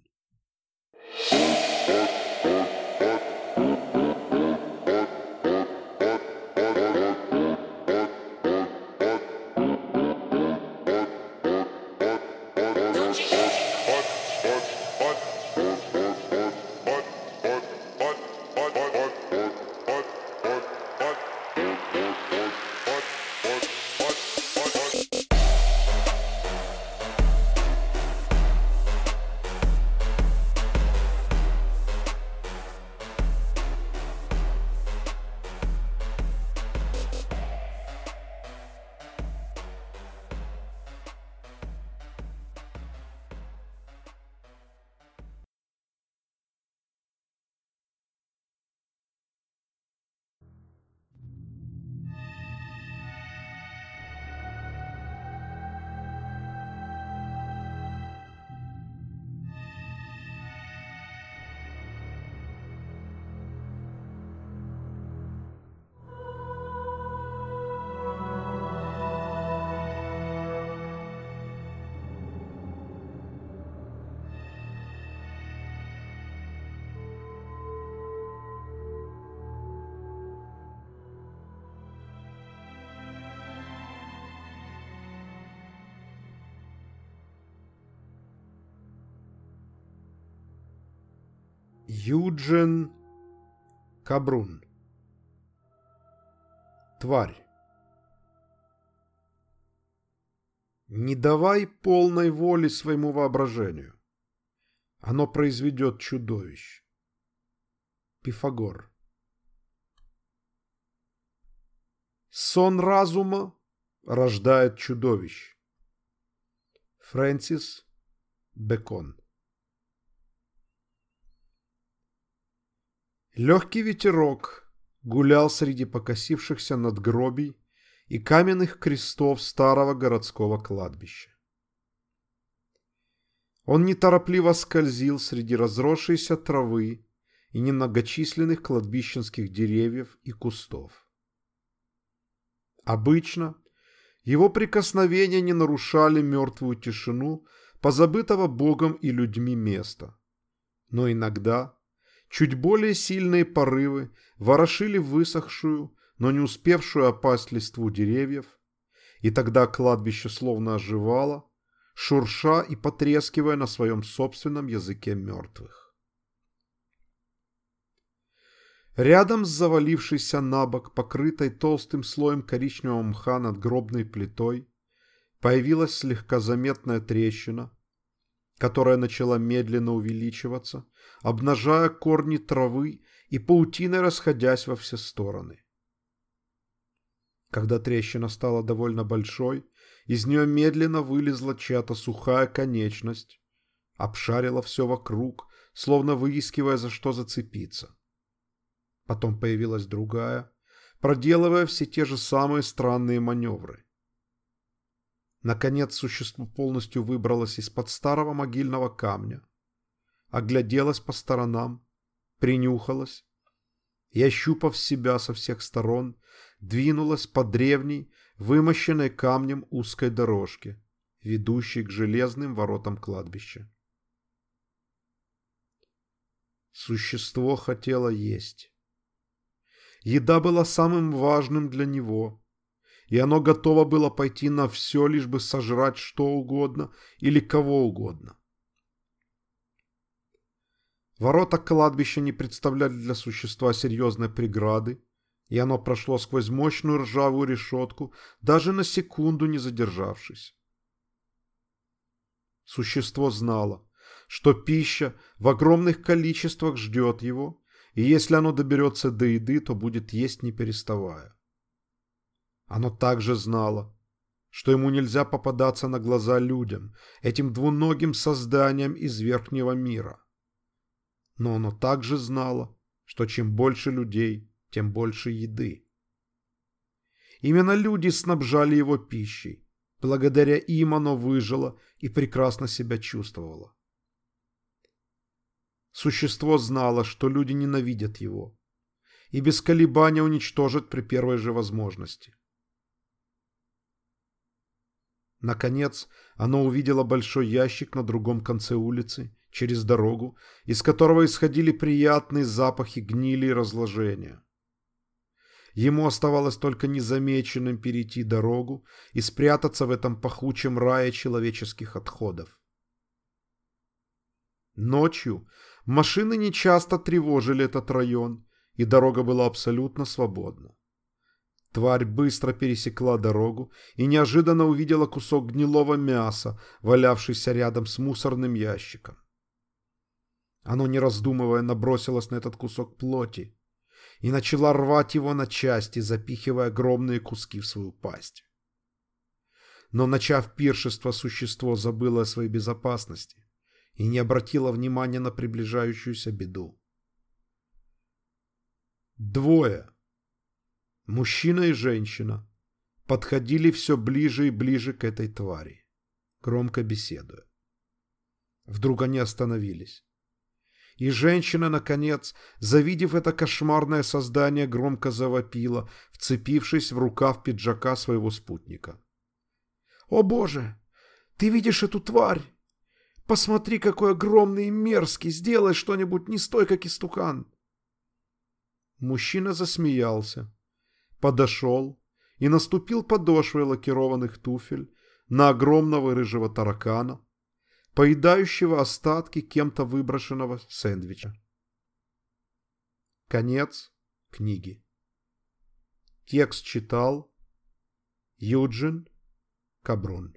Юджин Кабрун Тварь Не давай полной воли своему воображению. Оно произведет чудовищ. Пифагор Сон разума рождает чудовищ. Фрэнсис Бекон Легкий ветерок гулял среди покосившихся надгробий и каменных крестов старого городского кладбища. Он неторопливо скользил среди разросшейся травы и немногочисленных кладбищенских деревьев и кустов. Обычно его прикосновения не нарушали мертвую тишину позабытого Богом и людьми места, но иногда Чуть более сильные порывы ворошили высохшую, но не успевшую опасть листву деревьев, и тогда кладбище словно оживало, шурша и потрескивая на своем собственном языке мертвых. Рядом с завалившейся на бок, покрытой толстым слоем коричневого мха над гробной плитой, появилась слегка заметная трещина, которая начала медленно увеличиваться, обнажая корни травы и паутиной расходясь во все стороны. Когда трещина стала довольно большой, из нее медленно вылезла чья-то сухая конечность, обшарила все вокруг, словно выискивая за что зацепиться. Потом появилась другая, проделывая все те же самые странные маневры. Наконец существо полностью выбралось из-под старого могильного камня, огляделась по сторонам, принюхалась и, ощупав себя со всех сторон, двинулась по древней, вымощенной камнем узкой дорожке, ведущей к железным воротам кладбища. Существо хотело есть. Еда была самым важным для него, и оно готово было пойти на все, лишь бы сожрать что угодно или кого угодно. Ворота кладбища не представляли для существа серьезной преграды, и оно прошло сквозь мощную ржавую решетку, даже на секунду не задержавшись. Существо знало, что пища в огромных количествах ждет его, и если оно доберется до еды, то будет есть не переставая. Оно также знало, что ему нельзя попадаться на глаза людям, этим двуногим созданиям из верхнего мира. Но оно также знало, что чем больше людей, тем больше еды. Именно люди снабжали его пищей. Благодаря им оно выжило и прекрасно себя чувствовало. Существо знало, что люди ненавидят его и без колебания уничтожит при первой же возможности. Наконец, оно увидело большой ящик на другом конце улицы, через дорогу, из которого исходили приятные запахи гнили и разложения. Ему оставалось только незамеченным перейти дорогу и спрятаться в этом пахучем рае человеческих отходов. Ночью машины нечасто тревожили этот район, и дорога была абсолютно свободна. Тварь быстро пересекла дорогу и неожиданно увидела кусок гнилого мяса, валявшийся рядом с мусорным ящиком. Оно, не раздумывая, набросилось на этот кусок плоти и начала рвать его на части, запихивая огромные куски в свою пасть. Но, начав пиршество, существо забыло о своей безопасности и не обратило внимания на приближающуюся беду. Двое, мужчина и женщина, подходили все ближе и ближе к этой твари, громко беседуя. Вдруг они остановились. И женщина, наконец, завидев это кошмарное создание, громко завопила, вцепившись в рукав пиджака своего спутника. «О боже! Ты видишь эту тварь? Посмотри, какой огромный и мерзкий! Сделай что-нибудь, не стой, как истукан!» Мужчина засмеялся, подошел и наступил подошвой лакированных туфель на огромного рыжего таракана, поедающего остатки кем-то выброшенного сэндвича. Конец книги. Текст читал Юджин Кабрун.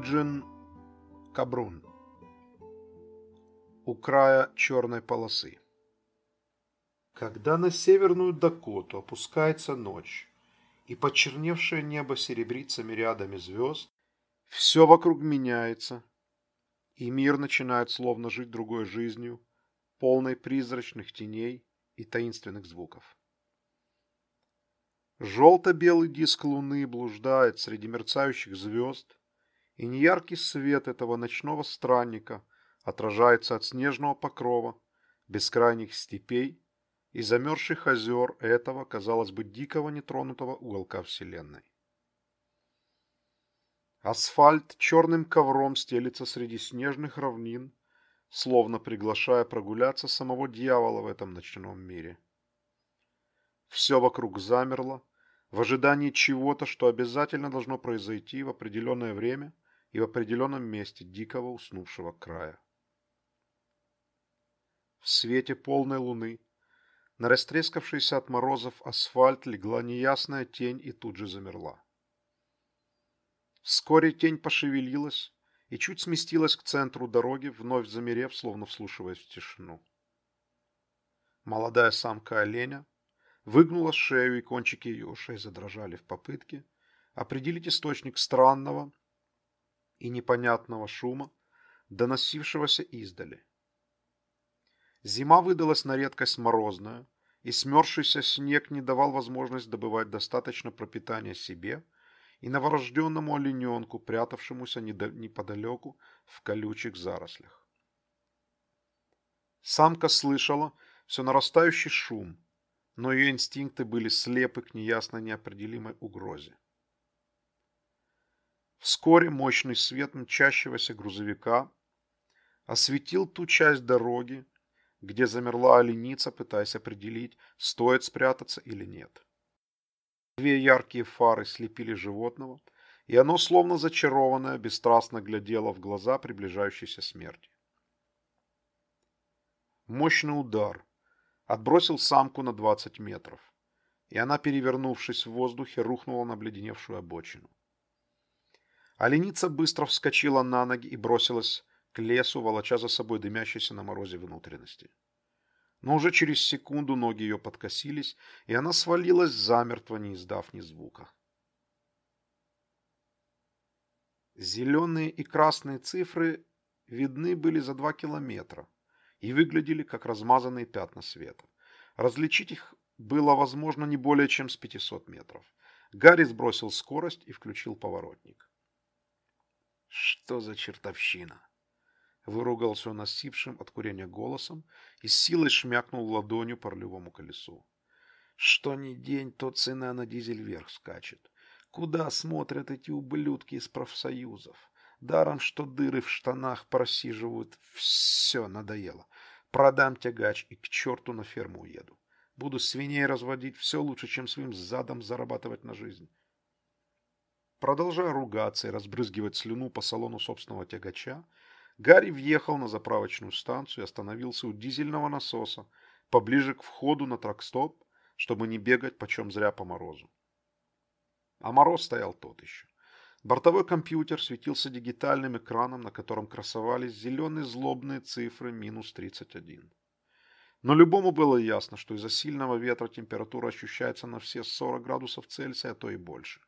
Юджин Кабрун У края черной полосы Когда на северную Дакоту опускается ночь, и почерневшее небо серебрится мириадами звезд, все вокруг меняется, и мир начинает словно жить другой жизнью, полной призрачных теней и таинственных звуков. Желто-белый диск луны блуждает среди мерцающих звезд, и неяркий свет этого ночного странника отражается от снежного покрова, бескрайних степей и замерзших озер этого, казалось бы, дикого нетронутого уголка Вселенной. Асфальт черным ковром стелится среди снежных равнин, словно приглашая прогуляться самого дьявола в этом ночном мире. Все вокруг замерло, в ожидании чего-то, что обязательно должно произойти в определенное время и в определенном месте дикого уснувшего края. В свете полной луны на растрескавшийся от морозов асфальт легла неясная тень и тут же замерла. Вскоре тень пошевелилась и чуть сместилась к центру дороги, вновь замерев, словно вслушиваясь в тишину. Молодая самка оленя выгнула шею, и кончики ее ушей задрожали в попытке определить источник странного и непонятного шума, доносившегося издали. Зима выдалась на редкость морозная, и смерзшийся снег не давал возможность добывать достаточно пропитания себе и новорожденному олененку, прятавшемуся неподалеку в колючих зарослях. Самка слышала все нарастающий шум, но ее инстинкты были слепы к неясно неопределимой угрозе. Вскоре мощный свет мчащегося грузовика осветил ту часть дороги, где замерла оленица, пытаясь определить, стоит спрятаться или нет. Две яркие фары слепили животного, и оно, словно зачарованное, бесстрастно глядело в глаза приближающейся смерти. Мощный удар отбросил самку на 20 метров, и она, перевернувшись в воздухе, рухнула на обледеневшую обочину. Оленица быстро вскочила на ноги и бросилась к лесу, волоча за собой дымящиеся на морозе внутренности. Но уже через секунду ноги ее подкосились, и она свалилась замертво, не издав ни звука. Зеленые и красные цифры видны были за два километра и выглядели как размазанные пятна света. Различить их было возможно не более чем с 500 метров. Гарри сбросил скорость и включил поворотник. Что за чертовщина? Выругался он осипшим от курения голосом и с силой шмякнул ладонью по рулевому колесу. Что ни день, то цена на дизель вверх скачет. Куда смотрят эти ублюдки из профсоюзов? Даром, что дыры в штанах просиживают. Все, надоело. Продам тягач и к черту на ферму уеду. Буду свиней разводить, все лучше, чем своим задом зарабатывать на жизнь. Продолжая ругаться и разбрызгивать слюну по салону собственного тягача, Гарри въехал на заправочную станцию и остановился у дизельного насоса, поближе к входу на тракстоп, чтобы не бегать почем зря по морозу. А мороз стоял тот еще. Бортовой компьютер светился дигитальным экраном, на котором красовались зеленые злобные цифры минус 31. Но любому было ясно, что из-за сильного ветра температура ощущается на все 40 градусов Цельсия, а то и больше.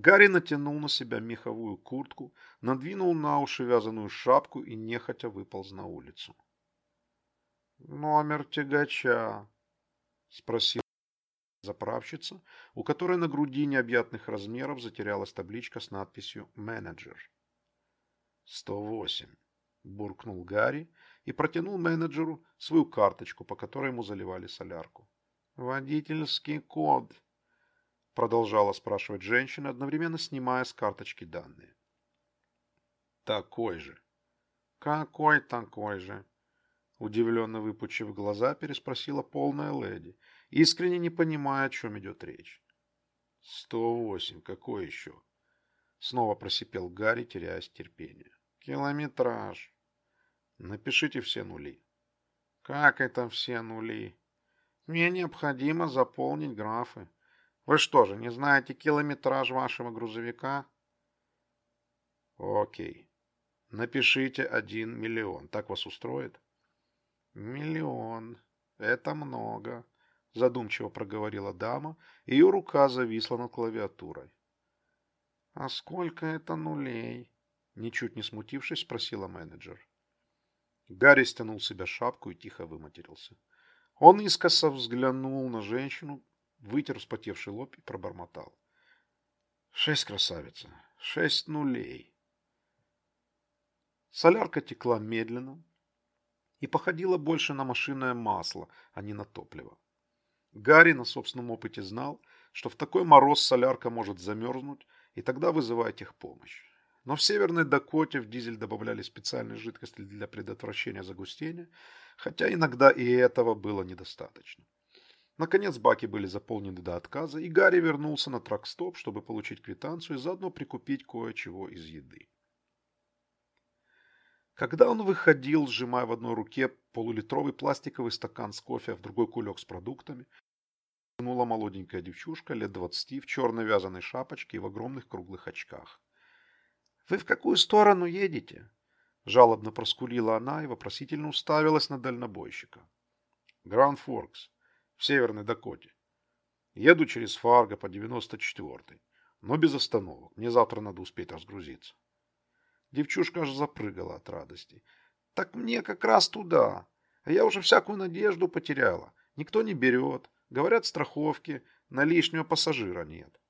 Гарри натянул на себя меховую куртку, надвинул на уши вязаную шапку и нехотя выполз на улицу. «Номер тягача?» – спросила заправщица, у которой на груди необъятных размеров затерялась табличка с надписью «Менеджер». «Сто восемь», – буркнул Гарри и протянул менеджеру свою карточку, по которой ему заливали солярку. «Водительский код», Продолжала спрашивать женщина, одновременно снимая с карточки данные. Такой же. Какой такой же? Удивленно выпучив глаза, переспросила полная леди, искренне не понимая, о чем идет речь. «Сто восемь. Какой еще?» Снова просипел Гарри, теряясь терпение. «Километраж. Напишите все нули». «Как это все нули?» «Мне необходимо заполнить графы. Вы что же, не знаете километраж вашего грузовика? Окей. Напишите один миллион. Так вас устроит? Миллион. Это много. Задумчиво проговорила дама, ее рука зависла над клавиатурой. А сколько это нулей? Ничуть не смутившись, спросила менеджер. Гарри стянул себя шапку и тихо выматерился. Он искоса взглянул на женщину, вытер вспотевший лоб и пробормотал. Шесть, красавица, шесть нулей. Солярка текла медленно, и походила больше на машинное масло, а не на топливо. Гарри на собственном опыте знал, что в такой мороз солярка может замерзнуть, и тогда вызывает техпомощь. Но в Северной Дакоте в дизель добавляли специальные жидкости для предотвращения загустения, хотя иногда и этого было недостаточно. Наконец баки были заполнены до отказа, и Гарри вернулся на трак-стоп, чтобы получить квитанцию и заодно прикупить кое-чего из еды. Когда он выходил, сжимая в одной руке полулитровый пластиковый стакан с кофе, а в другой кулек с продуктами, вернула молоденькая девчушка лет двадцати в черной вязаной шапочке и в огромных круглых очках. «Вы в какую сторону едете?» Жалобно проскулила она и вопросительно уставилась на дальнобойщика. «Гранд Форкс, в Северной Дакоте. Еду через Фарго по 94-й, но без остановок. Мне завтра надо успеть разгрузиться». Девчушка аж запрыгала от радости. «Так мне как раз туда. А я уже всякую надежду потеряла. Никто не берет. Говорят, страховки. На лишнего пассажира нет».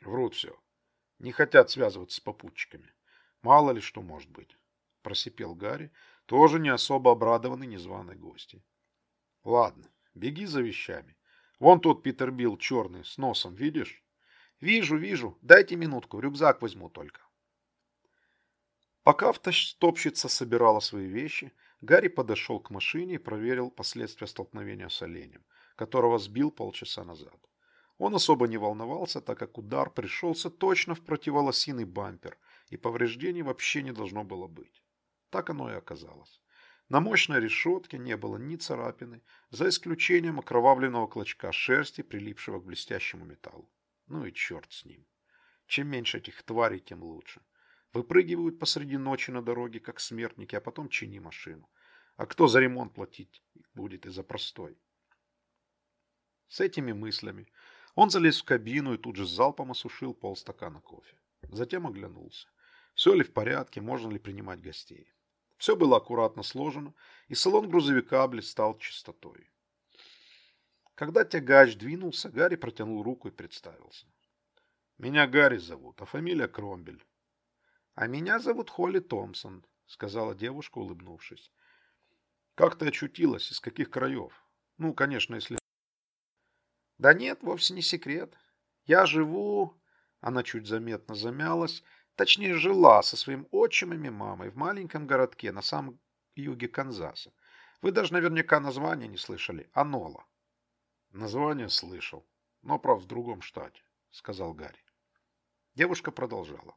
Врут все. Не хотят связываться с попутчиками. Мало ли что может быть. Просипел Гарри, тоже не особо обрадованный незваной гости. Ладно, беги за вещами. Вон тот Питер Билл черный, с носом, видишь? Вижу, вижу. Дайте минутку, рюкзак возьму только. Пока автостопщица собирала свои вещи, Гарри подошел к машине и проверил последствия столкновения с оленем, которого сбил полчаса назад. Он особо не волновался, так как удар пришелся точно в противолосиный бампер, и повреждений вообще не должно было быть. Так оно и оказалось. На мощной решетке не было ни царапины, за исключением окровавленного клочка шерсти, прилипшего к блестящему металлу. Ну и черт с ним. Чем меньше этих тварей, тем лучше. Выпрыгивают посреди ночи на дороге, как смертники, а потом чини машину. А кто за ремонт платить будет и за простой? С этими мыслями он залез в кабину и тут же залпом осушил полстакана кофе. Затем оглянулся. Все ли в порядке, можно ли принимать гостей. Все было аккуратно сложено, и салон грузовика блистал чистотой. Когда тягач двинулся, Гарри протянул руку и представился. «Меня Гарри зовут, а фамилия Кромбель». «А меня зовут Холли Томпсон», — сказала девушка, улыбнувшись. «Как ты очутилась? Из каких краев? Ну, конечно, если да нет, вовсе не секрет. Я живу... Она чуть заметно замялась. Точнее, жила со своим отчимом и мамой в маленьком городке на самом юге Канзаса. Вы даже наверняка название не слышали. Анола. Название слышал, но, правда, в другом штате, сказал Гарри. Девушка продолжала.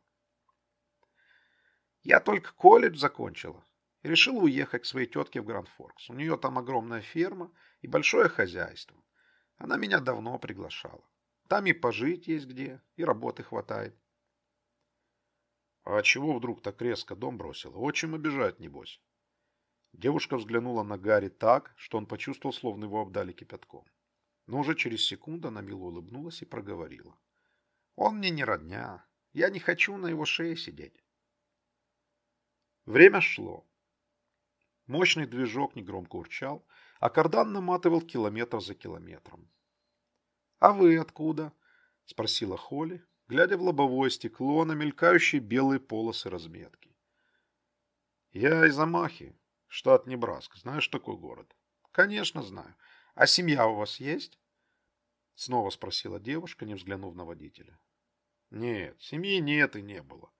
Я только колледж закончила и решила уехать к своей тетке в Гранд-Форкс. У нее там огромная ферма и большое хозяйство. Она меня давно приглашала. Там и пожить есть где, и работы хватает. А чего вдруг так резко дом бросила? Очень обижает, небось. Девушка взглянула на Гарри так, что он почувствовал, словно его обдали кипятком. Но уже через секунду она мило улыбнулась и проговорила. Он мне не родня. Я не хочу на его шее сидеть. Время шло. Мощный движок негромко урчал, а кардан наматывал километр за километром. «А вы откуда?» – спросила Холли, глядя в лобовое стекло на мелькающие белые полосы разметки. «Я из Амахи, штат Небраска. Знаешь такой город?» «Конечно знаю. А семья у вас есть?» Снова спросила девушка, не взглянув на водителя. «Нет, семьи нет и не было.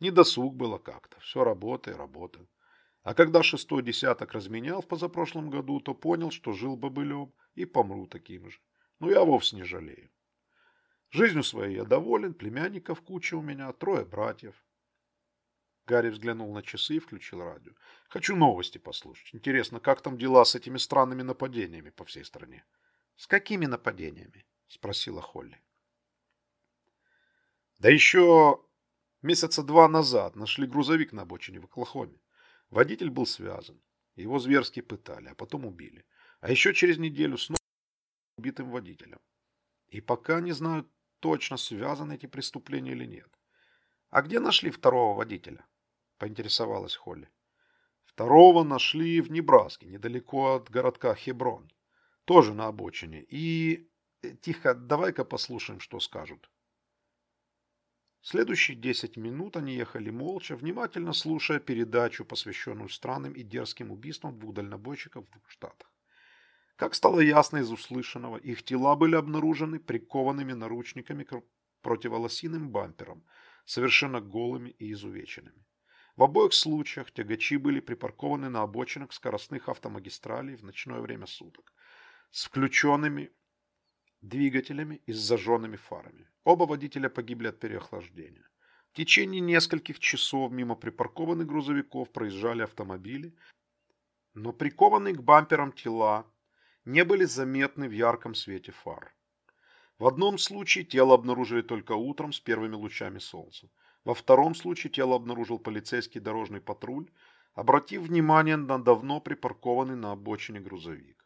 Не досуг было как-то. Все работа и работа. А когда шестой десяток разменял в позапрошлом году, то понял, что жил бобылем и помру таким же. Но я вовсе не жалею. Жизнью своей я доволен, племянников куча у меня, трое братьев. Гарри взглянул на часы и включил радио. Хочу новости послушать. Интересно, как там дела с этими странными нападениями по всей стране? С какими нападениями? Спросила Холли. Да еще месяца два назад нашли грузовик на обочине в Оклахоме. Водитель был связан. Его зверски пытали, а потом убили. А еще через неделю снова убитым водителем. И пока не знают точно, связаны эти преступления или нет. А где нашли второго водителя? Поинтересовалась Холли. Второго нашли в Небраске, недалеко от городка Хеброн. Тоже на обочине. И... Тихо, давай-ка послушаем, что скажут. Следующие 10 минут они ехали молча, внимательно слушая передачу, посвященную странным и дерзким убийствам двух дальнобойщиков в двух штатах. Как стало ясно из услышанного, их тела были обнаружены прикованными наручниками к противолосиным бамперам, совершенно голыми и изувеченными. В обоих случаях тягачи были припаркованы на обочинах скоростных автомагистралей в ночное время суток с включенными двигателями и с зажженными фарами. Оба водителя погибли от переохлаждения. В течение нескольких часов мимо припаркованных грузовиков проезжали автомобили, но прикованные к бамперам тела не были заметны в ярком свете фар. В одном случае тело обнаружили только утром с первыми лучами солнца. Во втором случае тело обнаружил полицейский дорожный патруль, обратив внимание на давно припаркованный на обочине грузовик.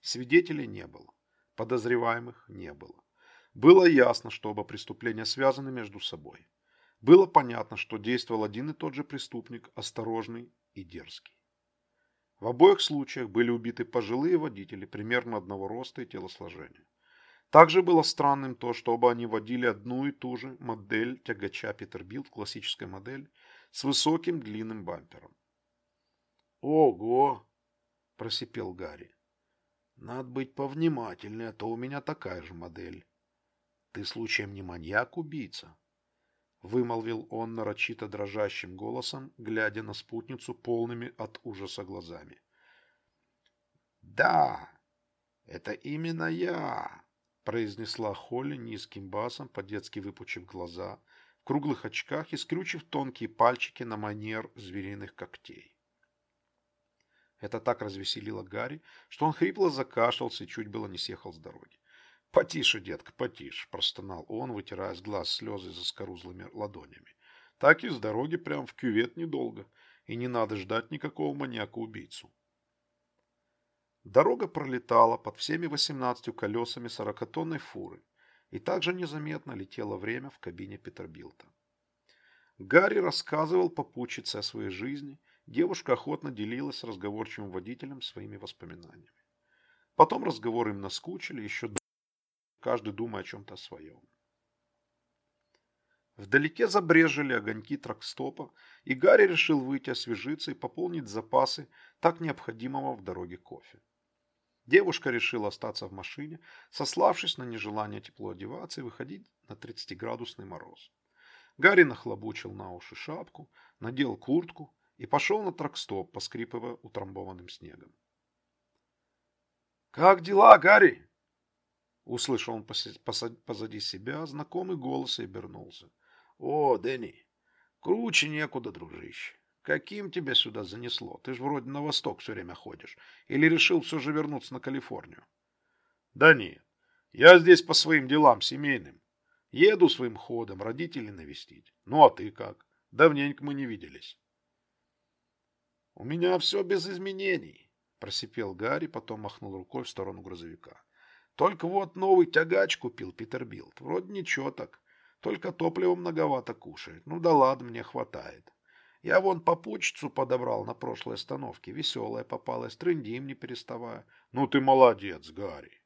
Свидетелей не было. Подозреваемых не было. Было ясно, что оба преступления связаны между собой. Было понятно, что действовал один и тот же преступник, осторожный и дерзкий. В обоих случаях были убиты пожилые водители примерно одного роста и телосложения. Также было странным то, что оба они водили одну и ту же модель тягача Петербилд, классическая модель, с высоким длинным бампером. «Ого!» – просипел Гарри. «Надо быть повнимательнее, а то у меня такая же модель. Ты случаем не маньяк-убийца?» Вымолвил он нарочито дрожащим голосом, глядя на спутницу полными от ужаса глазами. «Да, это именно я!» произнесла Холли низким басом, по-детски выпучив глаза, в круглых очках и скрючив тонкие пальчики на манер звериных когтей. Это так развеселило Гарри, что он хрипло закашлялся и чуть было не съехал с дороги. «Потише, детка, потише!» – простонал он, вытирая с глаз слезы за скорузлыми ладонями. «Так и с дороги прям в кювет недолго, и не надо ждать никакого маньяка-убийцу». Дорога пролетала под всеми восемнадцатью колесами сорокатонной фуры, и также незаметно летело время в кабине Петербилта. Гарри рассказывал попутчице о своей жизни, девушка охотно делилась с разговорчивым водителем своими воспоминаниями. Потом разговоры им наскучили, еще каждый думая о чем-то своем. Вдалеке забрежили огоньки тракстопа, и Гарри решил выйти освежиться и пополнить запасы так необходимого в дороге кофе. Девушка решила остаться в машине, сославшись на нежелание тепло одеваться и выходить на 30-градусный мороз. Гарри нахлобучил на уши шапку, надел куртку и пошел на тракстоп, поскрипывая утрамбованным снегом. «Как дела, Гарри?» Услышал он позади себя знакомый голос и обернулся. «О, Дэнни, круче некуда, дружище. Каким тебя сюда занесло? Ты же вроде на восток все время ходишь. Или решил все же вернуться на Калифорнию? Да нет. Я здесь по своим делам семейным. Еду своим ходом, родителей навестить. Ну а ты как? Давненько мы не виделись. У меня все без изменений, просипел Гарри, потом махнул рукой в сторону грузовика. Только вот новый тягач купил Питербилд. Вроде ничего так. Только топлива многовато кушает. Ну да ладно, мне хватает. Я вон попутчицу подобрал на прошлой остановке. Веселая попалась, трындим не переставая. Ну ты молодец, Гарри.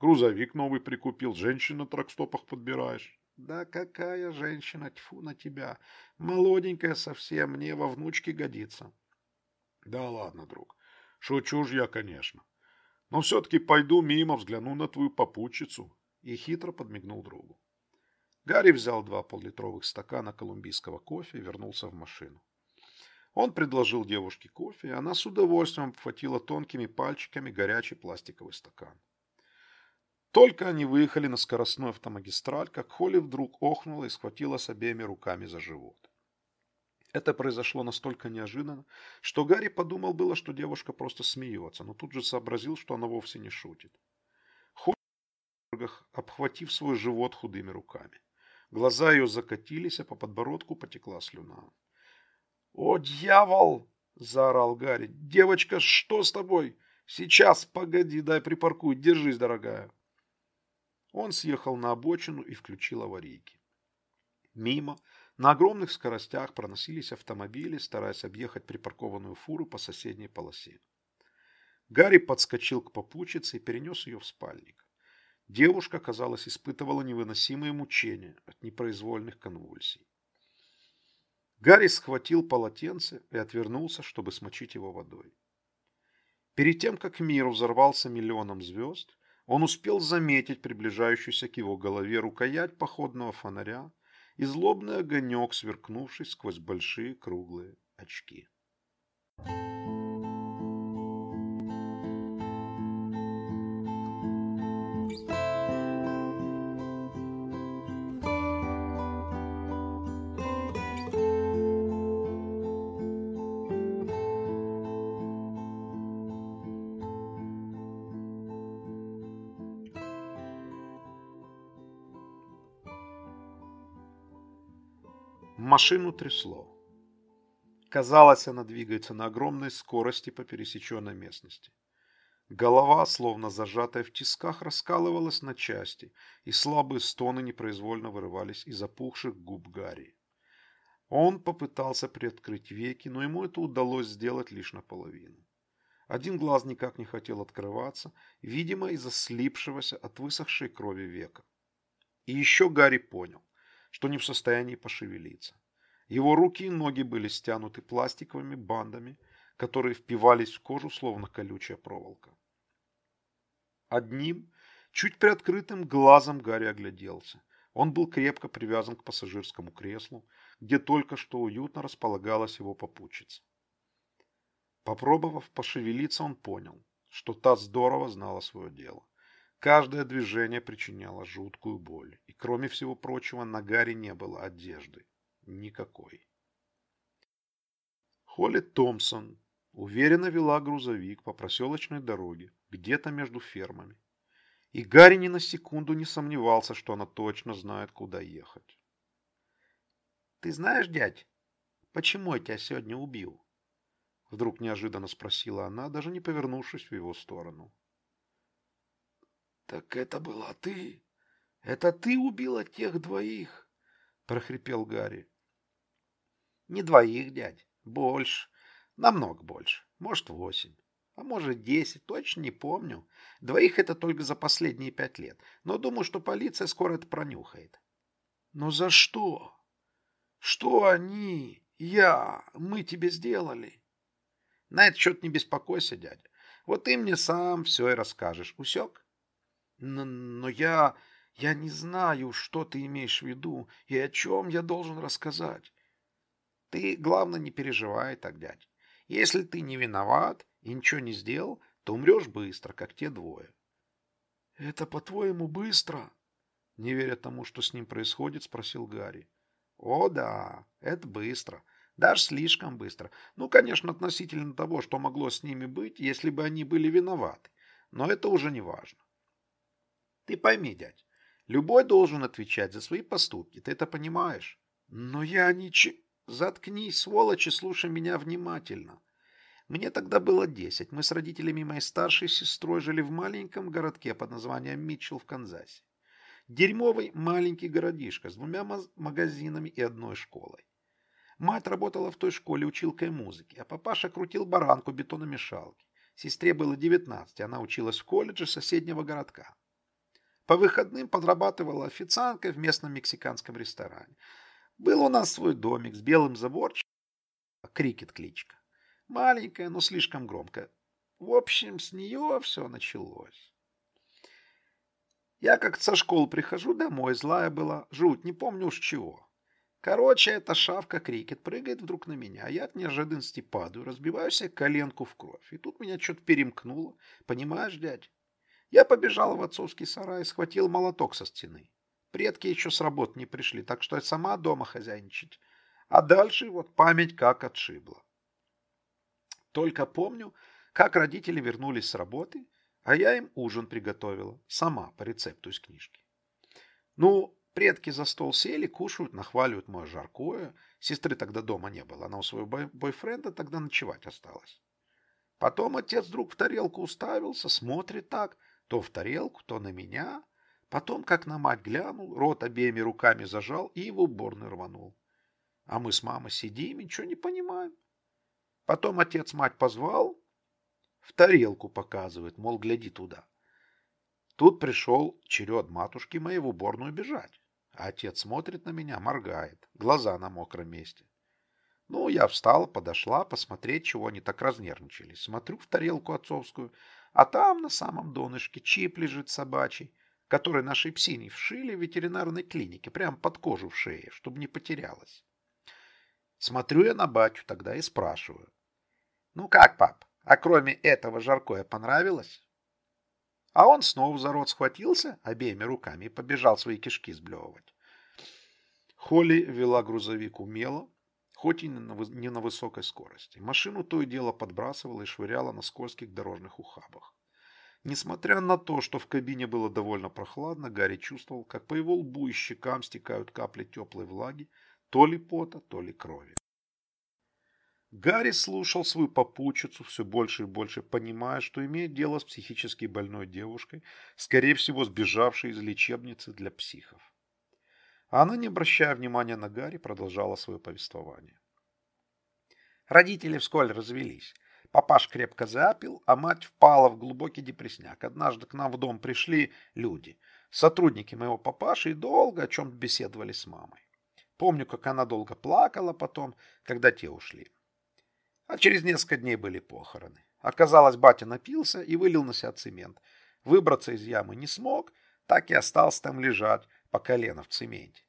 Грузовик новый прикупил, женщин на тракстопах подбираешь. Да какая женщина, тьфу на тебя. Молоденькая совсем, мне во внучке годится. Да ладно, друг. Шучу ж я, конечно. Но все-таки пойду мимо, взгляну на твою попутчицу. И хитро подмигнул другу. Гарри взял два поллитровых стакана колумбийского кофе и вернулся в машину. Он предложил девушке кофе, и она с удовольствием обхватила тонкими пальчиками горячий пластиковый стакан. Только они выехали на скоростной автомагистраль, как Холли вдруг охнула и схватилась обеими руками за живот. Это произошло настолько неожиданно, что Гарри подумал было, что девушка просто смеется, но тут же сообразил, что она вовсе не шутит. Холли обхватив свой живот худыми руками. Глаза ее закатились, а по подбородку потекла слюна. «О, дьявол!» – заорал Гарри. «Девочка, что с тобой? Сейчас, погоди, дай припаркую. Держись, дорогая». Он съехал на обочину и включил аварийки. Мимо, на огромных скоростях проносились автомобили, стараясь объехать припаркованную фуру по соседней полосе. Гарри подскочил к попутчице и перенес ее в спальник. Девушка, казалось, испытывала невыносимые мучения от непроизвольных конвульсий. Гарри схватил полотенце и отвернулся, чтобы смочить его водой. Перед тем, как мир взорвался миллионом звезд, он успел заметить приближающуюся к его голове рукоять походного фонаря и злобный огонек, сверкнувший сквозь большие круглые очки. Машину трясло. Казалось, она двигается на огромной скорости по пересеченной местности. Голова, словно зажатая в тисках, раскалывалась на части, и слабые стоны непроизвольно вырывались из опухших губ Гарри. Он попытался приоткрыть веки, но ему это удалось сделать лишь наполовину. Один глаз никак не хотел открываться, видимо, из-за слипшегося от высохшей крови века. И еще Гарри понял, что не в состоянии пошевелиться. Его руки и ноги были стянуты пластиковыми бандами, которые впивались в кожу, словно колючая проволока. Одним, чуть приоткрытым глазом Гарри огляделся. Он был крепко привязан к пассажирскому креслу, где только что уютно располагалась его попутчица. Попробовав пошевелиться, он понял, что та здорово знала свое дело. Каждое движение причиняло жуткую боль, и, кроме всего прочего, на Гарри не было одежды. Никакой. Холли Томпсон уверенно вела грузовик по проселочной дороге, где-то между фермами. И Гарри ни на секунду не сомневался, что она точно знает, куда ехать. «Ты знаешь, дядь, почему я тебя сегодня убил?» Вдруг неожиданно спросила она, даже не повернувшись в его сторону. «Так это была ты? Это ты убила тех двоих?» – прохрипел Гарри. «Не двоих, дядь. Больше. Намного больше. Может, восемь. А может, десять. Точно не помню. Двоих это только за последние пять лет. Но думаю, что полиция скоро это пронюхает». «Но за что? Что они, я, мы тебе сделали?» «На этот счет не беспокойся, дядя. Вот ты мне сам все и расскажешь. Усек?» Но, но я... я не знаю, что ты имеешь в виду и о чем я должен рассказать. Ты, главное, не переживай так, дядь. Если ты не виноват и ничего не сделал, то умрешь быстро, как те двое. Это, по-твоему, быстро? Не веря тому, что с ним происходит, спросил Гарри. О, да, это быстро. Даже слишком быстро. Ну, конечно, относительно того, что могло с ними быть, если бы они были виноваты. Но это уже не важно. Ты пойми, дядь, любой должен отвечать за свои поступки, ты это понимаешь? Но я ничего... Заткнись, сволочь, и слушай меня внимательно. Мне тогда было десять. Мы с родителями моей старшей сестрой жили в маленьком городке под названием Митчелл в Канзасе. Дерьмовый маленький городишко с двумя магазинами и одной школой. Мать работала в той школе училкой музыки, а папаша крутил баранку бетономешалки. Сестре было 19, она училась в колледже соседнего городка. По выходным подрабатывала официанткой в местном мексиканском ресторане. Был у нас свой домик с белым заборчиком, крикет кличка. Маленькая, но слишком громкая. В общем, с нее все началось. Я как-то со школы прихожу домой, злая была, жуть, не помню уж чего. Короче, эта шавка крикет прыгает вдруг на меня, а я от неожиданности падаю, разбиваю себе коленку в кровь. И тут меня что-то перемкнуло. Понимаешь, дядь? Я побежал в отцовский сарай, схватил молоток со стены. Предки еще с работы не пришли, так что я сама дома хозяйничать. А дальше вот память как отшибла. Только помню, как родители вернулись с работы, а я им ужин приготовила, сама, по рецепту из книжки. Ну, предки за стол сели, кушают, нахваливают мое жаркое. Сестры тогда дома не было, она у своего бойфренда тогда ночевать осталась. Потом отец вдруг в тарелку уставился, смотрит так – то в тарелку, то на меня. Потом, как на мать глянул, рот обеими руками зажал и в уборную рванул. А мы с мамой сидим и ничего не понимаем. Потом отец мать позвал, в тарелку показывает, мол, гляди туда. Тут пришел черед матушки моей в уборную бежать. А отец смотрит на меня, моргает, глаза на мокром месте. Ну, я встала, подошла посмотреть, чего они так разнервничались. Смотрю в тарелку отцовскую, а там на самом донышке чип лежит собачий, который нашей псине вшили в ветеринарной клинике, прямо под кожу в шее, чтобы не потерялась. Смотрю я на батю тогда и спрашиваю. «Ну как, пап, а кроме этого жаркое понравилось?» А он снова за рот схватился обеими руками и побежал свои кишки сблевывать. Холли вела грузовик умело, хоть и не на высокой скорости. Машину то и дело подбрасывала и швыряла на скользких дорожных ухабах. Несмотря на то, что в кабине было довольно прохладно, Гарри чувствовал, как по его лбу и щекам стекают капли теплой влаги, то ли пота, то ли крови. Гарри слушал свою попутчицу все больше и больше, понимая, что имеет дело с психически больной девушкой, скорее всего, сбежавшей из лечебницы для психов. Она, не обращая внимания на Гарри, продолжала свое повествование. Родители вскоре развелись. Папаш крепко запил, а мать впала в глубокий депресняк. Однажды к нам в дом пришли люди, сотрудники моего папаши, и долго о чем беседовали с мамой. Помню, как она долго плакала потом, когда те ушли. А через несколько дней были похороны. Оказалось, батя напился и вылил на себя цемент. Выбраться из ямы не смог, так и остался там лежать, по колено в цементе.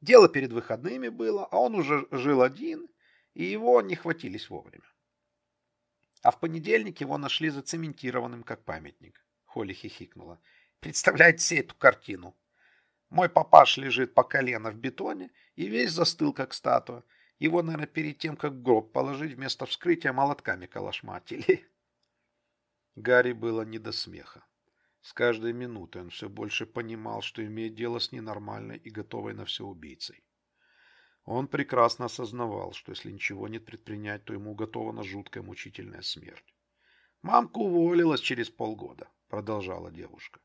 Дело перед выходными было, а он уже жил один, и его не хватились вовремя. А в понедельник его нашли зацементированным, как памятник. Холли хихикнула. Представляете себе эту картину? Мой папаш лежит по колено в бетоне и весь застыл, как статуя. Его, наверное, перед тем, как гроб положить, вместо вскрытия молотками калашматили. Гарри было не до смеха. С каждой минутой он все больше понимал, что имеет дело с ненормальной и готовой на все убийцей. Он прекрасно осознавал, что если ничего не предпринять, то ему уготована жуткая мучительная смерть. «Мамка уволилась через полгода», — продолжала девушка.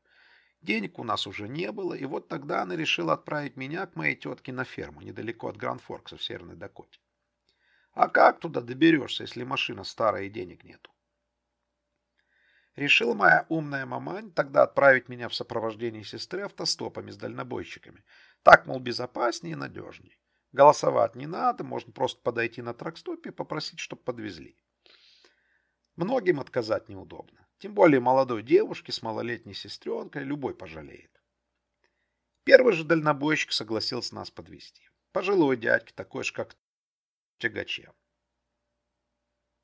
«Денег у нас уже не было, и вот тогда она решила отправить меня к моей тетке на ферму, недалеко от Гранд-Форкса в Северной Дакоте. А как туда доберешься, если машина старая и денег нету? Решила моя умная мамань тогда отправить меня в сопровождении сестры автостопами с дальнобойщиками. Так, мол, безопаснее и надежнее. Голосовать не надо, можно просто подойти на тракстопе и попросить, чтобы подвезли. Многим отказать неудобно. Тем более молодой девушке с малолетней сестренкой любой пожалеет. Первый же дальнобойщик согласился нас подвезти. Пожилой дядька, такой же, как тягаче.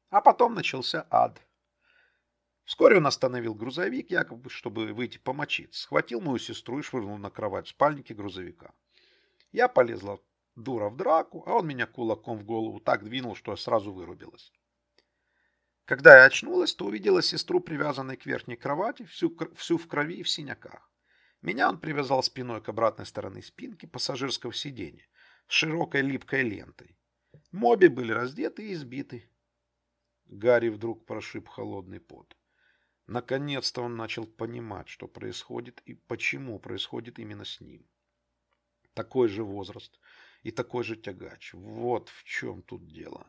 А потом начался ад. Вскоре он остановил грузовик, якобы, чтобы выйти помочиться. Схватил мою сестру и швырнул на кровать в спальнике грузовика. Я полезла дура в драку, а он меня кулаком в голову так двинул, что я сразу вырубилась. Когда я очнулась, то увидела сестру, привязанной к верхней кровати, всю, всю в крови и в синяках. Меня он привязал спиной к обратной стороне спинки пассажирского сиденья с широкой липкой лентой. Моби были раздеты и избиты. Гарри вдруг прошиб холодный пот. Наконец-то он начал понимать, что происходит и почему происходит именно с ним. Такой же возраст и такой же тягач. Вот в чем тут дело.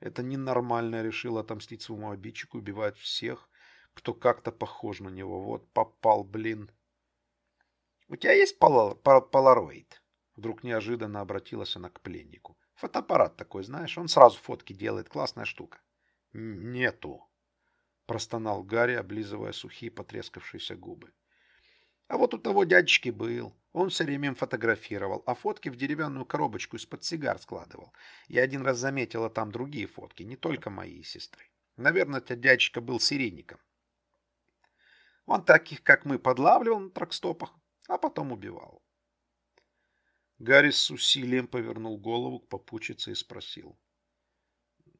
Это ненормально решил отомстить своему обидчику, убивать всех, кто как-то похож на него. Вот попал, блин. «У тебя есть полароид?» Вдруг неожиданно обратилась она к пленнику. «Фотоаппарат такой, знаешь, он сразу фотки делает, классная штука». «Нету», простонал Гарри, облизывая сухие потрескавшиеся губы. А вот у того дядечки был. Он все время им фотографировал, а фотки в деревянную коробочку из-под сигар складывал. Я один раз заметила там другие фотки, не только мои сестры. Наверное, этот дядечка был серийником. Он таких, как мы, подлавливал на тракстопах, а потом убивал. Гарри с усилием повернул голову к попутчице и спросил.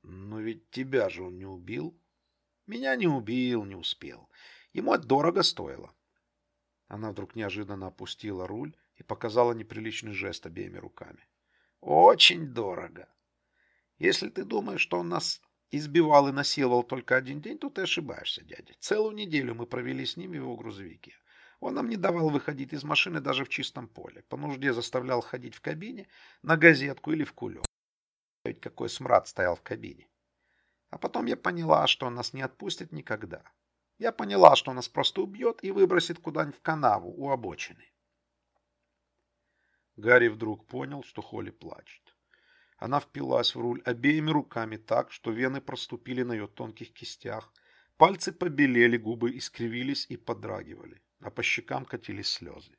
«Но ведь тебя же он не убил?» Меня не убил, не успел. Ему это дорого стоило. Она вдруг неожиданно опустила руль и показала неприличный жест обеими руками. Очень дорого. Если ты думаешь, что он нас избивал и насиловал только один день, то ты ошибаешься, дядя. Целую неделю мы провели с ним в его грузовике. Он нам не давал выходить из машины даже в чистом поле. По нужде заставлял ходить в кабине на газетку или в кулек. Ведь какой смрад стоял в кабине. А потом я поняла, что он нас не отпустит никогда. Я поняла, что нас просто убьет и выбросит куда-нибудь в канаву у обочины. Гарри вдруг понял, что Холли плачет. Она впилась в руль обеими руками так, что вены проступили на ее тонких кистях. Пальцы побелели, губы искривились и подрагивали, а по щекам катились слезы.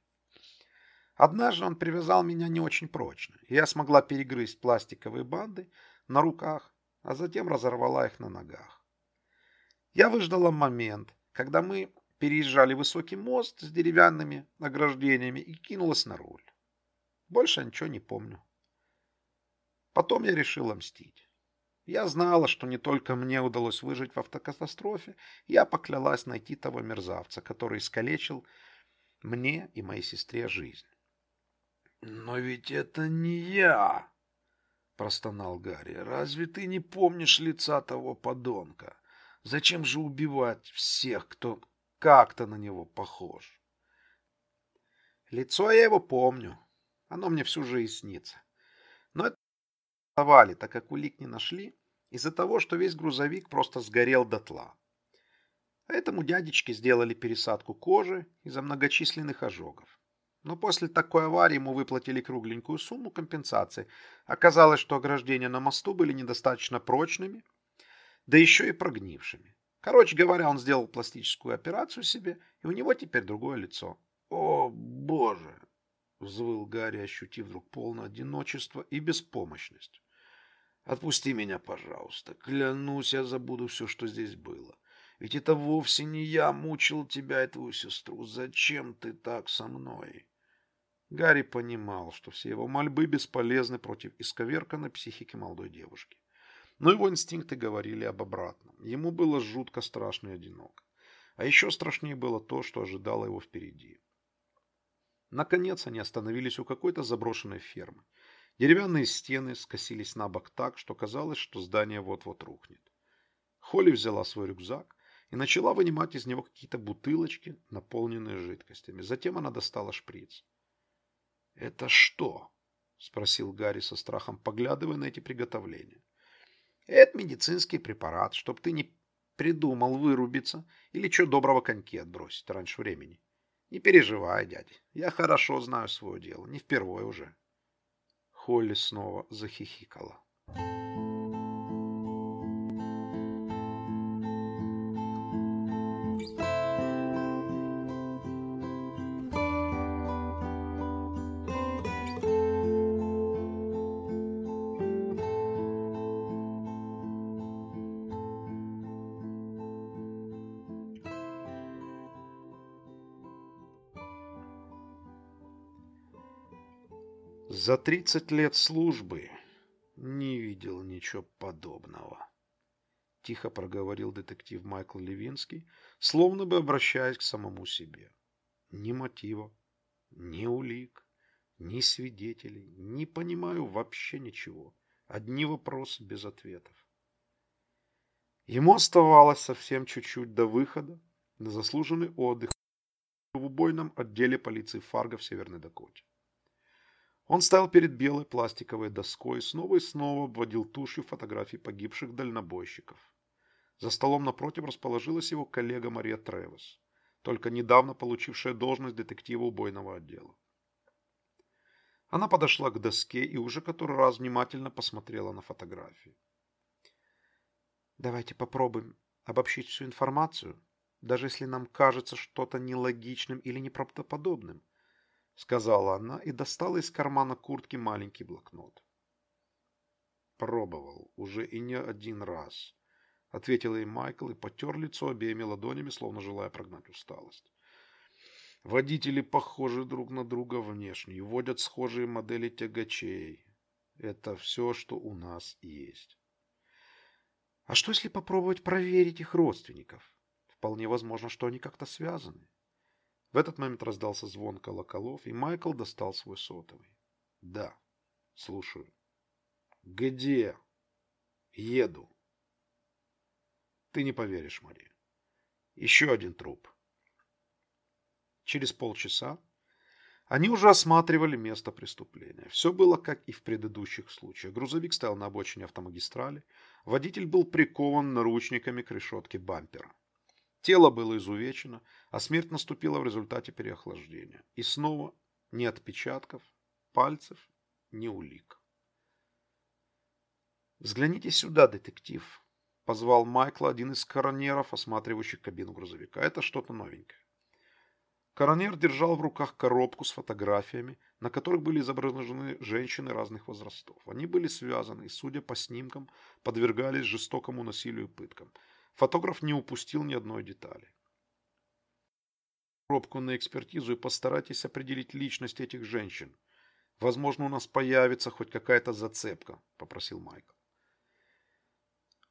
Однажды он привязал меня не очень прочно, я смогла перегрызть пластиковые банды на руках, а затем разорвала их на ногах. Я выждала момент, когда мы переезжали высокий мост с деревянными ограждениями и кинулась на руль. Больше ничего не помню. Потом я решила мстить. Я знала, что не только мне удалось выжить в автокатастрофе, я поклялась найти того мерзавца, который искалечил мне и моей сестре жизнь. «Но ведь это не я!» — простонал Гарри. «Разве ты не помнишь лица того подонка? Зачем же убивать всех, кто как-то на него похож?» Лицо я его помню. Оно мне всю жизнь снится. Но это арестовали, так как улик не нашли, из-за того, что весь грузовик просто сгорел дотла. А этому дядечке сделали пересадку кожи из-за многочисленных ожогов. Но после такой аварии ему выплатили кругленькую сумму компенсации. Оказалось, что ограждения на мосту были недостаточно прочными, да еще и прогнившими. Короче говоря, он сделал пластическую операцию себе, и у него теперь другое лицо. «О, боже!» Взвыл Гарри, ощутив вдруг полное одиночество и беспомощность. Отпусти меня, пожалуйста. Клянусь, я забуду все, что здесь было. Ведь это вовсе не я мучил тебя и твою сестру. Зачем ты так со мной? Гарри понимал, что все его мольбы бесполезны против исковерканной психики молодой девушки. Но его инстинкты говорили об обратном. Ему было жутко страшно и одиноко. А еще страшнее было то, что ожидало его впереди. Наконец они остановились у какой-то заброшенной фермы. Деревянные стены скосились на бок так, что казалось, что здание вот-вот рухнет. Холли взяла свой рюкзак и начала вынимать из него какие-то бутылочки, наполненные жидкостями. Затем она достала шприц. «Это что?» – спросил Гарри со страхом, поглядывая на эти приготовления. Это медицинский препарат, чтоб ты не придумал вырубиться или что доброго коньки отбросить раньше времени. Не переживай, дядя, я хорошо знаю свое дело, не впервой уже. Холли снова захихикала. Thank you. 30 лет службы не видел ничего подобного. Тихо проговорил детектив Майкл Левинский, словно бы обращаясь к самому себе. Ни мотива, ни улик, ни свидетелей, не понимаю вообще ничего. Одни вопросы без ответов. Ему оставалось совсем чуть-чуть до выхода на заслуженный отдых в убойном отделе полиции Фарго в Северной Дакоте. Он стоял перед белой пластиковой доской, снова и снова обводил тушью фотографии погибших дальнобойщиков. За столом напротив расположилась его коллега Мария Тревес, только недавно получившая должность детектива убойного отдела. Она подошла к доске и уже который раз внимательно посмотрела на фотографии. «Давайте попробуем обобщить всю информацию, даже если нам кажется что-то нелогичным или неправдоподобным», сказала она и достала из кармана куртки маленький блокнот. Пробовал уже и не один раз, ответил ей Майкл и потер лицо обеими ладонями, словно желая прогнать усталость. Водители похожи друг на друга внешне и водят схожие модели тягачей. Это все, что у нас есть. А что, если попробовать проверить их родственников? Вполне возможно, что они как-то связаны. В этот момент раздался звон колоколов, и Майкл достал свой сотовый. «Да, слушаю». «Где?» «Еду». «Ты не поверишь, Мария. Еще один труп». Через полчаса они уже осматривали место преступления. Все было как и в предыдущих случаях. Грузовик стоял на обочине автомагистрали. Водитель был прикован наручниками к решетке бампера. Тело было изувечено, а смерть наступила в результате переохлаждения. И снова ни отпечатков, пальцев, ни улик. «Взгляните сюда, детектив», — позвал Майкла один из коронеров, осматривающих кабину грузовика. «Это что-то новенькое». Коронер держал в руках коробку с фотографиями, на которых были изображены женщины разных возрастов. Они были связаны и, судя по снимкам, подвергались жестокому насилию и пыткам. Фотограф не упустил ни одной детали. Коробку на экспертизу и постарайтесь определить личность этих женщин. Возможно, у нас появится хоть какая-то зацепка, попросил Майкл.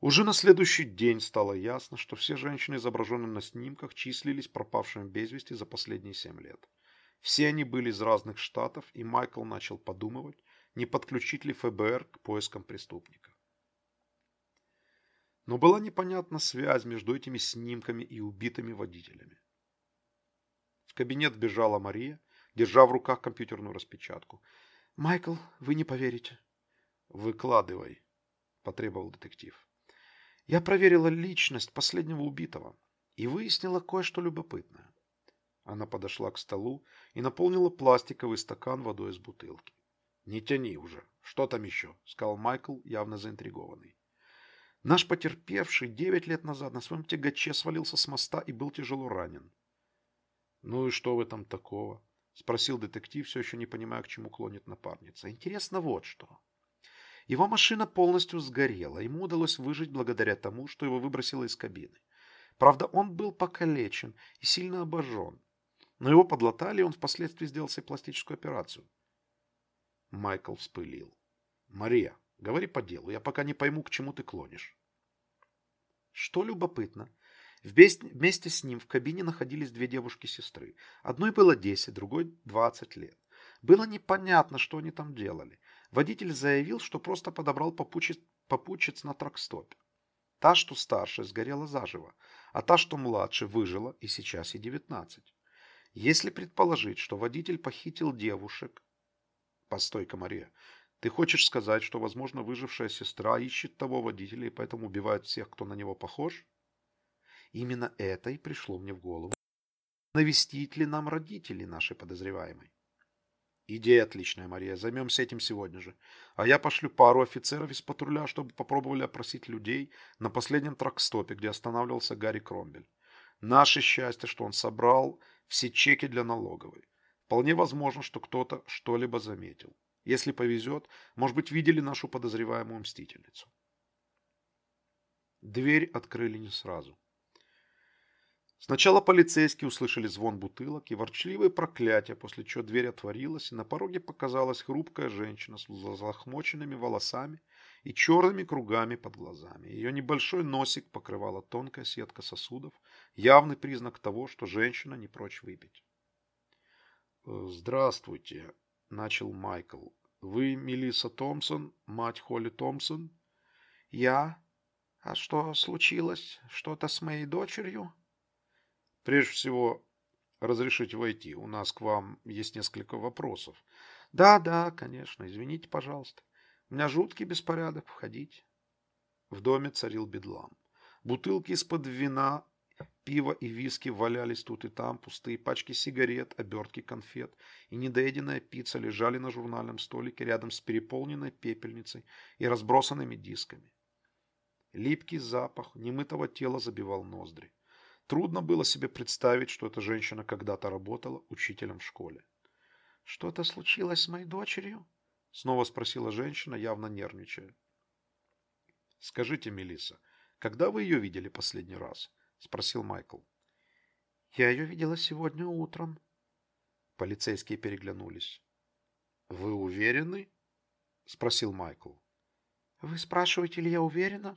Уже на следующий день стало ясно, что все женщины, изображенные на снимках, числились пропавшими без вести за последние семь лет. Все они были из разных штатов, и Майкл начал подумывать, не подключить ли ФБР к поискам преступника. Но была непонятна связь между этими снимками и убитыми водителями. В кабинет бежала Мария, держа в руках компьютерную распечатку. «Майкл, вы не поверите». «Выкладывай», – потребовал детектив. Я проверила личность последнего убитого и выяснила кое-что любопытное. Она подошла к столу и наполнила пластиковый стакан водой из бутылки. «Не тяни уже. Что там еще?» – сказал Майкл, явно заинтригованный. Наш потерпевший девять лет назад на своем тягаче свалился с моста и был тяжело ранен. «Ну и что в этом такого?» – спросил детектив, все еще не понимая, к чему клонит напарница. «Интересно вот что. Его машина полностью сгорела. Ему удалось выжить благодаря тому, что его выбросило из кабины. Правда, он был покалечен и сильно обожжен. Но его подлатали, и он впоследствии сделал себе пластическую операцию. Майкл вспылил. «Мария, говори по делу. Я пока не пойму, к чему ты клонишь». Что любопытно, вместе с ним в кабине находились две девушки-сестры. Одной было 10, другой 20 лет. Было непонятно, что они там делали. Водитель заявил, что просто подобрал попутчиц, попутчиц на тракстопе. Та, что старше, сгорела заживо, а та, что младше, выжила и сейчас ей 19. Если предположить, что водитель похитил девушек... Постой-ка, Мария, ты хочешь сказать, что, возможно, выжившая сестра ищет того водителя и поэтому убивает всех, кто на него похож? Именно это и пришло мне в голову. Навестить ли нам родителей нашей подозреваемой? Идея отличная, Мария. Займемся этим сегодня же. А я пошлю пару офицеров из патруля, чтобы попробовали опросить людей на последнем тракстопе, где останавливался Гарри Кромбель. Наше счастье, что он собрал все чеки для налоговой. Вполне возможно, что кто-то что-либо заметил. Если повезет, может быть, видели нашу подозреваемую мстительницу. Дверь открыли не сразу. Сначала полицейские услышали звон бутылок и ворчливые проклятия, после чего дверь отворилась, и на пороге показалась хрупкая женщина с залохмоченными волосами и черными кругами под глазами. Ее небольшой носик покрывала тонкая сетка сосудов, явный признак того, что женщина не прочь выпить. «Э, «Здравствуйте», — начал Майкл. «Вы Мелисса Томпсон, мать Холли Томпсон?» «Я? А что случилось? Что-то с моей дочерью?» Прежде всего, разрешите войти. У нас к вам есть несколько вопросов. Да, да, конечно. Извините, пожалуйста. У меня жуткий беспорядок. Входите. В доме царил бедлам. Бутылки из-под вина, пива и виски валялись тут и там, пустые пачки сигарет, обертки конфет и недоеденная пицца лежали на журнальном столике рядом с переполненной пепельницей и разбросанными дисками. Липкий запах немытого тела забивал ноздри. Трудно было себе представить, что эта женщина когда-то работала учителем в школе. «Что-то случилось с моей дочерью?» Снова спросила женщина, явно нервничая. «Скажите, Мелисса, когда вы ее видели последний раз?» Спросил Майкл. «Я ее видела сегодня утром». Полицейские переглянулись. «Вы уверены?» Спросил Майкл. «Вы спрашиваете, ли я уверена?»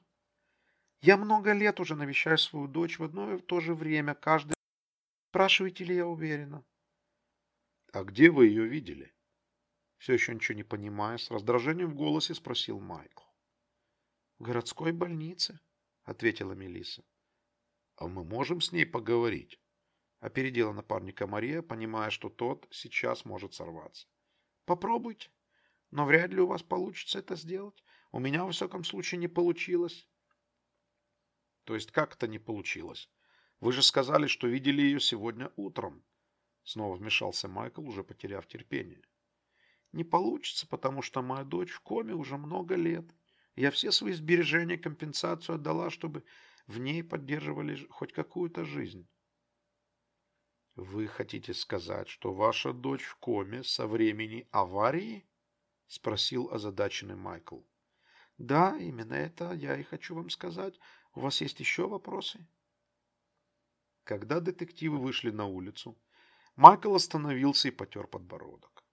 Я много лет уже навещаю свою дочь в одно и в то же время, каждый... Спрашиваете ли я уверена? А где вы ее видели? Все еще ничего не понимая, с раздражением в голосе спросил Майкл. В городской больнице, ответила Мелиса. А мы можем с ней поговорить? Опередила напарника Мария, понимая, что тот сейчас может сорваться. Попробуйте. Но вряд ли у вас получится это сделать. У меня, во всяком случае, не получилось. То есть как это не получилось? Вы же сказали, что видели ее сегодня утром. Снова вмешался Майкл, уже потеряв терпение. Не получится, потому что моя дочь в коме уже много лет. Я все свои сбережения, компенсацию отдала, чтобы в ней поддерживали хоть какую-то жизнь. Вы хотите сказать, что ваша дочь в коме со времени аварии? Спросил озадаченный Майкл. Да, именно это я и хочу вам сказать. У вас есть еще вопросы? Когда детективы вышли на улицу, Майкл остановился и потер подбородок.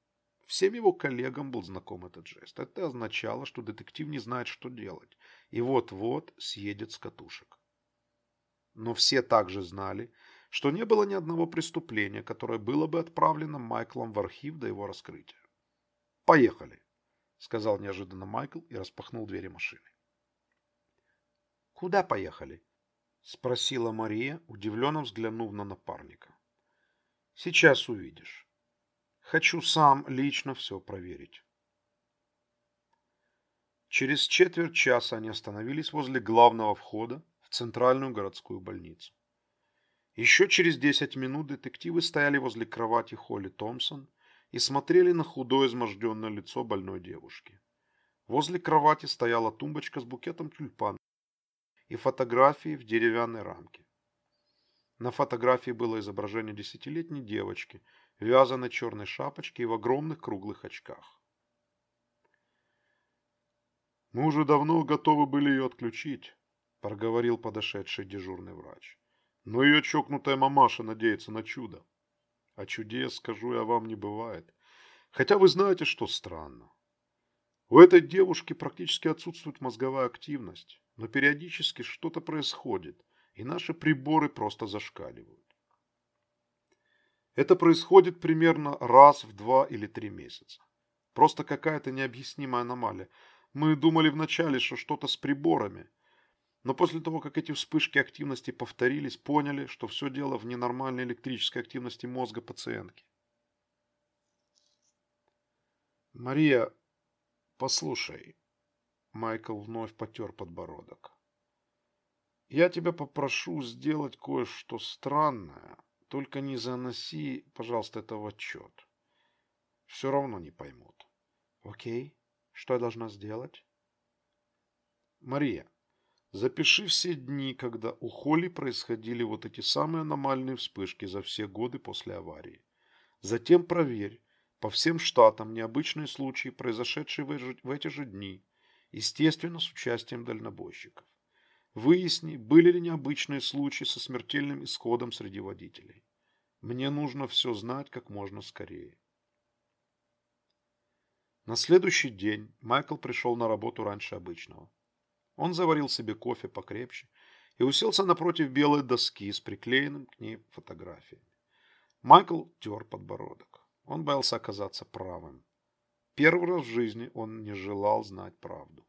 Всем его коллегам был знаком этот жест. Это означало, что детектив не знает, что делать, и вот-вот съедет с катушек. Но все также знали, что не было ни одного преступления, которое было бы отправлено Майклом в архив до его раскрытия. «Поехали», — сказал неожиданно Майкл и распахнул двери машины. «Куда поехали?» — спросила Мария, удивленно взглянув на напарника. «Сейчас увидишь. Хочу сам лично все проверить». Через четверть часа они остановились возле главного входа центральную городскую больницу. Еще через 10 минут детективы стояли возле кровати Холли Томпсон и смотрели на худое изможденное лицо больной девушки. Возле кровати стояла тумбочка с букетом тюльпанов и фотографии в деревянной рамке. На фотографии было изображение десятилетней девочки вязаной черной шапочке и в огромных круглых очках. «Мы уже давно готовы были ее отключить», – проговорил подошедший дежурный врач. Но ее чокнутая мамаша надеется на чудо. А чудес, скажу я вам, не бывает. Хотя вы знаете, что странно. У этой девушки практически отсутствует мозговая активность, но периодически что-то происходит, и наши приборы просто зашкаливают. Это происходит примерно раз в два или три месяца. Просто какая-то необъяснимая аномалия. Мы думали вначале, что что-то с приборами – но после того, как эти вспышки активности повторились, поняли, что все дело в ненормальной электрической активности мозга пациентки. «Мария, послушай», — Майкл вновь потер подбородок. «Я тебя попрошу сделать кое-что странное, только не заноси, пожалуйста, это в отчет. Все равно не поймут». «Окей, что я должна сделать?» «Мария, Запиши все дни, когда у Холли происходили вот эти самые аномальные вспышки за все годы после аварии. Затем проверь по всем штатам необычные случаи, произошедшие в эти же дни, естественно, с участием дальнобойщиков. Выясни, были ли необычные случаи со смертельным исходом среди водителей. Мне нужно все знать как можно скорее. На следующий день Майкл пришел на работу раньше обычного. Он заварил себе кофе покрепче и уселся напротив белой доски с приклеенным к ней фотографиями. Майкл тер подбородок. Он боялся оказаться правым. Первый раз в жизни он не желал знать правду.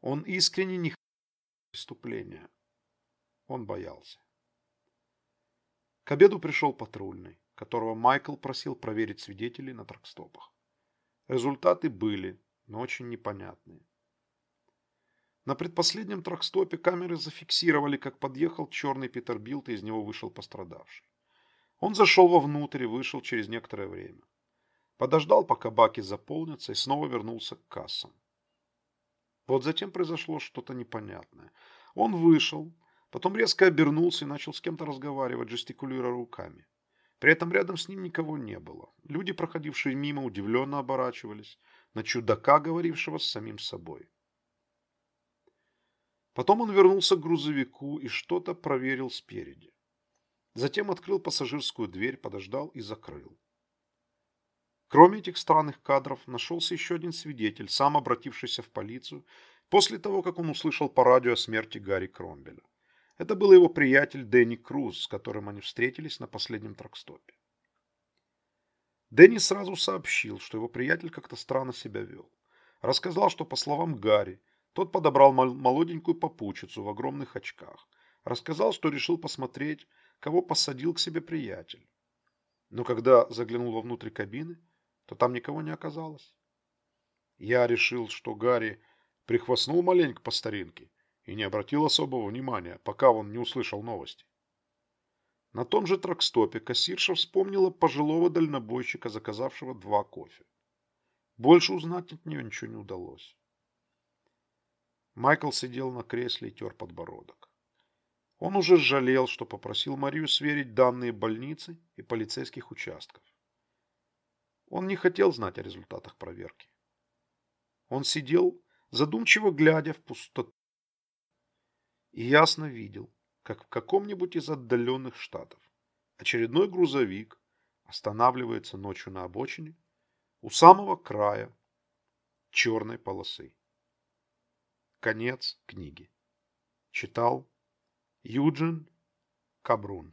Он искренне не хотел преступления. Он боялся. К обеду пришел патрульный, которого Майкл просил проверить свидетелей на тракстопах. Результаты были, но очень непонятные. На предпоследнем тракстопе камеры зафиксировали, как подъехал черный Питербилт и из него вышел пострадавший. Он зашел вовнутрь и вышел через некоторое время. Подождал, пока баки заполнятся, и снова вернулся к кассам. Вот затем произошло что-то непонятное. Он вышел, потом резко обернулся и начал с кем-то разговаривать, жестикулируя руками. При этом рядом с ним никого не было. Люди, проходившие мимо, удивленно оборачивались на чудака, говорившего с самим собой. Потом он вернулся к грузовику и что-то проверил спереди. Затем открыл пассажирскую дверь, подождал и закрыл. Кроме этих странных кадров, нашелся еще один свидетель, сам обратившийся в полицию, после того, как он услышал по радио о смерти Гарри Кромбеля. Это был его приятель Дэнни Круз, с которым они встретились на последнем тракстопе. Дэнни сразу сообщил, что его приятель как-то странно себя вел. Рассказал, что, по словам Гарри, тот подобрал молоденькую попутчицу в огромных очках. Рассказал, что решил посмотреть, кого посадил к себе приятель. Но когда заглянул вовнутрь кабины, то там никого не оказалось. Я решил, что Гарри прихвастнул маленько по старинке и не обратил особого внимания, пока он не услышал новости. На том же тракстопе кассирша вспомнила пожилого дальнобойщика, заказавшего два кофе. Больше узнать от нее ничего не удалось. Майкл сидел на кресле и тер подбородок. Он уже жалел, что попросил Марию сверить данные больницы и полицейских участков. Он не хотел знать о результатах проверки. Он сидел, задумчиво глядя в пустоту, и ясно видел, как в каком-нибудь из отдаленных штатов очередной грузовик останавливается ночью на обочине у самого края черной полосы. Конец книги. Читал Юджин Кабрун.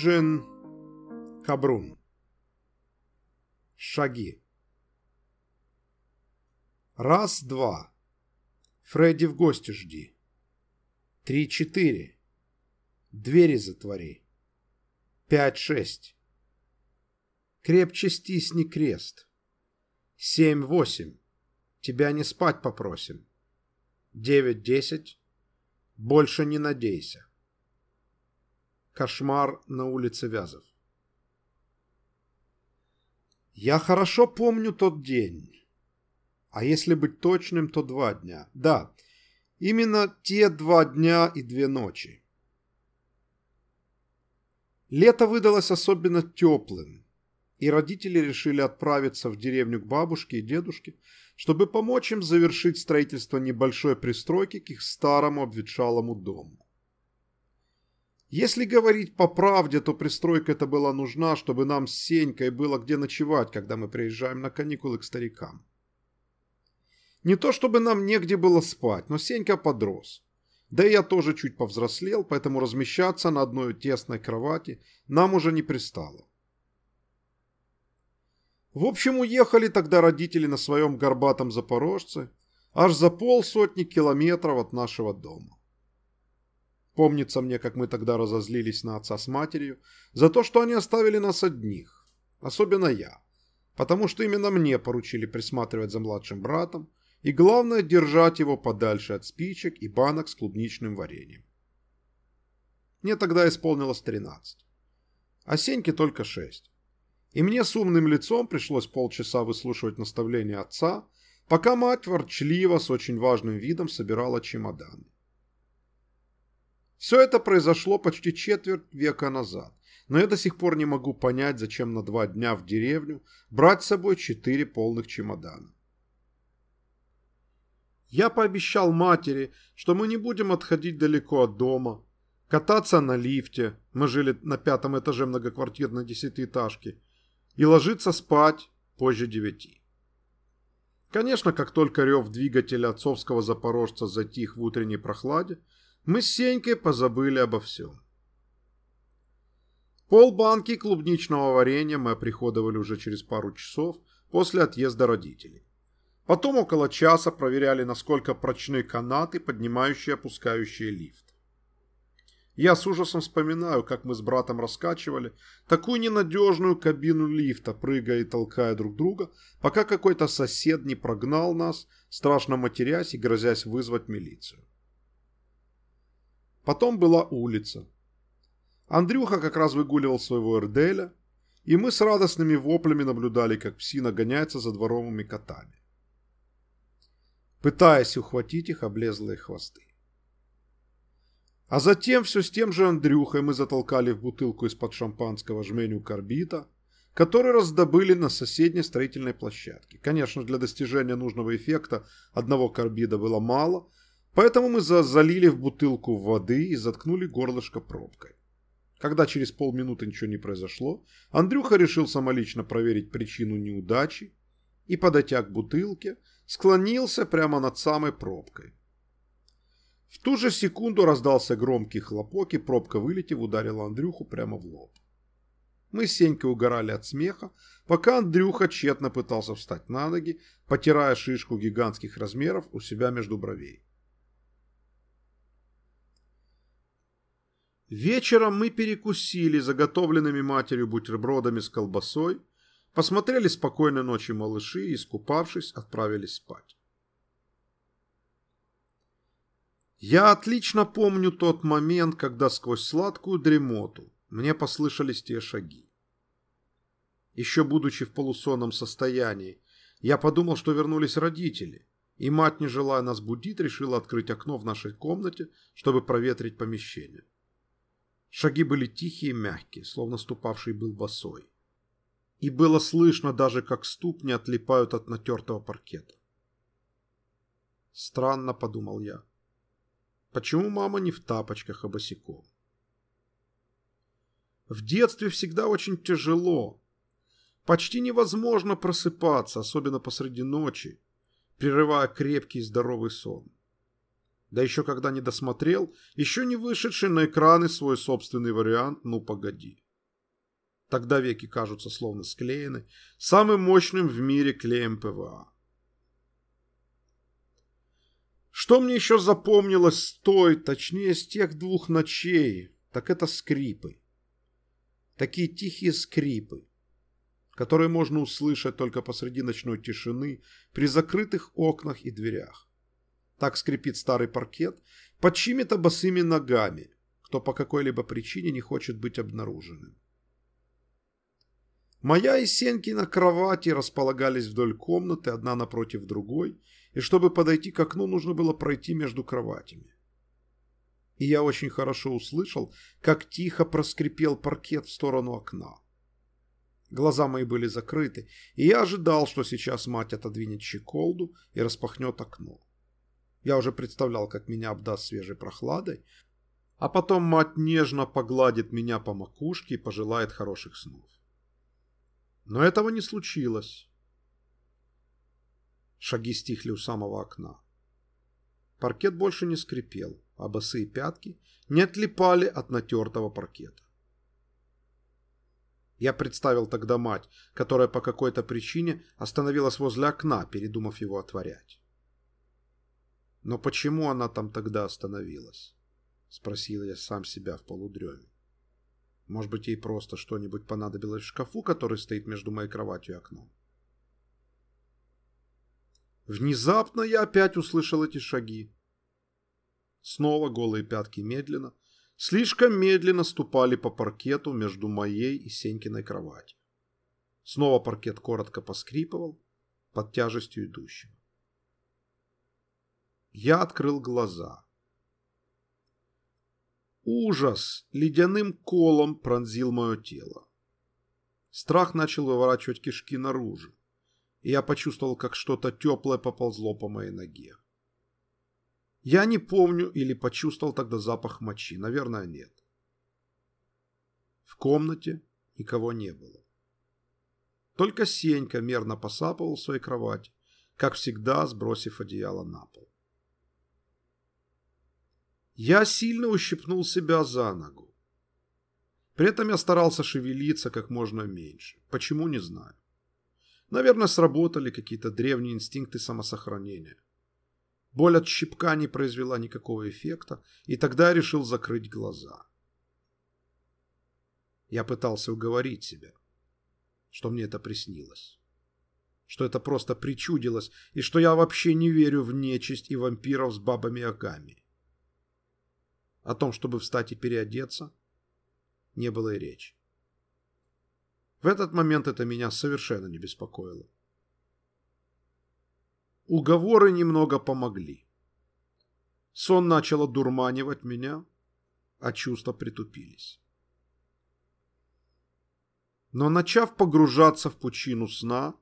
Юджин Кабрун. Шаги. Раз, два. Фредди в гости жди. Три-четыре. Двери затвори. Пять-шесть. Крепче стисни крест. Семь-восемь. Тебя не спать попросим. Девять-десять. Больше не надейся. Кошмар на улице Вязов. Я хорошо помню тот день. А если быть точным, то два дня. Да, именно те два дня и две ночи. Лето выдалось особенно теплым, и родители решили отправиться в деревню к бабушке и дедушке, чтобы помочь им завершить строительство небольшой пристройки к их старому обветшалому дому. Если говорить по правде, то пристройка эта была нужна, чтобы нам с Сенькой было где ночевать, когда мы приезжаем на каникулы к старикам. Не то чтобы нам негде было спать, но Сенька подрос. Да и я тоже чуть повзрослел, поэтому размещаться на одной тесной кровати нам уже не пристало. В общем, уехали тогда родители на своем горбатом запорожце аж за полсотни километров от нашего дома. Помнится мне, как мы тогда разозлились на отца с матерью за то, что они оставили нас одних, особенно я, потому что именно мне поручили присматривать за младшим братом и, главное, держать его подальше от спичек и банок с клубничным вареньем. Мне тогда исполнилось 13, а Сеньке только 6. И мне с умным лицом пришлось полчаса выслушивать наставления отца, пока мать ворчливо с очень важным видом собирала чемоданы. Все это произошло почти четверть века назад, но я до сих пор не могу понять, зачем на два дня в деревню брать с собой четыре полных чемодана. Я пообещал матери, что мы не будем отходить далеко от дома, кататься на лифте, мы жили на пятом этаже многоквартирной десятиэтажки, и ложиться спать позже девяти. Конечно, как только рев двигателя отцовского запорожца затих в утренней прохладе, мы с Сенькой позабыли обо всем. Пол банки клубничного варенья мы оприходовали уже через пару часов после отъезда родителей. Потом около часа проверяли, насколько прочны канаты, поднимающие и опускающие лифт. Я с ужасом вспоминаю, как мы с братом раскачивали такую ненадежную кабину лифта, прыгая и толкая друг друга, пока какой-то сосед не прогнал нас, страшно матерясь и грозясь вызвать милицию. Потом была улица. Андрюха как раз выгуливал своего Эрделя, и мы с радостными воплями наблюдали, как псина гоняется за дворовыми котами. пытаясь ухватить их облезлые хвосты. А затем все с тем же Андрюхой мы затолкали в бутылку из-под шампанского жменю карбита, который раздобыли на соседней строительной площадке. Конечно, для достижения нужного эффекта одного карбида было мало, поэтому мы залили в бутылку воды и заткнули горлышко пробкой. Когда через полминуты ничего не произошло, Андрюха решил самолично проверить причину неудачи и, подойдя к бутылке, склонился прямо над самой пробкой. В ту же секунду раздался громкий хлопок, и пробка, вылетев, ударила Андрюху прямо в лоб. Мы с Сенькой угорали от смеха, пока Андрюха тщетно пытался встать на ноги, потирая шишку гигантских размеров у себя между бровей. Вечером мы перекусили заготовленными матерью бутербродами с колбасой, посмотрели «Спокойной ночи, малыши» и, искупавшись, отправились спать. Я отлично помню тот момент, когда сквозь сладкую дремоту мне послышались те шаги. Еще будучи в полусонном состоянии, я подумал, что вернулись родители, и мать, не желая нас будить, решила открыть окно в нашей комнате, чтобы проветрить помещение. Шаги были тихие и мягкие, словно ступавший был босой. И было слышно даже, как ступни отлипают от натертого паркета. Странно, подумал я. Почему мама не в тапочках, а босиком? В детстве всегда очень тяжело. Почти невозможно просыпаться, особенно посреди ночи, прерывая крепкий и здоровый сон да еще когда не досмотрел, еще не вышедший на экраны свой собственный вариант «Ну, погоди». Тогда веки кажутся словно склеены самым мощным в мире клеем ПВА. Что мне еще запомнилось с той, точнее с тех двух ночей, так это скрипы. Такие тихие скрипы, которые можно услышать только посреди ночной тишины при закрытых окнах и дверях. Так скрипит старый паркет под чьими-то босыми ногами, кто по какой-либо причине не хочет быть обнаруженным. Моя и Сеньки на кровати располагались вдоль комнаты, одна напротив другой, и чтобы подойти к окну, нужно было пройти между кроватями. И я очень хорошо услышал, как тихо проскрипел паркет в сторону окна. Глаза мои были закрыты, и я ожидал, что сейчас мать отодвинет щеколду и распахнет окно. Я уже представлял, как меня обдаст свежей прохладой, а потом мать нежно погладит меня по макушке и пожелает хороших снов. Но этого не случилось. Шаги стихли у самого окна. Паркет больше не скрипел, а босые пятки не отлипали от натертого паркета. Я представил тогда мать, которая по какой-то причине остановилась возле окна, передумав его отворять. Но почему она там тогда остановилась? Спросил я сам себя в полудреме. Может быть, ей просто что-нибудь понадобилось в шкафу, который стоит между моей кроватью и окном? Внезапно я опять услышал эти шаги. Снова голые пятки медленно, слишком медленно ступали по паркету между моей и Сенькиной кроватью. Снова паркет коротко поскрипывал под тяжестью идущего. Я открыл глаза. Ужас ледяным колом пронзил мое тело. Страх начал выворачивать кишки наружу, и я почувствовал, как что-то теплое поползло по моей ноге. Я не помню или почувствовал тогда запах мочи. Наверное, нет. В комнате никого не было. Только Сенька мерно посапывал в своей кровати, как всегда сбросив одеяло на пол. Я сильно ущипнул себя за ногу. При этом я старался шевелиться как можно меньше. Почему, не знаю. Наверное, сработали какие-то древние инстинкты самосохранения. Боль от щипка не произвела никакого эффекта, и тогда я решил закрыть глаза. Я пытался уговорить себя, что мне это приснилось. Что это просто причудилось, и что я вообще не верю в нечисть и вампиров с бабами-агами. О том, чтобы встать и переодеться, не было и речи. В этот момент это меня совершенно не беспокоило. Уговоры немного помогли. Сон начал одурманивать меня, а чувства притупились. Но начав погружаться в пучину сна,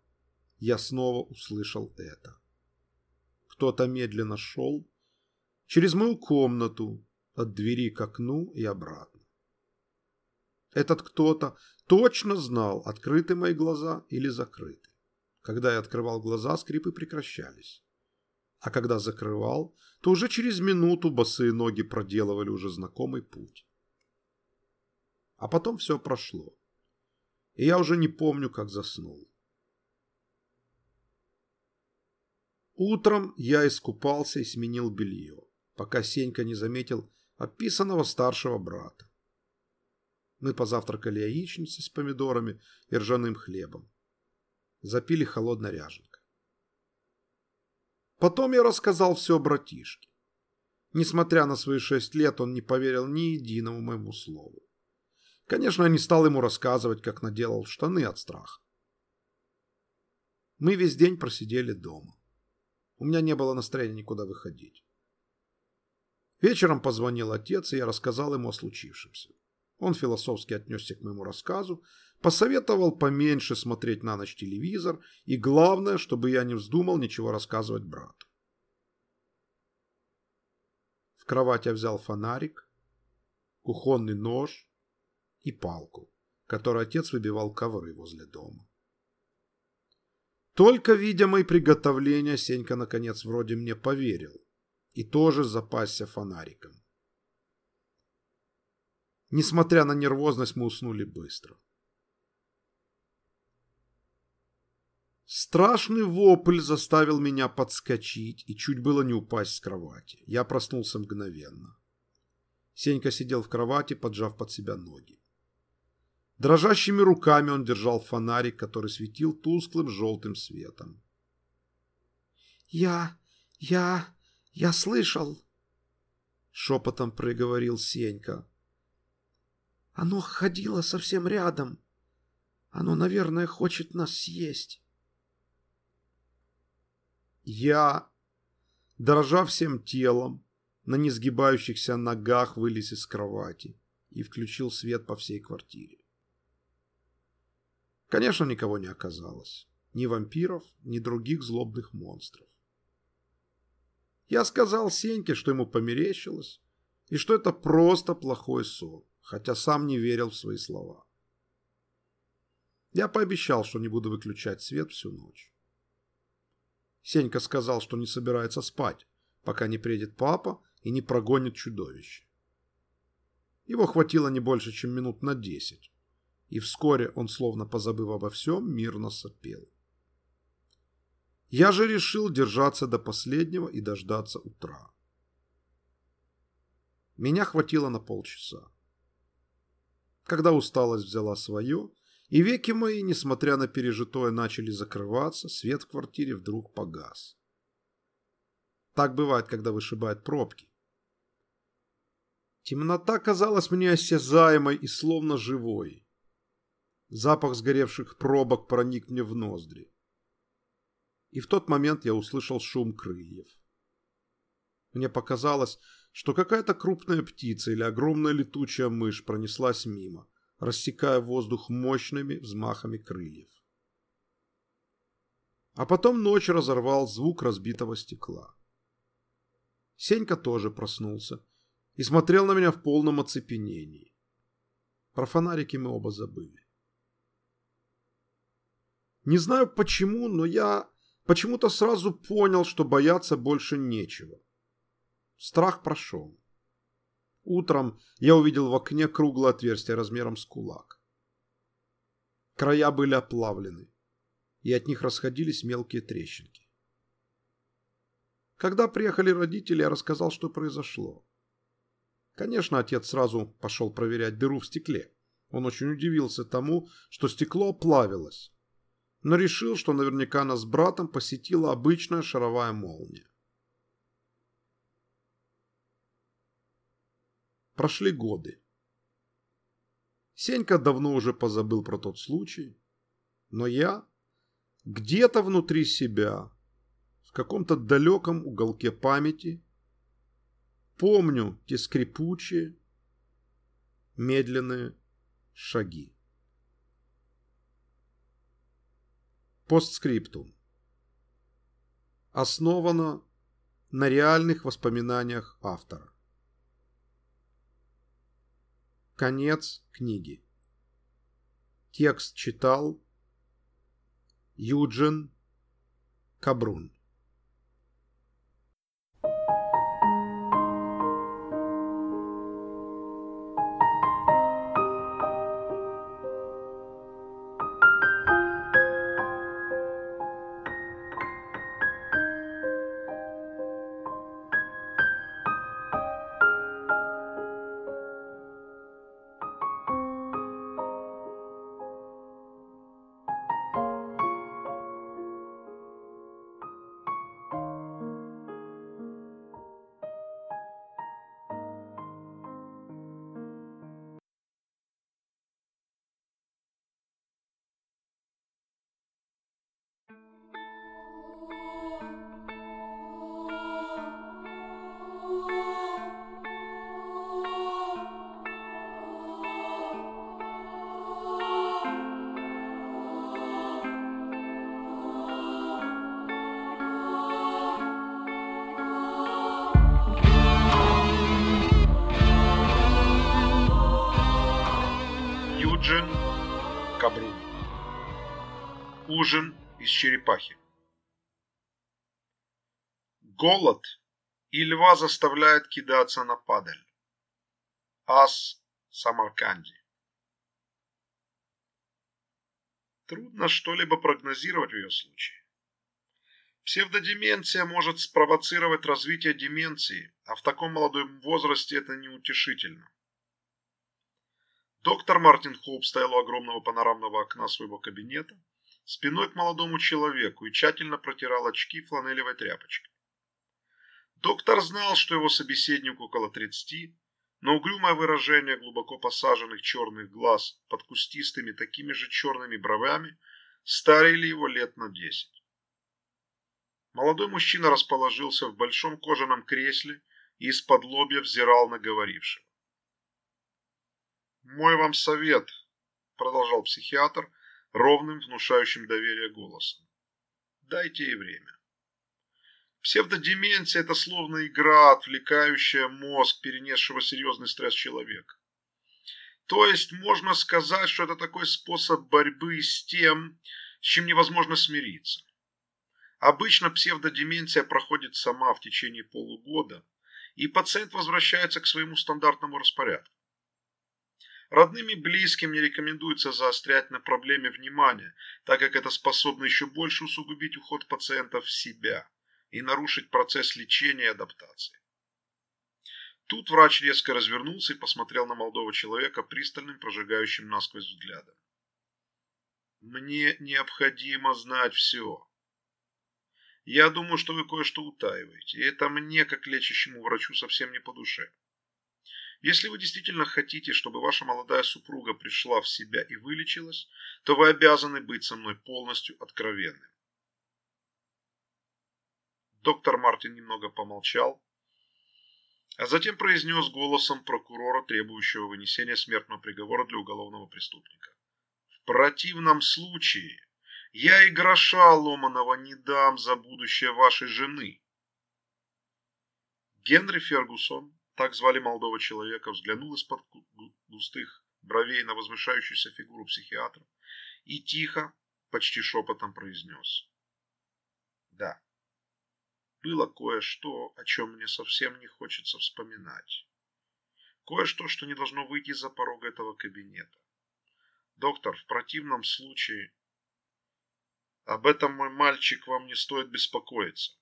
я снова услышал это. Кто-то медленно шел через мою комнату от двери к окну и обратно. Этот кто-то точно знал, открыты мои глаза или закрыты. Когда я открывал глаза, скрипы прекращались. А когда закрывал, то уже через минуту босые ноги проделывали уже знакомый путь. А потом все прошло. И я уже не помню, как заснул. Утром я искупался и сменил белье, пока Сенька не заметил описанного старшего брата. Мы позавтракали яичницей с помидорами и ржаным хлебом. Запили холодной ряженкой. Потом я рассказал все братишке. Несмотря на свои шесть лет, он не поверил ни единому моему слову. Конечно, я не стал ему рассказывать, как наделал штаны от страха. Мы весь день просидели дома. У меня не было настроения никуда выходить. Вечером позвонил отец, и я рассказал ему о случившемся. Он философски отнесся к моему рассказу, посоветовал поменьше смотреть на ночь телевизор и, главное, чтобы я не вздумал ничего рассказывать брату. В кровать я взял фонарик, кухонный нож и палку, которой отец выбивал ковры возле дома. Только видя мои приготовления, Сенька наконец вроде мне поверил и тоже запасся фонариком. Несмотря на нервозность, мы уснули быстро. Страшный вопль заставил меня подскочить и чуть было не упасть с кровати. Я проснулся мгновенно. Сенька сидел в кровати, поджав под себя ноги. Дрожащими руками он держал фонарик, который светил тусклым желтым светом. «Я... я... я слышал!» Шепотом проговорил Сенька. Оно ходило совсем рядом. Оно, наверное, хочет нас съесть. Я, дрожа всем телом, на несгибающихся ногах вылез из кровати и включил свет по всей квартире. Конечно, никого не оказалось. Ни вампиров, ни других злобных монстров. Я сказал Сеньке, что ему померещилось, и что это просто плохой сон хотя сам не верил в свои слова. Я пообещал, что не буду выключать свет всю ночь. Сенька сказал, что не собирается спать, пока не приедет папа и не прогонит чудовище. Его хватило не больше, чем минут на десять, и вскоре он, словно позабыв обо всем, мирно сопел. Я же решил держаться до последнего и дождаться утра. Меня хватило на полчаса когда усталость взяла свое, и веки мои, несмотря на пережитое, начали закрываться, свет в квартире вдруг погас. Так бывает, когда вышибают пробки. Темнота казалась мне осязаемой и словно живой. Запах сгоревших пробок проник мне в ноздри. И в тот момент я услышал шум крыльев. Мне показалось, что какая-то крупная птица или огромная летучая мышь пронеслась мимо, рассекая воздух мощными взмахами крыльев. А потом ночь разорвал звук разбитого стекла. Сенька тоже проснулся и смотрел на меня в полном оцепенении. Про фонарики мы оба забыли. Не знаю почему, но я почему-то сразу понял, что бояться больше нечего. Страх прошел. Утром я увидел в окне круглое отверстие размером с кулак. Края были оплавлены, и от них расходились мелкие трещинки. Когда приехали родители, я рассказал, что произошло. Конечно, отец сразу пошел проверять дыру в стекле. Он очень удивился тому, что стекло оплавилось, но решил, что наверняка нас с братом посетила обычная шаровая молния. Прошли годы. Сенька давно уже позабыл про тот случай, но я где-то внутри себя в каком-то далеком уголке памяти помню те скрипучие, медленные шаги. Постскриптум. Основано на реальных воспоминаниях автора. Конец книги. Текст читал Юджин Кабрун. Заставляет кидаться на падаль. Ас Самарканди. Трудно что-либо прогнозировать в ее случае. Псевдодеменция может спровоцировать развитие деменции, а в таком молодом возрасте это неутешительно. Доктор Мартин Хоуп стоял у огромного панорамного окна своего кабинета, спиной к молодому человеку и тщательно протирал очки фланелевой тряпочкой. Доктор знал, что его собеседник около 30, но угрюмое выражение глубоко посаженных черных глаз под кустистыми такими же черными бровями старили его лет на 10. Молодой мужчина расположился в большом кожаном кресле и из-под лобья взирал на говорившего. «Мой вам совет», — продолжал психиатр ровным, внушающим доверие голосом. «Дайте ей время. Псевдодеменция – это словно игра, отвлекающая мозг, перенесшего серьезный стресс человека. То есть можно сказать, что это такой способ борьбы с тем, с чем невозможно смириться. Обычно псевдодеменция проходит сама в течение полугода, и пациент возвращается к своему стандартному распорядку. Родным и близким не рекомендуется заострять на проблеме внимание, так как это способно еще больше усугубить уход пациента в себя и нарушить процесс лечения и адаптации. Тут врач резко развернулся и посмотрел на молодого человека пристальным, прожигающим насквозь взглядом. «Мне необходимо знать все. Я думаю, что вы кое-что утаиваете, и это мне, как лечащему врачу, совсем не по душе. Если вы действительно хотите, чтобы ваша молодая супруга пришла в себя и вылечилась, то вы обязаны быть со мной полностью откровенным. Доктор Мартин немного помолчал, а затем произнес голосом прокурора, требующего вынесения смертного приговора для уголовного преступника. В противном случае я и гроша ломаного не дам за будущее вашей жены. Генри Фергусон так звали молодого человека, взглянул из-под густых бровей на возвышающуюся фигуру психиатра и тихо, почти шепотом произнес. Да, было кое-что, о чем мне совсем не хочется вспоминать. Кое-что, что не должно выйти за порог этого кабинета. Доктор, в противном случае... Об этом, мой мальчик, вам не стоит беспокоиться.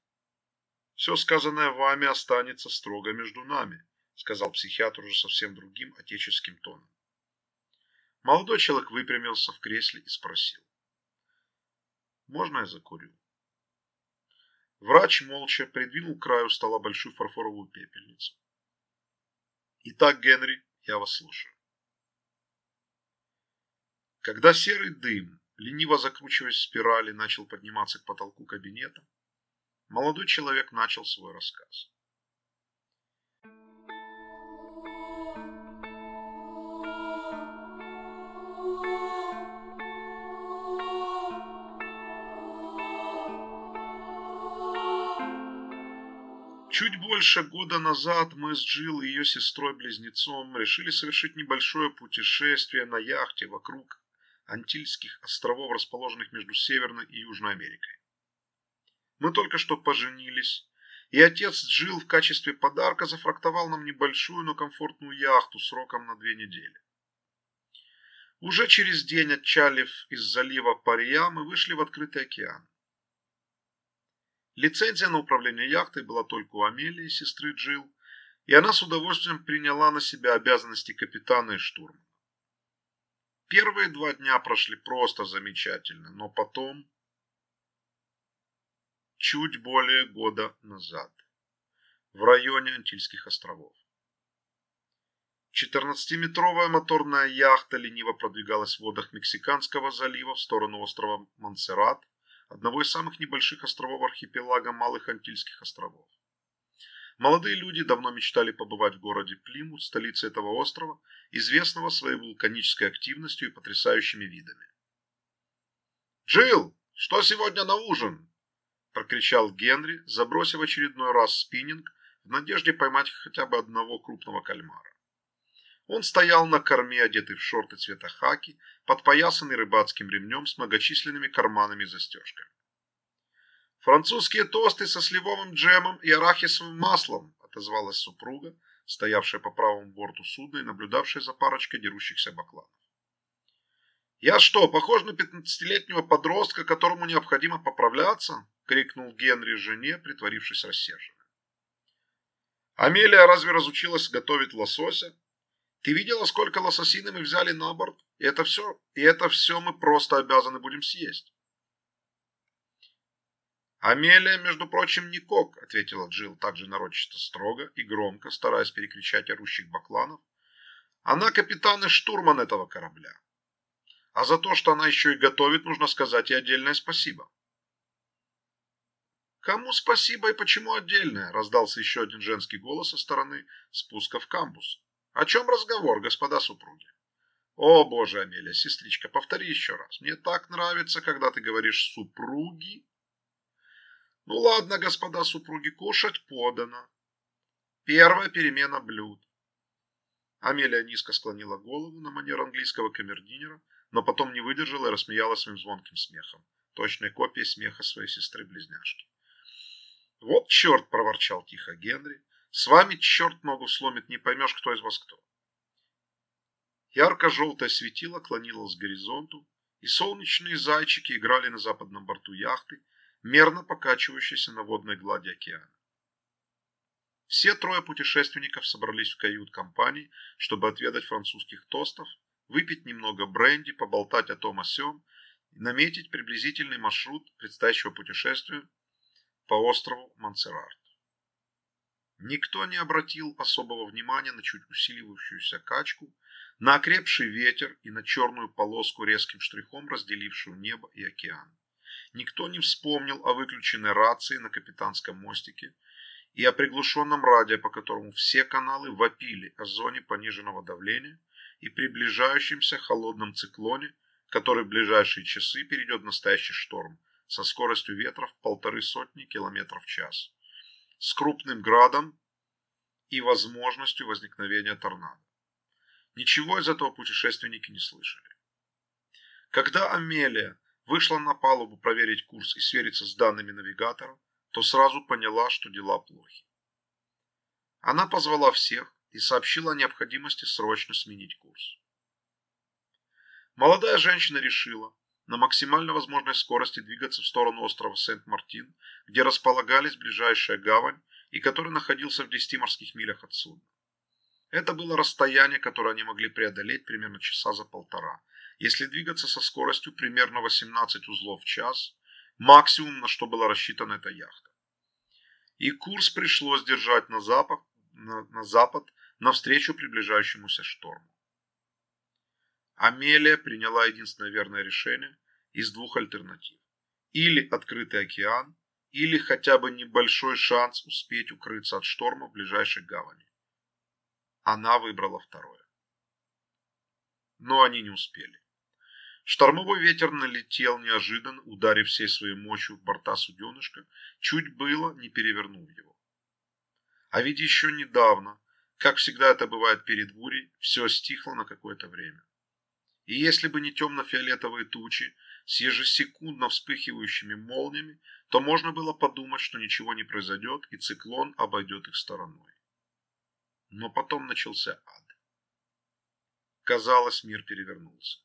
Все сказанное вами останется строго между нами, сказал психиатр уже совсем другим отеческим тоном. Молодой человек выпрямился в кресле и спросил. «Можно я закурю?» Врач молча придвинул к краю стола большую фарфоровую пепельницу. «Итак, Генри, я вас слушаю». Когда серый дым, лениво закручиваясь в спирали, начал подниматься к потолку кабинета, молодой человек начал свой рассказ. Чуть больше года назад мы с Джилл и ее сестрой-близнецом решили совершить небольшое путешествие на яхте вокруг Антильских островов, расположенных между Северной и Южной Америкой. Мы только что поженились, и отец Джилл в качестве подарка зафрактовал нам небольшую, но комфортную яхту сроком на две недели. Уже через день, отчалив из залива Пария, мы вышли в открытый океан. Лицензия на управление яхтой была только у Амелии, сестры Джилл, и она с удовольствием приняла на себя обязанности капитана и штурмана. Первые два дня прошли просто замечательно, но потом, чуть более года назад, в районе Антильских островов. 14-метровая моторная яхта лениво продвигалась в водах Мексиканского залива в сторону острова Монсеррат, одного из самых небольших островов архипелага Малых Антильских островов. Молодые люди давно мечтали побывать в городе Плимут, столице этого острова, известного своей вулканической активностью и потрясающими видами. «Джилл, что сегодня на ужин?» – прокричал Генри, забросив очередной раз спиннинг в надежде поймать хотя бы одного крупного кальмара. Он стоял на корме, одетый в шорты цвета хаки, подпоясанный рыбацким ремнем с многочисленными карманами и застежками. «Французские тосты со сливовым джемом и арахисовым маслом», отозвалась супруга, стоявшая по правому борту судна и наблюдавшая за парочкой дерущихся бакланов. «Я что, похож на пятнадцатилетнего подростка, которому необходимо поправляться?» — крикнул Генри жене, притворившись рассерженной. «Амелия разве разучилась готовить лосося?» Ты видела, сколько лососины мы взяли на борт? И это все, и это все мы просто обязаны будем съесть. Амелия, между прочим, не кок, ответила Джилл также нарочисто строго и громко, стараясь перекричать орущих бакланов. Она капитан и штурман этого корабля. А за то, что она еще и готовит, нужно сказать и отдельное спасибо. «Кому спасибо и почему отдельное?» – раздался еще один женский голос со стороны спуска в камбус. О чем разговор, господа супруги? О, боже, Амелия, сестричка, повтори еще раз. Мне так нравится, когда ты говоришь «супруги». Ну ладно, господа супруги, кушать подано. Первая перемена блюд. Амелия низко склонила голову на манер английского камердинера, но потом не выдержала и рассмеялась своим звонким смехом, точной копией смеха своей сестры-близняшки. «Вот черт!» – проворчал тихо Генри, с вами черт ногу сломит, не поймешь, кто из вас кто. Ярко-желтое светило клонилось к горизонту, и солнечные зайчики играли на западном борту яхты, мерно покачивающейся на водной глади океана. Все трое путешественников собрались в кают-компании, чтобы отведать французских тостов, выпить немного бренди, поболтать о том о сём и наметить приблизительный маршрут предстоящего путешествия по острову Монсеррат. Никто не обратил особого внимания на чуть усиливающуюся качку, на окрепший ветер и на черную полоску резким штрихом, разделившую небо и океан. Никто не вспомнил о выключенной рации на капитанском мостике и о приглушенном радио, по которому все каналы вопили о зоне пониженного давления и приближающемся холодном циклоне, который в ближайшие часы перейдет в настоящий шторм со скоростью ветра в полторы сотни километров в час с крупным градом и возможностью возникновения торнадо. Ничего из этого путешественники не слышали. Когда Амелия вышла на палубу проверить курс и свериться с данными навигатора, то сразу поняла, что дела плохи. Она позвала всех и сообщила о необходимости срочно сменить курс. Молодая женщина решила, на максимально возможной скорости двигаться в сторону острова Сент-Мартин, где располагались ближайшая гавань и который находился в 10 морских милях от судна. Это было расстояние, которое они могли преодолеть примерно часа за полтора, если двигаться со скоростью примерно 18 узлов в час, максимум, на что была рассчитана эта яхта. И курс пришлось держать на запад, на, на запад навстречу приближающемуся шторму. Амелия приняла единственное верное решение из двух альтернатив. Или открытый океан, или хотя бы небольшой шанс успеть укрыться от шторма в ближайшей гавани. Она выбрала второе. Но они не успели. Штормовой ветер налетел неожиданно, ударив всей своей мощью в борта суденышка, чуть было не перевернув его. А ведь еще недавно, как всегда это бывает перед бурей, все стихло на какое-то время. И если бы не темно-фиолетовые тучи с ежесекундно вспыхивающими молниями, то можно было подумать, что ничего не произойдет и циклон обойдет их стороной. Но потом начался ад. Казалось, мир перевернулся.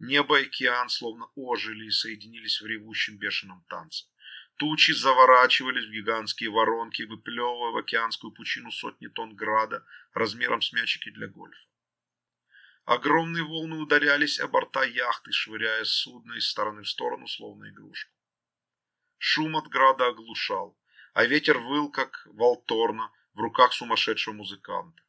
Небо и океан словно ожили и соединились в ревущем бешеном танце. Тучи заворачивались в гигантские воронки, выплевывая в океанскую пучину сотни тонн града размером с мячики для гольфа. Огромные волны ударялись о борта яхты, швыряя судно из стороны в сторону, словно игрушку. Шум от града оглушал, а ветер выл, как волторна в руках сумасшедшего музыканта.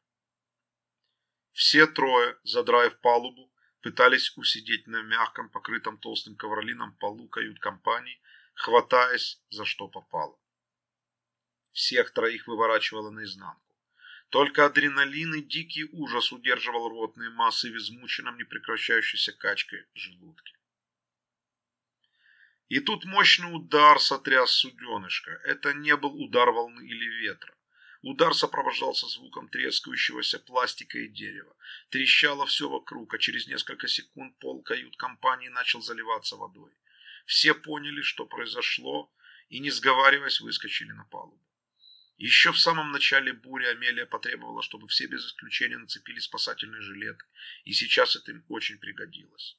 Все трое, задраив палубу, пытались усидеть на мягком, покрытом толстым ковролином полу кают-компании, хватаясь за что попало. Всех троих выворачивало наизнанку. Только адреналин и дикий ужас удерживал рвотные массы в измученном непрекращающейся качкой желудке. И тут мощный удар сотряс суденышко. Это не был удар волны или ветра. Удар сопровождался звуком трескающегося пластика и дерева. Трещало все вокруг, а через несколько секунд пол кают-компании начал заливаться водой. Все поняли, что произошло, и, не сговариваясь, выскочили на палубу. Еще в самом начале бури Амелия потребовала, чтобы все без исключения нацепили спасательные жилеты, и сейчас это им очень пригодилось.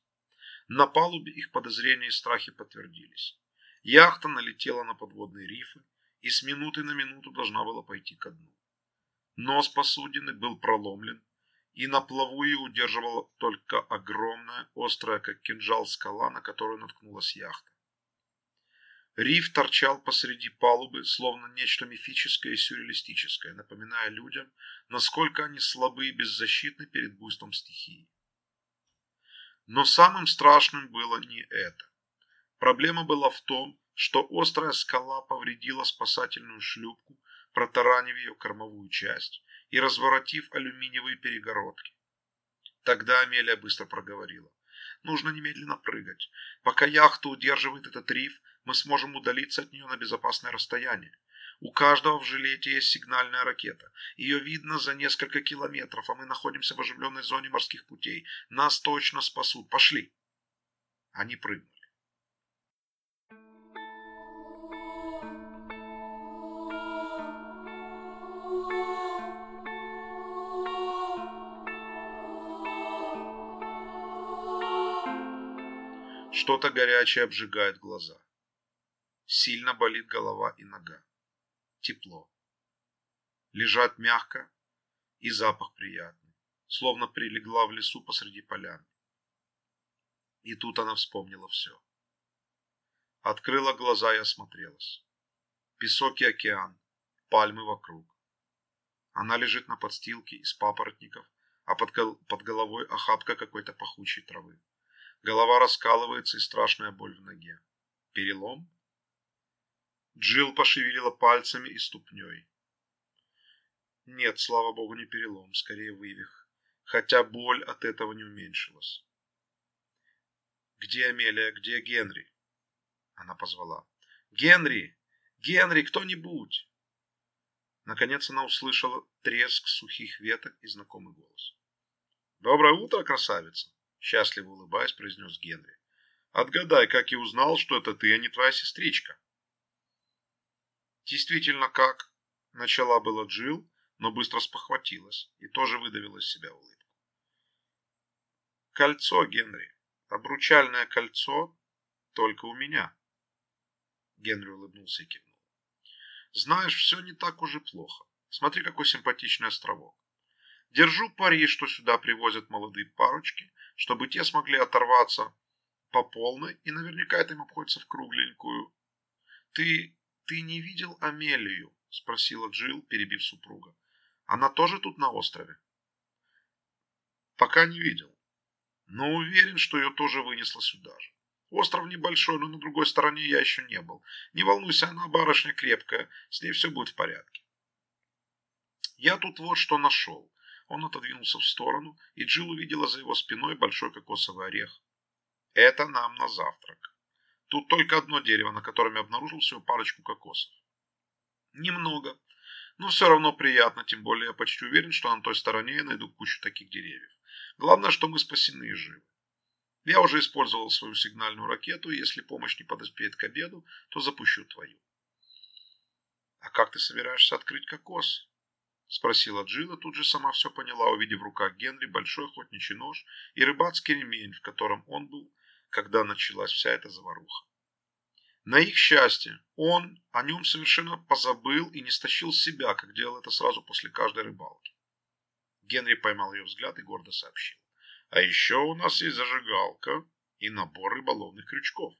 На палубе их подозрения и страхи подтвердились. Яхта налетела на подводные рифы и с минуты на минуту должна была пойти ко дну. Нос посудины был проломлен, и на плаву ее удерживала только огромная, острая, как кинжал, скала, на которую наткнулась яхта. Риф торчал посреди палубы, словно нечто мифическое и сюрреалистическое, напоминая людям, насколько они слабы и беззащитны перед буйством стихии. Но самым страшным было не это. Проблема была в том, что острая скала повредила спасательную шлюпку, протаранив ее кормовую часть и разворотив алюминиевые перегородки. Тогда Амелия быстро проговорила. Нужно немедленно прыгать. Пока яхта удерживает этот риф, мы сможем удалиться от нее на безопасное расстояние. У каждого в жилете есть сигнальная ракета. Ее видно за несколько километров, а мы находимся в оживленной зоне морских путей. Нас точно спасут. Пошли. Они прыгнули. Что-то горячее обжигает глаза. Сильно болит голова и нога. Тепло. Лежать мягко и запах приятный, словно прилегла в лесу посреди поляны. И тут она вспомнила все. Открыла глаза и осмотрелась. Песок и океан, пальмы вокруг. Она лежит на подстилке из папоротников, а под, под головой охапка какой-то пахучей травы. Голова раскалывается и страшная боль в ноге. Перелом? Джилл пошевелила пальцами и ступней. Нет, слава богу, не перелом, скорее вывих. Хотя боль от этого не уменьшилась. «Где Амелия? Где Генри?» Она позвала. «Генри! Генри, кто-нибудь!» Наконец она услышала треск сухих веток и знакомый голос. «Доброе утро, красавица!» Счастливо улыбаясь, произнес Генри. Отгадай, как я узнал, что это ты, а не твоя сестричка. Действительно, как? Начала была Джил, но быстро спохватилась и тоже выдавила из себя улыбку. Кольцо, Генри. Обручальное кольцо только у меня. Генри улыбнулся и кивнул. Знаешь, все не так уж и плохо. Смотри, какой симпатичный островок. Держу пари, что сюда привозят молодые парочки, чтобы те смогли оторваться по полной, и наверняка это им обходится в кругленькую. Ты, ты не видел Амелию? Спросила Джилл, перебив супруга. Она тоже тут на острове? Пока не видел, но уверен, что ее тоже вынесло сюда же. Остров небольшой, но на другой стороне я еще не был. Не волнуйся, она барышня крепкая, с ней все будет в порядке. Я тут вот что нашел. Он отодвинулся в сторону, и Джилл увидела за его спиной большой кокосовый орех. Это нам на завтрак. Тут только одно дерево, на котором я обнаружил всего парочку кокосов. Немного, но все равно приятно, тем более я почти уверен, что на той стороне я найду кучу таких деревьев. Главное, что мы спасены и живы. Я уже использовал свою сигнальную ракету, и если помощь не подоспеет к обеду, то запущу твою. А как ты собираешься открыть кокос? Спросила Джилла, тут же сама все поняла, увидев в руках Генри большой охотничий нож и рыбацкий ремень, в котором он был, когда началась вся эта заваруха. На их счастье, он о нем совершенно позабыл и не стащил себя, как делал это сразу после каждой рыбалки. Генри поймал ее взгляд и гордо сообщил. А еще у нас есть зажигалка и набор рыболовных крючков.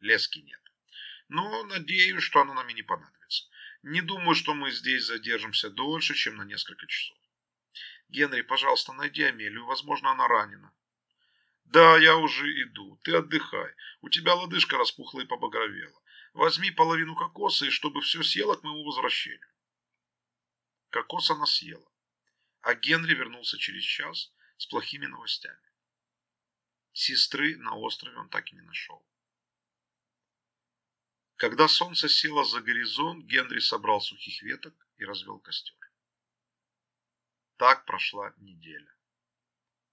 Лески нет. Но надеюсь, что она нам и не понадобится. Не думаю, что мы здесь задержимся дольше, чем на несколько часов. Генри, пожалуйста, найди Амелию. Возможно, она ранена. Да, я уже иду. Ты отдыхай. У тебя лодыжка распухла и побагровела. Возьми половину кокоса, и чтобы все съела к моему возвращению. Кокос она съела. А Генри вернулся через час с плохими новостями. Сестры на острове он так и не нашел. Когда солнце село за горизонт, Генри собрал сухих веток и развел костер. Так прошла неделя.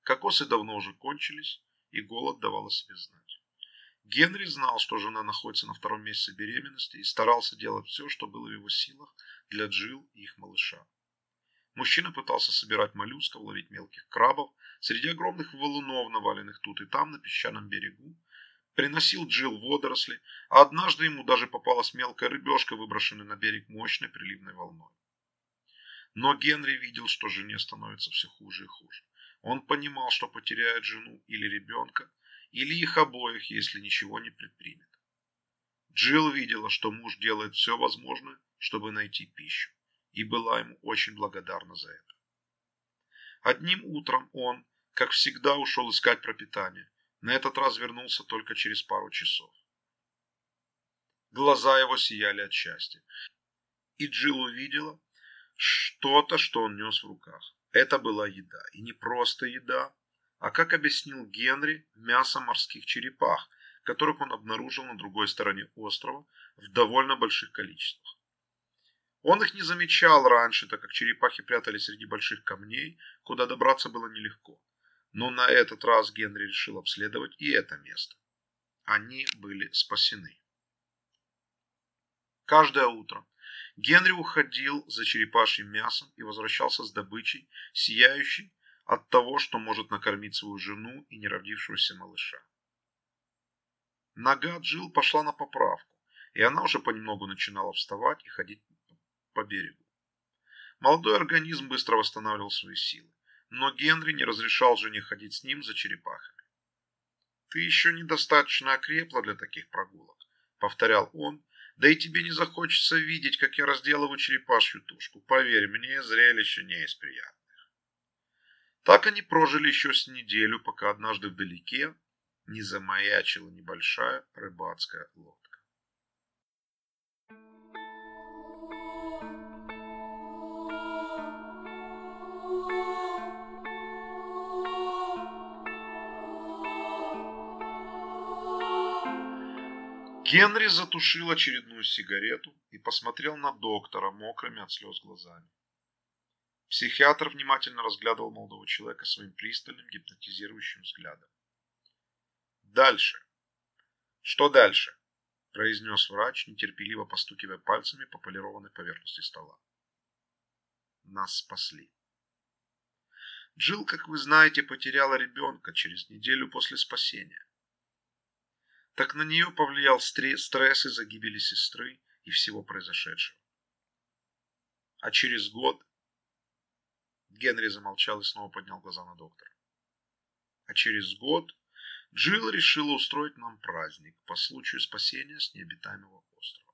Кокосы давно уже кончились, и голод давал о себе знать. Генри знал, что жена находится на втором месяце беременности и старался делать все, что было в его силах для Джилл и их малыша. Мужчина пытался собирать моллюсков, ловить мелких крабов среди огромных валунов, наваленных тут и там на песчаном берегу, приносил Джилл водоросли, а однажды ему даже попалась мелкая рыбешка, выброшенная на берег мощной приливной волной. Но Генри видел, что жене становится все хуже и хуже. Он понимал, что потеряет жену или ребенка, или их обоих, если ничего не предпримет. Джилл видела, что муж делает все возможное, чтобы найти пищу и была ему очень благодарна за это. Одним утром он, как всегда, ушел искать пропитание. На этот раз вернулся только через пару часов. Глаза его сияли от счастья. И Джилл увидела что-то, что он нес в руках. Это была еда. И не просто еда, а, как объяснил Генри, мясо морских черепах, которых он обнаружил на другой стороне острова в довольно больших количествах. Он их не замечал раньше, так как черепахи прятались среди больших камней, куда добраться было нелегко. Но на этот раз Генри решил обследовать и это место. Они были спасены. Каждое утро Генри уходил за черепашьим мясом и возвращался с добычей, сияющей от того, что может накормить свою жену и неродившегося малыша. Нога Джилл пошла на поправку, и она уже понемногу начинала вставать и ходить по берегу. Молодой организм быстро восстанавливал свои силы, но Генри не разрешал жене ходить с ним за черепахами. «Ты еще недостаточно окрепла для таких прогулок», — повторял он, «да и тебе не захочется видеть, как я разделываю черепашью тушку. Поверь, мне зрелище не из приятных». Так они прожили еще с неделю, пока однажды вдалеке не замаячила небольшая рыбацкая лодка. Генри затушил очередную сигарету и посмотрел на доктора мокрыми от слез глазами. Психиатр внимательно разглядывал молодого человека своим пристальным гипнотизирующим взглядом. «Дальше». «Что дальше?» – произнес врач, нетерпеливо постукивая пальцами по полированной поверхности стола. Нас спасли. Джилл, как вы знаете, потеряла ребенка через неделю после спасения так на нее повлиял стресс из-за гибели сестры и всего произошедшего. А через год... Генри замолчал и снова поднял глаза на доктора. А через год Джилл решила устроить нам праздник по случаю спасения с необитаемого острова.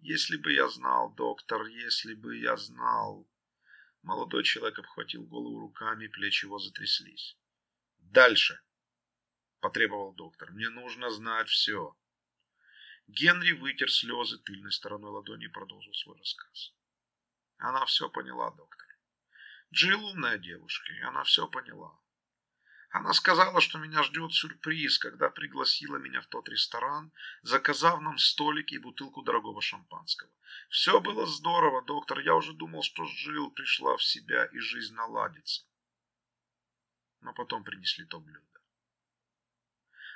Если бы я знал, доктор, если бы я знал... Молодой человек обхватил голову руками, плечи его затряслись. Дальше, потребовал доктор. Мне нужно знать все. Генри вытер слезы тыльной стороной ладони и продолжил свой рассказ. Она все поняла, доктор. Джилл умная девушка, и она все поняла. Она сказала, что меня ждет сюрприз, когда пригласила меня в тот ресторан, заказав нам столик и бутылку дорогого шампанского. Все было здорово, доктор. Я уже думал, что Джилл пришла в себя и жизнь наладится. Но потом принесли то блюдо.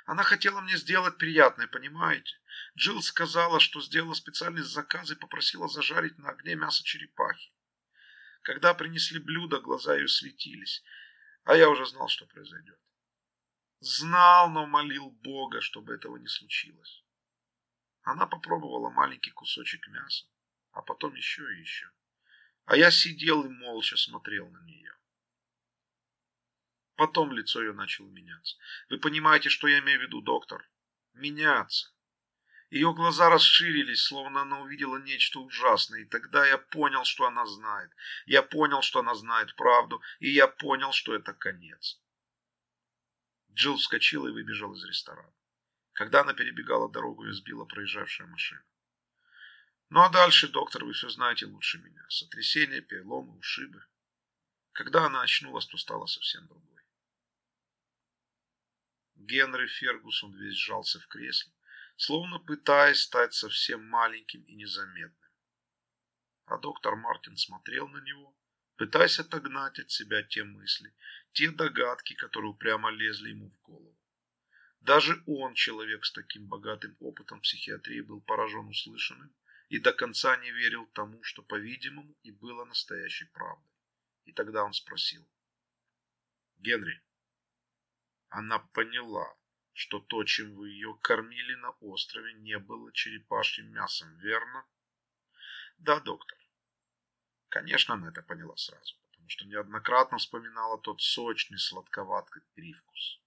Она хотела мне сделать приятное, понимаете? Джилл сказала, что сделала специальный заказ и попросила зажарить на огне мясо черепахи. Когда принесли блюдо, глаза ее светились, а я уже знал, что произойдет. Знал, но молил Бога, чтобы этого не случилось. Она попробовала маленький кусочек мяса, а потом еще и еще. А я сидел и молча смотрел на нее. Потом лицо ее начало меняться. Вы понимаете, что я имею в виду, доктор? Меняться. Ее глаза расширились, словно она увидела нечто ужасное, и тогда я понял, что она знает. Я понял, что она знает правду, и я понял, что это конец. Джилл вскочила и выбежала из ресторана. Когда она перебегала дорогу, ее сбила проезжавшая машина. Ну а дальше, доктор, вы все знаете лучше меня. Сотрясение, переломы, ушибы. Когда она очнулась, то стало совсем другое. Генри Фергусон весь сжался в кресле, словно пытаясь стать совсем маленьким и незаметным. А доктор Мартин смотрел на него, пытаясь отогнать от себя те мысли, те догадки, которые прямо лезли ему в голову. Даже он, человек с таким богатым опытом психиатрии, был поражен услышанным и до конца не верил тому, что, по-видимому, и было настоящей правдой. И тогда он спросил. «Генри, она поняла, что то, чем вы ее кормили на острове, не было черепашьим мясом, верно? Да, доктор. Конечно, она это поняла сразу, потому что неоднократно вспоминала тот сочный сладковатый привкус.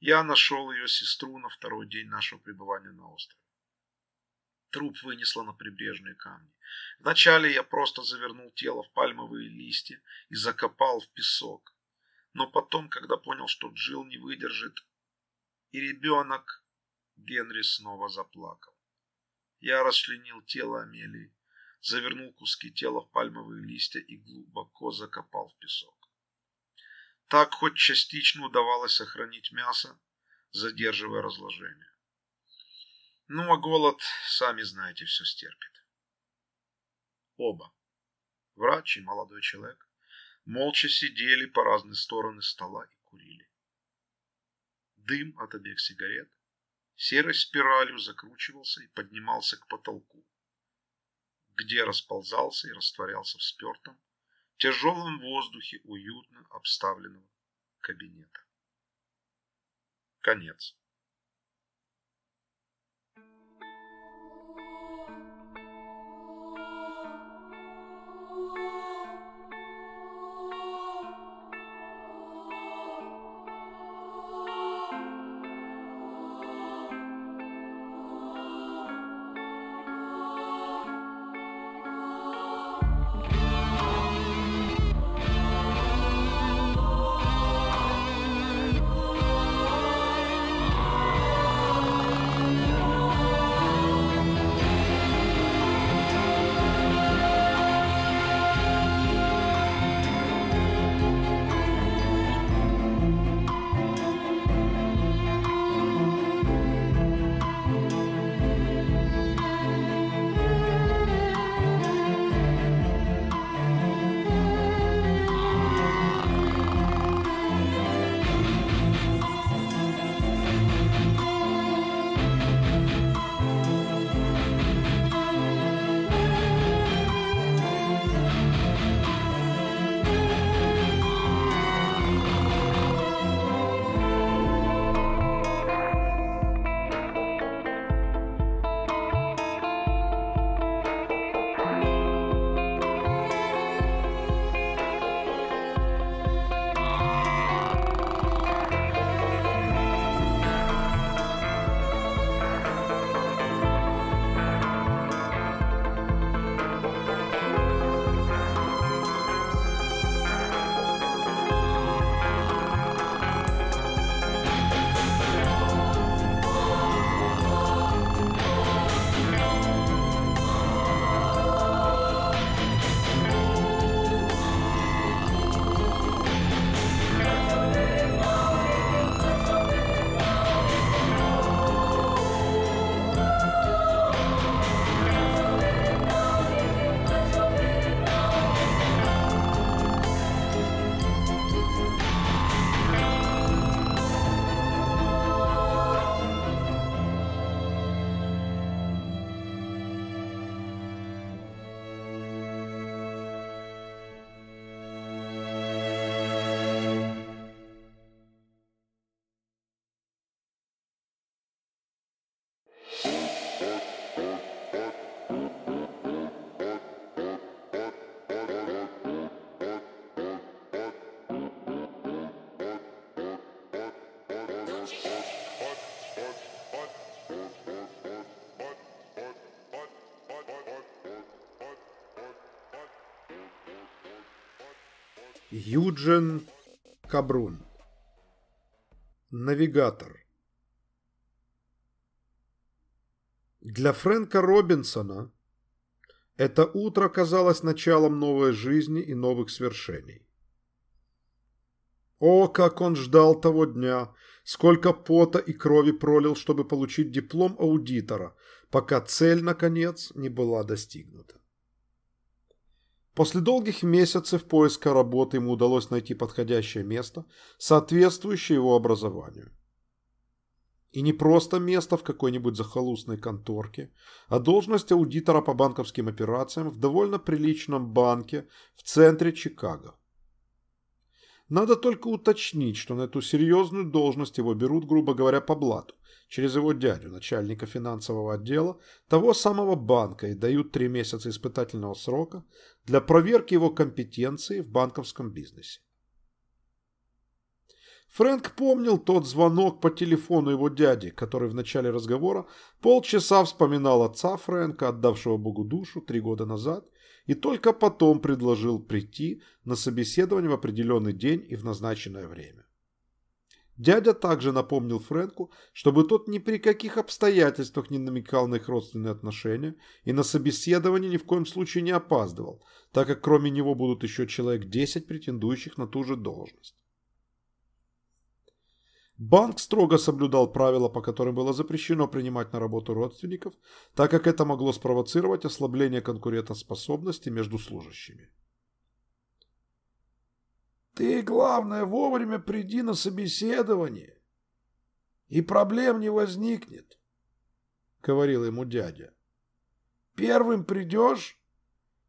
Я нашел ее сестру на второй день нашего пребывания на острове. Труп вынесло на прибрежные камни. Вначале я просто завернул тело в пальмовые листья и закопал в песок но потом, когда понял, что Джилл не выдержит, и ребенок, Генри снова заплакал. Я расчленил тело Амелии, завернул куски тела в пальмовые листья и глубоко закопал в песок. Так хоть частично удавалось сохранить мясо, задерживая разложение. Ну, а голод, сами знаете, все стерпит. Оба, врач и молодой человек, молча сидели по разные стороны стола и курили. Дым от обеих сигарет серой спиралью закручивался и поднимался к потолку, где расползался и растворялся в спертом, тяжелом воздухе уютно обставленного кабинета. Конец. Юджин Кабрун. Навигатор. Для Фрэнка Робинсона это утро казалось началом новой жизни и новых свершений. О, как он ждал того дня, сколько пота и крови пролил, чтобы получить диплом аудитора, пока цель, наконец, не была достигнута. После долгих месяцев поиска работы ему удалось найти подходящее место, соответствующее его образованию. И не просто место в какой-нибудь захолустной конторке, а должность аудитора по банковским операциям в довольно приличном банке в центре Чикаго. Надо только уточнить, что на эту серьезную должность его берут, грубо говоря, по блату, через его дядю, начальника финансового отдела того самого банка и дают три месяца испытательного срока для проверки его компетенции в банковском бизнесе. Фрэнк помнил тот звонок по телефону его дяди, который в начале разговора полчаса вспоминал отца Фрэнка, отдавшего Богу душу три года назад, и только потом предложил прийти на собеседование в определенный день и в назначенное время. Дядя также напомнил Фрэнку, чтобы тот ни при каких обстоятельствах не намекал на их родственные отношения и на собеседование ни в коем случае не опаздывал, так как кроме него будут еще человек 10 претендующих на ту же должность. Банк строго соблюдал правила, по которым было запрещено принимать на работу родственников, так как это могло спровоцировать ослабление конкурентоспособности между служащими. Ты, главное, вовремя приди на собеседование, и проблем не возникнет, — говорил ему дядя. Первым придешь,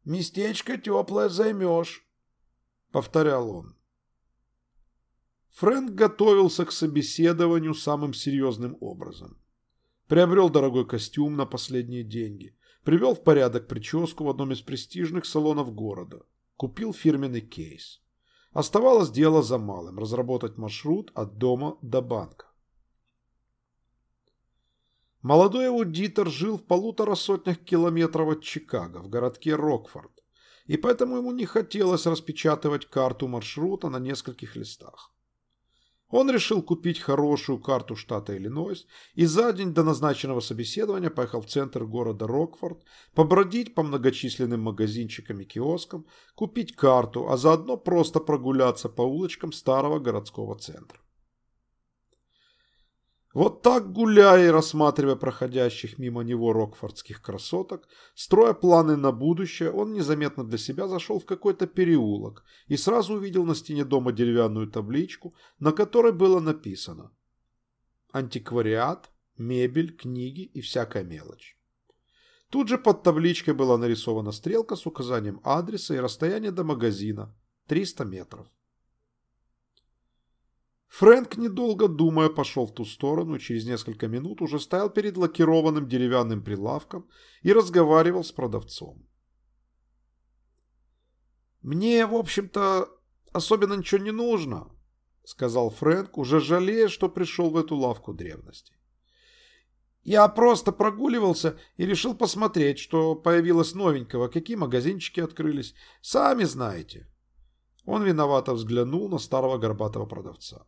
местечко теплое займешь, — повторял он. Фрэнк готовился к собеседованию самым серьезным образом. Приобрел дорогой костюм на последние деньги, привел в порядок прическу в одном из престижных салонов города, купил фирменный кейс. Оставалось дело за малым – разработать маршрут от дома до банка. Молодой аудитор жил в полутора сотнях километров от Чикаго, в городке Рокфорд, и поэтому ему не хотелось распечатывать карту маршрута на нескольких листах. Он решил купить хорошую карту штата Иллинойс и за день до назначенного собеседования поехал в центр города Рокфорд, побродить по многочисленным магазинчикам и киоскам, купить карту, а заодно просто прогуляться по улочкам старого городского центра. Вот так, гуляя и рассматривая проходящих мимо него рокфордских красоток, строя планы на будущее, он незаметно для себя зашел в какой-то переулок и сразу увидел на стене дома деревянную табличку, на которой было написано «Антиквариат, мебель, книги и всякая мелочь». Тут же под табличкой была нарисована стрелка с указанием адреса и расстояния до магазина – 300 метров. Фрэнк, недолго думая, пошел в ту сторону через несколько минут уже стоял перед лакированным деревянным прилавком и разговаривал с продавцом. «Мне, в общем-то, особенно ничего не нужно», — сказал Фрэнк, уже жалея, что пришел в эту лавку древности. «Я просто прогуливался и решил посмотреть, что появилось новенького, какие магазинчики открылись. Сами знаете». Он виновато взглянул на старого горбатого продавца.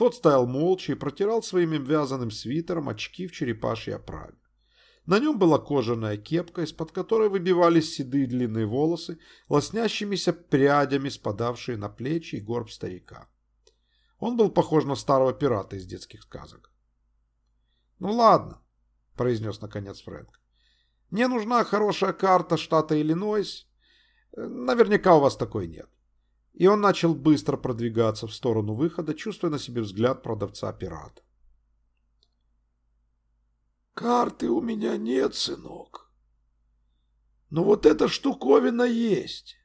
Тот стоял молча и протирал своим вязаным свитером очки в черепашьей оправе. На нем была кожаная кепка, из-под которой выбивались седые длинные волосы, лоснящимися прядями, спадавшие на плечи и горб старика. Он был похож на старого пирата из детских сказок. «Ну ладно», — произнес наконец Фрэнк. «Мне нужна хорошая карта штата Иллинойс. Наверняка у вас такой нет и он начал быстро продвигаться в сторону выхода, чувствуя на себе взгляд продавца-пирата. «Карты у меня нет, сынок. Но вот эта штуковина есть».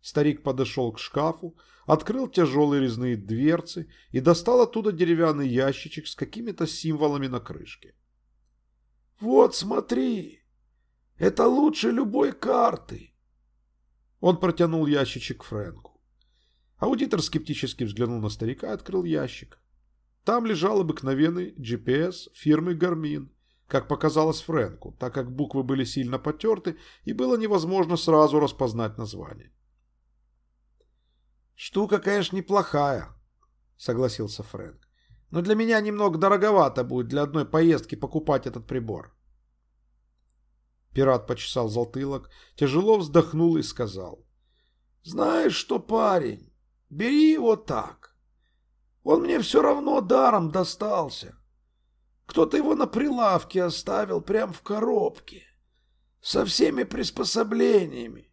Старик подошел к шкафу, открыл тяжелые резные дверцы и достал оттуда деревянный ящичек с какими-то символами на крышке. «Вот смотри, это лучше любой карты. Он протянул ящичек Фрэнку. Аудитор скептически взглянул на старика и открыл ящик. Там лежал обыкновенный GPS фирмы Garmin, как показалось Фрэнку, так как буквы были сильно потерты и было невозможно сразу распознать название. Штука, конечно, неплохая, согласился Фрэнк. Но для меня немного дороговато будет для одной поездки покупать этот прибор. Пират почесал затылок, тяжело вздохнул и сказал. Знаешь что, парень, бери его так. Он мне все равно даром достался. Кто-то его на прилавке оставил прямо в коробке. Со всеми приспособлениями.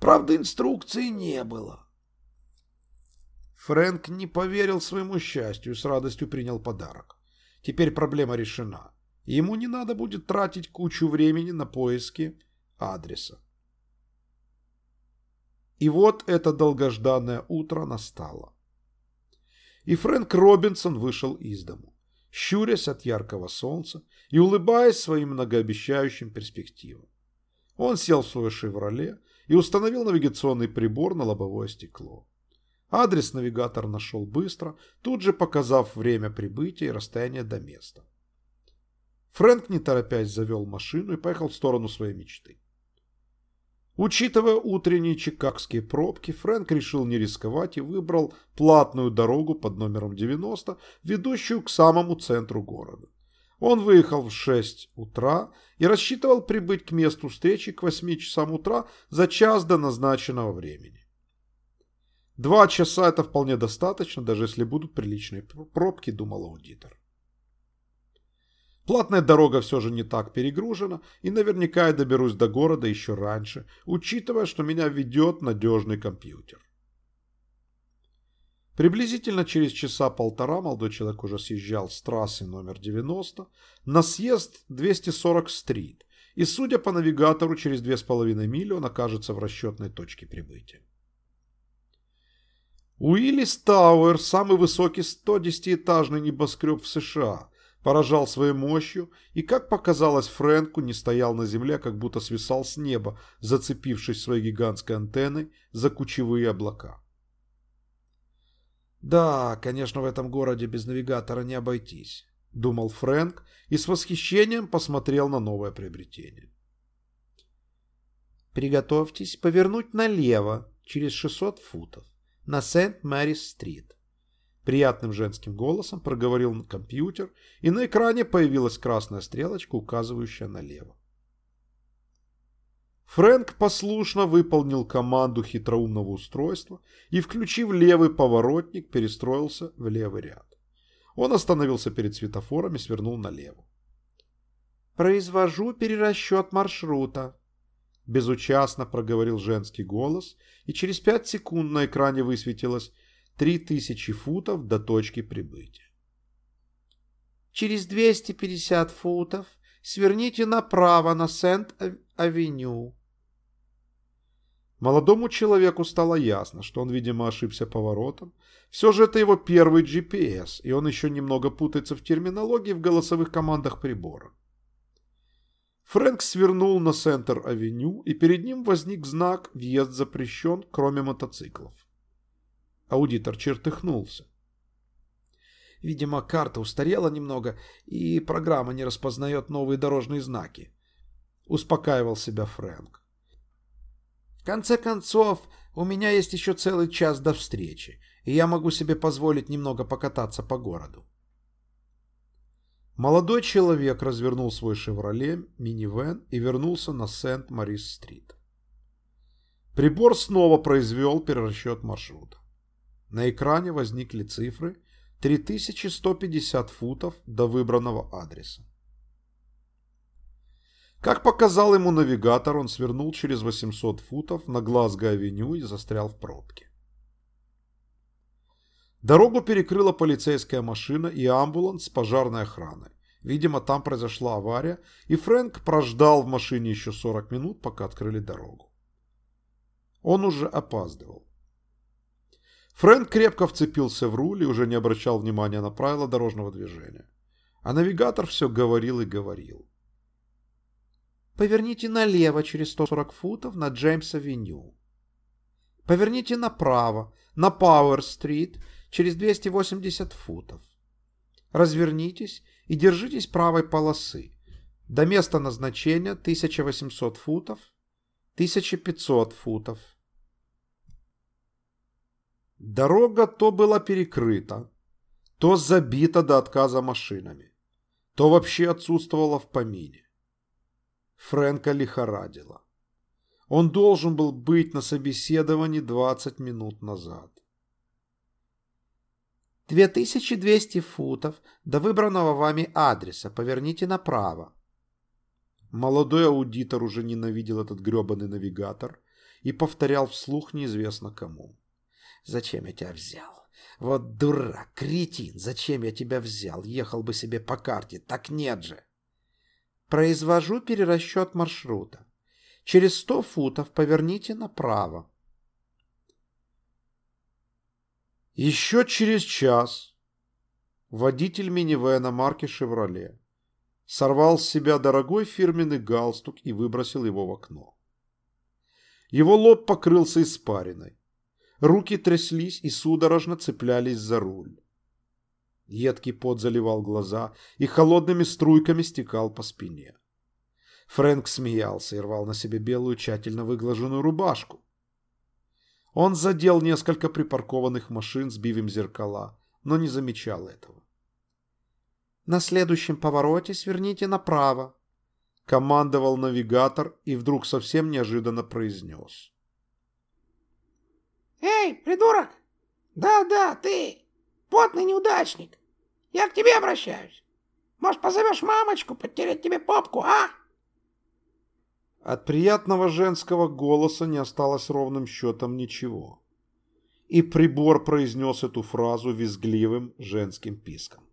Правда, инструкции не было. Фрэнк не поверил своему счастью и с радостью принял подарок. Теперь проблема решена. Ему не надо будет тратить кучу времени на поиски адреса. И вот это долгожданное утро настало. И Фрэнк Робинсон вышел из дому щурясь от яркого солнца и улыбаясь своим многообещающим перспективам. Он сел в свое «Шевроле» и установил навигационный прибор на лобовое стекло. Адрес навигатор нашел быстро, тут же показав время прибытия и расстояние до места. Фрэнк, не торопясь, завел машину и поехал в сторону своей мечты. Учитывая утренние чикагские пробки, Фрэнк решил не рисковать и выбрал платную дорогу под номером 90, ведущую к самому центру города. Он выехал в 6 утра и рассчитывал прибыть к месту встречи к 8 часам утра за час до назначенного времени. Два часа это вполне достаточно, даже если будут приличные пробки, думал аудитор. Платная дорога все же не так перегружена, и наверняка я доберусь до города еще раньше, учитывая, что меня ведет надежный компьютер. Приблизительно через часа полтора молодой человек уже съезжал с трассы номер 90 на съезд 240 стрит, и, судя по навигатору, через 2,5 мили он окажется в расчетной точке прибытия. Уиллис Тауэр – самый высокий 110-этажный небоскреб в США – поражал своей мощью и, как показалось Фрэнку, не стоял на земле, а как будто свисал с неба, зацепившись своей гигантской антенной за кучевые облака. «Да, конечно, в этом городе без навигатора не обойтись», — думал Фрэнк и с восхищением посмотрел на новое приобретение. «Приготовьтесь повернуть налево через 600 футов на Сент-Мэрис-стрит. Приятным женским голосом проговорил компьютер, и на экране появилась красная стрелочка, указывающая налево. Фрэнк послушно выполнил команду хитроумного устройства и, включив левый поворотник, перестроился в левый ряд. Он остановился перед светофором и свернул налево. «Произвожу перерасчет маршрута», – безучастно проговорил женский голос, и через пять секунд на экране высветилось 3000 футов до точки прибытия. Через 250 футов сверните направо на Сент-Авеню. Молодому человеку стало ясно, что он, видимо, ошибся поворотом. Все же это его первый GPS, и он еще немного путается в терминологии в голосовых командах прибора. Фрэнк свернул на Центр-авеню, и перед ним возник знак «Въезд запрещен, кроме мотоциклов». Аудитор чертыхнулся. Видимо, карта устарела немного, и программа не распознает новые дорожные знаки. Успокаивал себя Фрэнк. В конце концов, у меня есть еще целый час до встречи, и я могу себе позволить немного покататься по городу. Молодой человек развернул свой «Шевроле» минивэн и вернулся на Сент-Марис-стрит. Прибор снова произвел перерасчет маршрута. На экране возникли цифры 3150 футов до выбранного адреса. Как показал ему навигатор, он свернул через 800 футов на Глазго-авеню и застрял в пробке. Дорогу перекрыла полицейская машина и амбуланс с пожарной охраной. Видимо, там произошла авария, и Фрэнк прождал в машине еще 40 минут, пока открыли дорогу. Он уже опаздывал. Фрэнк крепко вцепился в руль и уже не обращал внимания на правила дорожного движения. А навигатор все говорил и говорил. Поверните налево через 140 футов на Джеймс-авеню. Поверните направо на Пауэр-стрит через 280 футов. Развернитесь и держитесь правой полосы. До места назначения 1800 футов, 1500 футов. Дорога то была перекрыта, то забита до отказа машинами, то вообще отсутствовала в помине. Фрэнка лихорадила. Он должен был быть на собеседовании 20 минут назад. 2200 футов до выбранного вами адреса. Поверните направо. Молодой аудитор уже ненавидел этот гребаный навигатор и повторял вслух неизвестно кому. «Зачем я тебя взял? Вот дурак, кретин, зачем я тебя взял? Ехал бы себе по карте, так нет же!» «Произвожу перерасчет маршрута. Через сто футов поверните направо». Еще через час водитель минивэна марки «Шевроле» сорвал с себя дорогой фирменный галстук и выбросил его в окно. Его лоб покрылся испариной. Руки тряслись и судорожно цеплялись за руль. Едкий пот заливал глаза и холодными струйками стекал по спине. Фрэнк смеялся и рвал на себе белую тщательно выглаженную рубашку. Он задел несколько припаркованных машин, сбив им зеркала, но не замечал этого. На следующем повороте сверните направо, командовал навигатор и вдруг совсем неожиданно произнес. «Эй, придурок! Да-да, ты! Потный неудачник! Я к тебе обращаюсь! Может, позовешь мамочку подтереть тебе попку, а?» От приятного женского голоса не осталось ровным счетом ничего. И прибор произнес эту фразу визгливым женским писком.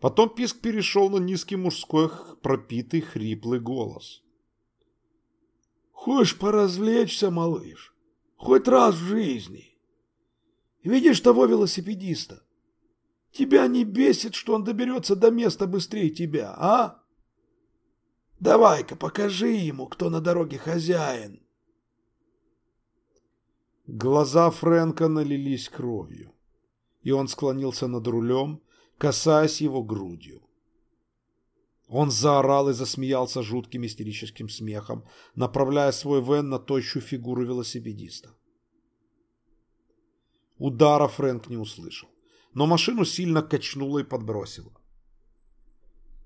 Потом писк перешел на низкий мужской пропитый хриплый голос. «Хочешь поразвлечься, малыш? Хоть раз в жизни. Видишь того велосипедиста? Тебя не бесит, что он доберется до места быстрее тебя, а? Давай-ка покажи ему, кто на дороге хозяин». Глаза Фрэнка налились кровью, и он склонился над рулем, касаясь его грудью. Он заорал и засмеялся жутким истерическим смехом, направляя свой вен на тощую фигуру велосипедиста. Удара Фрэнк не услышал, но машину сильно качнуло и подбросило.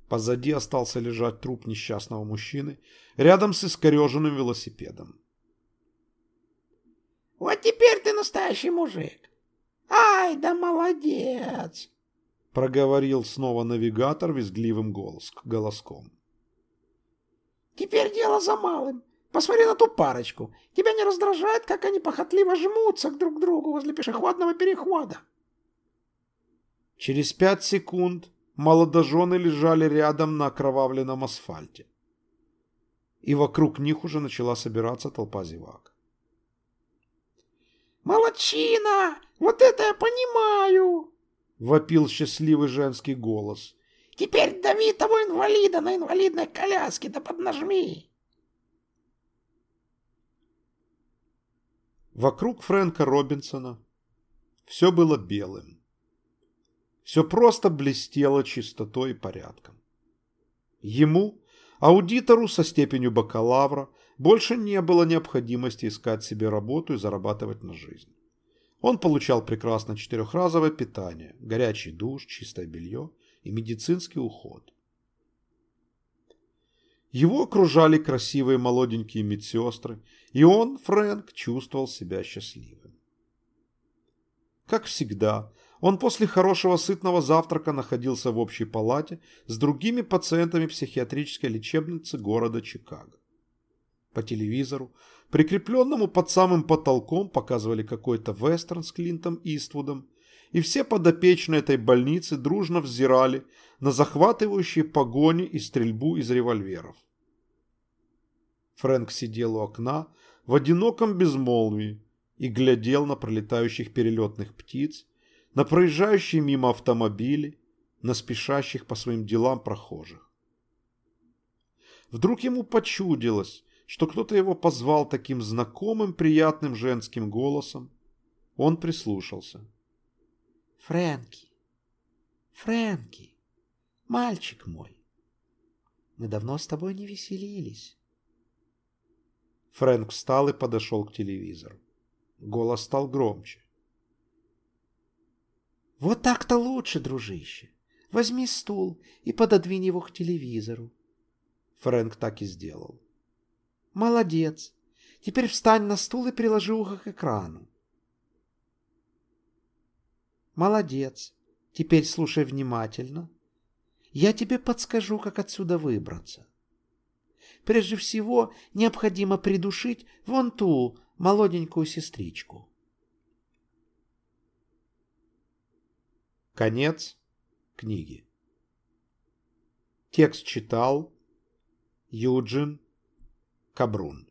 Позади остался лежать труп несчастного мужчины рядом с искореженным велосипедом. «Вот теперь ты настоящий мужик! Ай, да молодец!» Проговорил снова навигатор визгливым голос, голоском. «Теперь дело за малым. Посмотри на ту парочку. Тебя не раздражает, как они похотливо жмутся друг к другу возле пешеходного перехода?» Через пять секунд молодожены лежали рядом на окровавленном асфальте. И вокруг них уже начала собираться толпа зевак. «Молодчина! Вот это я понимаю!» — вопил счастливый женский голос. «Теперь дави того инвалида на инвалидной коляске, да поднажми!» Вокруг Фрэнка Робинсона все было белым. Все просто блестело чистотой и порядком. Ему, аудитору со степенью бакалавра, больше не было необходимости искать себе работу и зарабатывать на жизнь. Он получал прекрасно четырехразовое питание, горячий душ, чистое белье и медицинский уход. Его окружали красивые молоденькие медсестры, и он, Фрэнк, чувствовал себя счастливым. Как всегда, он после хорошего сытного завтрака находился в общей палате с другими пациентами психиатрической лечебницы города Чикаго. По телевизору Прикрепленному под самым потолком показывали какой-то вестерн с Клинтом Иствудом, и все подопечные этой больницы дружно взирали на захватывающие погони и стрельбу из револьверов. Фрэнк сидел у окна в одиноком безмолвии и глядел на пролетающих перелетных птиц, на проезжающие мимо автомобили, на спешащих по своим делам прохожих. Вдруг ему почудилось, что кто-то его позвал таким знакомым приятным женским голосом. Он прислушался. «Фрэнки! Фрэнки! Мальчик мой! Мы давно с тобой не веселились!» Фрэнк встал и подошел к телевизору. Голос стал громче. Вот так-то лучше, дружище. Возьми стул и пододвинь его к телевизору. Фрэнк так и сделал. Молодец. Теперь встань на стул и приложи ухо к экрану. Молодец. Теперь слушай внимательно. Я тебе подскажу, как отсюда выбраться. Прежде всего, необходимо придушить вон ту молоденькую сестричку. Конец книги. Текст читал Юджин Кабрун.